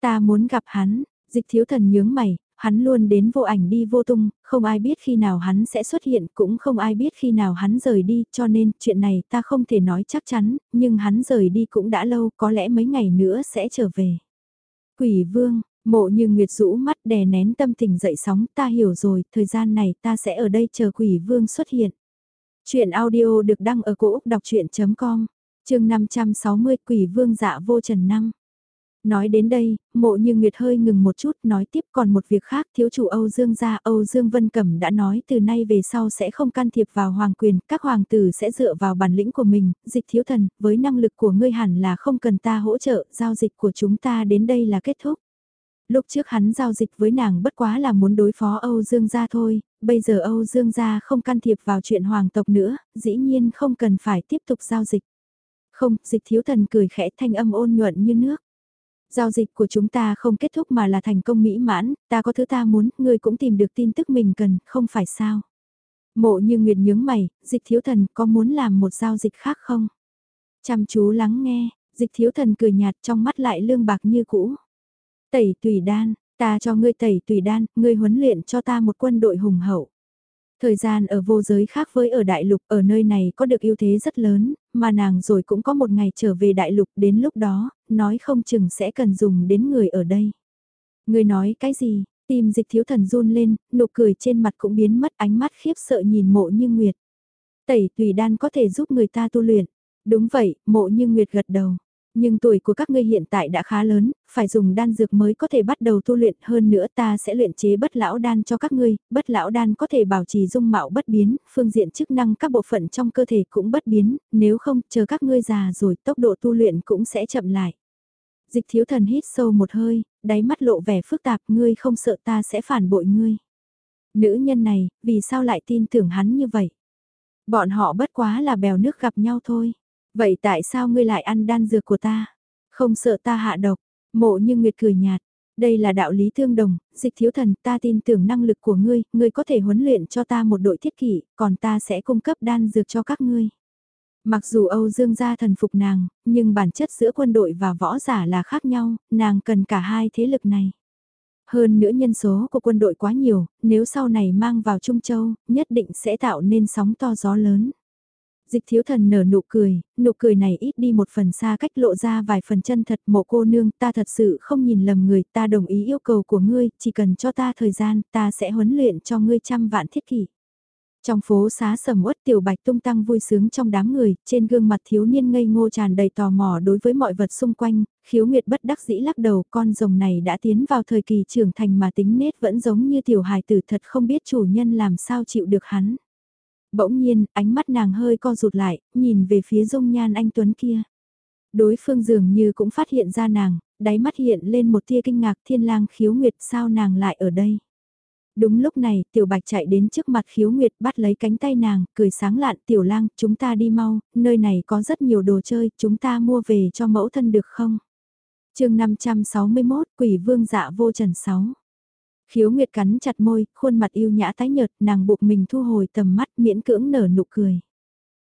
Ta muốn gặp hắn, dịch thiếu thần nhướng mày, hắn luôn đến vô ảnh đi vô tung, không ai biết khi nào hắn sẽ xuất hiện, cũng không ai biết khi nào hắn rời đi, cho nên chuyện này ta không thể nói chắc chắn, nhưng hắn rời đi cũng đã lâu, có lẽ mấy ngày nữa sẽ trở về. Quỷ vương, mộ như Nguyệt rũ mắt đè nén tâm tình dậy sóng, ta hiểu rồi, thời gian này ta sẽ ở đây chờ quỷ vương xuất hiện. Chuyện audio được đăng ở cổ Úc đọc chuyện.com, chương 560 quỷ vương dạ vô trần năm. Nói đến đây, mộ như Nguyệt hơi ngừng một chút nói tiếp còn một việc khác thiếu chủ Âu Dương gia Âu Dương Vân Cẩm đã nói từ nay về sau sẽ không can thiệp vào hoàng quyền, các hoàng tử sẽ dựa vào bản lĩnh của mình, dịch thiếu thần, với năng lực của ngươi hẳn là không cần ta hỗ trợ, giao dịch của chúng ta đến đây là kết thúc. Lúc trước hắn giao dịch với nàng bất quá là muốn đối phó Âu Dương gia thôi, bây giờ Âu Dương gia không can thiệp vào chuyện hoàng tộc nữa, dĩ nhiên không cần phải tiếp tục giao dịch. Không, dịch thiếu thần cười khẽ thanh âm ôn nhuận như nước. Giao dịch của chúng ta không kết thúc mà là thành công mỹ mãn, ta có thứ ta muốn, ngươi cũng tìm được tin tức mình cần, không phải sao. Mộ như Nguyệt nhướng mày, dịch thiếu thần có muốn làm một giao dịch khác không? Chăm chú lắng nghe, dịch thiếu thần cười nhạt trong mắt lại lương bạc như cũ. Tẩy tùy đan, ta cho ngươi tẩy tùy đan, ngươi huấn luyện cho ta một quân đội hùng hậu. Thời gian ở vô giới khác với ở đại lục, ở nơi này có được ưu thế rất lớn, mà nàng rồi cũng có một ngày trở về đại lục đến lúc đó, nói không chừng sẽ cần dùng đến người ở đây. Người nói cái gì, tim dịch thiếu thần run lên, nụ cười trên mặt cũng biến mất ánh mắt khiếp sợ nhìn mộ như nguyệt. Tẩy tùy đan có thể giúp người ta tu luyện. Đúng vậy, mộ như nguyệt gật đầu. Nhưng tuổi của các ngươi hiện tại đã khá lớn, phải dùng đan dược mới có thể bắt đầu tu luyện hơn nữa ta sẽ luyện chế bất lão đan cho các ngươi, bất lão đan có thể bảo trì dung mạo bất biến, phương diện chức năng các bộ phận trong cơ thể cũng bất biến, nếu không chờ các ngươi già rồi tốc độ tu luyện cũng sẽ chậm lại. Dịch thiếu thần hít sâu một hơi, đáy mắt lộ vẻ phức tạp ngươi không sợ ta sẽ phản bội ngươi. Nữ nhân này, vì sao lại tin tưởng hắn như vậy? Bọn họ bất quá là bèo nước gặp nhau thôi. Vậy tại sao ngươi lại ăn đan dược của ta? Không sợ ta hạ độc, mộ như Nguyệt cười nhạt. Đây là đạo lý thương đồng, dịch thiếu thần ta tin tưởng năng lực của ngươi, ngươi có thể huấn luyện cho ta một đội thiết kỷ, còn ta sẽ cung cấp đan dược cho các ngươi. Mặc dù Âu Dương gia thần phục nàng, nhưng bản chất giữa quân đội và võ giả là khác nhau, nàng cần cả hai thế lực này. Hơn nữa nhân số của quân đội quá nhiều, nếu sau này mang vào Trung Châu, nhất định sẽ tạo nên sóng to gió lớn. Dịch thiếu thần nở nụ cười, nụ cười này ít đi một phần xa cách lộ ra vài phần chân thật mộ cô nương ta thật sự không nhìn lầm người ta đồng ý yêu cầu của ngươi, chỉ cần cho ta thời gian ta sẽ huấn luyện cho ngươi trăm vạn thiết kỷ. Trong phố xá sầm uất tiểu bạch tung tăng vui sướng trong đám người, trên gương mặt thiếu niên ngây ngô tràn đầy tò mò đối với mọi vật xung quanh, khiếu nguyệt bất đắc dĩ lắc đầu con rồng này đã tiến vào thời kỳ trưởng thành mà tính nết vẫn giống như tiểu hài tử thật không biết chủ nhân làm sao chịu được hắn. Bỗng nhiên, ánh mắt nàng hơi co rụt lại, nhìn về phía dung nhan anh Tuấn kia. Đối phương dường như cũng phát hiện ra nàng, đáy mắt hiện lên một tia kinh ngạc thiên lang khiếu nguyệt sao nàng lại ở đây. Đúng lúc này, tiểu bạch chạy đến trước mặt khiếu nguyệt bắt lấy cánh tay nàng, cười sáng lạn tiểu lang, chúng ta đi mau, nơi này có rất nhiều đồ chơi, chúng ta mua về cho mẫu thân được không? chương 561, quỷ vương dạ vô trần 6. Khiếu Nguyệt cắn chặt môi, khuôn mặt yêu nhã tái nhợt, nàng buộc mình thu hồi tầm mắt miễn cưỡng nở nụ cười.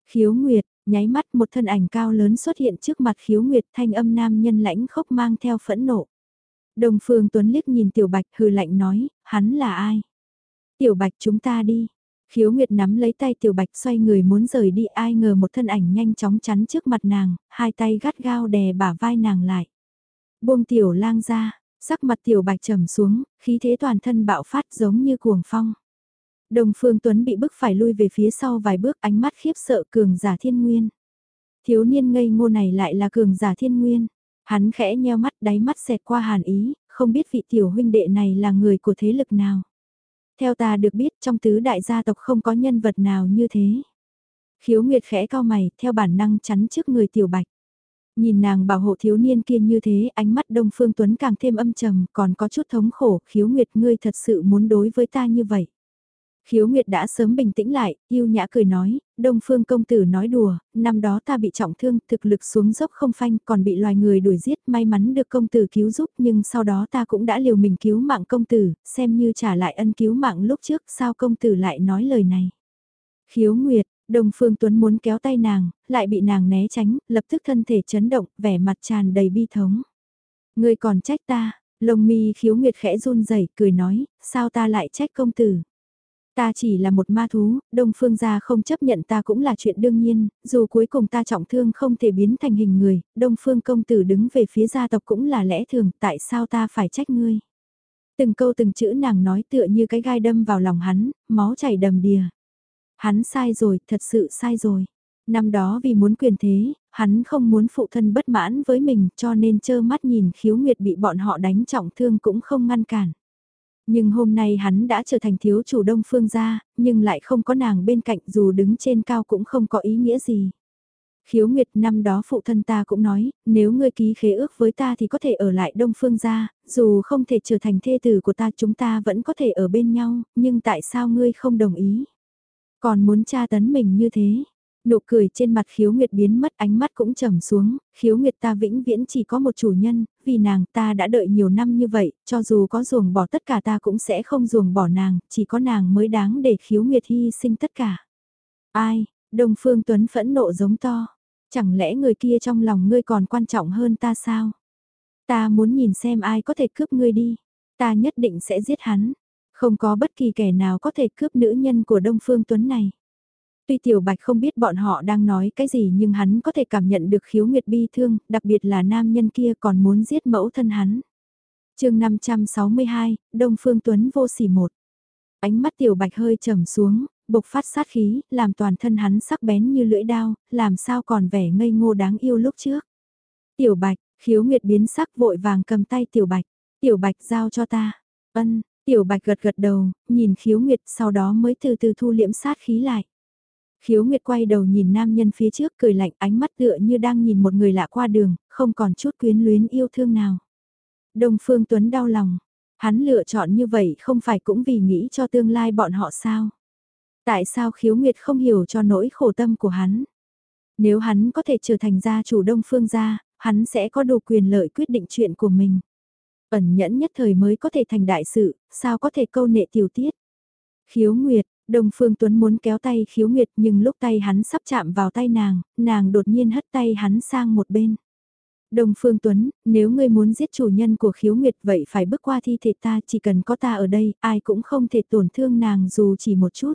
Khiếu Nguyệt, nháy mắt một thân ảnh cao lớn xuất hiện trước mặt Khiếu Nguyệt thanh âm nam nhân lãnh khốc mang theo phẫn nộ. Đồng Phương Tuấn liếc nhìn Tiểu Bạch hừ lạnh nói, hắn là ai? Tiểu Bạch chúng ta đi. Khiếu Nguyệt nắm lấy tay Tiểu Bạch xoay người muốn rời đi ai ngờ một thân ảnh nhanh chóng chắn trước mặt nàng, hai tay gắt gao đè bả vai nàng lại. Buông Tiểu lang ra, sắc mặt Tiểu Bạch trầm xuống, khí thế toàn thân bạo phát giống như cuồng phong. Đồng Phương Tuấn bị bức phải lui về phía sau vài bước ánh mắt khiếp sợ cường giả thiên nguyên. Thiếu niên ngây ngô này lại là cường giả thiên nguyên. Hắn khẽ nheo mắt đáy mắt xẹt qua hàn ý, không biết vị tiểu huynh đệ này là người của thế lực nào. Theo ta được biết trong tứ đại gia tộc không có nhân vật nào như thế. Khiếu Nguyệt khẽ cao mày, theo bản năng chắn trước người tiểu bạch. Nhìn nàng bảo hộ thiếu niên kia như thế, ánh mắt Đông Phương Tuấn càng thêm âm trầm, còn có chút thống khổ, khiếu Nguyệt ngươi thật sự muốn đối với ta như vậy. Khiếu Nguyệt đã sớm bình tĩnh lại, yêu nhã cười nói, Đông Phương công tử nói đùa, năm đó ta bị trọng thương, thực lực xuống dốc không phanh, còn bị loài người đuổi giết, may mắn được công tử cứu giúp, nhưng sau đó ta cũng đã liều mình cứu mạng công tử, xem như trả lại ân cứu mạng lúc trước, sao công tử lại nói lời này. Khiếu Nguyệt, Đông Phương Tuấn muốn kéo tay nàng, lại bị nàng né tránh, lập tức thân thể chấn động, vẻ mặt tràn đầy bi thống. Ngươi còn trách ta, lông mi khiếu nguyệt khẽ run rẩy cười nói, sao ta lại trách công tử. Ta chỉ là một ma thú, Đông Phương gia không chấp nhận ta cũng là chuyện đương nhiên, dù cuối cùng ta trọng thương không thể biến thành hình người, Đông Phương công tử đứng về phía gia tộc cũng là lẽ thường, tại sao ta phải trách ngươi? Từng câu từng chữ nàng nói tựa như cái gai đâm vào lòng hắn, máu chảy đầm đìa. Hắn sai rồi, thật sự sai rồi. Năm đó vì muốn quyền thế, hắn không muốn phụ thân bất mãn với mình cho nên trơ mắt nhìn khiếu nguyệt bị bọn họ đánh trọng thương cũng không ngăn cản. Nhưng hôm nay hắn đã trở thành thiếu chủ đông phương gia, nhưng lại không có nàng bên cạnh dù đứng trên cao cũng không có ý nghĩa gì. Khiếu Nguyệt năm đó phụ thân ta cũng nói, nếu ngươi ký khế ước với ta thì có thể ở lại Đông Phương gia, dù không thể trở thành thê tử của ta chúng ta vẫn có thể ở bên nhau, nhưng tại sao ngươi không đồng ý? Còn muốn tra tấn mình như thế, Nụ cười trên mặt khiếu nguyệt biến mất ánh mắt cũng trầm xuống, khiếu nguyệt ta vĩnh viễn chỉ có một chủ nhân, vì nàng ta đã đợi nhiều năm như vậy, cho dù có ruồng bỏ tất cả ta cũng sẽ không ruồng bỏ nàng, chỉ có nàng mới đáng để khiếu nguyệt hy sinh tất cả. Ai, Đông Phương Tuấn phẫn nộ giống to, chẳng lẽ người kia trong lòng ngươi còn quan trọng hơn ta sao? Ta muốn nhìn xem ai có thể cướp ngươi đi, ta nhất định sẽ giết hắn, không có bất kỳ kẻ nào có thể cướp nữ nhân của Đông Phương Tuấn này. Tuy Tiểu Bạch không biết bọn họ đang nói cái gì nhưng hắn có thể cảm nhận được khiếu nguyệt bi thương, đặc biệt là nam nhân kia còn muốn giết mẫu thân hắn. chương 562, Đông Phương Tuấn vô sỉ một. Ánh mắt Tiểu Bạch hơi trầm xuống, bộc phát sát khí, làm toàn thân hắn sắc bén như lưỡi đao, làm sao còn vẻ ngây ngô đáng yêu lúc trước. Tiểu Bạch, khiếu nguyệt biến sắc vội vàng cầm tay Tiểu Bạch. Tiểu Bạch giao cho ta. Ân, Tiểu Bạch gật gật đầu, nhìn khiếu nguyệt sau đó mới từ từ thu liễm sát khí lại. Khiếu Nguyệt quay đầu nhìn nam nhân phía trước cười lạnh ánh mắt tựa như đang nhìn một người lạ qua đường, không còn chút quyến luyến yêu thương nào. Đông Phương Tuấn đau lòng, hắn lựa chọn như vậy không phải cũng vì nghĩ cho tương lai bọn họ sao? Tại sao Khiếu Nguyệt không hiểu cho nỗi khổ tâm của hắn? Nếu hắn có thể trở thành gia chủ Đông Phương gia, hắn sẽ có đủ quyền lợi quyết định chuyện của mình. Ẩn nhẫn nhất thời mới có thể thành đại sự, sao có thể câu nệ tiểu tiết? Khiếu Nguyệt, Đông Phương Tuấn muốn kéo tay khiếu nguyệt nhưng lúc tay hắn sắp chạm vào tay nàng, nàng đột nhiên hất tay hắn sang một bên. Đông Phương Tuấn, nếu ngươi muốn giết chủ nhân của khiếu nguyệt vậy phải bước qua thi thể ta chỉ cần có ta ở đây, ai cũng không thể tổn thương nàng dù chỉ một chút.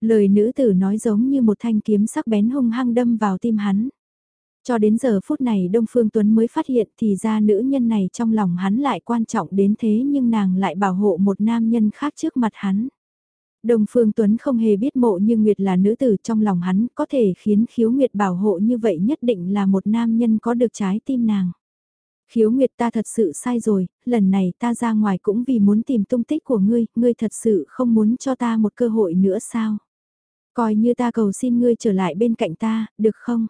Lời nữ tử nói giống như một thanh kiếm sắc bén hung hăng đâm vào tim hắn. Cho đến giờ phút này Đông Phương Tuấn mới phát hiện thì ra nữ nhân này trong lòng hắn lại quan trọng đến thế nhưng nàng lại bảo hộ một nam nhân khác trước mặt hắn. Đông Phương Tuấn không hề biết mộ như Nguyệt là nữ tử trong lòng hắn có thể khiến khiếu Nguyệt bảo hộ như vậy nhất định là một nam nhân có được trái tim nàng. Khiếu Nguyệt ta thật sự sai rồi, lần này ta ra ngoài cũng vì muốn tìm tung tích của ngươi, ngươi thật sự không muốn cho ta một cơ hội nữa sao? Coi như ta cầu xin ngươi trở lại bên cạnh ta, được không?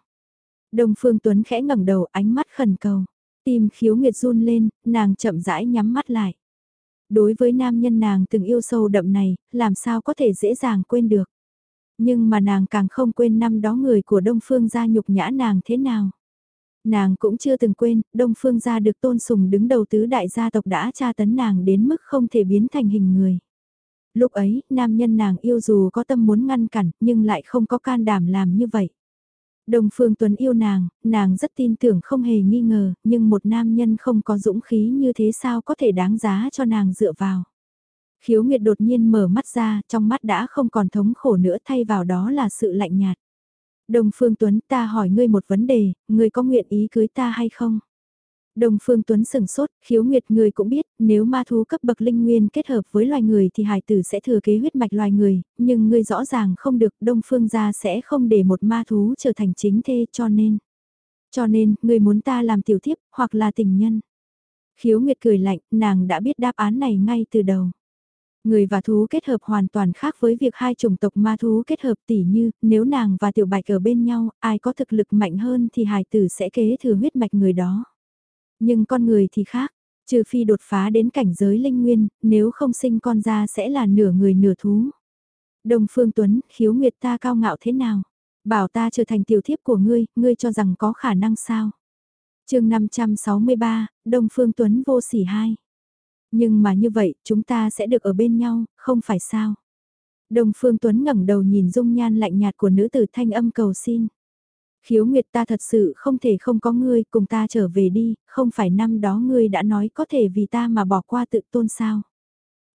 Đông Phương Tuấn khẽ ngẩng đầu ánh mắt khẩn cầu. Tim khiếu Nguyệt run lên, nàng chậm rãi nhắm mắt lại đối với nam nhân nàng từng yêu sâu đậm này, làm sao có thể dễ dàng quên được. Nhưng mà nàng càng không quên năm đó người của Đông Phương gia nhục nhã nàng thế nào. Nàng cũng chưa từng quên, Đông Phương gia được tôn sùng đứng đầu tứ đại gia tộc đã tra tấn nàng đến mức không thể biến thành hình người. Lúc ấy, nam nhân nàng yêu dù có tâm muốn ngăn cản, nhưng lại không có can đảm làm như vậy. Đồng Phương Tuấn yêu nàng, nàng rất tin tưởng không hề nghi ngờ, nhưng một nam nhân không có dũng khí như thế sao có thể đáng giá cho nàng dựa vào. Khiếu Nguyệt đột nhiên mở mắt ra, trong mắt đã không còn thống khổ nữa thay vào đó là sự lạnh nhạt. Đồng Phương Tuấn ta hỏi ngươi một vấn đề, ngươi có nguyện ý cưới ta hay không? Đồng Phương Tuấn sừng sốt, khiếu nguyệt người cũng biết, nếu ma thú cấp bậc linh nguyên kết hợp với loài người thì hải tử sẽ thừa kế huyết mạch loài người, nhưng ngươi rõ ràng không được, Đông Phương gia sẽ không để một ma thú trở thành chính thê cho nên. Cho nên, ngươi muốn ta làm tiểu thiếp, hoặc là tình nhân. Khiếu Nguyệt cười lạnh, nàng đã biết đáp án này ngay từ đầu. Người và thú kết hợp hoàn toàn khác với việc hai chủng tộc ma thú kết hợp tỉ như, nếu nàng và tiểu bạch ở bên nhau, ai có thực lực mạnh hơn thì hài tử sẽ kế thừa huyết mạch người đó. Nhưng con người thì khác, trừ phi đột phá đến cảnh giới linh nguyên, nếu không sinh con ra sẽ là nửa người nửa thú. Đồng Phương Tuấn, khiếu nguyệt ta cao ngạo thế nào? Bảo ta trở thành tiểu thiếp của ngươi, ngươi cho rằng có khả năng sao? chương 563, Đông Phương Tuấn vô sỉ hai. Nhưng mà như vậy, chúng ta sẽ được ở bên nhau, không phải sao? Đồng Phương Tuấn ngẩng đầu nhìn dung nhan lạnh nhạt của nữ tử thanh âm cầu xin. Khiếu Nguyệt ta thật sự không thể không có ngươi, cùng ta trở về đi, không phải năm đó ngươi đã nói có thể vì ta mà bỏ qua tự tôn sao?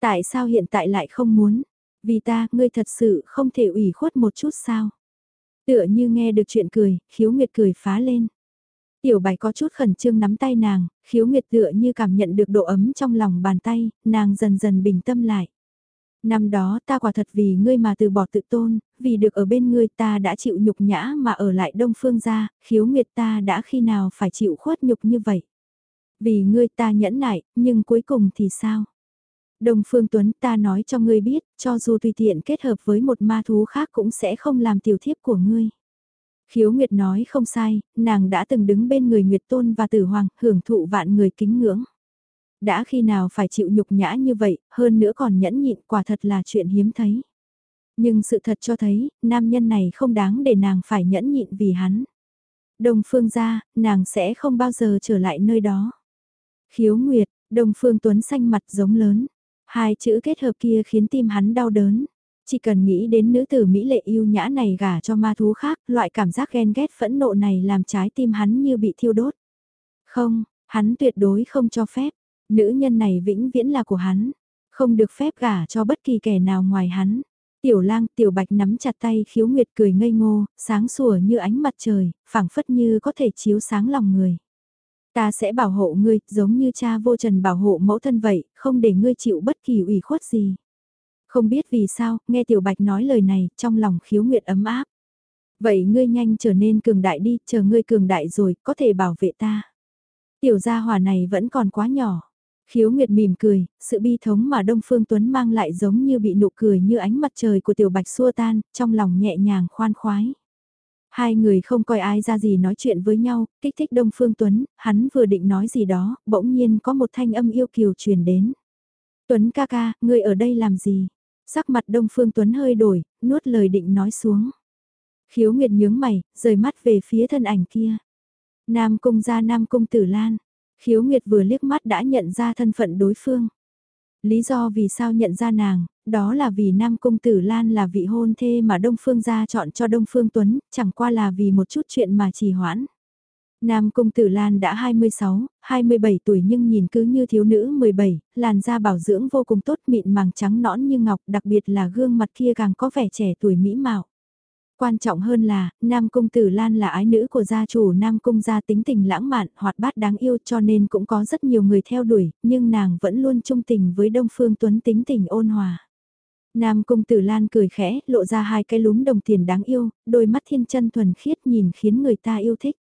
Tại sao hiện tại lại không muốn? Vì ta, ngươi thật sự không thể ủy khuất một chút sao? Tựa như nghe được chuyện cười, khiếu Nguyệt cười phá lên. Tiểu bài có chút khẩn trương nắm tay nàng, khiếu nguyệt tựa như cảm nhận được độ ấm trong lòng bàn tay, nàng dần dần bình tâm lại. Năm đó ta quả thật vì ngươi mà từ bỏ tự tôn, vì được ở bên ngươi ta đã chịu nhục nhã mà ở lại đông phương gia, khiếu nguyệt ta đã khi nào phải chịu khuất nhục như vậy. Vì ngươi ta nhẫn nại, nhưng cuối cùng thì sao? Đông Phương Tuấn ta nói cho ngươi biết, cho dù tùy tiện kết hợp với một ma thú khác cũng sẽ không làm tiểu thiếp của ngươi. Khiếu Nguyệt nói không sai, nàng đã từng đứng bên người Nguyệt Tôn và Tử Hoàng, hưởng thụ vạn người kính ngưỡng. Đã khi nào phải chịu nhục nhã như vậy, hơn nữa còn nhẫn nhịn quả thật là chuyện hiếm thấy. Nhưng sự thật cho thấy, nam nhân này không đáng để nàng phải nhẫn nhịn vì hắn. Đồng phương ra, nàng sẽ không bao giờ trở lại nơi đó. Khiếu Nguyệt, Đồng phương Tuấn xanh mặt giống lớn. Hai chữ kết hợp kia khiến tim hắn đau đớn. Chỉ cần nghĩ đến nữ tử Mỹ lệ yêu nhã này gả cho ma thú khác, loại cảm giác ghen ghét phẫn nộ này làm trái tim hắn như bị thiêu đốt. Không, hắn tuyệt đối không cho phép, nữ nhân này vĩnh viễn là của hắn, không được phép gả cho bất kỳ kẻ nào ngoài hắn. Tiểu lang tiểu bạch nắm chặt tay khiếu nguyệt cười ngây ngô, sáng sủa như ánh mặt trời, phảng phất như có thể chiếu sáng lòng người. Ta sẽ bảo hộ ngươi, giống như cha vô trần bảo hộ mẫu thân vậy, không để ngươi chịu bất kỳ ủy khuất gì. Không biết vì sao, nghe Tiểu Bạch nói lời này, trong lòng khiếu nguyệt ấm áp. Vậy ngươi nhanh trở nên cường đại đi, chờ ngươi cường đại rồi, có thể bảo vệ ta. Tiểu gia hỏa này vẫn còn quá nhỏ. Khiếu Nguyệt mỉm cười, sự bi thống mà Đông Phương Tuấn mang lại giống như bị nụ cười như ánh mặt trời của Tiểu Bạch xua tan, trong lòng nhẹ nhàng khoan khoái. Hai người không coi ai ra gì nói chuyện với nhau, kích thích Đông Phương Tuấn, hắn vừa định nói gì đó, bỗng nhiên có một thanh âm yêu kiều truyền đến. Tuấn ca ca, ngươi ở đây làm gì? Sắc mặt Đông Phương Tuấn hơi đổi, nuốt lời định nói xuống. Khiếu Nguyệt nhướng mày, rời mắt về phía thân ảnh kia. Nam Cung gia Nam Cung Tử Lan. Khiếu Nguyệt vừa liếc mắt đã nhận ra thân phận đối phương. Lý do vì sao nhận ra nàng, đó là vì Nam Công Tử Lan là vị hôn thê mà Đông Phương gia chọn cho Đông Phương Tuấn, chẳng qua là vì một chút chuyện mà trì hoãn. Nam Cung Tử Lan đã 26, 27 tuổi nhưng nhìn cứ như thiếu nữ 17, làn da bảo dưỡng vô cùng tốt mịn màng trắng nõn như ngọc đặc biệt là gương mặt kia càng có vẻ trẻ tuổi mỹ mạo. Quan trọng hơn là, Nam Cung Tử Lan là ái nữ của gia chủ Nam Cung gia tính tình lãng mạn, hoạt bát đáng yêu cho nên cũng có rất nhiều người theo đuổi, nhưng nàng vẫn luôn trung tình với Đông Phương Tuấn tính tình ôn hòa. Nam Cung Tử Lan cười khẽ, lộ ra hai cái lúm đồng tiền đáng yêu, đôi mắt thiên chân thuần khiết nhìn khiến người ta yêu thích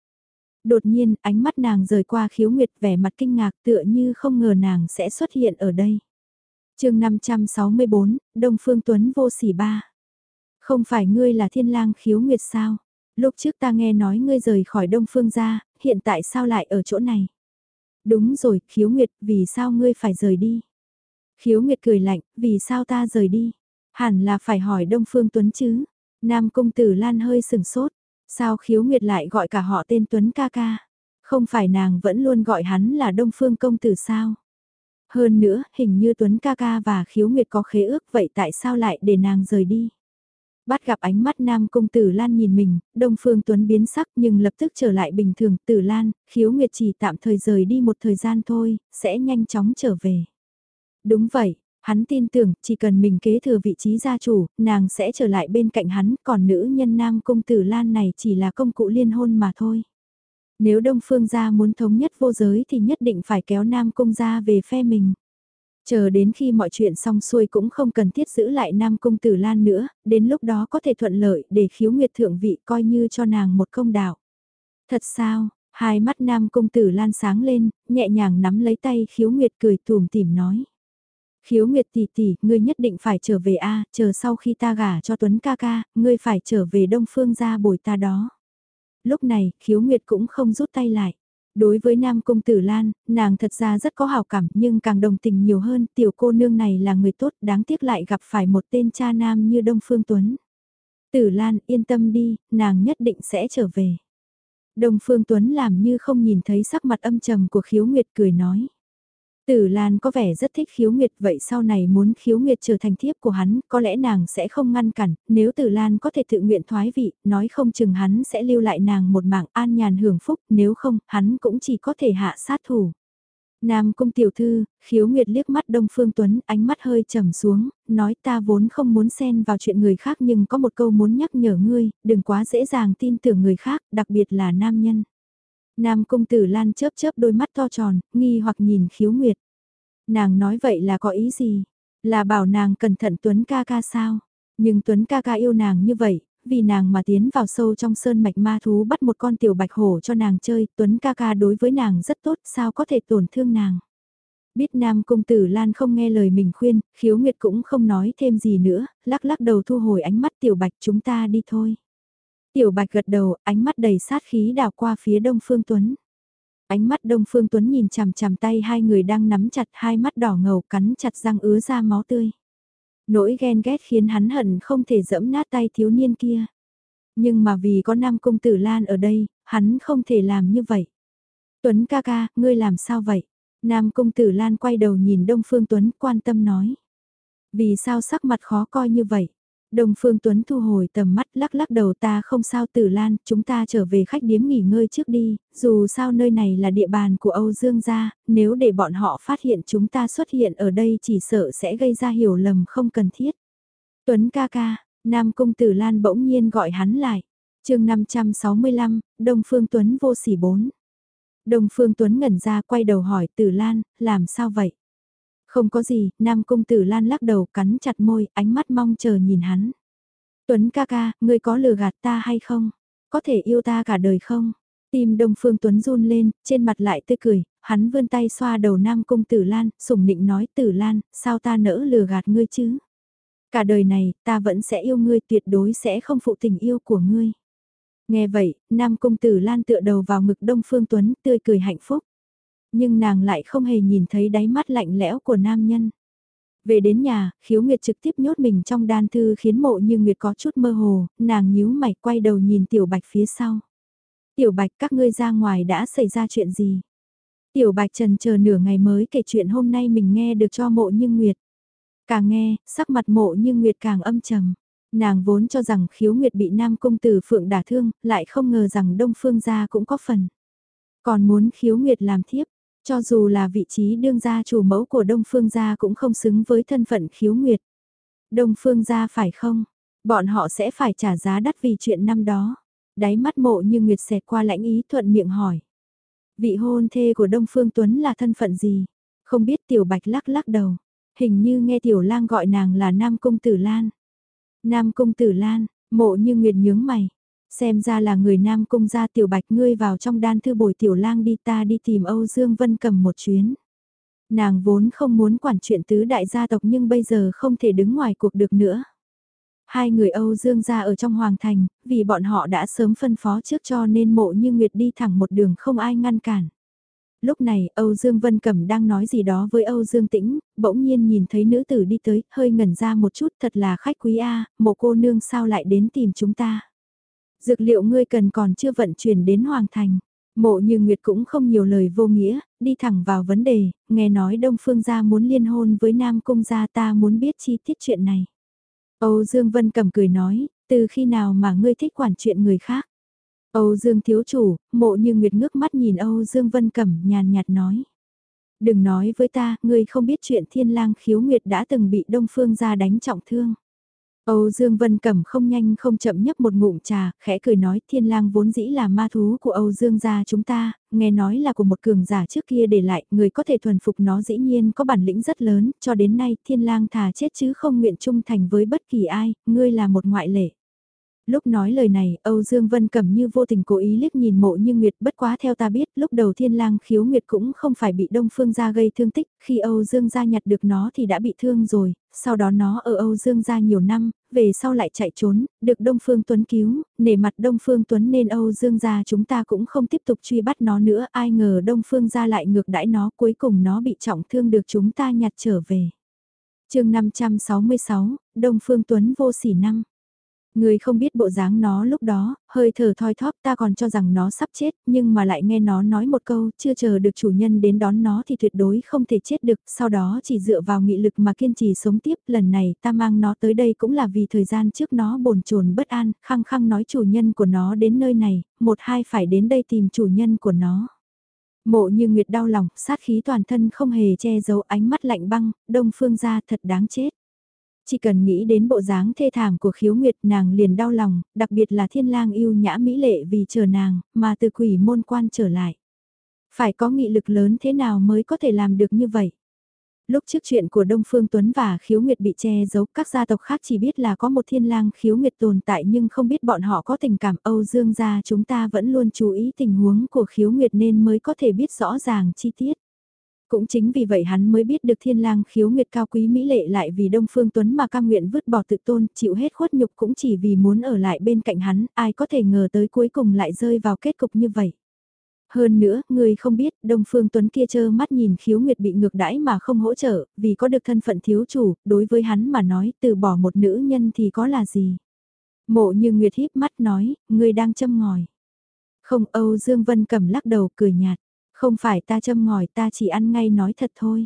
đột nhiên ánh mắt nàng rời qua khiếu nguyệt vẻ mặt kinh ngạc tựa như không ngờ nàng sẽ xuất hiện ở đây. chương 564, Đông Phương Tuấn vô sỉ ba. Không phải ngươi là thiên lang khiếu nguyệt sao? Lúc trước ta nghe nói ngươi rời khỏi Đông Phương ra, hiện tại sao lại ở chỗ này? Đúng rồi, khiếu nguyệt, vì sao ngươi phải rời đi? Khiếu nguyệt cười lạnh, vì sao ta rời đi? Hẳn là phải hỏi Đông Phương Tuấn chứ? Nam công Tử Lan hơi sừng sốt, Sao khiếu nguyệt lại gọi cả họ tên Tuấn ca ca? Không phải nàng vẫn luôn gọi hắn là Đông Phương công tử sao? Hơn nữa, hình như Tuấn ca ca và khiếu nguyệt có khế ước vậy tại sao lại để nàng rời đi? Bắt gặp ánh mắt nam công tử Lan nhìn mình, Đông Phương Tuấn biến sắc nhưng lập tức trở lại bình thường. Tử Lan, khiếu nguyệt chỉ tạm thời rời đi một thời gian thôi, sẽ nhanh chóng trở về. Đúng vậy, hắn tin tưởng chỉ cần mình kế thừa vị trí gia chủ, nàng sẽ trở lại bên cạnh hắn, còn nữ nhân nam công tử Lan này chỉ là công cụ liên hôn mà thôi. Nếu Đông Phương gia muốn thống nhất vô giới thì nhất định phải kéo Nam Cung gia về phe mình. Chờ đến khi mọi chuyện xong xuôi cũng không cần thiết giữ lại Nam Cung Tử Lan nữa, đến lúc đó có thể thuận lợi để khiếu nguyệt thượng vị coi như cho nàng một công đạo. Thật sao, hai mắt Nam Cung Tử Lan sáng lên, nhẹ nhàng nắm lấy tay khiếu nguyệt cười tùm tìm nói. Khiếu Nguyệt tỷ tỷ, ngươi nhất định phải trở về a, chờ sau khi ta gả cho Tuấn ca ca, ngươi phải trở về Đông Phương gia bồi ta đó lúc này, khiếu nguyệt cũng không rút tay lại. Đối với Nam Cung Tử Lan, nàng thật ra rất có hào cảm nhưng càng đồng tình nhiều hơn tiểu cô nương này là người tốt đáng tiếc lại gặp phải một tên cha nam như Đông Phương Tuấn. Tử Lan yên tâm đi, nàng nhất định sẽ trở về. Đông Phương Tuấn làm như không nhìn thấy sắc mặt âm trầm của khiếu nguyệt cười nói. Tử Lan có vẻ rất thích khiếu nguyệt vậy sau này muốn khiếu nguyệt trở thành thiếp của hắn, có lẽ nàng sẽ không ngăn cản, nếu Tử Lan có thể tự nguyện thoái vị, nói không chừng hắn sẽ lưu lại nàng một mạng an nhàn hưởng phúc, nếu không, hắn cũng chỉ có thể hạ sát thủ. Nam cung tiểu thư, khiếu nguyệt liếc mắt Đông Phương Tuấn, ánh mắt hơi trầm xuống, nói ta vốn không muốn xen vào chuyện người khác nhưng có một câu muốn nhắc nhở ngươi, đừng quá dễ dàng tin tưởng người khác, đặc biệt là nam nhân. Nam công tử Lan chớp chớp đôi mắt to tròn, nghi hoặc nhìn khiếu nguyệt. Nàng nói vậy là có ý gì? Là bảo nàng cẩn thận Tuấn ca ca sao? Nhưng Tuấn ca ca yêu nàng như vậy, vì nàng mà tiến vào sâu trong sơn mạch ma thú bắt một con tiểu bạch hổ cho nàng chơi, Tuấn ca ca đối với nàng rất tốt, sao có thể tổn thương nàng? Biết Nam Công Tử Lan không nghe lời mình khuyên, khiếu nguyệt cũng không nói thêm gì nữa, lắc lắc đầu thu hồi ánh mắt tiểu bạch chúng ta đi thôi. Tiểu Bạch gật đầu, ánh mắt đầy sát khí đảo qua phía Đông Phương Tuấn. Ánh mắt Đông Phương Tuấn nhìn chằm chằm tay hai người đang nắm chặt hai mắt đỏ ngầu cắn chặt răng ứa ra máu tươi. Nỗi ghen ghét khiến hắn hận không thể dẫm nát tay thiếu niên kia. Nhưng mà vì có Nam Công Tử Lan ở đây, hắn không thể làm như vậy. Tuấn ca ca, ngươi làm sao vậy? Nam Công Tử Lan quay đầu nhìn Đông Phương Tuấn quan tâm nói. Vì sao sắc mặt khó coi như vậy? Đông Phương Tuấn thu hồi tầm mắt lắc lắc đầu ta không sao tử lan, chúng ta trở về khách điếm nghỉ ngơi trước đi, dù sao nơi này là địa bàn của Âu Dương gia, nếu để bọn họ phát hiện chúng ta xuất hiện ở đây chỉ sợ sẽ gây ra hiểu lầm không cần thiết. Tuấn ca ca, Nam Cung Tử Lan bỗng nhiên gọi hắn lại. chương 565, Đông Phương Tuấn vô sỉ 4. Đông Phương Tuấn ngẩn ra quay đầu hỏi Tử Lan, làm sao vậy? Không có gì, Nam Cung Tử Lan lắc đầu cắn chặt môi, ánh mắt mong chờ nhìn hắn. Tuấn ca ca, ngươi có lừa gạt ta hay không? Có thể yêu ta cả đời không? Tim Đông Phương Tuấn run lên, trên mặt lại tươi cười, hắn vươn tay xoa đầu Nam Cung Tử Lan, sủng nịnh nói Tử Lan, sao ta nỡ lừa gạt ngươi chứ? Cả đời này, ta vẫn sẽ yêu ngươi tuyệt đối sẽ không phụ tình yêu của ngươi. Nghe vậy, Nam Cung Tử Lan tựa đầu vào ngực Đông Phương Tuấn, tươi cười hạnh phúc nhưng nàng lại không hề nhìn thấy đáy mắt lạnh lẽo của nam nhân. Về đến nhà, khiếu nguyệt trực tiếp nhốt mình trong đan thư khiến mộ như nguyệt có chút mơ hồ, nàng nhíu mày quay đầu nhìn tiểu bạch phía sau. Tiểu bạch các ngươi ra ngoài đã xảy ra chuyện gì? Tiểu bạch trần chờ nửa ngày mới kể chuyện hôm nay mình nghe được cho mộ như nguyệt. Càng nghe, sắc mặt mộ như nguyệt càng âm trầm. Nàng vốn cho rằng khiếu nguyệt bị nam công tử phượng đả thương, lại không ngờ rằng đông phương gia cũng có phần. Còn muốn khiếu nguyệt làm thiếp, cho dù là vị trí đương gia chủ mẫu của Đông Phương gia cũng không xứng với thân phận khiếu nguyệt. Đông Phương gia phải không? Bọn họ sẽ phải trả giá đắt vì chuyện năm đó. Đáy mắt mộ như nguyệt xẹt qua lãnh ý thuận miệng hỏi. Vị hôn thê của Đông Phương Tuấn là thân phận gì? Không biết tiểu bạch lắc lắc đầu. Hình như nghe tiểu lang gọi nàng là Nam Cung Tử Lan. Nam Cung Tử Lan, mộ như nguyệt nhướng mày. Xem ra là người nam cung gia tiểu bạch ngươi vào trong đan thư bồi tiểu lang đi ta đi tìm Âu Dương Vân cầm một chuyến. Nàng vốn không muốn quản chuyện tứ đại gia tộc nhưng bây giờ không thể đứng ngoài cuộc được nữa. Hai người Âu Dương gia ở trong Hoàng Thành, vì bọn họ đã sớm phân phó trước cho nên mộ như Nguyệt đi thẳng một đường không ai ngăn cản. Lúc này Âu Dương Vân Cẩm đang nói gì đó với Âu Dương Tĩnh, bỗng nhiên nhìn thấy nữ tử đi tới, hơi ngẩn ra một chút thật là khách quý A, mộ cô nương sao lại đến tìm chúng ta. Dược liệu ngươi cần còn chưa vận chuyển đến Hoàng Thành. Mộ như Nguyệt cũng không nhiều lời vô nghĩa, đi thẳng vào vấn đề, nghe nói Đông Phương gia muốn liên hôn với Nam Cung gia ta muốn biết chi tiết chuyện này. Âu Dương Vân cầm cười nói, từ khi nào mà ngươi thích quản chuyện người khác. Âu Dương thiếu chủ, mộ như Nguyệt ngước mắt nhìn Âu Dương Vân cầm nhàn nhạt nói. Đừng nói với ta, ngươi không biết chuyện thiên lang khiếu Nguyệt đã từng bị Đông Phương gia đánh trọng thương. Âu Dương Vân Cẩm không nhanh không chậm nhấp một ngụm trà, khẽ cười nói thiên lang vốn dĩ là ma thú của Âu Dương gia chúng ta, nghe nói là của một cường giả trước kia để lại, người có thể thuần phục nó dĩ nhiên có bản lĩnh rất lớn, cho đến nay thiên lang thà chết chứ không nguyện trung thành với bất kỳ ai, ngươi là một ngoại lệ. Lúc nói lời này, Âu Dương Vân Cẩm như vô tình cố ý liếc nhìn mộ như Nguyệt bất quá theo ta biết, lúc đầu thiên lang khiếu Nguyệt cũng không phải bị Đông Phương gia gây thương tích, khi Âu Dương gia nhặt được nó thì đã bị thương rồi, sau đó nó ở Âu Dương gia nhiều năm, về sau lại chạy trốn, được Đông Phương Tuấn cứu, nể mặt Đông Phương Tuấn nên Âu Dương gia chúng ta cũng không tiếp tục truy bắt nó nữa, ai ngờ Đông Phương gia lại ngược đãi nó, cuối cùng nó bị trọng thương được chúng ta nhặt trở về. chương 566, Đông Phương Tuấn vô sỉ năm. Người không biết bộ dáng nó lúc đó, hơi thở thoi thóp ta còn cho rằng nó sắp chết, nhưng mà lại nghe nó nói một câu, chưa chờ được chủ nhân đến đón nó thì tuyệt đối không thể chết được, sau đó chỉ dựa vào nghị lực mà kiên trì sống tiếp, lần này ta mang nó tới đây cũng là vì thời gian trước nó bồn chồn bất an, khăng khăng nói chủ nhân của nó đến nơi này, một hai phải đến đây tìm chủ nhân của nó. Mộ như Nguyệt đau lòng, sát khí toàn thân không hề che giấu ánh mắt lạnh băng, đông phương ra thật đáng chết. Chỉ cần nghĩ đến bộ dáng thê thảm của khiếu nguyệt nàng liền đau lòng, đặc biệt là thiên lang yêu nhã mỹ lệ vì chờ nàng, mà từ quỷ môn quan trở lại. Phải có nghị lực lớn thế nào mới có thể làm được như vậy? Lúc trước chuyện của Đông Phương Tuấn và khiếu nguyệt bị che giấu, các gia tộc khác chỉ biết là có một thiên lang khiếu nguyệt tồn tại nhưng không biết bọn họ có tình cảm Âu Dương gia chúng ta vẫn luôn chú ý tình huống của khiếu nguyệt nên mới có thể biết rõ ràng chi tiết. Cũng chính vì vậy hắn mới biết được thiên lang khiếu nguyệt cao quý mỹ lệ lại vì Đông Phương Tuấn mà cam nguyện vứt bỏ tự tôn, chịu hết khuất nhục cũng chỉ vì muốn ở lại bên cạnh hắn, ai có thể ngờ tới cuối cùng lại rơi vào kết cục như vậy. Hơn nữa, người không biết, Đông Phương Tuấn kia chơ mắt nhìn khiếu nguyệt bị ngược đãi mà không hỗ trợ, vì có được thân phận thiếu chủ, đối với hắn mà nói từ bỏ một nữ nhân thì có là gì. Mộ như Nguyệt híp mắt nói, người đang châm ngòi. Không Âu Dương Vân cầm lắc đầu cười nhạt. Không phải ta châm ngòi ta chỉ ăn ngay nói thật thôi.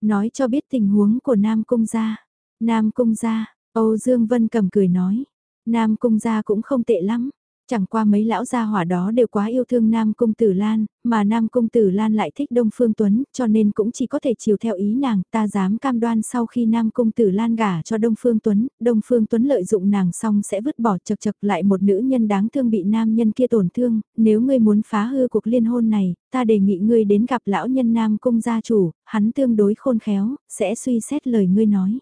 Nói cho biết tình huống của Nam Cung gia. Nam Cung gia, Âu Dương Vân cầm cười nói. Nam Cung gia cũng không tệ lắm. Chẳng qua mấy lão gia hỏa đó đều quá yêu thương Nam Cung Tử Lan, mà Nam Cung Tử Lan lại thích Đông Phương Tuấn, cho nên cũng chỉ có thể chiều theo ý nàng, ta dám cam đoan sau khi Nam Cung Tử Lan gả cho Đông Phương Tuấn, Đông Phương Tuấn lợi dụng nàng xong sẽ vứt bỏ chật chật lại một nữ nhân đáng thương bị nam nhân kia tổn thương, nếu ngươi muốn phá hư cuộc liên hôn này, ta đề nghị ngươi đến gặp lão nhân Nam Cung gia chủ, hắn tương đối khôn khéo, sẽ suy xét lời ngươi nói.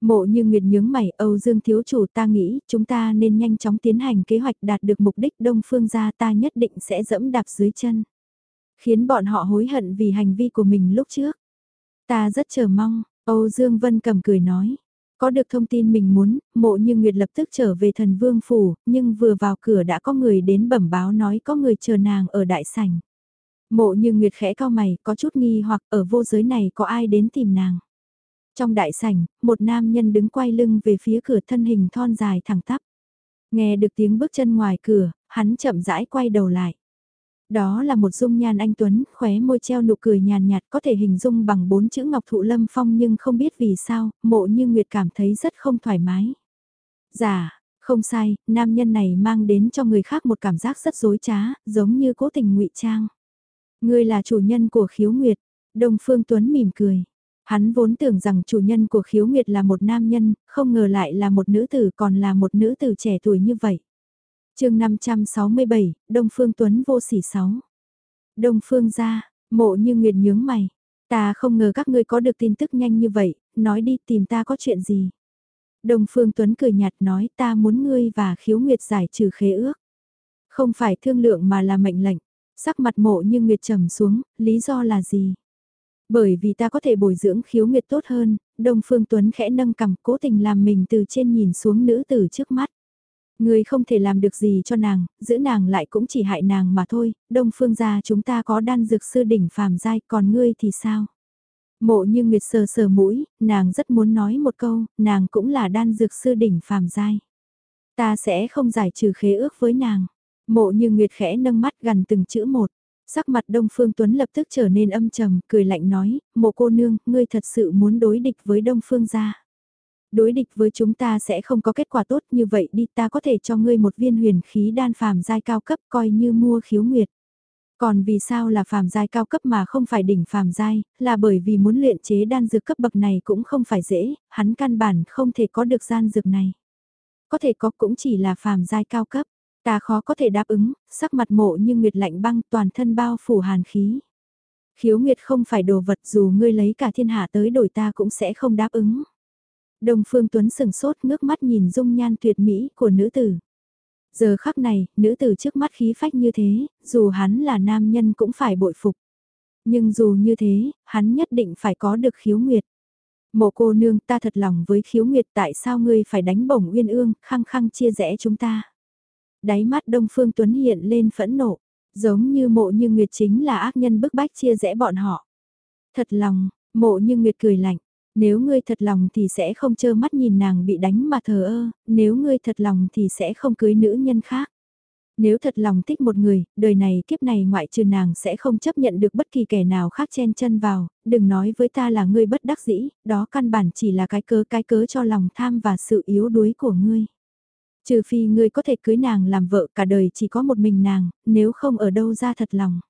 Mộ như Nguyệt nhướng mày, Âu Dương thiếu chủ ta nghĩ, chúng ta nên nhanh chóng tiến hành kế hoạch đạt được mục đích Đông Phương gia ta nhất định sẽ dẫm đạp dưới chân. Khiến bọn họ hối hận vì hành vi của mình lúc trước. Ta rất chờ mong, Âu Dương Vân cầm cười nói. Có được thông tin mình muốn, mộ như Nguyệt lập tức trở về thần vương phủ, nhưng vừa vào cửa đã có người đến bẩm báo nói có người chờ nàng ở đại sảnh. Mộ như Nguyệt khẽ cao mày, có chút nghi hoặc ở vô giới này có ai đến tìm nàng. Trong đại sảnh, một nam nhân đứng quay lưng về phía cửa thân hình thon dài thẳng tắp. Nghe được tiếng bước chân ngoài cửa, hắn chậm rãi quay đầu lại. Đó là một dung nhan anh Tuấn, khóe môi treo nụ cười nhàn nhạt có thể hình dung bằng bốn chữ Ngọc Thụ Lâm Phong nhưng không biết vì sao, mộ như Nguyệt cảm thấy rất không thoải mái. Dạ, không sai, nam nhân này mang đến cho người khác một cảm giác rất dối trá, giống như cố tình ngụy trang. Ngươi là chủ nhân của khiếu Nguyệt, Đông Phương Tuấn mỉm cười. Hắn vốn tưởng rằng chủ nhân của khiếu nguyệt là một nam nhân, không ngờ lại là một nữ tử còn là một nữ tử trẻ tuổi như vậy. chương 567, Đông Phương Tuấn vô sỉ 6. Đông Phương ra, mộ như nguyệt nhướng mày. Ta không ngờ các ngươi có được tin tức nhanh như vậy, nói đi tìm ta có chuyện gì. Đông Phương Tuấn cười nhạt nói ta muốn ngươi và khiếu nguyệt giải trừ khế ước. Không phải thương lượng mà là mệnh lệnh. Sắc mặt mộ như nguyệt trầm xuống, lý do là gì? Bởi vì ta có thể bồi dưỡng khiếu nguyệt tốt hơn, Đông Phương Tuấn khẽ nâng cằm cố tình làm mình từ trên nhìn xuống nữ tử trước mắt. Người không thể làm được gì cho nàng, giữ nàng lại cũng chỉ hại nàng mà thôi, Đông Phương gia chúng ta có đan dược sư đỉnh phàm giai còn ngươi thì sao? Mộ như Nguyệt sờ sờ mũi, nàng rất muốn nói một câu, nàng cũng là đan dược sư đỉnh phàm giai. Ta sẽ không giải trừ khế ước với nàng. Mộ như Nguyệt khẽ nâng mắt gần từng chữ một. Sắc mặt Đông Phương Tuấn lập tức trở nên âm trầm, cười lạnh nói, mộ cô nương, ngươi thật sự muốn đối địch với Đông Phương gia. Đối địch với chúng ta sẽ không có kết quả tốt như vậy đi ta có thể cho ngươi một viên huyền khí đan phàm giai cao cấp coi như mua khiếu nguyệt. Còn vì sao là phàm giai cao cấp mà không phải đỉnh phàm giai, là bởi vì muốn luyện chế đan dược cấp bậc này cũng không phải dễ, hắn căn bản không thể có được gian dược này. Có thể có cũng chỉ là phàm giai cao cấp, ta khó có thể đáp ứng, sắc mặt mộ như nguyệt lạnh băng toàn thân bao phủ hàn khí. Khiếu nguyệt không phải đồ vật dù ngươi lấy cả thiên hạ tới đổi ta cũng sẽ không đáp ứng. Đồng Phương Tuấn sừng sốt ngước mắt nhìn dung nhan tuyệt mỹ của nữ tử. Giờ khắc này, nữ tử trước mắt khí phách như thế, dù hắn là nam nhân cũng phải bội phục. Nhưng dù như thế, hắn nhất định phải có được khiếu nguyệt. Mộ cô nương ta thật lòng với khiếu nguyệt tại sao ngươi phải đánh bổng uyên ương, khăng khăng chia rẽ chúng ta. Đáy mắt Đông Phương Tuấn hiện lên phẫn nộ, giống như mộ như nguyệt chính là ác nhân bức bách chia rẽ bọn họ. Thật lòng, mộ như nguyệt cười lạnh, nếu ngươi thật lòng thì sẽ không trơ mắt nhìn nàng bị đánh mà thờ ơ, nếu ngươi thật lòng thì sẽ không cưới nữ nhân khác. Nếu thật lòng thích một người, đời này kiếp này ngoại trừ nàng sẽ không chấp nhận được bất kỳ kẻ nào khác chen chân vào, đừng nói với ta là ngươi bất đắc dĩ, đó căn bản chỉ là cái cớ cái cớ cho lòng tham và sự yếu đuối của ngươi. Trừ phi ngươi có thể cưới nàng làm vợ cả đời chỉ có một mình nàng, nếu không ở đâu ra thật lòng.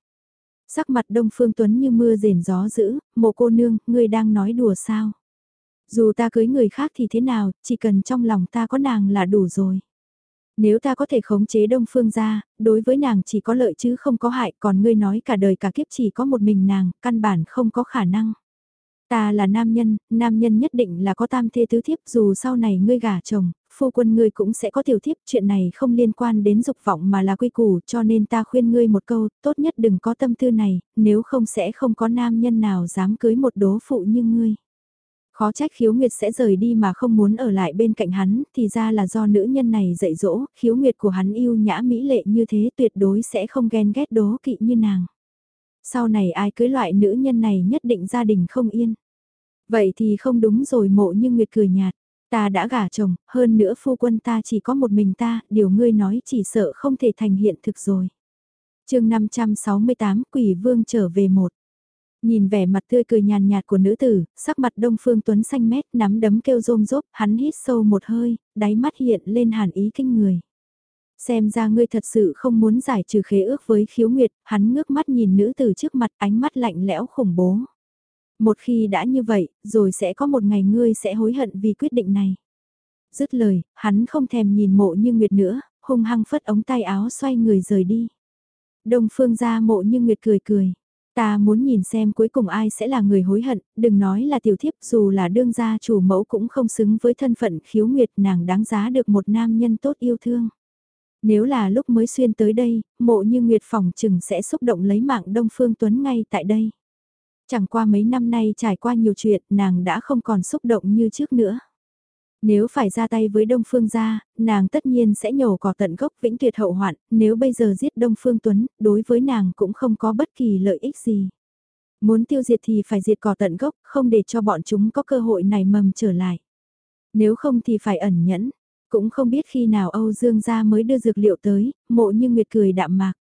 Sắc mặt Đông Phương Tuấn như mưa rền gió dữ, mộ cô nương, ngươi đang nói đùa sao? Dù ta cưới người khác thì thế nào, chỉ cần trong lòng ta có nàng là đủ rồi. Nếu ta có thể khống chế Đông Phương ra, đối với nàng chỉ có lợi chứ không có hại, còn ngươi nói cả đời cả kiếp chỉ có một mình nàng, căn bản không có khả năng. Ta là nam nhân, nam nhân nhất định là có tam thê tứ thiếp dù sau này ngươi gả chồng, phu quân ngươi cũng sẽ có tiểu thiếp, chuyện này không liên quan đến dục vọng mà là quy củ cho nên ta khuyên ngươi một câu, tốt nhất đừng có tâm tư này, nếu không sẽ không có nam nhân nào dám cưới một đố phụ như ngươi. Khó trách khiếu nguyệt sẽ rời đi mà không muốn ở lại bên cạnh hắn, thì ra là do nữ nhân này dạy dỗ, khiếu nguyệt của hắn yêu nhã mỹ lệ như thế tuyệt đối sẽ không ghen ghét đố kỵ như nàng. Sau này ai cưới loại nữ nhân này nhất định gia đình không yên. Vậy thì không đúng rồi mộ như nguyệt cười nhạt. Ta đã gả chồng, hơn nữa phu quân ta chỉ có một mình ta, điều ngươi nói chỉ sợ không thể thành hiện thực rồi. chương 568 Quỷ Vương trở về một. Nhìn vẻ mặt tươi cười nhàn nhạt của nữ tử, sắc mặt đông phương tuấn xanh mét nắm đấm kêu rôm rốp, hắn hít sâu một hơi, đáy mắt hiện lên hàn ý kinh người. Xem ra ngươi thật sự không muốn giải trừ khế ước với khiếu nguyệt, hắn ngước mắt nhìn nữ tử trước mặt ánh mắt lạnh lẽo khủng bố. Một khi đã như vậy, rồi sẽ có một ngày ngươi sẽ hối hận vì quyết định này. Dứt lời, hắn không thèm nhìn mộ như nguyệt nữa, hung hăng phất ống tay áo xoay người rời đi. Đông phương ra mộ như nguyệt cười cười. Ta muốn nhìn xem cuối cùng ai sẽ là người hối hận, đừng nói là tiểu thiếp dù là đương gia chủ mẫu cũng không xứng với thân phận khiếu nguyệt nàng đáng giá được một nam nhân tốt yêu thương. Nếu là lúc mới xuyên tới đây, mộ như nguyệt phòng chừng sẽ xúc động lấy mạng Đông Phương Tuấn ngay tại đây. Chẳng qua mấy năm nay trải qua nhiều chuyện nàng đã không còn xúc động như trước nữa. Nếu phải ra tay với Đông Phương gia, nàng tất nhiên sẽ nhổ cỏ tận gốc vĩnh tuyệt hậu hoạn, nếu bây giờ giết Đông Phương Tuấn, đối với nàng cũng không có bất kỳ lợi ích gì. Muốn tiêu diệt thì phải diệt cỏ tận gốc, không để cho bọn chúng có cơ hội này mầm trở lại. Nếu không thì phải ẩn nhẫn, cũng không biết khi nào Âu Dương gia mới đưa dược liệu tới, mộ như Nguyệt cười đạm mạc.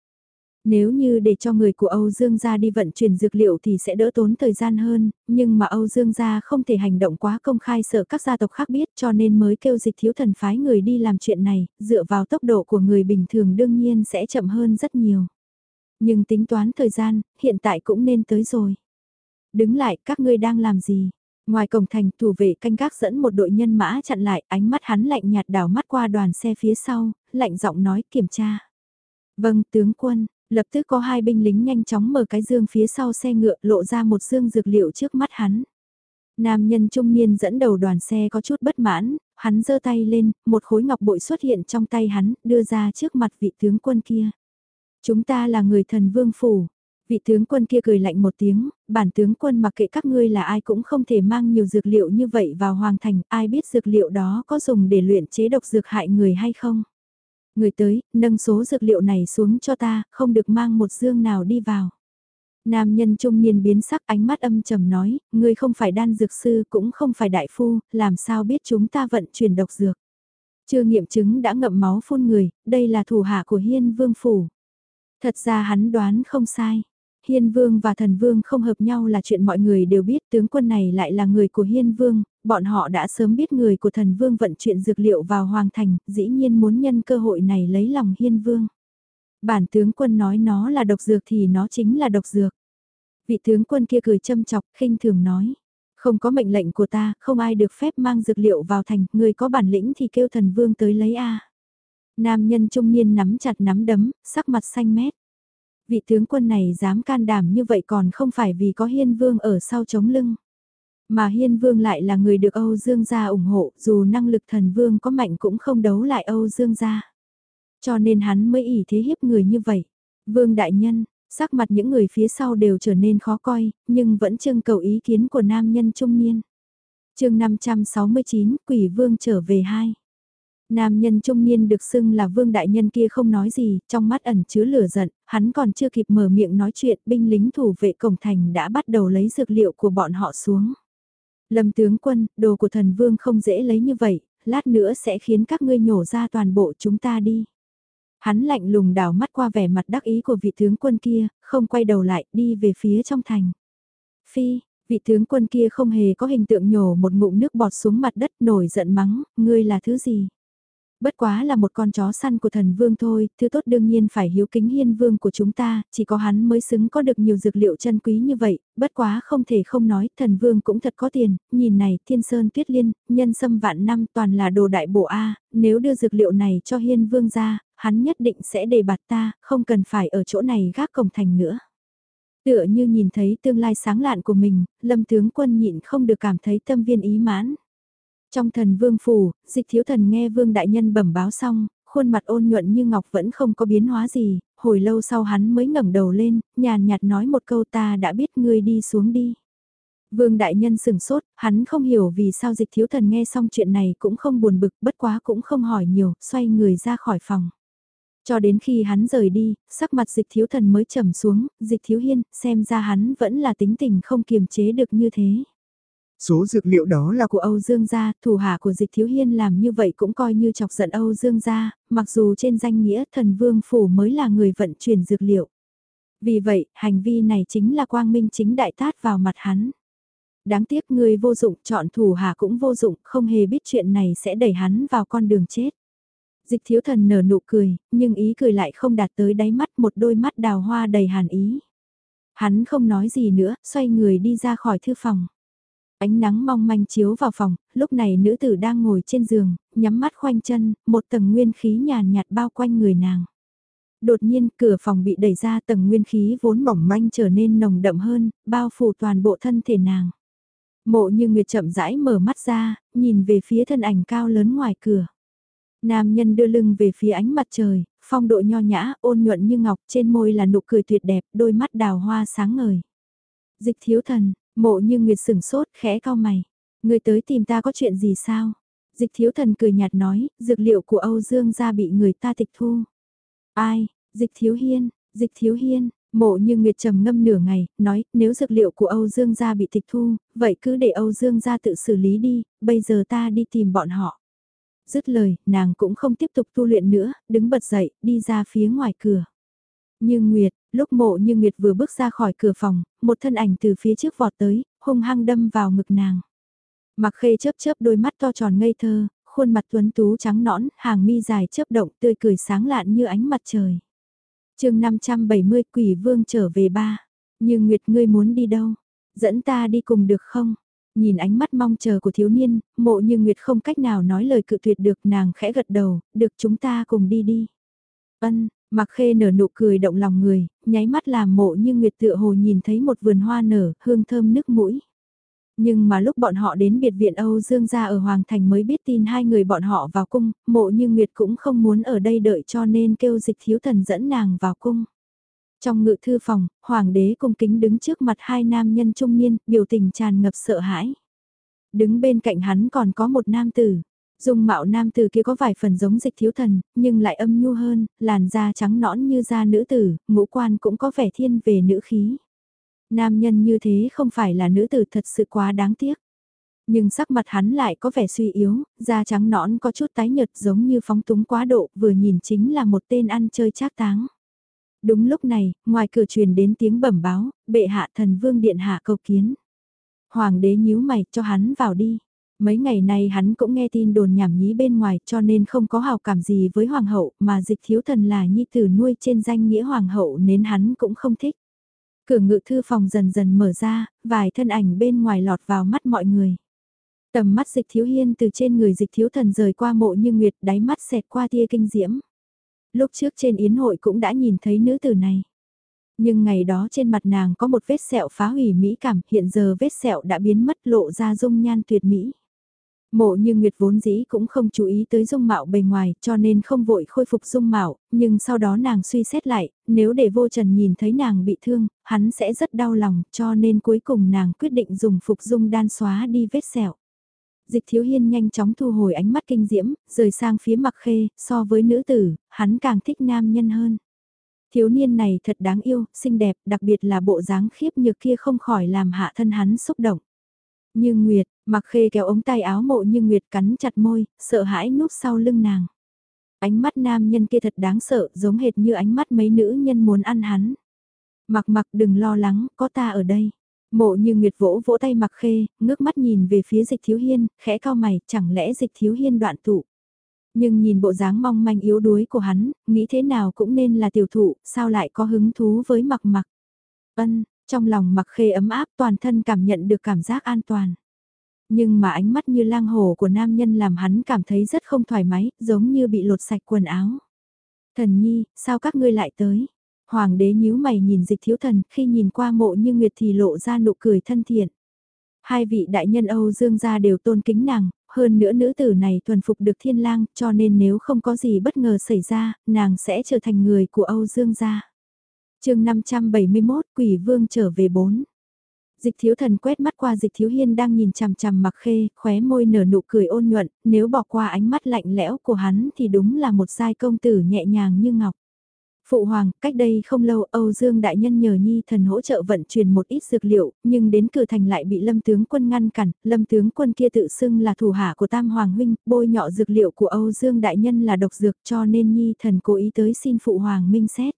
Nếu như để cho người của Âu Dương gia đi vận chuyển dược liệu thì sẽ đỡ tốn thời gian hơn, nhưng mà Âu Dương gia không thể hành động quá công khai sợ các gia tộc khác biết cho nên mới kêu dịch thiếu thần phái người đi làm chuyện này, dựa vào tốc độ của người bình thường đương nhiên sẽ chậm hơn rất nhiều. Nhưng tính toán thời gian, hiện tại cũng nên tới rồi. Đứng lại, các ngươi đang làm gì? Ngoài cổng thành, thủ vệ canh gác dẫn một đội nhân mã chặn lại, ánh mắt hắn lạnh nhạt đảo mắt qua đoàn xe phía sau, lạnh giọng nói kiểm tra. Vâng, tướng quân, Lập tức có hai binh lính nhanh chóng mở cái dương phía sau xe ngựa lộ ra một dương dược liệu trước mắt hắn. Nam nhân trung niên dẫn đầu đoàn xe có chút bất mãn, hắn giơ tay lên, một khối ngọc bội xuất hiện trong tay hắn, đưa ra trước mặt vị tướng quân kia. Chúng ta là người thần vương phủ. Vị tướng quân kia cười lạnh một tiếng, bản tướng quân mặc kệ các ngươi là ai cũng không thể mang nhiều dược liệu như vậy vào hoàng thành, ai biết dược liệu đó có dùng để luyện chế độc dược hại người hay không. Người tới, nâng số dược liệu này xuống cho ta, không được mang một dương nào đi vào. Nam nhân trung niên biến sắc ánh mắt âm trầm nói, ngươi không phải đan dược sư cũng không phải đại phu, làm sao biết chúng ta vận chuyển độc dược. Chưa nghiệm chứng đã ngậm máu phun người, đây là thủ hạ của hiên vương phủ. Thật ra hắn đoán không sai. Hiên Vương và Thần Vương không hợp nhau là chuyện mọi người đều biết tướng quân này lại là người của Hiên Vương, bọn họ đã sớm biết người của Thần Vương vận chuyển dược liệu vào Hoàng Thành, dĩ nhiên muốn nhân cơ hội này lấy lòng Hiên Vương. Bản tướng quân nói nó là độc dược thì nó chính là độc dược. Vị tướng quân kia cười châm chọc, khinh thường nói. Không có mệnh lệnh của ta, không ai được phép mang dược liệu vào thành, người có bản lĩnh thì kêu thần vương tới lấy a. Nam nhân trung niên nắm chặt nắm đấm, sắc mặt xanh mét vị tướng quân này dám can đảm như vậy còn không phải vì có hiên vương ở sau chống lưng. Mà hiên vương lại là người được Âu Dương gia ủng hộ, dù năng lực thần vương có mạnh cũng không đấu lại Âu Dương gia. Cho nên hắn mới ỉ thế hiếp người như vậy. Vương đại nhân, sắc mặt những người phía sau đều trở nên khó coi, nhưng vẫn trưng cầu ý kiến của nam nhân trung niên. chương 569, quỷ vương trở về hai. Nam nhân trung niên được xưng là vương đại nhân kia không nói gì, trong mắt ẩn chứa lửa giận, hắn còn chưa kịp mở miệng nói chuyện, binh lính thủ vệ cổng thành đã bắt đầu lấy dược liệu của bọn họ xuống. Lâm tướng quân, đồ của thần vương không dễ lấy như vậy, lát nữa sẽ khiến các ngươi nhổ ra toàn bộ chúng ta đi. Hắn lạnh lùng đảo mắt qua vẻ mặt đắc ý của vị tướng quân kia, không quay đầu lại, đi về phía trong thành. Phi, vị tướng quân kia không hề có hình tượng nhổ một ngụm nước bọt xuống mặt đất nổi giận mắng, ngươi là thứ gì? Bất quá là một con chó săn của thần vương thôi, thứ tốt đương nhiên phải hiếu kính hiên vương của chúng ta, chỉ có hắn mới xứng có được nhiều dược liệu chân quý như vậy, bất quá không thể không nói, thần vương cũng thật có tiền, nhìn này, thiên sơn tuyết liên, nhân sâm vạn năm toàn là đồ đại bộ A, nếu đưa dược liệu này cho hiên vương ra, hắn nhất định sẽ đề bạt ta, không cần phải ở chỗ này gác cổng thành nữa. Tựa như nhìn thấy tương lai sáng lạn của mình, lâm tướng quân nhịn không được cảm thấy tâm viên ý mãn. Trong thần vương phủ, dịch thiếu thần nghe vương đại nhân bẩm báo xong, khuôn mặt ôn nhuận như ngọc vẫn không có biến hóa gì, hồi lâu sau hắn mới ngẩng đầu lên, nhàn nhạt nói một câu ta đã biết ngươi đi xuống đi. Vương đại nhân sừng sốt, hắn không hiểu vì sao dịch thiếu thần nghe xong chuyện này cũng không buồn bực, bất quá cũng không hỏi nhiều, xoay người ra khỏi phòng. Cho đến khi hắn rời đi, sắc mặt dịch thiếu thần mới trầm xuống, dịch thiếu hiên, xem ra hắn vẫn là tính tình không kiềm chế được như thế. Số dược liệu đó là của Âu Dương gia, thủ hạ của dịch thiếu hiên làm như vậy cũng coi như chọc giận Âu Dương gia, mặc dù trên danh nghĩa thần vương phủ mới là người vận chuyển dược liệu. Vì vậy, hành vi này chính là quang minh chính đại tát vào mặt hắn. Đáng tiếc người vô dụng, chọn thủ hạ cũng vô dụng, không hề biết chuyện này sẽ đẩy hắn vào con đường chết. Dịch thiếu thần nở nụ cười, nhưng ý cười lại không đạt tới đáy mắt một đôi mắt đào hoa đầy hàn ý. Hắn không nói gì nữa, xoay người đi ra khỏi thư phòng. Ánh nắng mong manh chiếu vào phòng, lúc này nữ tử đang ngồi trên giường, nhắm mắt khoanh chân, một tầng nguyên khí nhàn nhạt bao quanh người nàng. Đột nhiên cửa phòng bị đẩy ra tầng nguyên khí vốn mỏng manh trở nên nồng đậm hơn, bao phủ toàn bộ thân thể nàng. Mộ như Nguyệt chậm rãi mở mắt ra, nhìn về phía thân ảnh cao lớn ngoài cửa. Nam nhân đưa lưng về phía ánh mặt trời, phong độ nho nhã, ôn nhuận như ngọc, trên môi là nụ cười tuyệt đẹp, đôi mắt đào hoa sáng ngời. Dịch thiếu thần, Mộ như Nguyệt sửng sốt, khẽ cao mày. Người tới tìm ta có chuyện gì sao? Dịch thiếu thần cười nhạt nói, dược liệu của Âu Dương gia bị người ta tịch thu. Ai? Dịch thiếu hiên, dịch thiếu hiên, mộ như Nguyệt trầm ngâm nửa ngày, nói, nếu dược liệu của Âu Dương gia bị tịch thu, vậy cứ để Âu Dương gia tự xử lý đi, bây giờ ta đi tìm bọn họ. Dứt lời, nàng cũng không tiếp tục tu luyện nữa, đứng bật dậy, đi ra phía ngoài cửa. Như Nguyệt, lúc mộ như Nguyệt vừa bước ra khỏi cửa phòng, một thân ảnh từ phía trước vọt tới, hung hăng đâm vào ngực nàng. Mặc khê chớp chớp đôi mắt to tròn ngây thơ, khuôn mặt tuấn tú trắng nõn, hàng mi dài chớp động tươi cười sáng lạn như ánh mặt trời. chương 570 quỷ vương trở về ba. Như Nguyệt ngươi muốn đi đâu? Dẫn ta đi cùng được không? Nhìn ánh mắt mong chờ của thiếu niên, mộ như Nguyệt không cách nào nói lời cự tuyệt được nàng khẽ gật đầu, được chúng ta cùng đi đi. Ân, Mặc khê nở nụ cười động lòng người, nháy mắt làm mộ như Nguyệt tựa hồ nhìn thấy một vườn hoa nở, hương thơm nức mũi. Nhưng mà lúc bọn họ đến biệt viện Âu Dương gia ở Hoàng Thành mới biết tin hai người bọn họ vào cung, mộ như Nguyệt cũng không muốn ở đây đợi cho nên kêu dịch thiếu thần dẫn nàng vào cung. Trong ngự thư phòng, Hoàng đế cung kính đứng trước mặt hai nam nhân trung niên, biểu tình tràn ngập sợ hãi. Đứng bên cạnh hắn còn có một nam tử. Dung mạo nam tử kia có vài phần giống dịch thiếu thần, nhưng lại âm nhu hơn, làn da trắng nõn như da nữ tử, ngũ quan cũng có vẻ thiên về nữ khí. Nam nhân như thế không phải là nữ tử thật sự quá đáng tiếc. Nhưng sắc mặt hắn lại có vẻ suy yếu, da trắng nõn có chút tái nhợt giống như phóng túng quá độ, vừa nhìn chính là một tên ăn chơi trác táng. Đúng lúc này, ngoài cửa truyền đến tiếng bẩm báo, bệ hạ thần vương điện hạ cầu kiến. Hoàng đế nhíu mày cho hắn vào đi. Mấy ngày nay hắn cũng nghe tin đồn nhảm nhí bên ngoài cho nên không có hào cảm gì với hoàng hậu mà dịch thiếu thần là nhi tử nuôi trên danh nghĩa hoàng hậu nên hắn cũng không thích. Cửa ngự thư phòng dần dần mở ra, vài thân ảnh bên ngoài lọt vào mắt mọi người. Tầm mắt dịch thiếu hiên từ trên người dịch thiếu thần rời qua mộ như nguyệt đáy mắt xẹt qua tia kinh diễm. Lúc trước trên yến hội cũng đã nhìn thấy nữ tử này. Nhưng ngày đó trên mặt nàng có một vết sẹo phá hủy mỹ cảm, hiện giờ vết sẹo đã biến mất lộ ra dung nhan tuyệt mỹ. Mộ như Nguyệt vốn dĩ cũng không chú ý tới dung mạo bề ngoài cho nên không vội khôi phục dung mạo, nhưng sau đó nàng suy xét lại, nếu để vô trần nhìn thấy nàng bị thương, hắn sẽ rất đau lòng cho nên cuối cùng nàng quyết định dùng phục dung đan xóa đi vết sẹo. Dịch thiếu hiên nhanh chóng thu hồi ánh mắt kinh diễm, rời sang phía mặc khê, so với nữ tử, hắn càng thích nam nhân hơn. Thiếu niên này thật đáng yêu, xinh đẹp, đặc biệt là bộ dáng khiếp nhược kia không khỏi làm hạ thân hắn xúc động. Như Nguyệt, mặc khê kéo ống tay áo mộ như Nguyệt cắn chặt môi, sợ hãi núp sau lưng nàng. Ánh mắt nam nhân kia thật đáng sợ, giống hệt như ánh mắt mấy nữ nhân muốn ăn hắn. Mặc mặc đừng lo lắng, có ta ở đây. Mộ như Nguyệt vỗ vỗ tay mặc khê, ngước mắt nhìn về phía dịch thiếu hiên, khẽ cao mày, chẳng lẽ dịch thiếu hiên đoạn tụ. Nhưng nhìn bộ dáng mong manh yếu đuối của hắn, nghĩ thế nào cũng nên là tiểu thụ, sao lại có hứng thú với mặc mặc. Ân, trong lòng mặc khê ấm áp toàn thân cảm nhận được cảm giác an toàn. Nhưng mà ánh mắt như lang hổ của nam nhân làm hắn cảm thấy rất không thoải mái, giống như bị lột sạch quần áo. Thần nhi, sao các ngươi lại tới? Hoàng đế nhíu mày nhìn dịch thiếu thần, khi nhìn qua mộ như nguyệt thì lộ ra nụ cười thân thiện. Hai vị đại nhân Âu Dương gia đều tôn kính nàng, hơn nữa nữ tử này thuần phục được thiên lang, cho nên nếu không có gì bất ngờ xảy ra, nàng sẽ trở thành người của Âu Dương gia. chương 571, Quỷ Vương trở về 4. Dịch thiếu thần quét mắt qua dịch thiếu hiên đang nhìn chằm chằm mặc khê, khóe môi nở nụ cười ôn nhuận, nếu bỏ qua ánh mắt lạnh lẽo của hắn thì đúng là một giai công tử nhẹ nhàng như ngọc. Phụ hoàng, cách đây không lâu Âu Dương Đại Nhân nhờ Nhi thần hỗ trợ vận chuyển một ít dược liệu, nhưng đến cửa thành lại bị Lâm Tướng quân ngăn cản, Lâm Tướng quân kia tự xưng là thủ hạ của Tam Hoàng Huynh, bôi nhọ dược liệu của Âu Dương Đại Nhân là độc dược cho nên Nhi thần cố ý tới xin Phụ hoàng minh xét.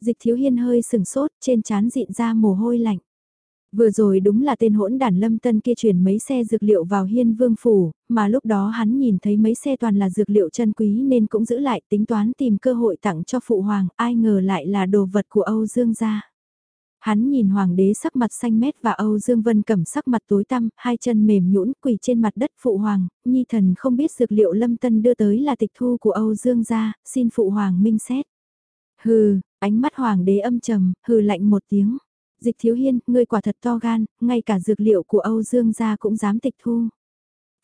Dịch thiếu hiên hơi sừng sốt, trên trán dịn ra mồ hôi lạnh. Vừa rồi đúng là tên hỗn đàn lâm tân kia chuyển mấy xe dược liệu vào hiên vương phủ, mà lúc đó hắn nhìn thấy mấy xe toàn là dược liệu chân quý nên cũng giữ lại tính toán tìm cơ hội tặng cho phụ hoàng, ai ngờ lại là đồ vật của Âu Dương gia. Hắn nhìn hoàng đế sắc mặt xanh mét và Âu Dương Vân cầm sắc mặt tối tăm, hai chân mềm nhũn quỳ trên mặt đất phụ hoàng, nhi thần không biết dược liệu lâm tân đưa tới là tịch thu của Âu Dương gia, xin phụ hoàng minh xét. Hừ, ánh mắt hoàng đế âm trầm, hừ lạnh một tiếng. Dịch thiếu hiên, ngươi quả thật to gan, ngay cả dược liệu của Âu Dương gia cũng dám tịch thu.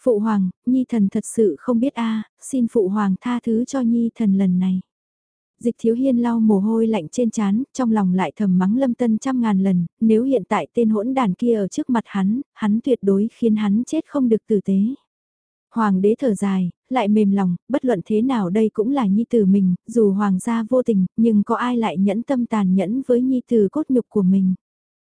Phụ hoàng, Nhi thần thật sự không biết a xin phụ hoàng tha thứ cho Nhi thần lần này. Dịch thiếu hiên lau mồ hôi lạnh trên trán, trong lòng lại thầm mắng lâm tân trăm ngàn lần, nếu hiện tại tên hỗn đàn kia ở trước mặt hắn, hắn tuyệt đối khiến hắn chết không được tử tế. Hoàng đế thở dài, lại mềm lòng, bất luận thế nào đây cũng là nhi tử mình, dù hoàng gia vô tình, nhưng có ai lại nhẫn tâm tàn nhẫn với nhi tử cốt nhục của mình.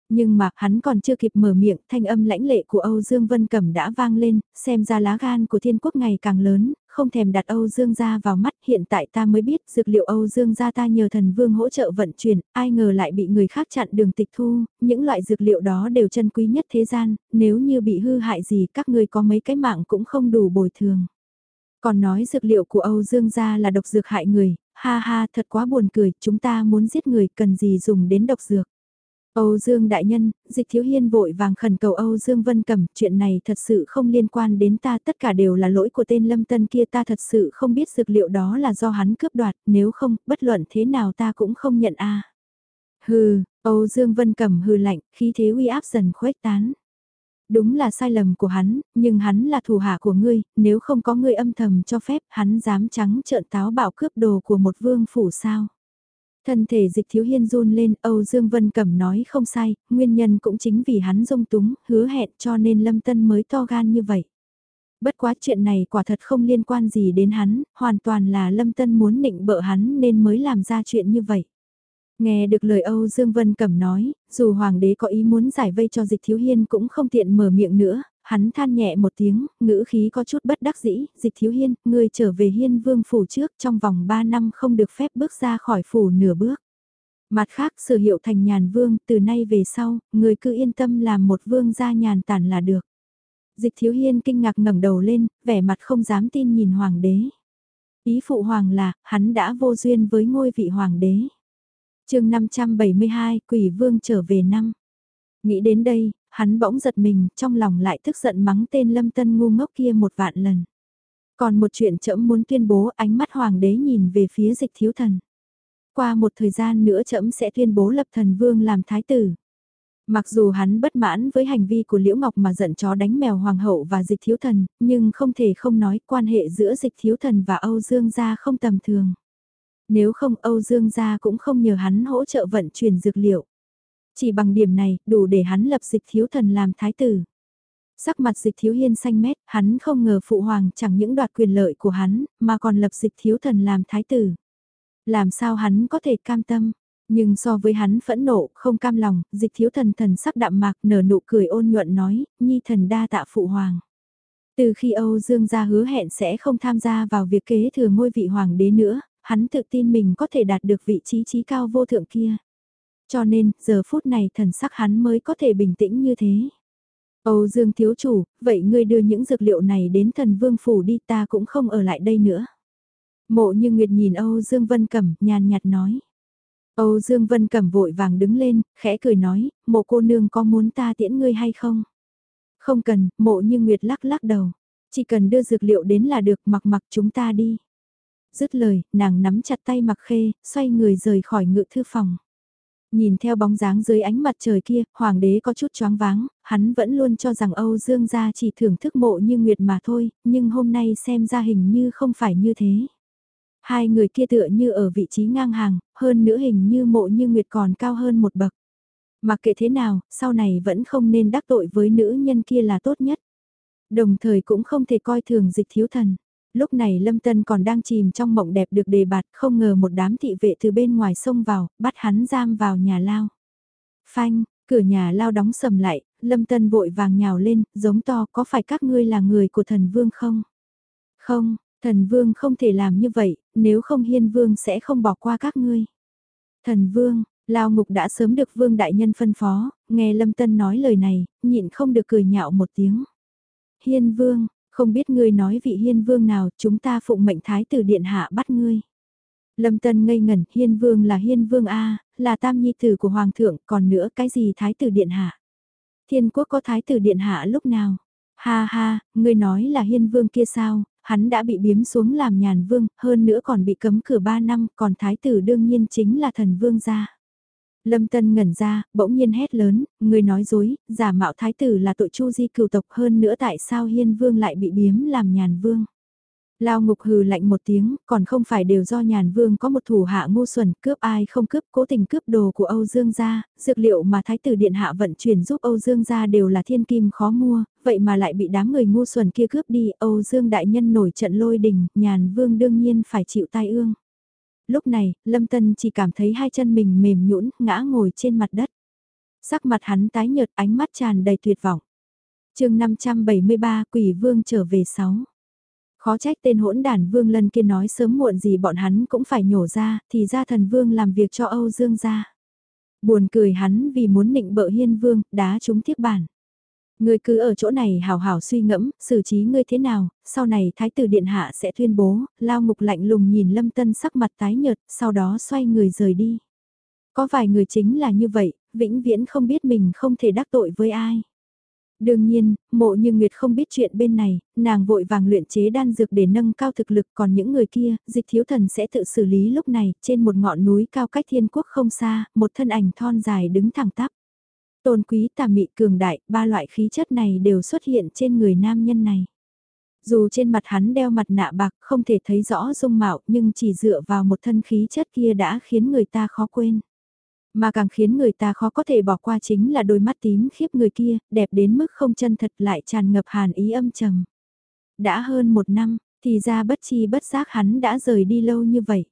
Nhưng mà hắn còn chưa kịp mở miệng, thanh âm lãnh lệ của Âu Dương Vân Cẩm đã vang lên, xem ra lá gan của thiên quốc ngày càng lớn, không thèm đặt Âu Dương gia vào mắt, hiện tại ta mới biết dược liệu Âu Dương gia ta nhờ thần vương hỗ trợ vận chuyển, ai ngờ lại bị người khác chặn đường tịch thu, những loại dược liệu đó đều chân quý nhất thế gian, nếu như bị hư hại gì các ngươi có mấy cái mạng cũng không đủ bồi thường. Còn nói dược liệu của Âu Dương gia là độc dược hại người, ha ha thật quá buồn cười, chúng ta muốn giết người cần gì dùng đến độc dược. Âu Dương Đại Nhân, Dịch Thiếu Hiên vội vàng khẩn cầu Âu Dương Vân Cẩm, chuyện này thật sự không liên quan đến ta, tất cả đều là lỗi của tên Lâm Tân kia ta thật sự không biết dược liệu đó là do hắn cướp đoạt, nếu không, bất luận thế nào ta cũng không nhận a. Hừ, Âu Dương Vân Cẩm hừ lạnh, khí thế uy áp dần khuếch tán. Đúng là sai lầm của hắn, nhưng hắn là thủ hạ của ngươi, nếu không có ngươi âm thầm cho phép, hắn dám trắng trợn táo bạo cướp đồ của một vương phủ sao. Thân thể dịch thiếu hiên run lên, Âu Dương Vân Cẩm nói không sai, nguyên nhân cũng chính vì hắn dung túng, hứa hẹn cho nên Lâm Tân mới to gan như vậy. Bất quá chuyện này quả thật không liên quan gì đến hắn, hoàn toàn là Lâm Tân muốn nịnh bợ hắn nên mới làm ra chuyện như vậy. Nghe được lời Âu Dương Vân Cẩm nói, dù Hoàng đế có ý muốn giải vây cho dịch thiếu hiên cũng không tiện mở miệng nữa, hắn than nhẹ một tiếng, ngữ khí có chút bất đắc dĩ, dịch thiếu hiên, ngươi trở về hiên vương phủ trước trong vòng 3 năm không được phép bước ra khỏi phủ nửa bước. Mặt khác sở hiệu thành nhàn vương, từ nay về sau, người cứ yên tâm làm một vương gia nhàn tản là được. Dịch thiếu hiên kinh ngạc ngẩng đầu lên, vẻ mặt không dám tin nhìn hoàng đế. Ý phụ hoàng là, hắn đã vô duyên với ngôi vị hoàng đế. chương 572, quỷ vương trở về năm. Nghĩ đến đây, hắn bỗng giật mình, trong lòng lại tức giận mắng tên lâm tân ngu ngốc kia một vạn lần. Còn một chuyện trẫm muốn tuyên bố ánh mắt hoàng đế nhìn về phía dịch thiếu thần. Qua một thời gian nữa trẫm sẽ tuyên bố lập thần vương làm thái tử. Mặc dù hắn bất mãn với hành vi của Liễu Ngọc mà giận chó đánh mèo hoàng hậu và dịch thiếu thần, nhưng không thể không nói quan hệ giữa dịch thiếu thần và Âu Dương gia không tầm thường. Nếu không Âu Dương gia cũng không nhờ hắn hỗ trợ vận chuyển dược liệu. Chỉ bằng điểm này, đủ để hắn lập dịch thiếu thần làm thái tử. Sắc mặt dịch thiếu hiên xanh mét, hắn không ngờ phụ hoàng chẳng những đoạt quyền lợi của hắn, mà còn lập dịch thiếu thần làm thái tử. Làm sao hắn có thể cam tâm? Nhưng so với hắn phẫn nộ, không cam lòng, dịch thiếu thần thần sắc đạm mạc nở nụ cười ôn nhuận nói, nhi thần đa tạ phụ hoàng. Từ khi Âu Dương gia hứa hẹn sẽ không tham gia vào việc kế thừa ngôi vị hoàng đế nữa, hắn tự tin mình có thể đạt được vị trí trí cao vô thượng kia. Cho nên, giờ phút này thần sắc hắn mới có thể bình tĩnh như thế. Âu Dương thiếu chủ, vậy ngươi đưa những dược liệu này đến thần vương phủ đi ta cũng không ở lại đây nữa. Mộ như Nguyệt nhìn Âu Dương Vân Cẩm, nhàn nhạt nói. Âu Dương Vân Cẩm vội vàng đứng lên, khẽ cười nói, mộ cô nương có muốn ta tiễn ngươi hay không? Không cần, mộ như Nguyệt lắc lắc đầu. Chỉ cần đưa dược liệu đến là được mặc mặc chúng ta đi. Dứt lời, nàng nắm chặt tay mặc khê, xoay người rời khỏi ngự thư phòng. Nhìn theo bóng dáng dưới ánh mặt trời kia, hoàng đế có chút choáng váng, hắn vẫn luôn cho rằng Âu Dương gia chỉ thưởng thức mộ như Nguyệt mà thôi, nhưng hôm nay xem ra hình như không phải như thế. Hai người kia tựa như ở vị trí ngang hàng, hơn nữa hình như mộ như Nguyệt còn cao hơn một bậc. Mặc kệ thế nào, sau này vẫn không nên đắc tội với nữ nhân kia là tốt nhất. Đồng thời cũng không thể coi thường dịch thiếu thần. Lúc này Lâm Tân còn đang chìm trong mộng đẹp được đề bạt, không ngờ một đám thị vệ từ bên ngoài xông vào, bắt hắn giam vào nhà lao. Phanh, cửa nhà lao đóng sầm lại, Lâm Tân vội vàng nhào lên, giống to có phải các ngươi là người của thần vương không? Không, Thần vương không thể làm như vậy, nếu không hiên vương sẽ không bỏ qua các ngươi. Thần vương, lao ngục đã sớm được vương đại nhân phân phó, nghe Lâm Tân nói lời này, nhịn không được cười nhạo một tiếng. Hiên vương, không biết ngươi nói vị hiên vương nào, chúng ta phụng mệnh thái tử điện hạ bắt ngươi. Lâm Tân ngây ngẩn, hiên vương là hiên vương A, là tam nhi tử của hoàng thượng, còn nữa cái gì thái tử điện hạ. Thiên quốc có thái tử điện hạ lúc nào? Ha ha, ngươi nói là hiên vương kia sao, hắn đã bị biếm xuống làm nhàn vương, hơn nữa còn bị cấm cửa 3 năm, còn thái tử đương nhiên chính là thần vương gia. Lâm Tân ngẩn ra, bỗng nhiên hét lớn, người nói dối, giả mạo thái tử là tội chu di cừu tộc hơn nữa tại sao hiên vương lại bị biếm làm nhàn vương. Lao ngục hừ lạnh một tiếng, còn không phải đều do nhàn vương có một thủ hạ ngu xuẩn cướp ai không cướp cố tình cướp đồ của Âu Dương gia, dược liệu mà Thái tử Điện Hạ vận chuyển giúp Âu Dương gia đều là thiên kim khó mua, vậy mà lại bị đám người ngu xuẩn kia cướp đi, Âu Dương đại nhân nổi trận lôi đình, nhàn vương đương nhiên phải chịu tai ương. Lúc này, Lâm Tân chỉ cảm thấy hai chân mình mềm nhũn ngã ngồi trên mặt đất. Sắc mặt hắn tái nhợt ánh mắt tràn đầy tuyệt vọng. chương 573 Quỷ Vương trở về 6 Khó trách tên hỗn đản Vương Lân kia nói sớm muộn gì bọn hắn cũng phải nhổ ra, thì ra thần Vương làm việc cho Âu Dương gia. Buồn cười hắn vì muốn nịnh bợ hiên Vương, đá trúng thiết bản. Ngươi cứ ở chỗ này hào hào suy ngẫm, xử trí ngươi thế nào, sau này Thái tử Điện Hạ sẽ tuyên bố, lao ngục lạnh lùng nhìn Lâm Tân sắc mặt tái nhợt, sau đó xoay người rời đi. Có vài người chính là như vậy, vĩnh viễn không biết mình không thể đắc tội với ai. Đương nhiên, mộ như Nguyệt không biết chuyện bên này, nàng vội vàng luyện chế đan dược để nâng cao thực lực còn những người kia, dịch thiếu thần sẽ tự xử lý lúc này, trên một ngọn núi cao cách thiên quốc không xa, một thân ảnh thon dài đứng thẳng tắp. Tôn quý tà mị cường đại, ba loại khí chất này đều xuất hiện trên người nam nhân này. Dù trên mặt hắn đeo mặt nạ bạc không thể thấy rõ dung mạo nhưng chỉ dựa vào một thân khí chất kia đã khiến người ta khó quên. Mà càng khiến người ta khó có thể bỏ qua chính là đôi mắt tím khiếp người kia, đẹp đến mức không chân thật lại tràn ngập hàn ý âm trầm. Đã hơn một năm, thì ra bất chi bất giác hắn đã rời đi lâu như vậy.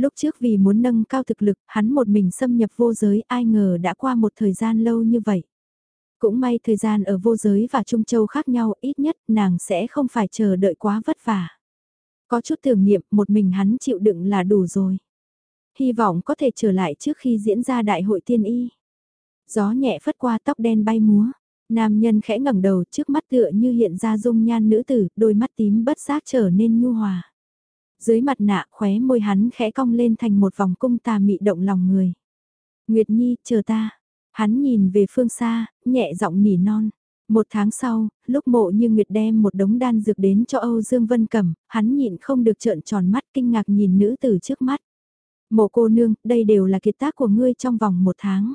Lúc trước vì muốn nâng cao thực lực, hắn một mình xâm nhập vô giới ai ngờ đã qua một thời gian lâu như vậy. Cũng may thời gian ở vô giới và Trung Châu khác nhau ít nhất nàng sẽ không phải chờ đợi quá vất vả. Có chút tưởng niệm một mình hắn chịu đựng là đủ rồi. Hy vọng có thể trở lại trước khi diễn ra đại hội tiên y. Gió nhẹ phất qua tóc đen bay múa. Nam nhân khẽ ngẩng đầu trước mắt tựa như hiện ra dung nhan nữ tử, đôi mắt tím bất giác trở nên nhu hòa. Dưới mặt nạ khóe môi hắn khẽ cong lên thành một vòng cung tà mị động lòng người. Nguyệt Nhi, chờ ta. Hắn nhìn về phương xa, nhẹ giọng nỉ non. Một tháng sau, lúc mộ như Nguyệt đem một đống đan dược đến cho Âu Dương Vân cầm hắn nhịn không được trợn tròn mắt kinh ngạc nhìn nữ tử trước mắt. Mộ cô nương, đây đều là kiệt tác của ngươi trong vòng một tháng.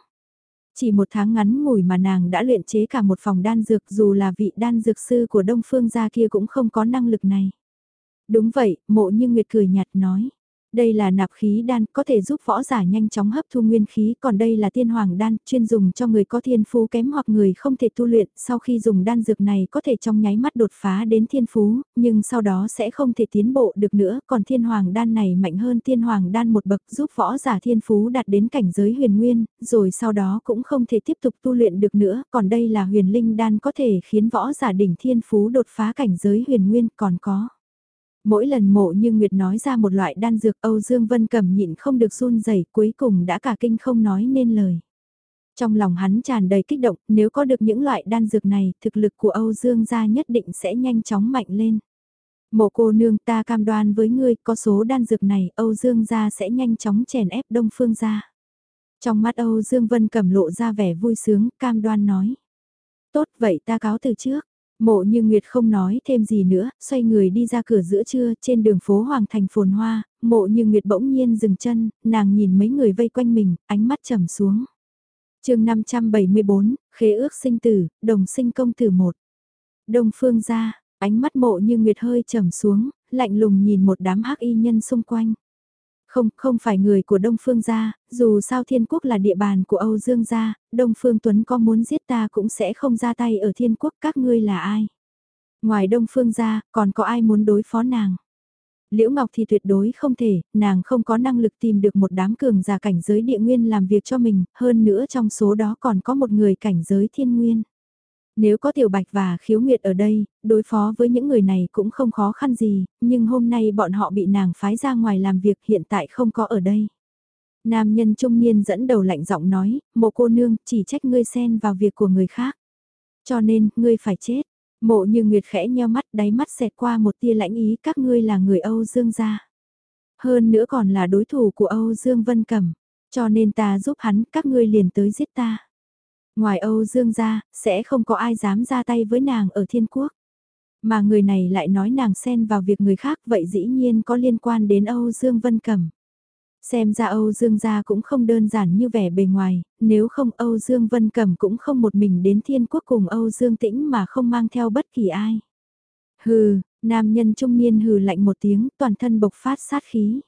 Chỉ một tháng ngắn ngủi mà nàng đã luyện chế cả một phòng đan dược dù là vị đan dược sư của Đông Phương gia kia cũng không có năng lực này. Đúng vậy, mộ như Nguyệt cười nhạt nói. Đây là nạp khí đan, có thể giúp võ giả nhanh chóng hấp thu nguyên khí, còn đây là tiên hoàng đan, chuyên dùng cho người có thiên phú kém hoặc người không thể tu luyện, sau khi dùng đan dược này có thể trong nháy mắt đột phá đến thiên phú, nhưng sau đó sẽ không thể tiến bộ được nữa, còn thiên hoàng đan này mạnh hơn thiên hoàng đan một bậc giúp võ giả thiên phú đạt đến cảnh giới huyền nguyên, rồi sau đó cũng không thể tiếp tục tu luyện được nữa, còn đây là huyền linh đan có thể khiến võ giả đỉnh thiên phú đột phá cảnh giới huyền nguyên, còn có Mỗi lần mộ như Nguyệt nói ra một loại đan dược Âu Dương Vân cầm nhịn không được run rẩy cuối cùng đã cả kinh không nói nên lời. Trong lòng hắn tràn đầy kích động, nếu có được những loại đan dược này, thực lực của Âu Dương gia nhất định sẽ nhanh chóng mạnh lên. Mộ cô nương ta cam đoan với ngươi, có số đan dược này, Âu Dương gia sẽ nhanh chóng chèn ép Đông Phương gia. Trong mắt Âu Dương Vân cầm lộ ra vẻ vui sướng, cam đoan nói. Tốt vậy ta cáo từ trước. Mộ như Nguyệt không nói thêm gì nữa, xoay người đi ra cửa giữa trưa trên đường phố Hoàng Thành phồn hoa, mộ như Nguyệt bỗng nhiên dừng chân, nàng nhìn mấy người vây quanh mình, ánh mắt trầm xuống. chương 574, khế ước sinh tử, đồng sinh công tử một. Đông phương ra, ánh mắt mộ như Nguyệt hơi trầm xuống, lạnh lùng nhìn một đám hắc y nhân xung quanh. Không, không phải người của Đông Phương gia, dù sao Thiên Quốc là địa bàn của Âu Dương gia, Đông Phương Tuấn có muốn giết ta cũng sẽ không ra tay ở Thiên Quốc các ngươi là ai. Ngoài Đông Phương gia, còn có ai muốn đối phó nàng? Liễu Ngọc thì tuyệt đối không thể, nàng không có năng lực tìm được một đám cường giả cảnh giới địa nguyên làm việc cho mình, hơn nữa trong số đó còn có một người cảnh giới thiên nguyên. Nếu có tiểu bạch và khiếu nguyệt ở đây, đối phó với những người này cũng không khó khăn gì, nhưng hôm nay bọn họ bị nàng phái ra ngoài làm việc hiện tại không có ở đây. Nam nhân trung niên dẫn đầu lạnh giọng nói, mộ cô nương chỉ trách ngươi xen vào việc của người khác. Cho nên, ngươi phải chết. Mộ như Nguyệt khẽ nheo mắt đáy mắt xẹt qua một tia lãnh ý các ngươi là người Âu Dương gia. Hơn nữa còn là đối thủ của Âu Dương Vân Cẩm. Cho nên ta giúp hắn các ngươi liền tới giết ta. Ngoài Âu Dương ra, sẽ không có ai dám ra tay với nàng ở thiên quốc. Mà người này lại nói nàng xen vào việc người khác vậy dĩ nhiên có liên quan đến Âu Dương Vân Cẩm. Xem ra Âu Dương gia cũng không đơn giản như vẻ bề ngoài, nếu không Âu Dương Vân Cẩm cũng không một mình đến thiên quốc cùng Âu Dương Tĩnh mà không mang theo bất kỳ ai. Hừ, nam nhân trung niên hừ lạnh một tiếng, toàn thân bộc phát sát khí.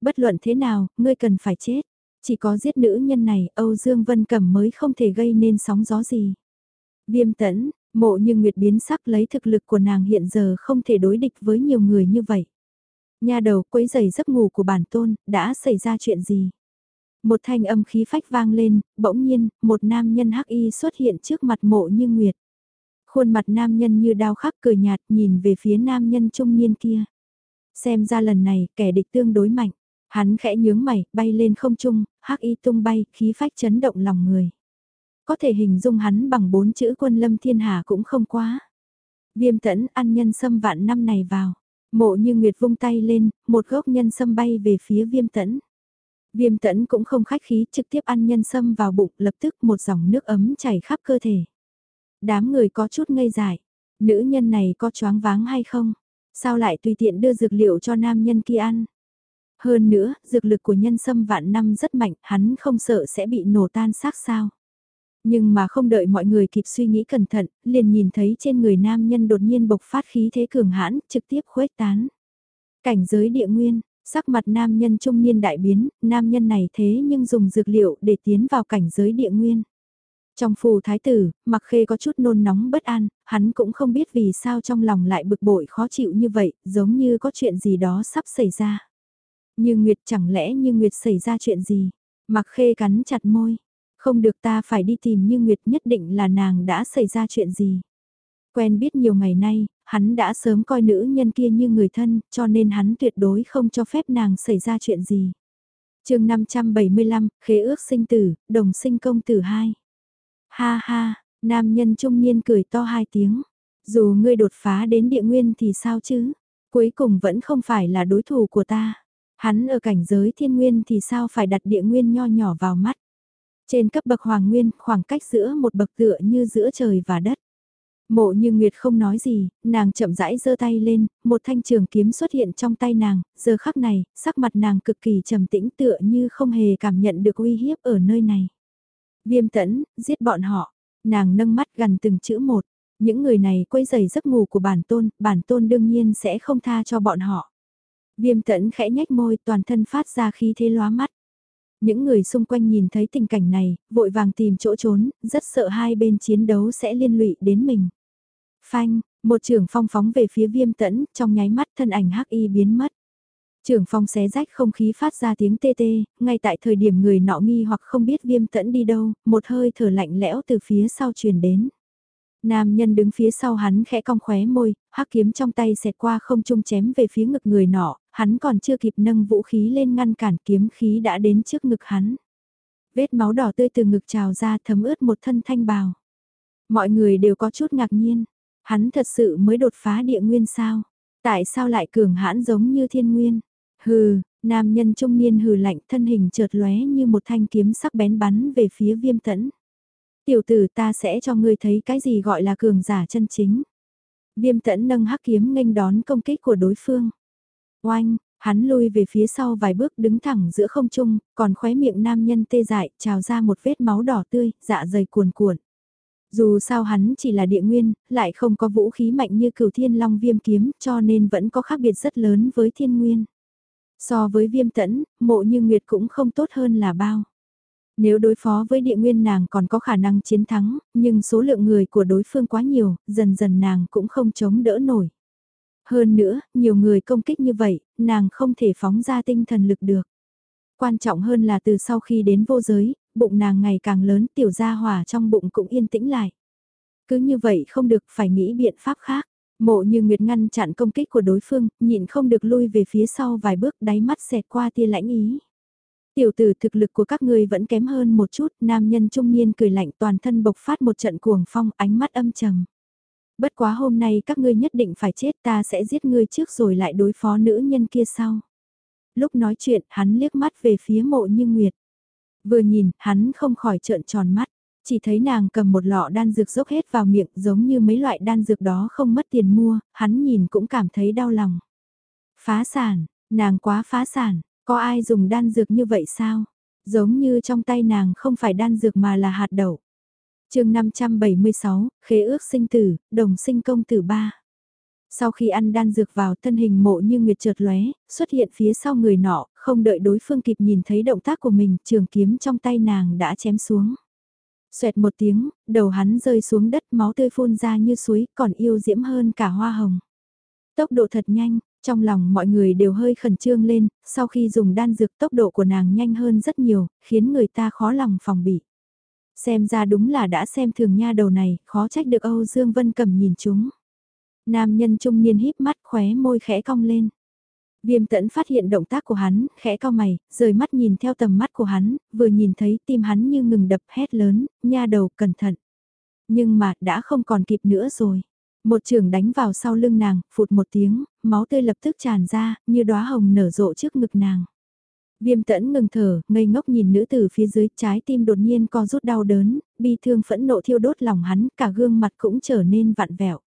Bất luận thế nào, ngươi cần phải chết. Chỉ có giết nữ nhân này, Âu Dương Vân Cẩm mới không thể gây nên sóng gió gì. Viêm tẫn, mộ như Nguyệt biến sắc lấy thực lực của nàng hiện giờ không thể đối địch với nhiều người như vậy. Nhà đầu quấy giày giấc ngủ của bản tôn, đã xảy ra chuyện gì? Một thanh âm khí phách vang lên, bỗng nhiên, một nam nhân hắc y xuất hiện trước mặt mộ như Nguyệt. Khuôn mặt nam nhân như đao khắc cười nhạt nhìn về phía nam nhân trung niên kia. Xem ra lần này kẻ địch tương đối mạnh. Hắn khẽ nhướng mày, bay lên không trung, hắc y tung bay, khí phách chấn động lòng người. Có thể hình dung hắn bằng bốn chữ quân lâm thiên hà cũng không quá. Viêm tẫn ăn nhân sâm vạn năm này vào. Mộ như Nguyệt vung tay lên, một gốc nhân sâm bay về phía viêm tẫn. Viêm tẫn cũng không khách khí trực tiếp ăn nhân sâm vào bụng lập tức một dòng nước ấm chảy khắp cơ thể. Đám người có chút ngây dại. Nữ nhân này có choáng váng hay không? Sao lại tùy tiện đưa dược liệu cho nam nhân kia ăn? Hơn nữa, dược lực của nhân sâm vạn năm rất mạnh, hắn không sợ sẽ bị nổ tan xác sao. Nhưng mà không đợi mọi người kịp suy nghĩ cẩn thận, liền nhìn thấy trên người nam nhân đột nhiên bộc phát khí thế cường hãn, trực tiếp khuếch tán. Cảnh giới địa nguyên, sắc mặt nam nhân trung niên đại biến, nam nhân này thế nhưng dùng dược liệu để tiến vào cảnh giới địa nguyên. Trong phù thái tử, mặc khê có chút nôn nóng bất an, hắn cũng không biết vì sao trong lòng lại bực bội khó chịu như vậy, giống như có chuyện gì đó sắp xảy ra. Như Nguyệt chẳng lẽ như Nguyệt xảy ra chuyện gì? Mặc khê cắn chặt môi. Không được ta phải đi tìm như Nguyệt nhất định là nàng đã xảy ra chuyện gì. Quen biết nhiều ngày nay, hắn đã sớm coi nữ nhân kia như người thân, cho nên hắn tuyệt đối không cho phép nàng xảy ra chuyện gì. chương 575, khế ước sinh tử, đồng sinh công tử 2. Ha ha, nam nhân trung niên cười to hai tiếng. Dù ngươi đột phá đến địa nguyên thì sao chứ? Cuối cùng vẫn không phải là đối thủ của ta. Hắn ở cảnh giới thiên nguyên thì sao phải đặt địa nguyên nho nhỏ vào mắt. Trên cấp bậc hoàng nguyên, khoảng cách giữa một bậc tựa như giữa trời và đất. Mộ như Nguyệt không nói gì, nàng chậm rãi giơ tay lên, một thanh trường kiếm xuất hiện trong tay nàng, giờ khắc này, sắc mặt nàng cực kỳ trầm tĩnh tựa như không hề cảm nhận được uy hiếp ở nơi này. Viêm tẫn, giết bọn họ, nàng nâng mắt gần từng chữ một, những người này quấy giày giấc ngủ của bản tôn, bản tôn đương nhiên sẽ không tha cho bọn họ. Viêm tẫn khẽ nhách môi toàn thân phát ra khí thế lóa mắt. Những người xung quanh nhìn thấy tình cảnh này, vội vàng tìm chỗ trốn, rất sợ hai bên chiến đấu sẽ liên lụy đến mình. Phanh, một trường phong phóng về phía viêm tẫn, trong nháy mắt thân ảnh hắc y biến mất. Trường phong xé rách không khí phát ra tiếng tê tê, ngay tại thời điểm người nọ nghi hoặc không biết viêm tẫn đi đâu, một hơi thở lạnh lẽo từ phía sau truyền đến. Nam nhân đứng phía sau hắn khẽ cong khóe môi, hắc kiếm trong tay xẹt qua không trung chém về phía ngực người nọ, hắn còn chưa kịp nâng vũ khí lên ngăn cản kiếm khí đã đến trước ngực hắn. Vết máu đỏ tươi từ ngực trào ra thấm ướt một thân thanh bào. Mọi người đều có chút ngạc nhiên, hắn thật sự mới đột phá địa nguyên sao? Tại sao lại cường hãn giống như thiên nguyên? Hừ, nam nhân trung niên hừ lạnh thân hình chợt lóe như một thanh kiếm sắc bén bắn về phía viêm tẫn. Tiểu tử ta sẽ cho ngươi thấy cái gì gọi là cường giả chân chính. Viêm tẫn nâng hắc kiếm nghênh đón công kích của đối phương. Oanh, hắn lui về phía sau vài bước đứng thẳng giữa không trung, còn khóe miệng nam nhân tê dại trào ra một vết máu đỏ tươi, dạ dày cuồn cuộn. Dù sao hắn chỉ là địa nguyên, lại không có vũ khí mạnh như cửu thiên long viêm kiếm cho nên vẫn có khác biệt rất lớn với thiên nguyên. So với viêm tẫn, mộ như nguyệt cũng không tốt hơn là bao. Nếu đối phó với địa nguyên nàng còn có khả năng chiến thắng, nhưng số lượng người của đối phương quá nhiều, dần dần nàng cũng không chống đỡ nổi. Hơn nữa, nhiều người công kích như vậy, nàng không thể phóng ra tinh thần lực được. Quan trọng hơn là từ sau khi đến vô giới, bụng nàng ngày càng lớn tiểu gia hỏa trong bụng cũng yên tĩnh lại. Cứ như vậy không được phải nghĩ biện pháp khác. Mộ như Nguyệt ngăn chặn công kích của đối phương, nhịn không được lui về phía sau vài bước đáy mắt xẹt qua tia lãnh ý. Tiểu tử thực lực của các ngươi vẫn kém hơn một chút, nam nhân trung niên cười lạnh toàn thân bộc phát một trận cuồng phong ánh mắt âm trầm. Bất quá hôm nay các ngươi nhất định phải chết ta sẽ giết ngươi trước rồi lại đối phó nữ nhân kia sau. Lúc nói chuyện hắn liếc mắt về phía mộ như Nguyệt. Vừa nhìn hắn không khỏi trợn tròn mắt. Chỉ thấy nàng cầm một lọ đan dược dốc hết vào miệng giống như mấy loại đan dược đó không mất tiền mua, hắn nhìn cũng cảm thấy đau lòng. Phá sản, nàng quá phá sản, có ai dùng đan dược như vậy sao? Giống như trong tay nàng không phải đan dược mà là hạt đậu chương 576, khế ước sinh tử, đồng sinh công tử ba. Sau khi ăn đan dược vào thân hình mộ như nguyệt chợt lóe, xuất hiện phía sau người nọ, không đợi đối phương kịp nhìn thấy động tác của mình, trường kiếm trong tay nàng đã chém xuống. Xoẹt một tiếng, đầu hắn rơi xuống đất máu tươi phun ra như suối, còn yêu diễm hơn cả hoa hồng. Tốc độ thật nhanh, trong lòng mọi người đều hơi khẩn trương lên, sau khi dùng đan dược tốc độ của nàng nhanh hơn rất nhiều, khiến người ta khó lòng phòng bị. Xem ra đúng là đã xem thường nha đầu này, khó trách được Âu Dương Vân cầm nhìn chúng. Nam nhân trung niên híp mắt khóe môi khẽ cong lên. Viêm tẫn phát hiện động tác của hắn, khẽ cao mày, rời mắt nhìn theo tầm mắt của hắn, vừa nhìn thấy tim hắn như ngừng đập hét lớn, nha đầu cẩn thận. Nhưng mà đã không còn kịp nữa rồi. Một trường đánh vào sau lưng nàng, phụt một tiếng, máu tươi lập tức tràn ra, như đóa hồng nở rộ trước ngực nàng. Viêm tẫn ngừng thở, ngây ngốc nhìn nữ tử phía dưới, trái tim đột nhiên co rút đau đớn, bi thương phẫn nộ thiêu đốt lòng hắn, cả gương mặt cũng trở nên vặn vẹo.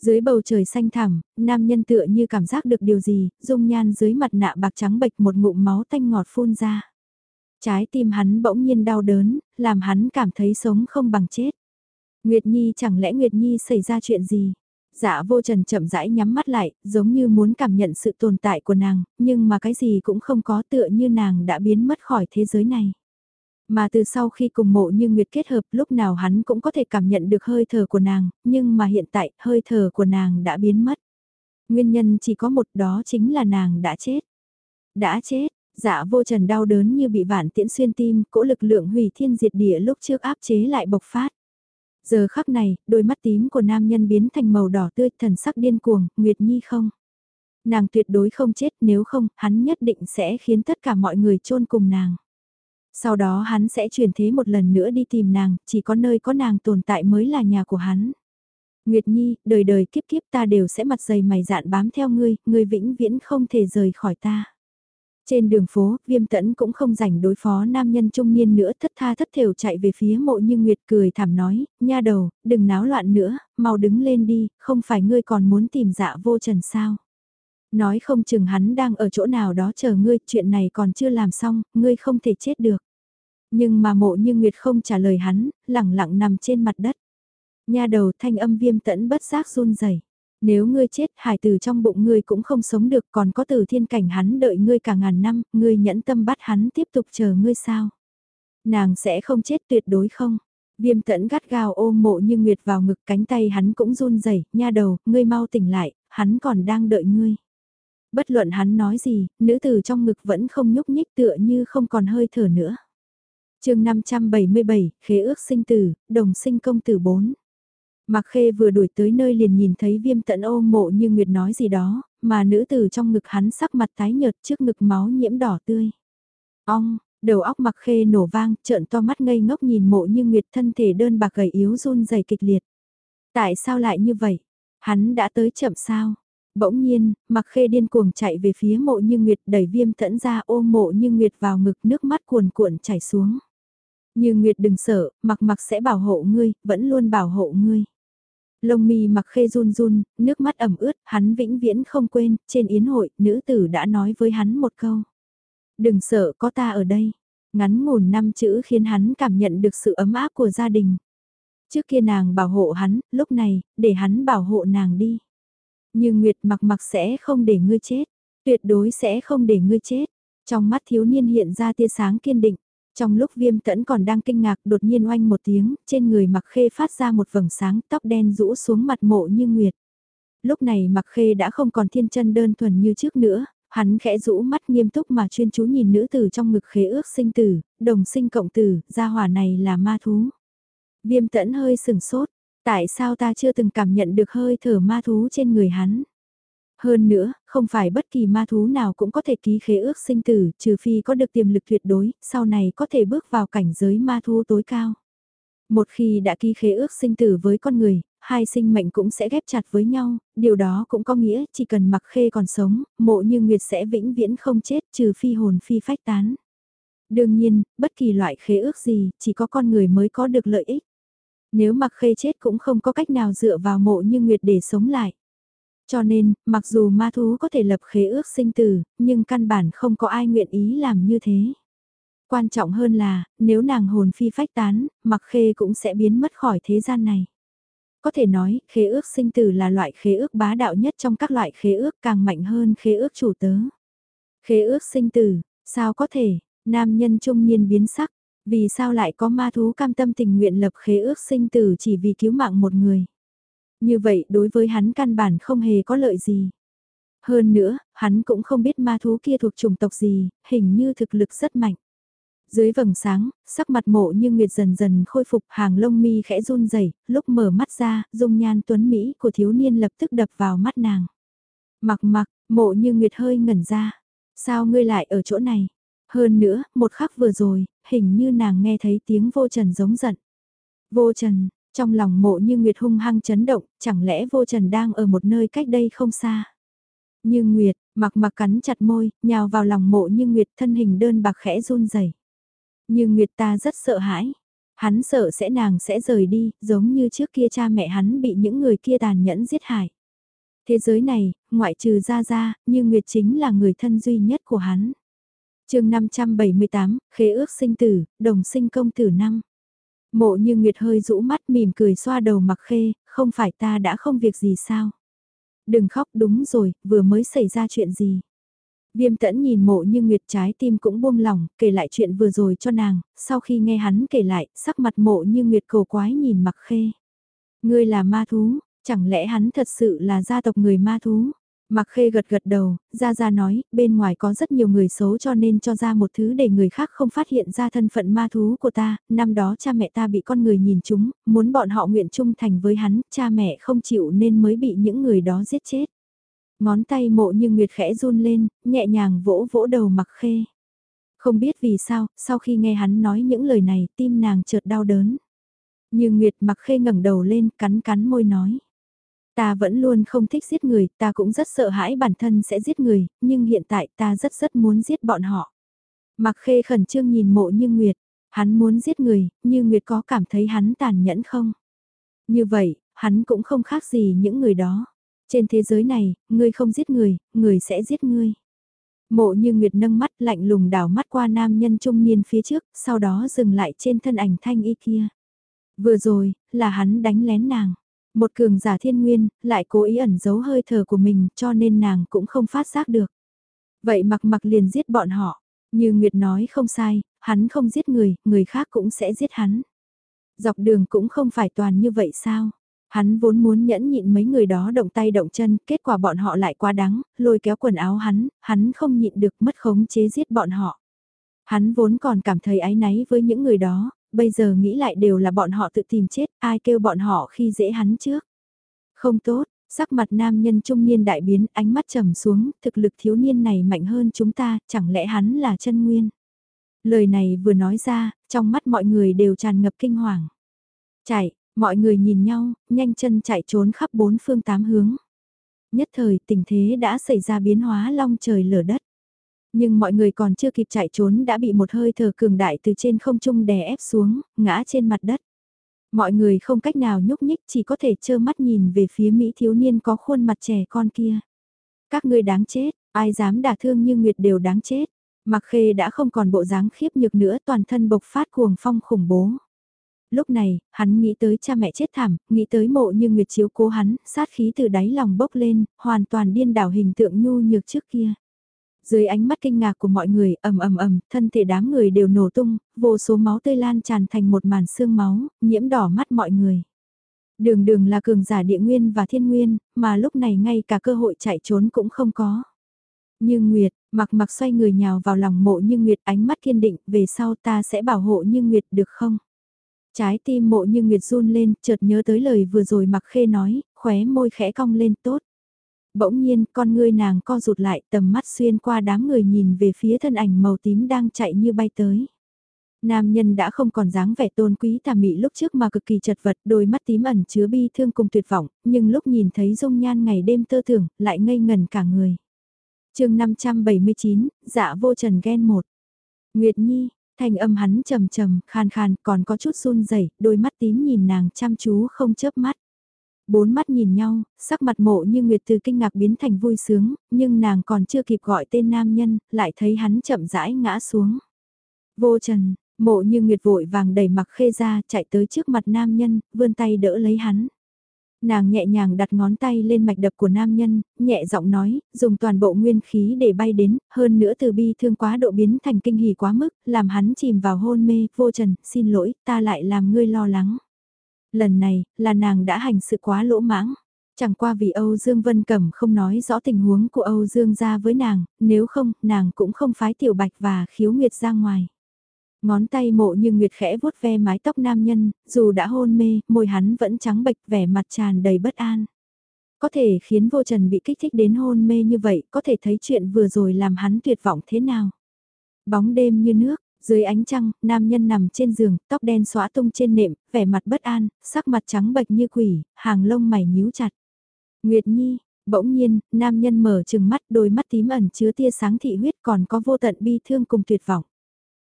Dưới bầu trời xanh thẳm, nam nhân tựa như cảm giác được điều gì, dung nhan dưới mặt nạ bạc trắng bệch một ngụm máu tanh ngọt phun ra. Trái tim hắn bỗng nhiên đau đớn, làm hắn cảm thấy sống không bằng chết. Nguyệt Nhi chẳng lẽ Nguyệt Nhi xảy ra chuyện gì? Dạ vô trần chậm rãi nhắm mắt lại, giống như muốn cảm nhận sự tồn tại của nàng, nhưng mà cái gì cũng không có tựa như nàng đã biến mất khỏi thế giới này. Mà từ sau khi cùng mộ như Nguyệt kết hợp lúc nào hắn cũng có thể cảm nhận được hơi thở của nàng, nhưng mà hiện tại hơi thở của nàng đã biến mất. Nguyên nhân chỉ có một đó chính là nàng đã chết. Đã chết, Dạ vô trần đau đớn như bị vạn tiễn xuyên tim, cỗ lực lượng hủy thiên diệt địa lúc trước áp chế lại bộc phát. Giờ khắc này, đôi mắt tím của nam nhân biến thành màu đỏ tươi, thần sắc điên cuồng, Nguyệt Nhi không. Nàng tuyệt đối không chết, nếu không, hắn nhất định sẽ khiến tất cả mọi người chôn cùng nàng. Sau đó hắn sẽ chuyển thế một lần nữa đi tìm nàng, chỉ có nơi có nàng tồn tại mới là nhà của hắn. Nguyệt Nhi, đời đời kiếp kiếp ta đều sẽ mặt dày mày dạn bám theo ngươi, ngươi vĩnh viễn không thể rời khỏi ta. Trên đường phố, viêm tẫn cũng không rảnh đối phó nam nhân trung niên nữa thất tha thất thểu chạy về phía mộ như Nguyệt cười thảm nói, nha đầu, đừng náo loạn nữa, mau đứng lên đi, không phải ngươi còn muốn tìm dạ vô trần sao. Nói không chừng hắn đang ở chỗ nào đó chờ ngươi, chuyện này còn chưa làm xong, ngươi không thể chết được. Nhưng mà mộ như Nguyệt không trả lời hắn, lẳng lặng nằm trên mặt đất. Nha đầu thanh âm viêm tẫn bất giác run rẩy nếu ngươi chết, hải tử trong bụng ngươi cũng không sống được, còn có tử thiên cảnh hắn đợi ngươi cả ngàn năm, ngươi nhẫn tâm bắt hắn tiếp tục chờ ngươi sao? Nàng sẽ không chết tuyệt đối không? Viêm tẫn gắt gao ôm mộ như nguyệt vào ngực cánh tay hắn cũng run rẩy nha đầu, ngươi mau tỉnh lại, hắn còn đang đợi ngươi. Bất luận hắn nói gì, nữ tử trong ngực vẫn không nhúc nhích tựa như không còn hơi thở nữa. chương 577, khế ước sinh tử, đồng sinh công tử 4. Mạc Khê vừa đuổi tới nơi liền nhìn thấy viêm tận ô mộ như Nguyệt nói gì đó, mà nữ tử trong ngực hắn sắc mặt tái nhợt trước ngực máu nhiễm đỏ tươi. Ong, đầu óc Mạc Khê nổ vang, trợn to mắt ngây ngốc nhìn mộ như Nguyệt thân thể đơn bạc gầy yếu run rẩy kịch liệt. Tại sao lại như vậy? Hắn đã tới chậm sao? Bỗng nhiên, Mạc Khê điên cuồng chạy về phía mộ như Nguyệt đẩy viêm tẫn ra ôm mộ như Nguyệt vào ngực nước mắt cuồn cuộn chảy xuống. Như Nguyệt đừng sợ, mặc mặc sẽ bảo hộ ngươi, vẫn luôn bảo hộ ngươi. Lông mi mặc khê run run, nước mắt ẩm ướt, hắn vĩnh viễn không quên, trên yến hội, nữ tử đã nói với hắn một câu. Đừng sợ có ta ở đây. Ngắn ngủn năm chữ khiến hắn cảm nhận được sự ấm áp của gia đình. Trước kia nàng bảo hộ hắn, lúc này, để hắn bảo hộ nàng đi. Nhưng Nguyệt mặc mặc sẽ không để ngươi chết, tuyệt đối sẽ không để ngươi chết. Trong mắt thiếu niên hiện ra tia sáng kiên định. Trong lúc viêm tẫn còn đang kinh ngạc đột nhiên oanh một tiếng, trên người mặc khê phát ra một vầng sáng tóc đen rũ xuống mặt mộ như nguyệt. Lúc này mặc khê đã không còn thiên chân đơn thuần như trước nữa, hắn khẽ rũ mắt nghiêm túc mà chuyên chú nhìn nữ tử trong ngực khế ước sinh tử, đồng sinh cộng tử, gia hỏa này là ma thú. Viêm tẫn hơi sừng sốt, tại sao ta chưa từng cảm nhận được hơi thở ma thú trên người hắn? Hơn nữa, không phải bất kỳ ma thú nào cũng có thể ký khế ước sinh tử, trừ phi có được tiềm lực tuyệt đối, sau này có thể bước vào cảnh giới ma thú tối cao. Một khi đã ký khế ước sinh tử với con người, hai sinh mệnh cũng sẽ ghép chặt với nhau, điều đó cũng có nghĩa chỉ cần mặc khê còn sống, mộ như Nguyệt sẽ vĩnh viễn không chết trừ phi hồn phi phách tán. Đương nhiên, bất kỳ loại khế ước gì, chỉ có con người mới có được lợi ích. Nếu mặc khê chết cũng không có cách nào dựa vào mộ như Nguyệt để sống lại. Cho nên, mặc dù ma thú có thể lập khế ước sinh tử, nhưng căn bản không có ai nguyện ý làm như thế. Quan trọng hơn là, nếu nàng hồn phi phách tán, mặc khê cũng sẽ biến mất khỏi thế gian này. Có thể nói, khế ước sinh tử là loại khế ước bá đạo nhất trong các loại khế ước càng mạnh hơn khế ước chủ tớ. Khế ước sinh tử, sao có thể, nam nhân trung niên biến sắc, vì sao lại có ma thú cam tâm tình nguyện lập khế ước sinh tử chỉ vì cứu mạng một người. Như vậy đối với hắn căn bản không hề có lợi gì. Hơn nữa, hắn cũng không biết ma thú kia thuộc chủng tộc gì, hình như thực lực rất mạnh. Dưới vầng sáng, sắc mặt mộ như nguyệt dần dần khôi phục hàng lông mi khẽ run rẩy lúc mở mắt ra, dung nhan tuấn Mỹ của thiếu niên lập tức đập vào mắt nàng. Mặc mặc, mộ như nguyệt hơi ngẩn ra. Sao ngươi lại ở chỗ này? Hơn nữa, một khắc vừa rồi, hình như nàng nghe thấy tiếng vô trần giống giận. Vô trần, trong lòng mộ như Nguyệt hung hăng chấn động, chẳng lẽ vô trần đang ở một nơi cách đây không xa. Như Nguyệt, mặc mặc cắn chặt môi, nhào vào lòng mộ như Nguyệt thân hình đơn bạc khẽ run rẩy. Như Nguyệt ta rất sợ hãi. Hắn sợ sẽ nàng sẽ rời đi, giống như trước kia cha mẹ hắn bị những người kia tàn nhẫn giết hại. Thế giới này, ngoại trừ ra ra, như Nguyệt chính là người thân duy nhất của hắn. chương 578, khế ước sinh tử, đồng sinh công tử năm. Mộ như Nguyệt hơi rũ mắt mỉm cười xoa đầu mặc khê, không phải ta đã không việc gì sao? Đừng khóc đúng rồi, vừa mới xảy ra chuyện gì? Viêm tẫn nhìn mộ như Nguyệt trái tim cũng buông lỏng, kể lại chuyện vừa rồi cho nàng, sau khi nghe hắn kể lại, sắc mặt mộ như Nguyệt cầu quái nhìn mặc khê. Ngươi là ma thú, chẳng lẽ hắn thật sự là gia tộc người ma thú? Mặc khê gật gật đầu, ra ra nói, bên ngoài có rất nhiều người xấu cho nên cho ra một thứ để người khác không phát hiện ra thân phận ma thú của ta, năm đó cha mẹ ta bị con người nhìn chúng, muốn bọn họ nguyện trung thành với hắn, cha mẹ không chịu nên mới bị những người đó giết chết. Ngón tay mộ như Nguyệt khẽ run lên, nhẹ nhàng vỗ vỗ đầu mặc khê. Không biết vì sao, sau khi nghe hắn nói những lời này, tim nàng chợt đau đớn. Như Nguyệt mặc khê ngẩng đầu lên, cắn cắn môi nói. Ta vẫn luôn không thích giết người, ta cũng rất sợ hãi bản thân sẽ giết người, nhưng hiện tại ta rất rất muốn giết bọn họ. Mặc khê khẩn trương nhìn mộ như Nguyệt, hắn muốn giết người, như Nguyệt có cảm thấy hắn tàn nhẫn không? Như vậy, hắn cũng không khác gì những người đó. Trên thế giới này, ngươi không giết người, người sẽ giết ngươi. Mộ như Nguyệt nâng mắt lạnh lùng đảo mắt qua nam nhân trung niên phía trước, sau đó dừng lại trên thân ảnh thanh y kia. Vừa rồi, là hắn đánh lén nàng. Một cường giả thiên nguyên, lại cố ý ẩn giấu hơi thở của mình cho nên nàng cũng không phát giác được. Vậy mặc mặc liền giết bọn họ. Như Nguyệt nói không sai, hắn không giết người, người khác cũng sẽ giết hắn. Dọc đường cũng không phải toàn như vậy sao? Hắn vốn muốn nhẫn nhịn mấy người đó động tay động chân, kết quả bọn họ lại quá đắng, lôi kéo quần áo hắn, hắn không nhịn được mất khống chế giết bọn họ. Hắn vốn còn cảm thấy áy náy với những người đó, bây giờ nghĩ lại đều là bọn họ tự tìm chết, ai kêu bọn họ khi dễ hắn trước. Không tốt, sắc mặt nam nhân trung niên đại biến, ánh mắt trầm xuống, thực lực thiếu niên này mạnh hơn chúng ta, chẳng lẽ hắn là chân nguyên. Lời này vừa nói ra, trong mắt mọi người đều tràn ngập kinh hoàng. Chạy, mọi người nhìn nhau, nhanh chân chạy trốn khắp bốn phương tám hướng. Nhất thời tình thế đã xảy ra biến hóa long trời lở đất. Nhưng mọi người còn chưa kịp chạy trốn đã bị một hơi thở cường đại từ trên không trung đè ép xuống, ngã trên mặt đất. Mọi người không cách nào nhúc nhích chỉ có thể trơ mắt nhìn về phía Mỹ thiếu niên có khuôn mặt trẻ con kia. Các ngươi đáng chết, ai dám đả thương như Nguyệt đều đáng chết. Mặc khê đã không còn bộ dáng khiếp nhược nữa toàn thân bộc phát cuồng phong khủng bố. Lúc này, hắn nghĩ tới cha mẹ chết thảm, nghĩ tới mộ như Nguyệt chiếu cố hắn, sát khí từ đáy lòng bốc lên, hoàn toàn điên đảo hình tượng nhu nhược trước kia. Dưới ánh mắt kinh ngạc của mọi người, ầm ầm ầm, thân thể đám người đều nổ tung, vô số máu tươi lan tràn thành một màn xương máu, nhiễm đỏ mắt mọi người. Đường đường là cường giả địa nguyên và thiên nguyên, mà lúc này ngay cả cơ hội chạy trốn cũng không có. Như Nguyệt, mặc mặc xoay người nhào vào lòng mộ như Nguyệt ánh mắt kiên định, về sau ta sẽ bảo hộ như Nguyệt được không? Trái tim mộ như Nguyệt run lên, chợt nhớ tới lời vừa rồi mặc khê nói, khóe môi khẽ cong lên tốt. Bỗng nhiên, con ngươi nàng co rụt lại tầm mắt xuyên qua đám người nhìn về phía thân ảnh màu tím đang chạy như bay tới. Nam nhân đã không còn dáng vẻ tôn quý tà mị lúc trước mà cực kỳ chật vật, đôi mắt tím ẩn chứa bi thương cùng tuyệt vọng, nhưng lúc nhìn thấy dung nhan ngày đêm tơ tưởng, lại ngây ngần cả người. chương 579, dạ vô trần ghen một. Nguyệt Nhi, thanh âm hắn trầm trầm, khan khan, còn có chút run rẩy đôi mắt tím nhìn nàng chăm chú không chớp mắt. Bốn mắt nhìn nhau, sắc mặt mộ như Nguyệt từ kinh ngạc biến thành vui sướng, nhưng nàng còn chưa kịp gọi tên nam nhân, lại thấy hắn chậm rãi ngã xuống. Vô trần, mộ như Nguyệt vội vàng đẩy mặc khê ra, chạy tới trước mặt nam nhân, vươn tay đỡ lấy hắn. Nàng nhẹ nhàng đặt ngón tay lên mạch đập của nam nhân, nhẹ giọng nói, dùng toàn bộ nguyên khí để bay đến, hơn nữa từ bi thương quá độ biến thành kinh hỉ quá mức, làm hắn chìm vào hôn mê, vô trần, xin lỗi, ta lại làm ngươi lo lắng. Lần này, là nàng đã hành sự quá lỗ mãng. Chẳng qua vì Âu Dương Vân Cẩm không nói rõ tình huống của Âu Dương ra với nàng, nếu không, nàng cũng không phái tiểu bạch và khiếu nguyệt ra ngoài. Ngón tay mộ như nguyệt khẽ vuốt ve mái tóc nam nhân, dù đã hôn mê, môi hắn vẫn trắng bệch vẻ mặt tràn đầy bất an. Có thể khiến vô trần bị kích thích đến hôn mê như vậy, có thể thấy chuyện vừa rồi làm hắn tuyệt vọng thế nào. Bóng đêm như nước, dưới ánh trăng, nam nhân nằm trên giường, tóc đen xóa tung trên nệm, vẻ mặt bất an, sắc mặt trắng bệch như quỷ, hàng lông mày nhíu chặt. Nguyệt Nhi, bỗng nhiên, nam nhân mở trừng mắt, đôi mắt tím ẩn chứa tia sáng thị huyết còn có vô tận bi thương cùng tuyệt vọng.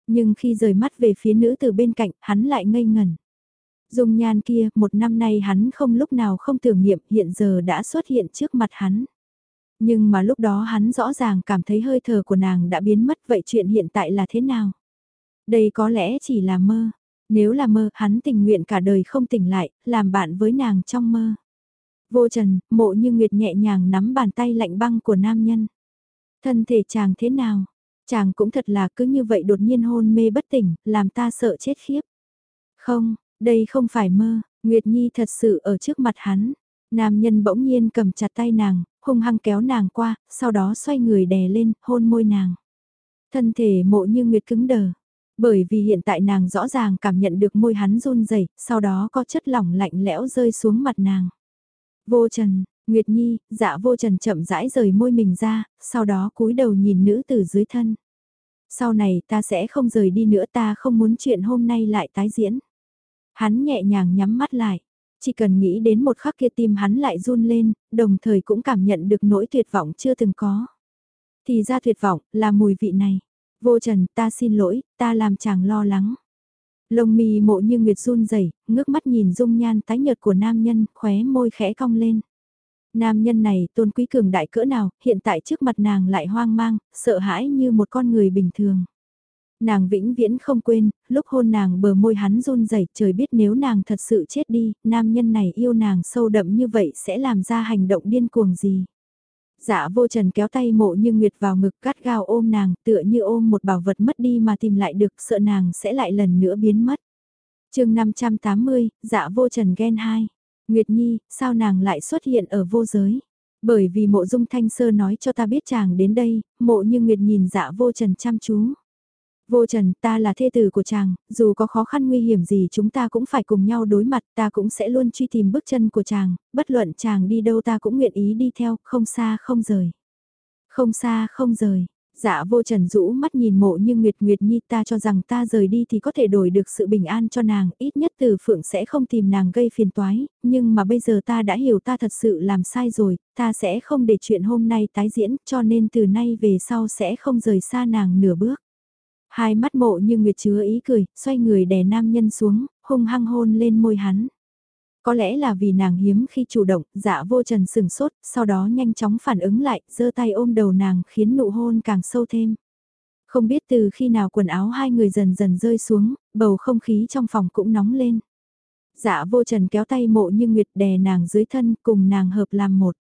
Nhưng khi rời mắt về phía nữ từ bên cạnh, hắn lại ngây ngần. Dung nhan kia, một năm nay hắn không lúc nào không tưởng niệm, hiện giờ đã xuất hiện trước mặt hắn. Nhưng mà lúc đó hắn rõ ràng cảm thấy hơi thở của nàng đã biến mất vậy chuyện hiện tại là thế nào? Đây có lẽ chỉ là mơ. Nếu là mơ, hắn tình nguyện cả đời không tỉnh lại, làm bạn với nàng trong mơ. Vô trần, mộ như nguyệt nhẹ nhàng nắm bàn tay lạnh băng của nam nhân. Thân thể chàng thế nào? Chàng cũng thật là cứ như vậy đột nhiên hôn mê bất tỉnh, làm ta sợ chết khiếp. Không, đây không phải mơ, Nguyệt Nhi thật sự ở trước mặt hắn. Nam nhân bỗng nhiên cầm chặt tay nàng, hung hăng kéo nàng qua, sau đó xoay người đè lên, hôn môi nàng. Thân thể mộ như nguyệt cứng đờ. Bởi vì hiện tại nàng rõ ràng cảm nhận được môi hắn run rẩy, sau đó có chất lỏng lạnh lẽo rơi xuống mặt nàng. Vô trần, Nguyệt Nhi, dạ vô trần chậm rãi rời môi mình ra, sau đó cúi đầu nhìn nữ từ dưới thân. Sau này ta sẽ không rời đi nữa ta không muốn chuyện hôm nay lại tái diễn. Hắn nhẹ nhàng nhắm mắt lại. Chỉ cần nghĩ đến một khắc kia tim hắn lại run lên, đồng thời cũng cảm nhận được nỗi tuyệt vọng chưa từng có. Thì ra tuyệt vọng là mùi vị này. Vô trần ta xin lỗi, ta làm chàng lo lắng. Lông mì mộ như nguyệt run rẩy ngước mắt nhìn dung nhan tái nhợt của nam nhân, khóe môi khẽ cong lên. Nam nhân này tôn quý cường đại cỡ nào, hiện tại trước mặt nàng lại hoang mang, sợ hãi như một con người bình thường. Nàng vĩnh viễn không quên, lúc hôn nàng bờ môi hắn run rẩy trời biết nếu nàng thật sự chết đi, nam nhân này yêu nàng sâu đậm như vậy sẽ làm ra hành động điên cuồng gì. Dạ vô trần kéo tay mộ như nguyệt vào ngực cắt gao ôm nàng tựa như ôm một bảo vật mất đi mà tìm lại được sợ nàng sẽ lại lần nữa biến mất. chương 580, dạ vô trần ghen 2. Nguyệt Nhi, sao nàng lại xuất hiện ở vô giới? Bởi vì mộ dung thanh sơ nói cho ta biết chàng đến đây, mộ như Nguyệt nhìn dạ vô trần chăm chú. Vô trần, ta là thê tử của chàng, dù có khó khăn nguy hiểm gì chúng ta cũng phải cùng nhau đối mặt, ta cũng sẽ luôn truy tìm bước chân của chàng, bất luận chàng đi đâu ta cũng nguyện ý đi theo, không xa không rời. Không xa không rời, Dạ vô trần rũ mắt nhìn mộ như Nguyệt Nguyệt Nhi ta cho rằng ta rời đi thì có thể đổi được sự bình an cho nàng, ít nhất từ phượng sẽ không tìm nàng gây phiền toái, nhưng mà bây giờ ta đã hiểu ta thật sự làm sai rồi, ta sẽ không để chuyện hôm nay tái diễn, cho nên từ nay về sau sẽ không rời xa nàng nửa bước. Hai mắt mộ như Nguyệt chứa ý cười, xoay người đè nam nhân xuống, hung hăng hôn lên môi hắn. Có lẽ là vì nàng hiếm khi chủ động, dạ vô trần sừng sốt, sau đó nhanh chóng phản ứng lại, giơ tay ôm đầu nàng khiến nụ hôn càng sâu thêm. Không biết từ khi nào quần áo hai người dần dần rơi xuống, bầu không khí trong phòng cũng nóng lên. Dạ vô trần kéo tay mộ như nguyệt đè nàng dưới thân cùng nàng hợp làm một.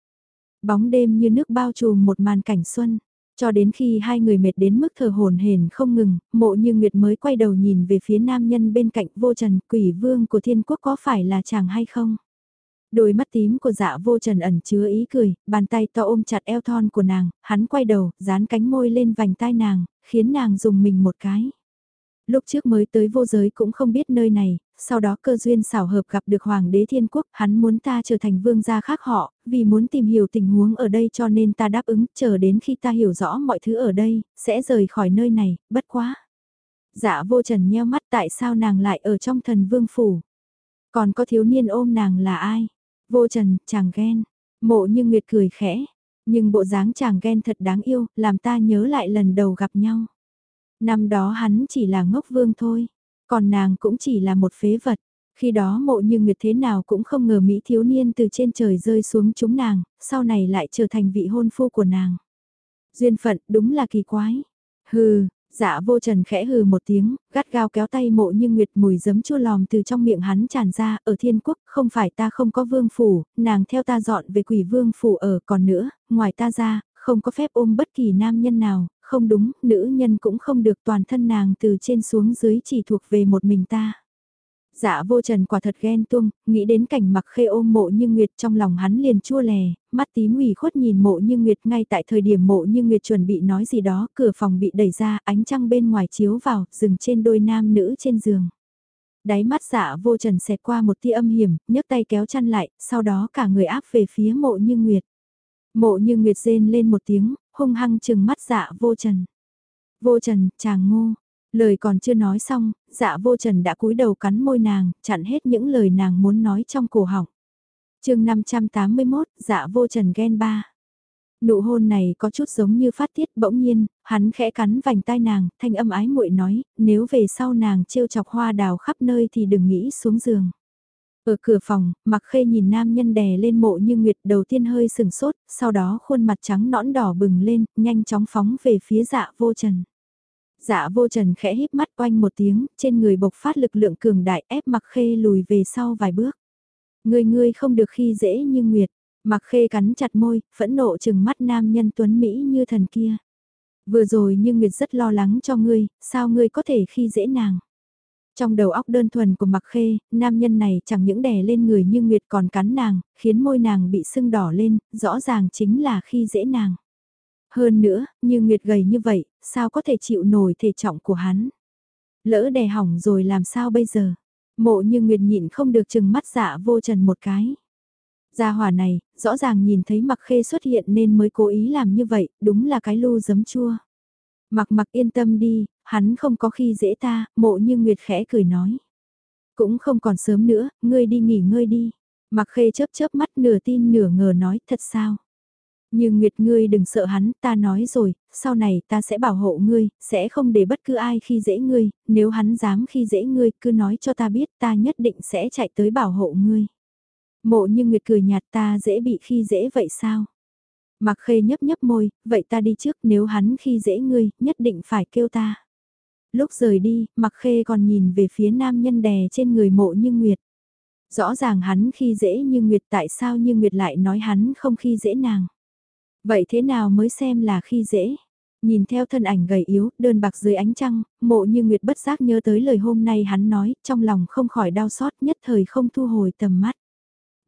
Bóng đêm như nước bao trùm một màn cảnh xuân. Cho đến khi hai người mệt đến mức thở hồn hển không ngừng, mộ như Nguyệt mới quay đầu nhìn về phía nam nhân bên cạnh vô trần quỷ vương của thiên quốc có phải là chàng hay không? Đôi mắt tím của dạ vô trần ẩn chứa ý cười, bàn tay to ôm chặt eo thon của nàng, hắn quay đầu, dán cánh môi lên vành tai nàng, khiến nàng dùng mình một cái. Lúc trước mới tới vô giới cũng không biết nơi này, sau đó cơ duyên xảo hợp gặp được Hoàng đế Thiên Quốc, hắn muốn ta trở thành vương gia khác họ, vì muốn tìm hiểu tình huống ở đây cho nên ta đáp ứng, chờ đến khi ta hiểu rõ mọi thứ ở đây, sẽ rời khỏi nơi này, bất quá. Dạ vô trần nheo mắt tại sao nàng lại ở trong thần vương phủ. Còn có thiếu niên ôm nàng là ai? Vô trần, chàng ghen. Mộ như Nguyệt cười khẽ, nhưng bộ dáng chàng ghen thật đáng yêu, làm ta nhớ lại lần đầu gặp nhau. Năm đó hắn chỉ là ngốc vương thôi, còn nàng cũng chỉ là một phế vật. Khi đó mộ như nguyệt thế nào cũng không ngờ Mỹ thiếu niên từ trên trời rơi xuống chúng nàng, sau này lại trở thành vị hôn phu của nàng. Duyên phận đúng là kỳ quái. Hừ, dạ vô trần khẽ hừ một tiếng, gắt gao kéo tay mộ như nguyệt mùi giấm chua lòm từ trong miệng hắn tràn ra, ở thiên quốc không phải ta không có vương phủ, nàng theo ta dọn về quỷ vương phủ ở còn nữa, ngoài ta ra, không có phép ôm bất kỳ nam nhân nào, không đúng, nữ nhân cũng không được toàn thân nàng từ trên xuống dưới chỉ thuộc về một mình ta. Dạ vô trần quả thật ghen tuông, nghĩ đến cảnh mặc khê ôm mộ như nguyệt trong lòng hắn liền chua lè, mắt tím ủy khuất nhìn mộ như nguyệt ngay tại thời điểm mộ như nguyệt chuẩn bị nói gì đó, cửa phòng bị đẩy ra, ánh trăng bên ngoài chiếu vào, dừng trên đôi nam nữ trên giường. Đáy mắt dạ vô trần xẹt qua một tia âm hiểm, nhấc tay kéo chăn lại, sau đó cả người áp về phía mộ như nguyệt. Mộ như nguyệt rên lên một tiếng, hung hăng chừng mắt dạ vô trần. Vô trần, chàng ngô. Lời còn chưa nói xong, dạ vô trần đã cúi đầu cắn môi nàng, chặn hết những lời nàng muốn nói trong cổ họng. chương 581, dạ vô trần ghen ba. Nụ hôn này có chút giống như phát tiết bỗng nhiên, hắn khẽ cắn vành tai nàng, thanh âm ái muội nói, nếu về sau nàng trêu chọc hoa đào khắp nơi thì đừng nghĩ xuống giường. Ở cửa phòng, mặc khê nhìn nam nhân đè lên mộ như nguyệt đầu tiên hơi sừng sốt, sau đó khuôn mặt trắng nõn đỏ bừng lên, nhanh chóng phóng về phía dạ vô trần. Dạ vô trần khẽ híp mắt oanh một tiếng, trên người bộc phát lực lượng cường đại ép mặc khê lùi về sau vài bước. Người ngươi không được khi dễ như nguyệt, mặc khê cắn chặt môi, phẫn nộ chừng mắt nam nhân tuấn Mỹ như thần kia. Vừa rồi như nguyệt rất lo lắng cho ngươi, sao ngươi có thể khi dễ nàng. Trong đầu óc đơn thuần của Mặc Khê, nam nhân này chẳng những đè lên người như Nguyệt còn cắn nàng, khiến môi nàng bị sưng đỏ lên, rõ ràng chính là khi dễ nàng. Hơn nữa, như Nguyệt gầy như vậy, sao có thể chịu nổi thể trọng của hắn. Lỡ đè hỏng rồi làm sao bây giờ? Mộ như Nguyệt nhịn không được chừng mắt dạ vô trần một cái. Gia hỏa này, rõ ràng nhìn thấy mặc khê xuất hiện nên mới cố ý làm như vậy, đúng là cái lu giấm chua. Mặc mặc yên tâm đi, hắn không có khi dễ ta, mộ như Nguyệt khẽ cười nói. Cũng không còn sớm nữa, ngươi đi nghỉ ngơi đi. Mặc khê chớp chớp mắt nửa tin nửa ngờ nói thật sao. Nhưng Nguyệt ngươi đừng sợ hắn, ta nói rồi, sau này ta sẽ bảo hộ ngươi, sẽ không để bất cứ ai khi dễ ngươi, nếu hắn dám khi dễ ngươi cứ nói cho ta biết ta nhất định sẽ chạy tới bảo hộ ngươi. Mộ như Nguyệt cười nhạt ta dễ bị khi dễ vậy sao? Mặc khê nhấp nhấp môi, vậy ta đi trước nếu hắn khi dễ ngươi, nhất định phải kêu ta. Lúc rời đi, mặc khê còn nhìn về phía nam nhân đè trên người mộ như Nguyệt. Rõ ràng hắn khi dễ như Nguyệt tại sao như Nguyệt lại nói hắn không khi dễ nàng. Vậy thế nào mới xem là khi dễ? Nhìn theo thân ảnh gầy yếu, đơn bạc dưới ánh trăng, mộ như Nguyệt bất giác nhớ tới lời hôm nay hắn nói, trong lòng không khỏi đau xót nhất thời không thu hồi tầm mắt.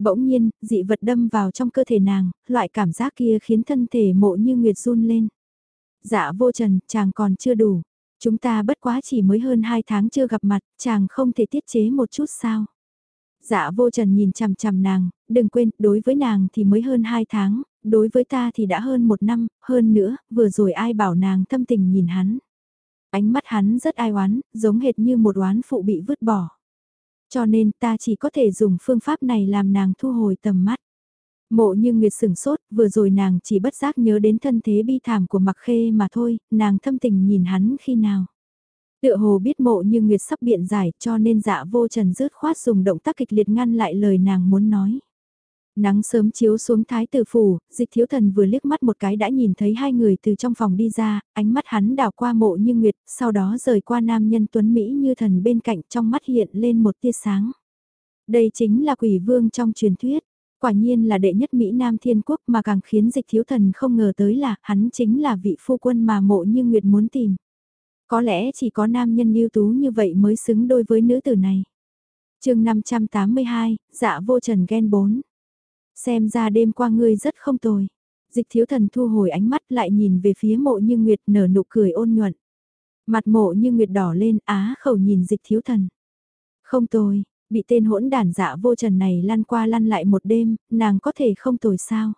Bỗng nhiên, dị vật đâm vào trong cơ thể nàng, loại cảm giác kia khiến thân thể mộ như Nguyệt run lên. Dạ vô trần, chàng còn chưa đủ. Chúng ta bất quá chỉ mới hơn 2 tháng chưa gặp mặt, chàng không thể tiết chế một chút sao. Dạ vô trần nhìn chằm chằm nàng, đừng quên, đối với nàng thì mới hơn 2 tháng, đối với ta thì đã hơn một năm, hơn nữa, vừa rồi ai bảo nàng thâm tình nhìn hắn. Ánh mắt hắn rất ai oán, giống hệt như một oán phụ bị vứt bỏ. Cho nên ta chỉ có thể dùng phương pháp này làm nàng thu hồi tầm mắt. Mộ như Nguyệt sửng sốt, vừa rồi nàng chỉ bất giác nhớ đến thân thế bi thảm của mặc khê mà thôi, nàng thâm tình nhìn hắn khi nào. Tựa hồ biết mộ như Nguyệt sắp biện giải cho nên dạ vô trần rớt khoát dùng động tác kịch liệt ngăn lại lời nàng muốn nói. Nắng sớm chiếu xuống thái tử phủ, dịch thiếu thần vừa liếc mắt một cái đã nhìn thấy hai người từ trong phòng đi ra, ánh mắt hắn đảo qua mộ như nguyệt, sau đó rời qua nam nhân tuấn Mỹ như thần bên cạnh trong mắt hiện lên một tia sáng. Đây chính là quỷ vương trong truyền thuyết, quả nhiên là đệ nhất Mỹ Nam Thiên Quốc mà càng khiến dịch thiếu thần không ngờ tới là hắn chính là vị phu quân mà mộ như nguyệt muốn tìm. Có lẽ chỉ có nam nhân ưu tú như vậy mới xứng đôi với nữ tử này. chương 582, dạ vô trần ghen 4. Xem ra đêm qua ngươi rất không tồi. Dịch thiếu thần thu hồi ánh mắt lại nhìn về phía mộ như Nguyệt nở nụ cười ôn nhuận. Mặt mộ như Nguyệt đỏ lên á khẩu nhìn dịch thiếu thần. Không tồi, bị tên hỗn đản dạ vô trần này lăn qua lăn lại một đêm, nàng có thể không tồi sao.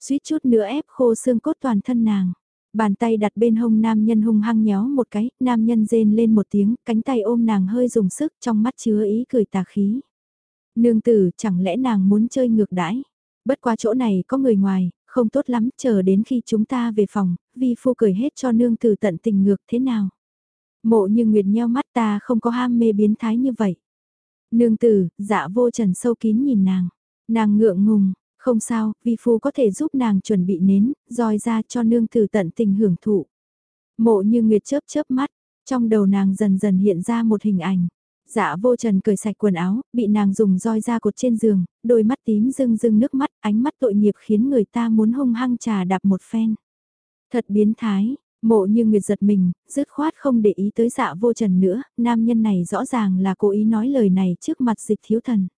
Suýt chút nữa ép khô xương cốt toàn thân nàng. Bàn tay đặt bên hông nam nhân hung hăng nhéo một cái, nam nhân rên lên một tiếng, cánh tay ôm nàng hơi dùng sức trong mắt chứa ý cười tà khí. Nương tử, chẳng lẽ nàng muốn chơi ngược đãi? Bất qua chỗ này có người ngoài, không tốt lắm, chờ đến khi chúng ta về phòng, vi phu cười hết cho nương tử tận tình ngược thế nào? Mộ như nguyệt nheo mắt ta không có ham mê biến thái như vậy. Nương tử, dạ vô trần sâu kín nhìn nàng. Nàng ngượng ngùng, không sao, vi phu có thể giúp nàng chuẩn bị nến, roi ra cho nương tử tận tình hưởng thụ. Mộ như nguyệt chớp chớp mắt, trong đầu nàng dần dần hiện ra một hình ảnh. Dạ vô trần cởi sạch quần áo, bị nàng dùng roi ra cột trên giường, đôi mắt tím rưng rưng nước mắt, ánh mắt tội nghiệp khiến người ta muốn hung hăng trà đạp một phen. Thật biến thái, mộ như nguyệt giật mình, dứt khoát không để ý tới dạ vô trần nữa, nam nhân này rõ ràng là cố ý nói lời này trước mặt dịch thiếu thần.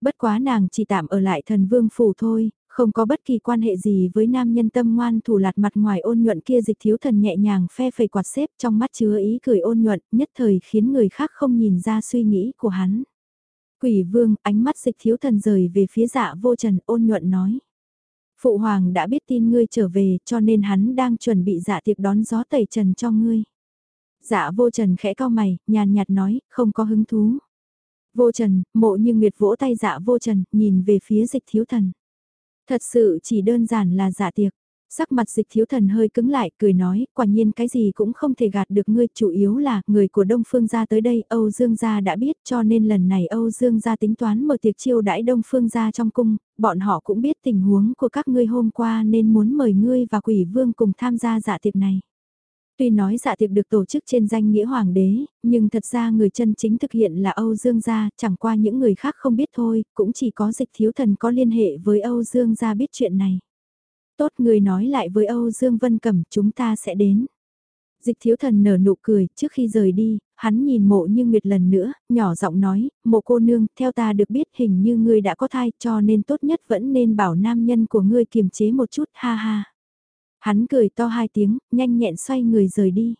Bất quá nàng chỉ tạm ở lại thần vương phủ thôi, không có bất kỳ quan hệ gì với nam nhân tâm ngoan thủ lạt mặt ngoài ôn nhuận kia dịch thiếu thần nhẹ nhàng phe phẩy quạt xếp trong mắt chứa ý cười ôn nhuận, nhất thời khiến người khác không nhìn ra suy nghĩ của hắn. Quỷ vương, ánh mắt dịch thiếu thần rời về phía dạ vô trần ôn nhuận nói. Phụ hoàng đã biết tin ngươi trở về cho nên hắn đang chuẩn bị dạ tiệc đón gió tẩy trần cho ngươi. Dạ vô trần khẽ cao mày, nhàn nhạt nói, không có hứng thú. Vô trần, mộ như nguyệt vỗ tay dạ vô trần, nhìn về phía dịch thiếu thần. Thật sự chỉ đơn giản là dạ tiệc. Sắc mặt dịch thiếu thần hơi cứng lại, cười nói, quả nhiên cái gì cũng không thể gạt được ngươi, chủ yếu là, người của Đông Phương gia tới đây, Âu Dương gia đã biết, cho nên lần này Âu Dương gia tính toán mở tiệc chiêu đãi Đông Phương gia trong cung, bọn họ cũng biết tình huống của các ngươi hôm qua nên muốn mời ngươi và quỷ vương cùng tham gia dạ tiệc này. Tuy nói dạ tiệc được tổ chức trên danh nghĩa hoàng đế, nhưng thật ra người chân chính thực hiện là Âu Dương gia, chẳng qua những người khác không biết thôi, cũng chỉ có dịch thiếu thần có liên hệ với Âu Dương gia biết chuyện này. Tốt người nói lại với Âu Dương Vân Cẩm chúng ta sẽ đến. Dịch thiếu thần nở nụ cười, trước khi rời đi, hắn nhìn mộ như nguyệt lần nữa, nhỏ giọng nói, mộ cô nương, theo ta được biết hình như ngươi đã có thai cho nên tốt nhất vẫn nên bảo nam nhân của ngươi kiềm chế một chút, ha ha. Hắn cười to hai tiếng, nhanh nhẹn xoay người rời đi.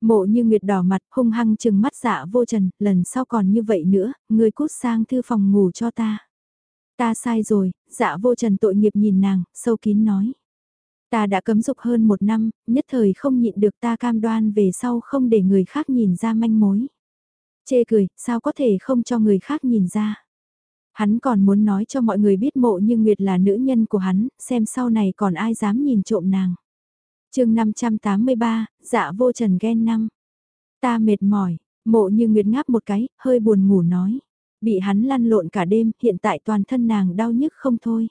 Mộ như nguyệt đỏ mặt, hung hăng chừng mắt dạ vô trần, lần sau còn như vậy nữa, ngươi cút sang thư phòng ngủ cho ta. Ta sai rồi, dạ vô trần tội nghiệp nhìn nàng, sâu kín nói. Ta đã cấm dục hơn một năm, nhất thời không nhịn được ta cam đoan về sau không để người khác nhìn ra manh mối. Chê cười, sao có thể không cho người khác nhìn ra. Hắn còn muốn nói cho mọi người biết mộ như Nguyệt là nữ nhân của hắn, xem sau này còn ai dám nhìn trộm nàng. chương 583, dạ vô trần ghen năm. Ta mệt mỏi, mộ như Nguyệt ngáp một cái, hơi buồn ngủ nói. Bị hắn lăn lộn cả đêm, hiện tại toàn thân nàng đau nhức không thôi.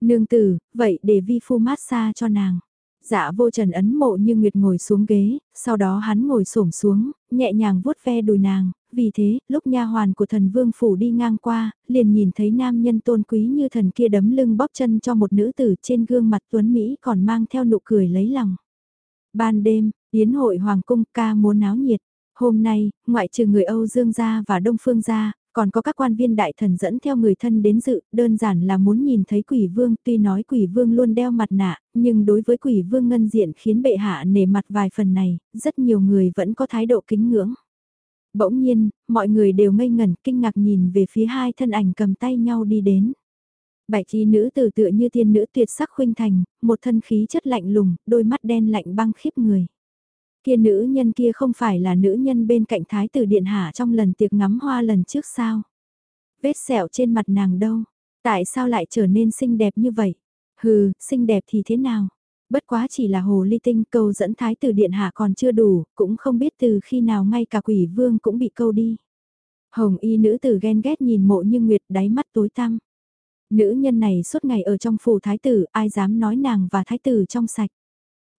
Nương tử, vậy để vi phu massage cho nàng. Dạ vô trần ấn mộ như Nguyệt ngồi xuống ghế, sau đó hắn ngồi xổm xuống, nhẹ nhàng vuốt ve đùi nàng, vì thế, lúc nha hoàn của thần vương phủ đi ngang qua, liền nhìn thấy nam nhân tôn quý như thần kia đấm lưng bóp chân cho một nữ tử trên gương mặt tuấn Mỹ còn mang theo nụ cười lấy lòng. Ban đêm, yến hội hoàng cung ca múa náo nhiệt. Hôm nay, ngoại trừ người Âu Dương gia và Đông Phương gia, còn có các quan viên đại thần dẫn theo người thân đến dự, đơn giản là muốn nhìn thấy quỷ vương, tuy nói quỷ vương luôn đeo mặt nạ, nhưng đối với quỷ vương ngân diện khiến bệ hạ nể mặt vài phần này, rất nhiều người vẫn có thái độ kính ngưỡng. Bỗng nhiên, mọi người đều ngây ngẩn kinh ngạc nhìn về phía hai thân ảnh cầm tay nhau đi đến. Bạch chi nữ tử tựa như thiên nữ tuyệt sắc khuynh thành, một thân khí chất lạnh lùng, đôi mắt đen lạnh băng khiếp người. Kia nữ nhân kia không phải là nữ nhân bên cạnh thái tử điện hạ trong lần tiệc ngắm hoa lần trước sao? Vết sẹo trên mặt nàng đâu? Tại sao lại trở nên xinh đẹp như vậy? Hừ, xinh đẹp thì thế nào? Bất quá chỉ là hồ ly tinh câu dẫn thái tử điện hạ còn chưa đủ, cũng không biết từ khi nào ngay cả quỷ vương cũng bị câu đi. Hồng y nữ tử ghen ghét nhìn mộ như nguyệt đáy mắt tối tăm. Nữ nhân này suốt ngày ở trong phủ thái tử, ai dám nói nàng và thái tử trong sạch.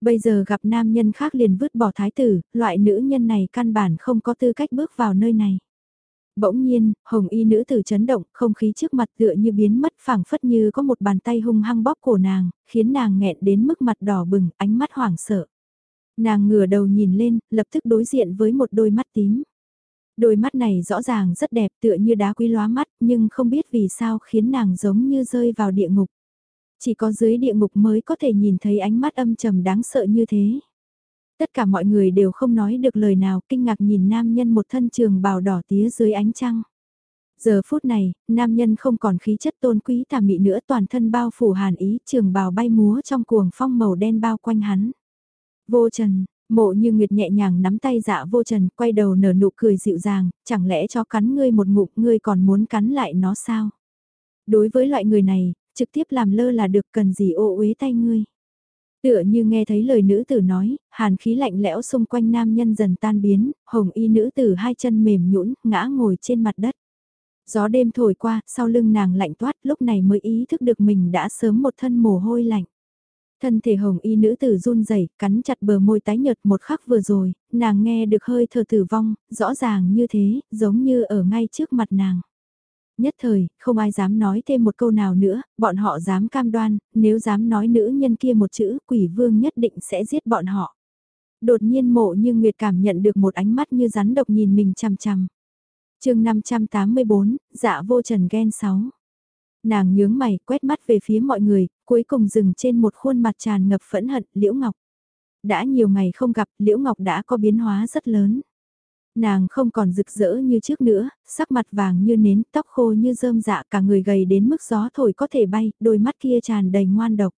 Bây giờ gặp nam nhân khác liền vứt bỏ thái tử, loại nữ nhân này căn bản không có tư cách bước vào nơi này. Bỗng nhiên, hồng y nữ tử chấn động, không khí trước mặt tựa như biến mất phảng phất như có một bàn tay hung hăng bóp cổ nàng, khiến nàng nghẹn đến mức mặt đỏ bừng, ánh mắt hoảng sợ. Nàng ngửa đầu nhìn lên, lập tức đối diện với một đôi mắt tím. Đôi mắt này rõ ràng rất đẹp tựa như đá quý lóa mắt, nhưng không biết vì sao khiến nàng giống như rơi vào địa ngục. Chỉ có dưới địa ngục mới có thể nhìn thấy ánh mắt âm trầm đáng sợ như thế. Tất cả mọi người đều không nói được lời nào kinh ngạc nhìn nam nhân một thân trường bào đỏ tía dưới ánh trăng. Giờ phút này, nam nhân không còn khí chất tôn quý tà mị nữa toàn thân bao phủ hàn ý trường bào bay múa trong cuồng phong màu đen bao quanh hắn. Vô trần, mộ như nguyệt nhẹ nhàng nắm tay dạ vô trần quay đầu nở nụ cười dịu dàng, chẳng lẽ cho cắn ngươi một ngụm ngươi còn muốn cắn lại nó sao? Đối với loại người này, trực tiếp làm lơ là được cần gì ô uế tay ngươi. Tựa như nghe thấy lời nữ tử nói, hàn khí lạnh lẽo xung quanh nam nhân dần tan biến, hồng y nữ tử hai chân mềm nhũn ngã ngồi trên mặt đất. Gió đêm thổi qua, sau lưng nàng lạnh toát, lúc này mới ý thức được mình đã sớm một thân mồ hôi lạnh. Thân thể hồng y nữ tử run rẩy cắn chặt bờ môi tái nhợt một khắc vừa rồi, nàng nghe được hơi thở tử vong, rõ ràng như thế, giống như ở ngay trước mặt nàng. Nhất thời, không ai dám nói thêm một câu nào nữa, bọn họ dám cam đoan, nếu dám nói nữ nhân kia một chữ, quỷ vương nhất định sẽ giết bọn họ. Đột nhiên mộ như Nguyệt cảm nhận được một ánh mắt như rắn độc nhìn mình chằm chằm. chương 584, dạ vô trần ghen 6. Nàng nhướng mày, quét mắt về phía mọi người, cuối cùng dừng trên một khuôn mặt tràn ngập phẫn hận, Liễu Ngọc. Đã nhiều ngày không gặp, Liễu Ngọc đã có biến hóa rất lớn. Nàng không còn rực rỡ như trước nữa, sắc mặt vàng như nến, tóc khô như rơm dạ cả người gầy đến mức gió thổi có thể bay, đôi mắt kia tràn đầy ngoan độc.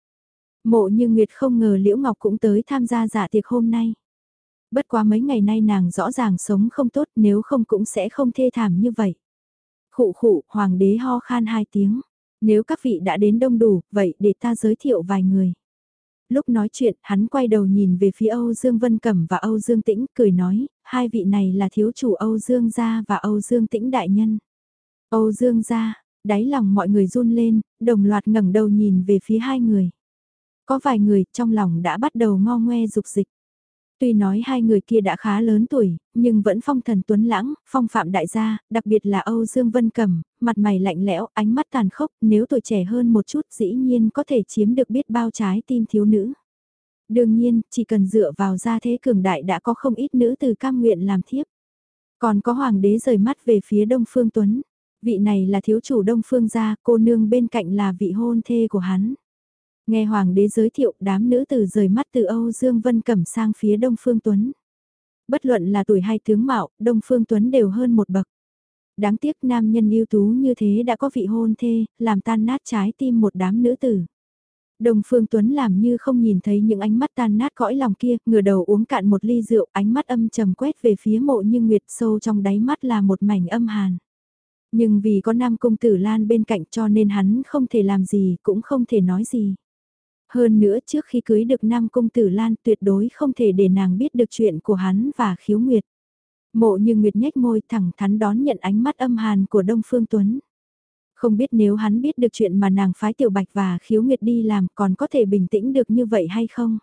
Mộ như Nguyệt không ngờ Liễu Ngọc cũng tới tham gia dạ tiệc hôm nay. Bất quá mấy ngày nay nàng rõ ràng sống không tốt nếu không cũng sẽ không thê thảm như vậy. Khụ khụ, hoàng đế ho khan hai tiếng. Nếu các vị đã đến đông đủ, vậy để ta giới thiệu vài người. Lúc nói chuyện, hắn quay đầu nhìn về phía Âu Dương Vân Cẩm và Âu Dương Tĩnh, cười nói, hai vị này là thiếu chủ Âu Dương Gia và Âu Dương Tĩnh Đại Nhân. Âu Dương Gia, đáy lòng mọi người run lên, đồng loạt ngẩng đầu nhìn về phía hai người. Có vài người trong lòng đã bắt đầu ngo ngoe dục dịch. Tuy nói hai người kia đã khá lớn tuổi, nhưng vẫn phong thần tuấn lãng, phong phạm đại gia, đặc biệt là Âu Dương Vân Cẩm, mặt mày lạnh lẽo, ánh mắt tàn khốc, nếu tuổi trẻ hơn một chút dĩ nhiên có thể chiếm được biết bao trái tim thiếu nữ. Đương nhiên, chỉ cần dựa vào gia thế cường đại đã có không ít nữ từ cam nguyện làm thiếp. Còn có hoàng đế rời mắt về phía Đông Phương Tuấn. Vị này là thiếu chủ Đông Phương gia, cô nương bên cạnh là vị hôn thê của hắn. Nghe hoàng đế giới thiệu đám nữ từ rời mắt từ Âu Dương Vân Cẩm sang phía Đông Phương Tuấn. Bất luận là tuổi hay tướng mạo, Đông Phương Tuấn đều hơn một bậc. Đáng tiếc nam nhân ưu tú như thế đã có vị hôn thê, làm tan nát trái tim một đám nữ tử. Đồng Phương Tuấn làm như không nhìn thấy những ánh mắt tan nát cõi lòng kia, ngửa đầu uống cạn một ly rượu, ánh mắt âm trầm quét về phía mộ như nguyệt sâu trong đáy mắt là một mảnh âm hàn. Nhưng vì có nam công tử Lan bên cạnh cho nên hắn không thể làm gì, cũng không thể nói gì. Hơn nữa trước khi cưới được nam công tử Lan tuyệt đối không thể để nàng biết được chuyện của hắn và khiếu nguyệt. Mộ như nguyệt nhếch môi thẳng thắn đón nhận ánh mắt âm hàn của Đông Phương Tuấn. Không biết nếu hắn biết được chuyện mà nàng phái tiểu bạch và khiếu nguyệt đi làm còn có thể bình tĩnh được như vậy hay không?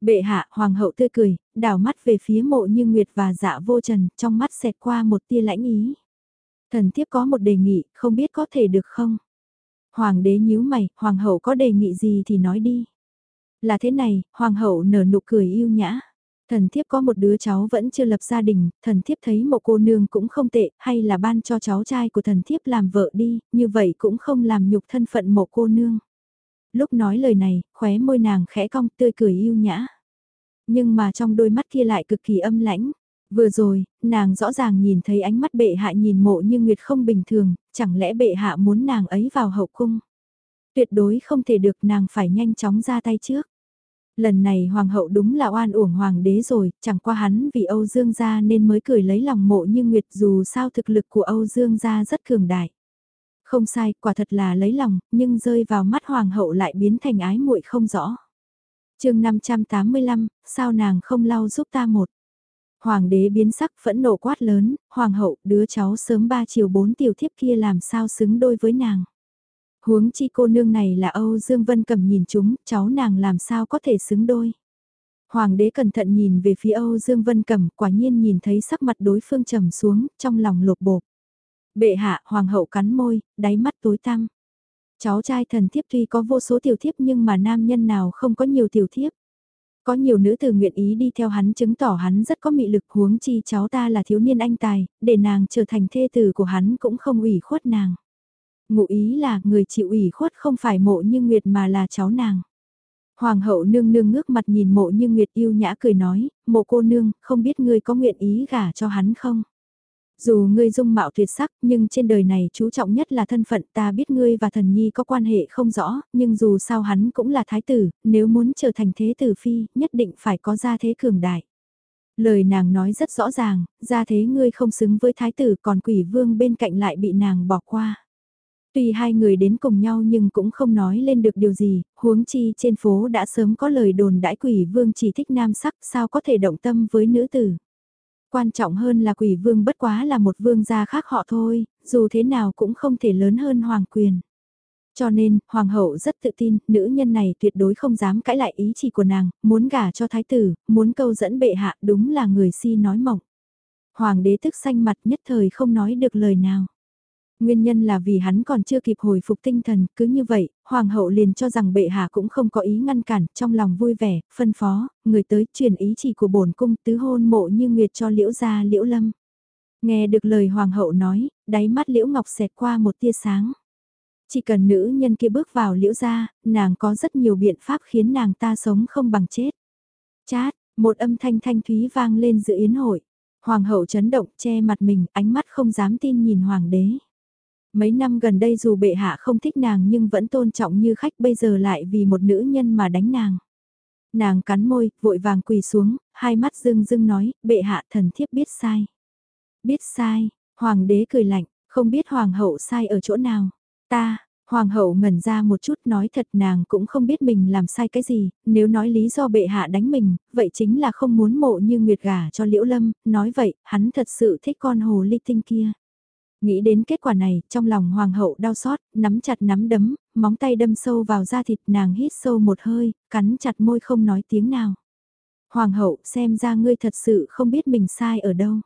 Bệ hạ, hoàng hậu tươi cười, đảo mắt về phía mộ như nguyệt và dạ vô trần, trong mắt xẹt qua một tia lãnh ý. Thần thiếp có một đề nghị, không biết có thể được không? Hoàng đế nhíu mày, hoàng hậu có đề nghị gì thì nói đi. Là thế này, hoàng hậu nở nụ cười yêu nhã. Thần thiếp có một đứa cháu vẫn chưa lập gia đình, thần thiếp thấy một cô nương cũng không tệ, hay là ban cho cháu trai của thần thiếp làm vợ đi, như vậy cũng không làm nhục thân phận một cô nương. Lúc nói lời này, khóe môi nàng khẽ cong tươi cười yêu nhã. Nhưng mà trong đôi mắt kia lại cực kỳ âm lãnh. Vừa rồi, nàng rõ ràng nhìn thấy ánh mắt bệ hạ nhìn mộ như nguyệt không bình thường, chẳng lẽ bệ hạ muốn nàng ấy vào hậu cung. Tuyệt đối không thể được nàng phải nhanh chóng ra tay trước. Lần này hoàng hậu đúng là oan uổng hoàng đế rồi, chẳng qua hắn vì Âu Dương gia nên mới cười lấy lòng mộ như Nguyệt dù sao thực lực của Âu Dương gia rất cường đại. Không sai, quả thật là lấy lòng, nhưng rơi vào mắt hoàng hậu lại biến thành ái muội không rõ. chương 585, sao nàng không lau giúp ta một. Hoàng đế biến sắc phẫn nộ quát lớn, hoàng hậu, đứa cháu sớm ba chiều bốn tiểu thiếp kia làm sao xứng đôi với nàng. Huống chi cô nương này là Âu Dương Vân Cầm nhìn chúng, cháu nàng làm sao có thể xứng đôi. Hoàng đế cẩn thận nhìn về phía Âu Dương Vân Cầm, quả nhiên nhìn thấy sắc mặt đối phương trầm xuống, trong lòng lột bột. Bệ hạ, hoàng hậu cắn môi, đáy mắt tối tăm. Cháu trai thần thiếp tuy có vô số tiểu thiếp nhưng mà nam nhân nào không có nhiều tiểu thiếp. Có nhiều nữ tử nguyện ý đi theo hắn chứng tỏ hắn rất có mị lực huống chi cháu ta là thiếu niên anh tài, để nàng trở thành thê tử của hắn cũng không ủy khuất nàng. Ngụ ý là người chịu ủy khuất không phải mộ như Nguyệt mà là cháu nàng. Hoàng hậu nương nương ngước mặt nhìn mộ như Nguyệt yêu nhã cười nói, mộ cô nương, không biết ngươi có nguyện ý gả cho hắn không? Dù ngươi dung mạo tuyệt sắc nhưng trên đời này chú trọng nhất là thân phận ta biết ngươi và thần nhi có quan hệ không rõ, nhưng dù sao hắn cũng là thái tử, nếu muốn trở thành thế tử phi, nhất định phải có gia thế cường đại. Lời nàng nói rất rõ ràng, gia thế ngươi không xứng với thái tử còn quỷ vương bên cạnh lại bị nàng bỏ qua. Tuy hai người đến cùng nhau nhưng cũng không nói lên được điều gì, huống chi trên phố đã sớm có lời đồn đãi quỷ vương chỉ thích nam sắc sao có thể động tâm với nữ tử. Quan trọng hơn là quỷ vương bất quá là một vương gia khác họ thôi, dù thế nào cũng không thể lớn hơn hoàng quyền. Cho nên, hoàng hậu rất tự tin, nữ nhân này tuyệt đối không dám cãi lại ý chỉ của nàng, muốn gả cho thái tử, muốn câu dẫn bệ hạ đúng là người si nói mộng. Hoàng đế tức xanh mặt nhất thời không nói được lời nào. Nguyên nhân là vì hắn còn chưa kịp hồi phục tinh thần, cứ như vậy, hoàng hậu liền cho rằng bệ hạ cũng không có ý ngăn cản, trong lòng vui vẻ, phân phó, người tới truyền ý chỉ của bổn cung tứ hôn mộ như nguyệt cho liễu gia liễu lâm. Nghe được lời hoàng hậu nói, đáy mắt liễu ngọc xẹt qua một tia sáng. Chỉ cần nữ nhân kia bước vào liễu gia, nàng có rất nhiều biện pháp khiến nàng ta sống không bằng chết. Chát, một âm thanh thanh thúy vang lên giữa yến hội. Hoàng hậu chấn động che mặt mình, ánh mắt không dám tin nhìn hoàng đế. Mấy năm gần đây dù bệ hạ không thích nàng nhưng vẫn tôn trọng như khách bây giờ lại vì một nữ nhân mà đánh nàng. Nàng cắn môi, vội vàng quỳ xuống, hai mắt dưng dưng nói, bệ hạ thần thiếp biết sai. Biết sai, hoàng đế cười lạnh, không biết hoàng hậu sai ở chỗ nào. Ta, Hoàng hậu ngẩn ra một chút nói thật nàng cũng không biết mình làm sai cái gì, nếu nói lý do bệ hạ đánh mình, vậy chính là không muốn mộ như nguyệt gả cho liễu lâm, nói vậy, hắn thật sự thích con hồ ly tinh kia. Nghĩ đến kết quả này, trong lòng hoàng hậu đau xót, nắm chặt nắm đấm, móng tay đâm sâu vào da thịt nàng hít sâu một hơi, cắn chặt môi không nói tiếng nào. Hoàng hậu xem ra ngươi thật sự không biết mình sai ở đâu.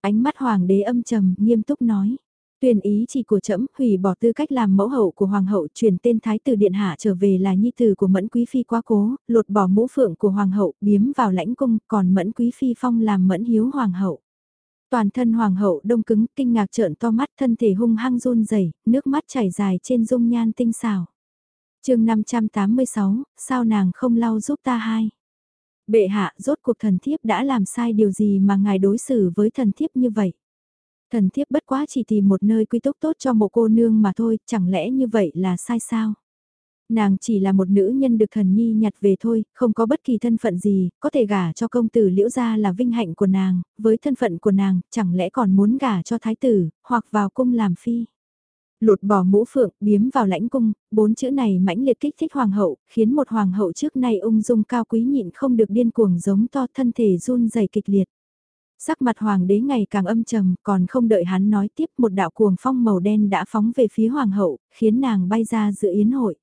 Ánh mắt hoàng đế âm trầm, nghiêm túc nói. tuyển ý chỉ của trẫm hủy bỏ tư cách làm mẫu hậu của hoàng hậu chuyển tên thái tử điện hạ trở về là nhi tử của mẫn quý phi quá cố, lột bỏ mũ phượng của hoàng hậu biếm vào lãnh cung còn mẫn quý phi phong làm mẫn hiếu hoàng hậu. Toàn thân hoàng hậu đông cứng kinh ngạc trợn to mắt thân thể hung hăng run rẩy nước mắt chảy dài trên dung nhan tinh xảo. chương 586, sao nàng không lau giúp ta hai? Bệ hạ rốt cuộc thần thiếp đã làm sai điều gì mà ngài đối xử với thần thiếp như vậy? Thần thiếp bất quá chỉ tìm một nơi quy túc tốt cho một cô nương mà thôi, chẳng lẽ như vậy là sai sao? Nàng chỉ là một nữ nhân được thần nhi nhặt về thôi, không có bất kỳ thân phận gì, có thể gả cho công tử liễu gia là vinh hạnh của nàng, với thân phận của nàng, chẳng lẽ còn muốn gả cho thái tử, hoặc vào cung làm phi. Lột bỏ mũ phượng, biếm vào lãnh cung, bốn chữ này mãnh liệt kích thích hoàng hậu, khiến một hoàng hậu trước nay ung dung cao quý nhịn không được điên cuồng giống to thân thể run dày kịch liệt. Sắc mặt hoàng đế ngày càng âm trầm, còn không đợi hắn nói tiếp một đạo cuồng phong màu đen đã phóng về phía hoàng hậu, khiến nàng bay ra giữa yến hội.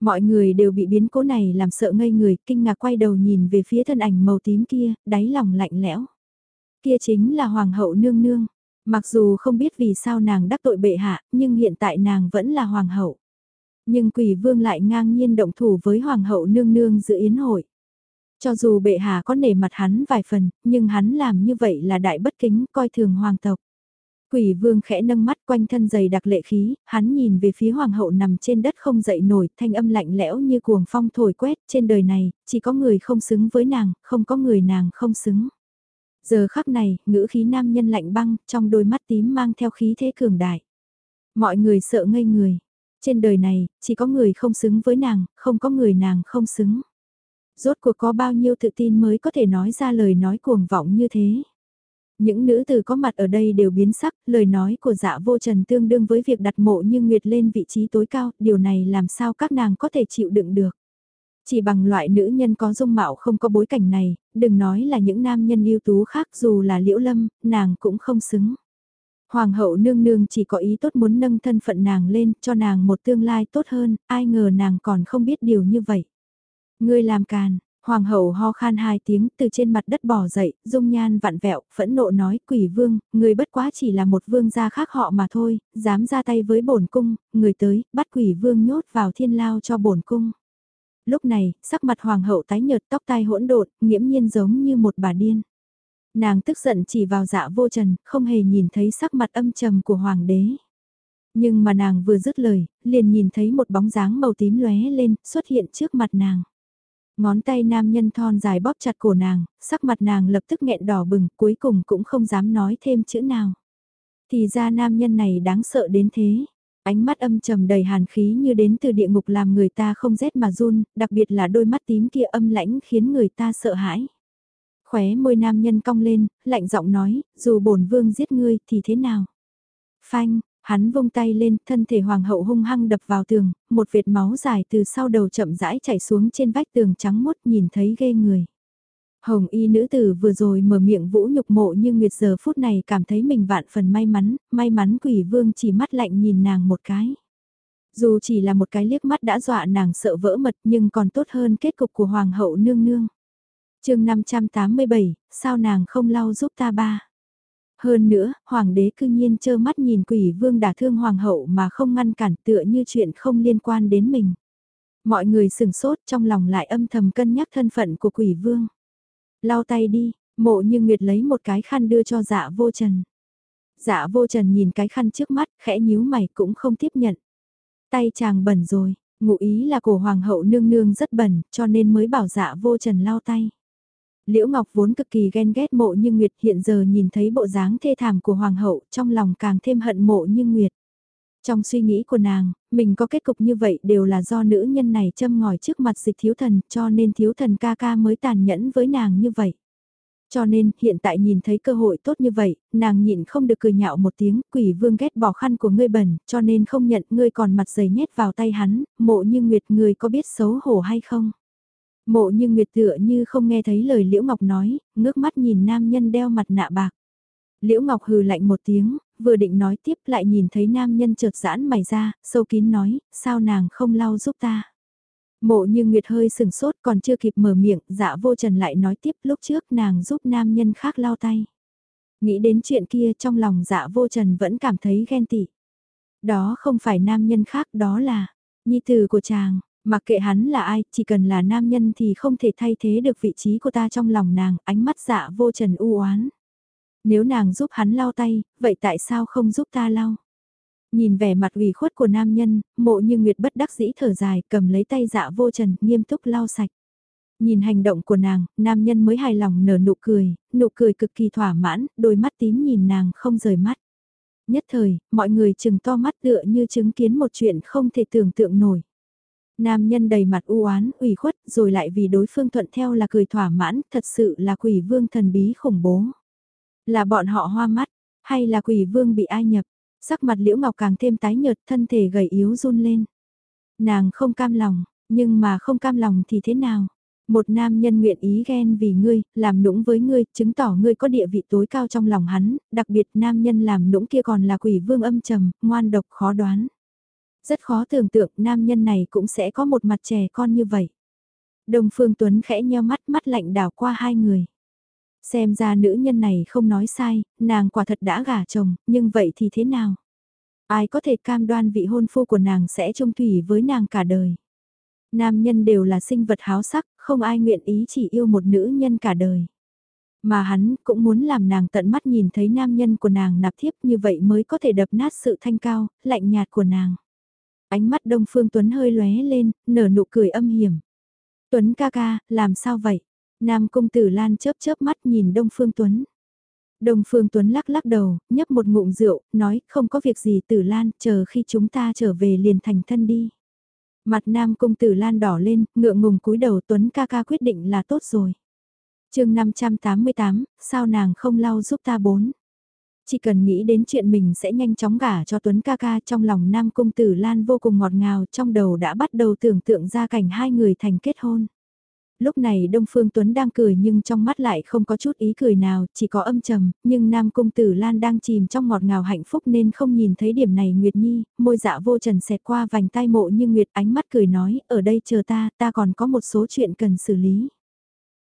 Mọi người đều bị biến cố này làm sợ ngây người, kinh ngạc quay đầu nhìn về phía thân ảnh màu tím kia, đáy lòng lạnh lẽo. Kia chính là hoàng hậu nương nương. Mặc dù không biết vì sao nàng đắc tội bệ hạ, nhưng hiện tại nàng vẫn là hoàng hậu. Nhưng quỷ vương lại ngang nhiên động thủ với hoàng hậu nương nương giữa yến hội. Cho dù bệ hạ có nể mặt hắn vài phần, nhưng hắn làm như vậy là đại bất kính, coi thường hoàng tộc. Quỷ vương khẽ nâng mắt quanh thân dày đặc lệ khí, hắn nhìn về phía hoàng hậu nằm trên đất không dậy nổi, thanh âm lạnh lẽo như cuồng phong thổi quét, trên đời này, chỉ có người không xứng với nàng, không có người nàng không xứng. Giờ khắc này, ngữ khí nam nhân lạnh băng, trong đôi mắt tím mang theo khí thế cường đại. Mọi người sợ ngây người. Trên đời này, chỉ có người không xứng với nàng, không có người nàng không xứng rốt cuộc có bao nhiêu tự tin mới có thể nói ra lời nói cuồng vọng như thế. Những nữ tử có mặt ở đây đều biến sắc, lời nói của dạ vô trần tương đương với việc đặt mộ như Nguyệt lên vị trí tối cao, điều này làm sao các nàng có thể chịu đựng được. Chỉ bằng loại nữ nhân có dung mạo không có bối cảnh này, đừng nói là những nam nhân ưu tú khác dù là liễu lâm, nàng cũng không xứng. Hoàng hậu nương nương chỉ có ý tốt muốn nâng thân phận nàng lên cho nàng một tương lai tốt hơn, ai ngờ nàng còn không biết điều như vậy. Ngươi làm càn, hoàng hậu ho khan hai tiếng từ trên mặt đất bỏ dậy, dung nhan vặn vẹo, phẫn nộ nói quỷ vương, người bất quá chỉ là một vương gia khác họ mà thôi, dám ra tay với bổn cung, người tới, bắt quỷ vương nhốt vào thiên lao cho bổn cung. Lúc này, sắc mặt hoàng hậu tái nhợt tóc tai hỗn độn, nghiễm nhiên giống như một bà điên. Nàng tức giận chỉ vào dạ vô trần, không hề nhìn thấy sắc mặt âm trầm của hoàng đế. Nhưng mà nàng vừa dứt lời, liền nhìn thấy một bóng dáng màu tím lóe lên, xuất hiện trước mặt nàng. Ngón tay nam nhân thon dài bóp chặt cổ nàng, sắc mặt nàng lập tức nghẹn đỏ bừng, cuối cùng cũng không dám nói thêm chữ nào. Thì ra nam nhân này đáng sợ đến thế. Ánh mắt âm trầm đầy hàn khí như đến từ địa ngục làm người ta không rét mà run, đặc biệt là đôi mắt tím kia âm lãnh khiến người ta sợ hãi. Khóe môi nam nhân cong lên, lạnh giọng nói, dù bổn vương giết ngươi thì thế nào? Phanh, Hắn vung tay lên, thân thể hoàng hậu hung hăng đập vào tường, một vệt máu dài từ sau đầu chậm rãi chảy xuống trên vách tường trắng mốt nhìn thấy ghê người. Hồng y nữ tử vừa rồi mở miệng vũ nhục mộ nhưng Nguyệt giờ phút này cảm thấy mình vạn phần may mắn, may mắn quỷ vương chỉ mắt lạnh nhìn nàng một cái. Dù chỉ là một cái liếc mắt đã dọa nàng sợ vỡ mật nhưng còn tốt hơn kết cục của hoàng hậu nương nương. chương 587, sao nàng không lau giúp ta ba? Hơn nữa, hoàng đế cư nhiên trơ mắt nhìn quỷ vương đả thương hoàng hậu mà không ngăn cản tựa như chuyện không liên quan đến mình. Mọi người sừng sốt trong lòng lại âm thầm cân nhắc thân phận của quỷ vương. Lau tay đi, mộ như Nguyệt lấy một cái khăn đưa cho dạ vô trần. Dạ vô trần nhìn cái khăn trước mắt, khẽ nhíu mày cũng không tiếp nhận. Tay chàng bẩn rồi, ngụ ý là cổ hoàng hậu nương nương rất bẩn, cho nên mới bảo dạ vô trần lau tay. Liễu Ngọc vốn cực kỳ ghen ghét mộ như Nguyệt hiện giờ nhìn thấy bộ dáng thê thảm của Hoàng hậu trong lòng càng thêm hận mộ như Nguyệt. Trong suy nghĩ của nàng, mình có kết cục như vậy đều là do nữ nhân này châm ngòi trước mặt dịch thiếu thần cho nên thiếu thần ca ca mới tàn nhẫn với nàng như vậy. Cho nên, hiện tại nhìn thấy cơ hội tốt như vậy, nàng nhịn không được cười nhạo một tiếng, quỷ vương ghét bỏ khăn của ngươi bẩn, cho nên không nhận ngươi còn mặt dày nhét vào tay hắn, mộ như nguyệt ngươi có biết xấu hổ hay không? Mộ như Nguyệt tựa như không nghe thấy lời Liễu Ngọc nói, ngước mắt nhìn nam nhân đeo mặt nạ bạc. Liễu Ngọc hừ lạnh một tiếng, vừa định nói tiếp lại nhìn thấy nam nhân chợt giãn mày ra, sâu kín nói, sao nàng không lau giúp ta. Mộ như Nguyệt hơi sừng sốt còn chưa kịp mở miệng, dạ vô trần lại nói tiếp lúc trước nàng giúp nam nhân khác lau tay. Nghĩ đến chuyện kia trong lòng dạ vô trần vẫn cảm thấy ghen tị. Đó không phải nam nhân khác đó là nhi tử của chàng, mặc kệ hắn là ai, chỉ cần là nam nhân thì không thể thay thế được vị trí của ta trong lòng nàng, ánh mắt dạ vô trần u oán. Nếu nàng giúp hắn lau tay, vậy tại sao không giúp ta lau? Nhìn vẻ mặt ủy khuất của nam nhân, mộ như Nguyệt bất đắc dĩ thở dài, cầm lấy tay dạ vô trần, nghiêm túc lau sạch. Nhìn hành động của nàng, nam nhân mới hài lòng nở nụ cười, nụ cười cực kỳ thỏa mãn, đôi mắt tím nhìn nàng không rời mắt. Nhất thời, mọi người chừng to mắt tựa như chứng kiến một chuyện không thể tưởng tượng nổi. Nam nhân đầy mặt u oán ủy khuất, rồi lại vì đối phương thuận theo là cười thỏa mãn, thật sự là quỷ vương thần bí khủng bố. Là bọn họ hoa mắt, hay là quỷ vương bị ai nhập, sắc mặt liễu ngọc càng thêm tái nhợt thân thể gầy yếu run lên. Nàng không cam lòng, nhưng mà không cam lòng thì thế nào? Một nam nhân nguyện ý ghen vì ngươi, làm nũng với ngươi, chứng tỏ ngươi có địa vị tối cao trong lòng hắn, đặc biệt nam nhân làm nũng kia còn là quỷ vương âm trầm, ngoan độc khó đoán. Rất khó tưởng tượng nam nhân này cũng sẽ có một mặt trẻ con như vậy. đồng Phương Tuấn khẽ nheo mắt mắt lạnh đảo qua hai người. Xem ra nữ nhân này không nói sai, nàng quả thật đã gả chồng, nhưng vậy thì thế nào? Ai có thể cam đoan vị hôn phu của nàng sẽ trông thủy với nàng cả đời? Nam nhân đều là sinh vật háo sắc, không ai nguyện ý chỉ yêu một nữ nhân cả đời. Mà hắn cũng muốn làm nàng tận mắt nhìn thấy nam nhân của nàng nạp thiếp như vậy mới có thể đập nát sự thanh cao, lạnh nhạt của nàng. Ánh mắt Đông Phương Tuấn hơi lóe lên, nở nụ cười âm hiểm. Tuấn ca ca, làm sao vậy? Nam công tử Lan chớp chớp mắt nhìn Đông Phương Tuấn. Đông Phương Tuấn lắc lắc đầu, nhấp một ngụm rượu, nói không có việc gì tử Lan, chờ khi chúng ta trở về liền thành thân đi. Mặt Nam công tử Lan đỏ lên, ngượng ngùng cúi đầu Tuấn ca ca quyết định là tốt rồi. chương 588, sao nàng không lau giúp ta bốn? Chỉ cần nghĩ đến chuyện mình sẽ nhanh chóng gả cho Tuấn ca ca trong lòng Nam Cung Tử Lan vô cùng ngọt ngào trong đầu đã bắt đầu tưởng tượng ra cảnh hai người thành kết hôn. Lúc này Đông Phương Tuấn đang cười nhưng trong mắt lại không có chút ý cười nào, chỉ có âm trầm, nhưng Nam Cung Tử Lan đang chìm trong ngọt ngào hạnh phúc nên không nhìn thấy điểm này Nguyệt Nhi, môi dạ vô trần xẹt qua vành tai mộ như Nguyệt ánh mắt cười nói, ở đây chờ ta, ta còn có một số chuyện cần xử lý.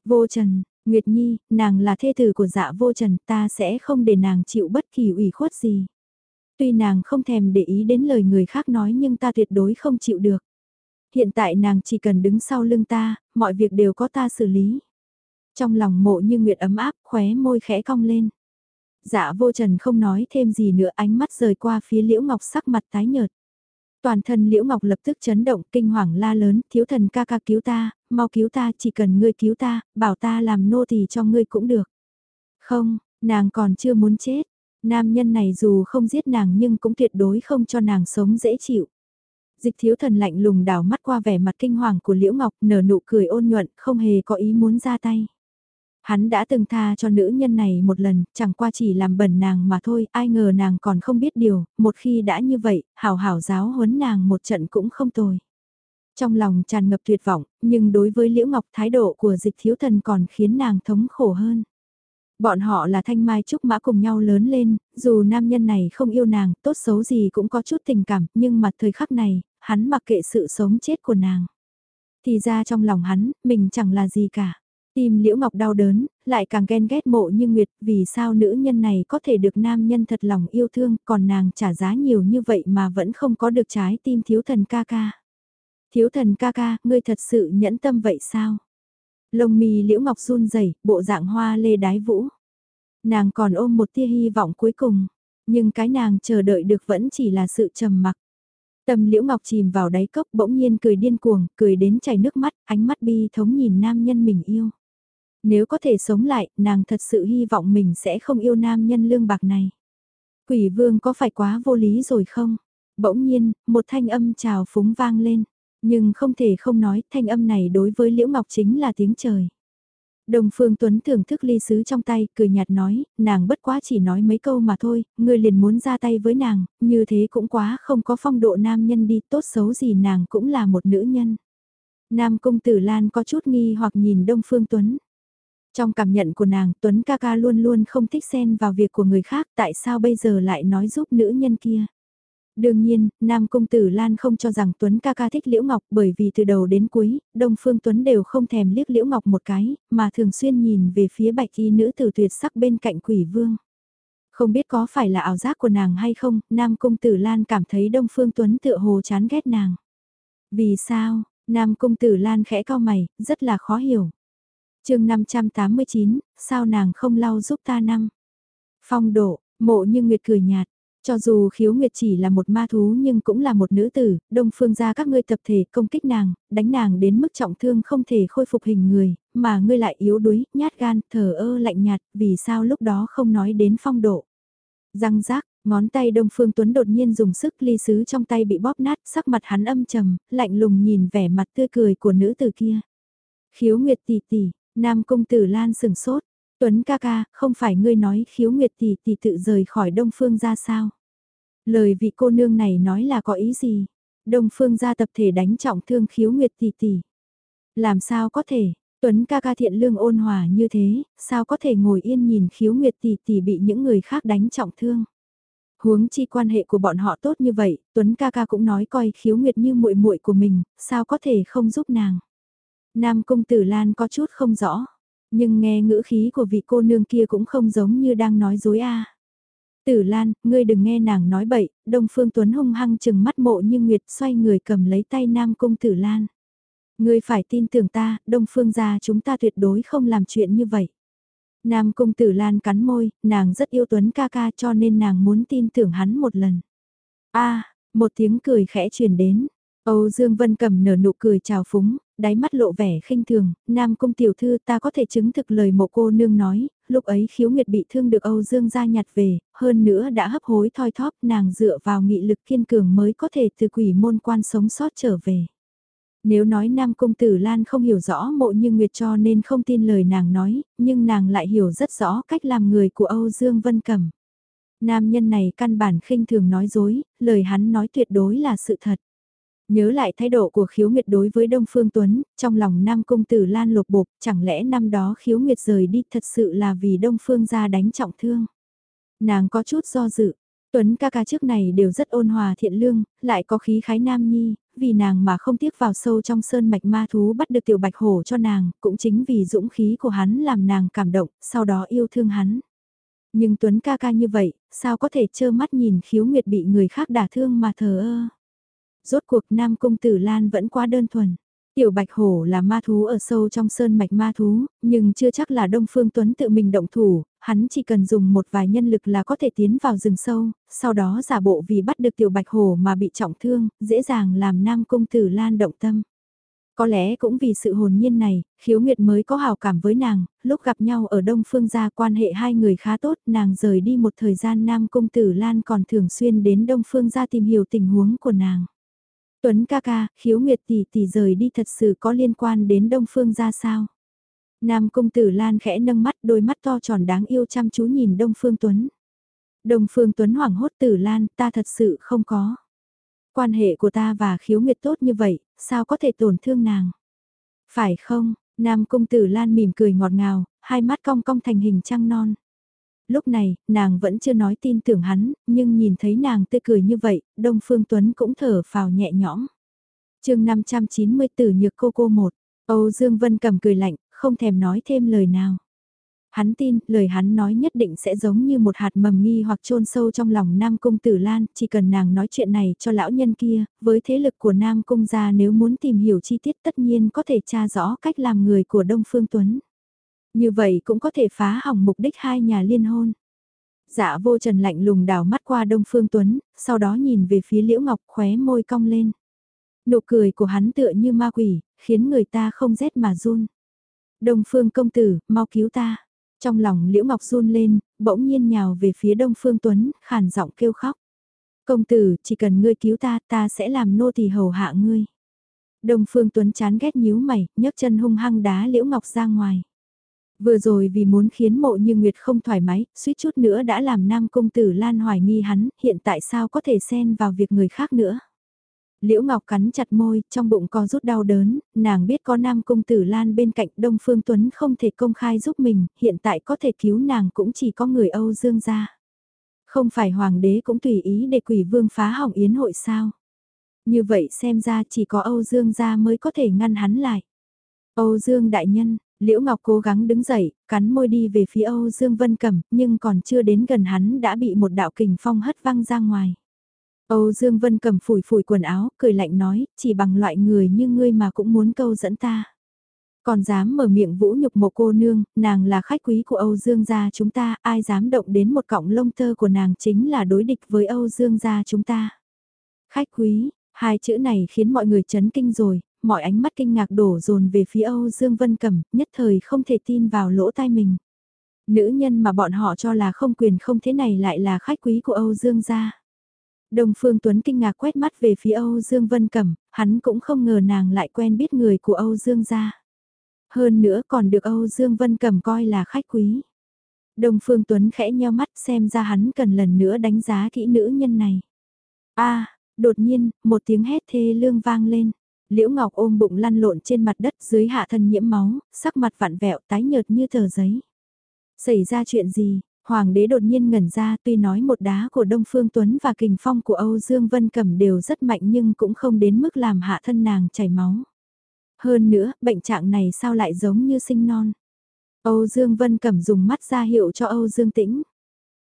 Vô trần, Nguyệt Nhi, nàng là thê tử của dạ vô trần, ta sẽ không để nàng chịu bất kỳ ủy khuất gì. Tuy nàng không thèm để ý đến lời người khác nói nhưng ta tuyệt đối không chịu được. Hiện tại nàng chỉ cần đứng sau lưng ta, mọi việc đều có ta xử lý. Trong lòng mộ như Nguyệt ấm áp, khóe môi khẽ cong lên. Dạ vô trần không nói thêm gì nữa ánh mắt rời qua phía liễu ngọc sắc mặt tái nhợt. Toàn thân Liễu Ngọc lập tức chấn động, kinh hoàng la lớn, thiếu thần ca ca cứu ta, mau cứu ta, chỉ cần ngươi cứu ta, bảo ta làm nô tỳ cho ngươi cũng được. Không, nàng còn chưa muốn chết, nam nhân này dù không giết nàng nhưng cũng tuyệt đối không cho nàng sống dễ chịu. Dịch thiếu thần lạnh lùng đảo mắt qua vẻ mặt kinh hoàng của Liễu Ngọc nở nụ cười ôn nhuận, không hề có ý muốn ra tay. Hắn đã từng tha cho nữ nhân này một lần, chẳng qua chỉ làm bẩn nàng mà thôi, ai ngờ nàng còn không biết điều, một khi đã như vậy, hảo hảo giáo huấn nàng một trận cũng không tồi. Trong lòng tràn ngập tuyệt vọng, nhưng đối với Liễu Ngọc thái độ của dịch thiếu thần còn khiến nàng thống khổ hơn. Bọn họ là thanh mai trúc mã cùng nhau lớn lên, dù nam nhân này không yêu nàng, tốt xấu gì cũng có chút tình cảm, nhưng mặt thời khắc này, hắn mặc kệ sự sống chết của nàng. Thì ra trong lòng hắn, mình chẳng là gì cả. Tim Liễu Ngọc đau đớn, lại càng ghen ghét mộ như Nguyệt, vì sao nữ nhân này có thể được nam nhân thật lòng yêu thương, còn nàng trả giá nhiều như vậy mà vẫn không có được trái tim thiếu thần ca ca. Thiếu thần ca ca, ngươi thật sự nhẫn tâm vậy sao? Lông mi Liễu Ngọc run rẩy, bộ dạng hoa lê đái vũ. Nàng còn ôm một tia hy vọng cuối cùng, nhưng cái nàng chờ đợi được vẫn chỉ là sự trầm mặc. Tâm Liễu Ngọc chìm vào đáy cốc bỗng nhiên cười điên cuồng, cười đến chảy nước mắt, ánh mắt bi thống nhìn nam nhân mình yêu. Nếu có thể sống lại, nàng thật sự hy vọng mình sẽ không yêu nam nhân lương bạc này. Quỷ vương có phải quá vô lý rồi không? Bỗng nhiên, một thanh âm trào phúng vang lên. Nhưng không thể không nói, thanh âm này đối với Liễu Ngọc chính là tiếng trời. Đồng Phương Tuấn thưởng thức ly sứ trong tay, cười nhạt nói, nàng bất quá chỉ nói mấy câu mà thôi, người liền muốn ra tay với nàng, như thế cũng quá không có phong độ nam nhân đi, tốt xấu gì nàng cũng là một nữ nhân. Nam công tử Lan có chút nghi hoặc nhìn Đông Phương Tuấn. Trong cảm nhận của nàng, Tuấn ca ca luôn luôn không thích xen vào việc của người khác, tại sao bây giờ lại nói giúp nữ nhân kia? Đương nhiên, Nam Công Tử Lan không cho rằng Tuấn ca ca thích Liễu Ngọc bởi vì từ đầu đến cuối, Đông Phương Tuấn đều không thèm liếc Liễu Ngọc một cái, mà thường xuyên nhìn về phía bạch y nữ tử tuyệt sắc bên cạnh quỷ vương. Không biết có phải là ảo giác của nàng hay không, Nam Cung Tử Lan cảm thấy Đông Phương Tuấn tựa hồ chán ghét nàng. Vì sao, Nam Cung Tử Lan khẽ cao mày, rất là khó hiểu. chương 589, sao nàng không lau giúp ta năm? Phong độ, mộ như Nguyệt cười nhạt, cho dù khiếu nguyệt chỉ là một ma thú nhưng cũng là một nữ tử, đông phương ra các ngươi tập thể công kích nàng, đánh nàng đến mức trọng thương không thể khôi phục hình người, mà ngươi lại yếu đuối, nhát gan, thở ơ lạnh nhạt, vì sao lúc đó không nói đến phong độ. Răng rác, ngón tay đông phương tuấn đột nhiên dùng sức ly sứ trong tay bị bóp nát, sắc mặt hắn âm trầm, lạnh lùng nhìn vẻ mặt tươi cười của nữ tử kia. Khiếu nguyệt tỷ tỷ, nam công tử lan sừng sốt, Tuấn ca ca, không phải ngươi nói khiếu nguyệt tỷ tỷ tự rời khỏi Đông Phương ra sao? Lời vị cô nương này nói là có ý gì? Đông Phương gia tập thể đánh trọng thương khiếu nguyệt tỷ tỷ. Làm sao có thể, Tuấn ca ca thiện lương ôn hòa như thế, sao có thể ngồi yên nhìn khiếu nguyệt tỷ tỷ bị những người khác đánh trọng thương? Huống chi quan hệ của bọn họ tốt như vậy, Tuấn ca ca cũng nói coi khiếu nguyệt như muội muội của mình, sao có thể không giúp nàng? Nam công tử Lan có chút không rõ. Nhưng nghe ngữ khí của vị cô nương kia cũng không giống như đang nói dối a. Tử Lan, ngươi đừng nghe nàng nói bậy, Đông Phương Tuấn hung hăng chừng mắt mộ như Nguyệt xoay người cầm lấy tay Nam Cung Tử Lan. Ngươi phải tin tưởng ta, Đông Phương gia chúng ta tuyệt đối không làm chuyện như vậy. Nam Cung Tử Lan cắn môi, nàng rất yêu Tuấn ca ca cho nên nàng muốn tin tưởng hắn một lần. a một tiếng cười khẽ truyền đến. Âu Dương Vân cầm nở nụ cười chào phúng, đáy mắt lộ vẻ khinh thường, Nam Cung tiểu thư ta có thể chứng thực lời mộ cô nương nói, lúc ấy khiếu nguyệt bị thương được Âu Dương gia nhặt về, hơn nữa đã hấp hối thoi thóp nàng dựa vào nghị lực kiên cường mới có thể từ quỷ môn quan sống sót trở về. Nếu nói Nam Cung Tử Lan không hiểu rõ mộ như Nguyệt cho nên không tin lời nàng nói, nhưng nàng lại hiểu rất rõ cách làm người của Âu Dương Vân Cẩm. Nam nhân này căn bản khinh thường nói dối, lời hắn nói tuyệt đối là sự thật. Nhớ lại thái độ của khiếu nguyệt đối với Đông Phương Tuấn, trong lòng Nam Cung Tử Lan lột bột, chẳng lẽ năm đó khiếu nguyệt rời đi thật sự là vì Đông Phương ra đánh trọng thương. Nàng có chút do dự, Tuấn ca ca trước này đều rất ôn hòa thiện lương, lại có khí khái nam nhi, vì nàng mà không tiếc vào sâu trong sơn mạch ma thú bắt được tiểu bạch hổ cho nàng, cũng chính vì dũng khí của hắn làm nàng cảm động, sau đó yêu thương hắn. Nhưng Tuấn ca ca như vậy, sao có thể trơ mắt nhìn khiếu nguyệt bị người khác đả thương mà thờ ơ. Rốt cuộc Nam Cung Tử Lan vẫn quá đơn thuần. Tiểu Bạch Hổ là ma thú ở sâu trong sơn mạch ma thú, nhưng chưa chắc là Đông Phương Tuấn tự mình động thủ, hắn chỉ cần dùng một vài nhân lực là có thể tiến vào rừng sâu, sau đó giả bộ vì bắt được Tiểu Bạch Hổ mà bị trọng thương, dễ dàng làm Nam Cung Tử Lan động tâm. Có lẽ cũng vì sự hồn nhiên này, khiếu nguyệt mới có hào cảm với nàng, lúc gặp nhau ở Đông Phương gia quan hệ hai người khá tốt, nàng rời đi một thời gian Nam Cung Tử Lan còn thường xuyên đến Đông Phương gia tìm hiểu tình huống của nàng. Tuấn ca ca, khiếu nguyệt tỷ tỷ rời đi thật sự có liên quan đến Đông Phương ra sao? Nam công tử Lan khẽ nâng mắt đôi mắt to tròn đáng yêu chăm chú nhìn Đông Phương Tuấn. Đông Phương Tuấn hoảng hốt tử Lan, ta thật sự không có. Quan hệ của ta và khiếu nguyệt tốt như vậy, sao có thể tổn thương nàng? Phải không? Nam công tử Lan mỉm cười ngọt ngào, hai mắt cong cong thành hình trăng non lúc này, nàng vẫn chưa nói tin tưởng hắn, nhưng nhìn thấy nàng tươi cười như vậy, Đông Phương Tuấn cũng thở phào nhẹ nhõm. chương 590 tử nhược cô cô một, Âu Dương Vân cầm cười lạnh, không thèm nói thêm lời nào. Hắn tin, lời hắn nói nhất định sẽ giống như một hạt mầm nghi hoặc chôn sâu trong lòng Nam Cung Tử Lan, chỉ cần nàng nói chuyện này cho lão nhân kia, với thế lực của Nam Cung gia nếu muốn tìm hiểu chi tiết tất nhiên có thể tra rõ cách làm người của Đông Phương Tuấn. Như vậy cũng có thể phá hỏng mục đích hai nhà liên hôn. Dạ vô trần lạnh lùng đảo mắt qua Đông Phương Tuấn, sau đó nhìn về phía Liễu Ngọc khóe môi cong lên. Nụ cười của hắn tựa như ma quỷ, khiến người ta không rét mà run. Đông Phương công tử, mau cứu ta. Trong lòng Liễu Ngọc run lên, bỗng nhiên nhào về phía Đông Phương Tuấn, khàn giọng kêu khóc. Công tử, chỉ cần ngươi cứu ta, ta sẽ làm nô tỳ hầu hạ ngươi. Đông Phương Tuấn chán ghét nhíu mày, nhấc chân hung hăng đá Liễu Ngọc ra ngoài. Vừa rồi vì muốn khiến mộ như Nguyệt không thoải mái, suýt chút nữa đã làm nam công tử Lan hoài nghi hắn, hiện tại sao có thể xen vào việc người khác nữa. Liễu Ngọc cắn chặt môi, trong bụng co rút đau đớn, nàng biết có nam công tử Lan bên cạnh Đông Phương Tuấn không thể công khai giúp mình, hiện tại có thể cứu nàng cũng chỉ có người Âu Dương gia. Không phải hoàng đế cũng tùy ý để quỷ vương phá hỏng yến hội sao. Như vậy xem ra chỉ có Âu Dương gia mới có thể ngăn hắn lại. Âu Dương đại nhân, Liễu Ngọc cố gắng đứng dậy, cắn môi đi về phía Âu Dương Vân Cẩm, nhưng còn chưa đến gần hắn đã bị một đạo kình phong hất văng ra ngoài. Âu Dương Vân Cẩm phủi phủi quần áo, cười lạnh nói, chỉ bằng loại người như ngươi mà cũng muốn câu dẫn ta. Còn dám mở miệng vũ nhục một cô nương, nàng là khách quý của Âu Dương gia chúng ta, ai dám động đến một cọng lông tơ của nàng chính là đối địch với Âu Dương gia chúng ta. Khách quý, hai chữ này khiến mọi người chấn kinh rồi, mọi ánh mắt kinh ngạc đổ dồn về phía Âu Dương Vân Cẩm, nhất thời không thể tin vào lỗ tai mình. Nữ nhân mà bọn họ cho là không quyền không thế này lại là khách quý của Âu Dương gia. Đồng Phương Tuấn kinh ngạc quét mắt về phía Âu Dương Vân Cẩm, hắn cũng không ngờ nàng lại quen biết người của Âu Dương gia. Hơn nữa còn được Âu Dương Vân Cẩm coi là khách quý. Đồng Phương Tuấn khẽ nheo mắt xem ra hắn cần lần nữa đánh giá kỹ nữ nhân này. a đột nhiên, một tiếng hét thê lương vang lên. Liễu Ngọc ôm bụng lăn lộn trên mặt đất dưới hạ thân nhiễm máu, sắc mặt vặn vẹo tái nhợt như tờ giấy. Xảy ra chuyện gì? Hoàng đế đột nhiên ngẩn ra tuy nói một đá của Đông Phương Tuấn và kình phong của Âu Dương Vân Cẩm đều rất mạnh nhưng cũng không đến mức làm hạ thân nàng chảy máu. Hơn nữa, bệnh trạng này sao lại giống như sinh non? Âu Dương Vân Cẩm dùng mắt ra hiệu cho Âu Dương Tĩnh.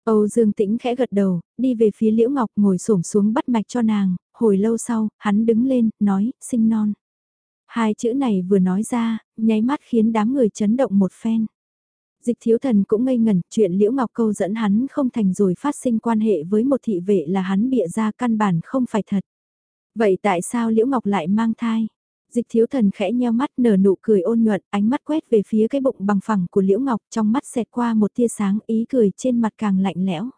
Âu Dương Tĩnh khẽ gật đầu, đi về phía Liễu Ngọc ngồi xổm xuống bắt mạch cho nàng, hồi lâu sau, hắn đứng lên, nói, sinh non. Hai chữ này vừa nói ra, nháy mắt khiến đám người chấn động một phen. Dịch thiếu thần cũng ngây ngẩn, chuyện Liễu Ngọc câu dẫn hắn không thành rồi phát sinh quan hệ với một thị vệ là hắn bịa ra căn bản không phải thật. Vậy tại sao Liễu Ngọc lại mang thai? Dịch thiếu thần khẽ nheo mắt nở nụ cười ôn nhuận, ánh mắt quét về phía cái bụng bằng phẳng của Liễu Ngọc trong mắt xẹt qua một tia sáng ý cười trên mặt càng lạnh lẽo.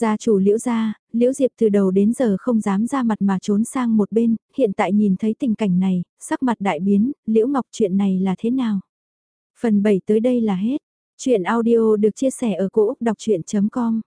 Gia chủ Liễu gia, Liễu Diệp từ đầu đến giờ không dám ra mặt mà trốn sang một bên, hiện tại nhìn thấy tình cảnh này, sắc mặt đại biến, Liễu Ngọc chuyện này là thế nào? Phần 7 tới đây là hết. Chuyện audio được chia sẻ ở cỗ đọc chuyện.com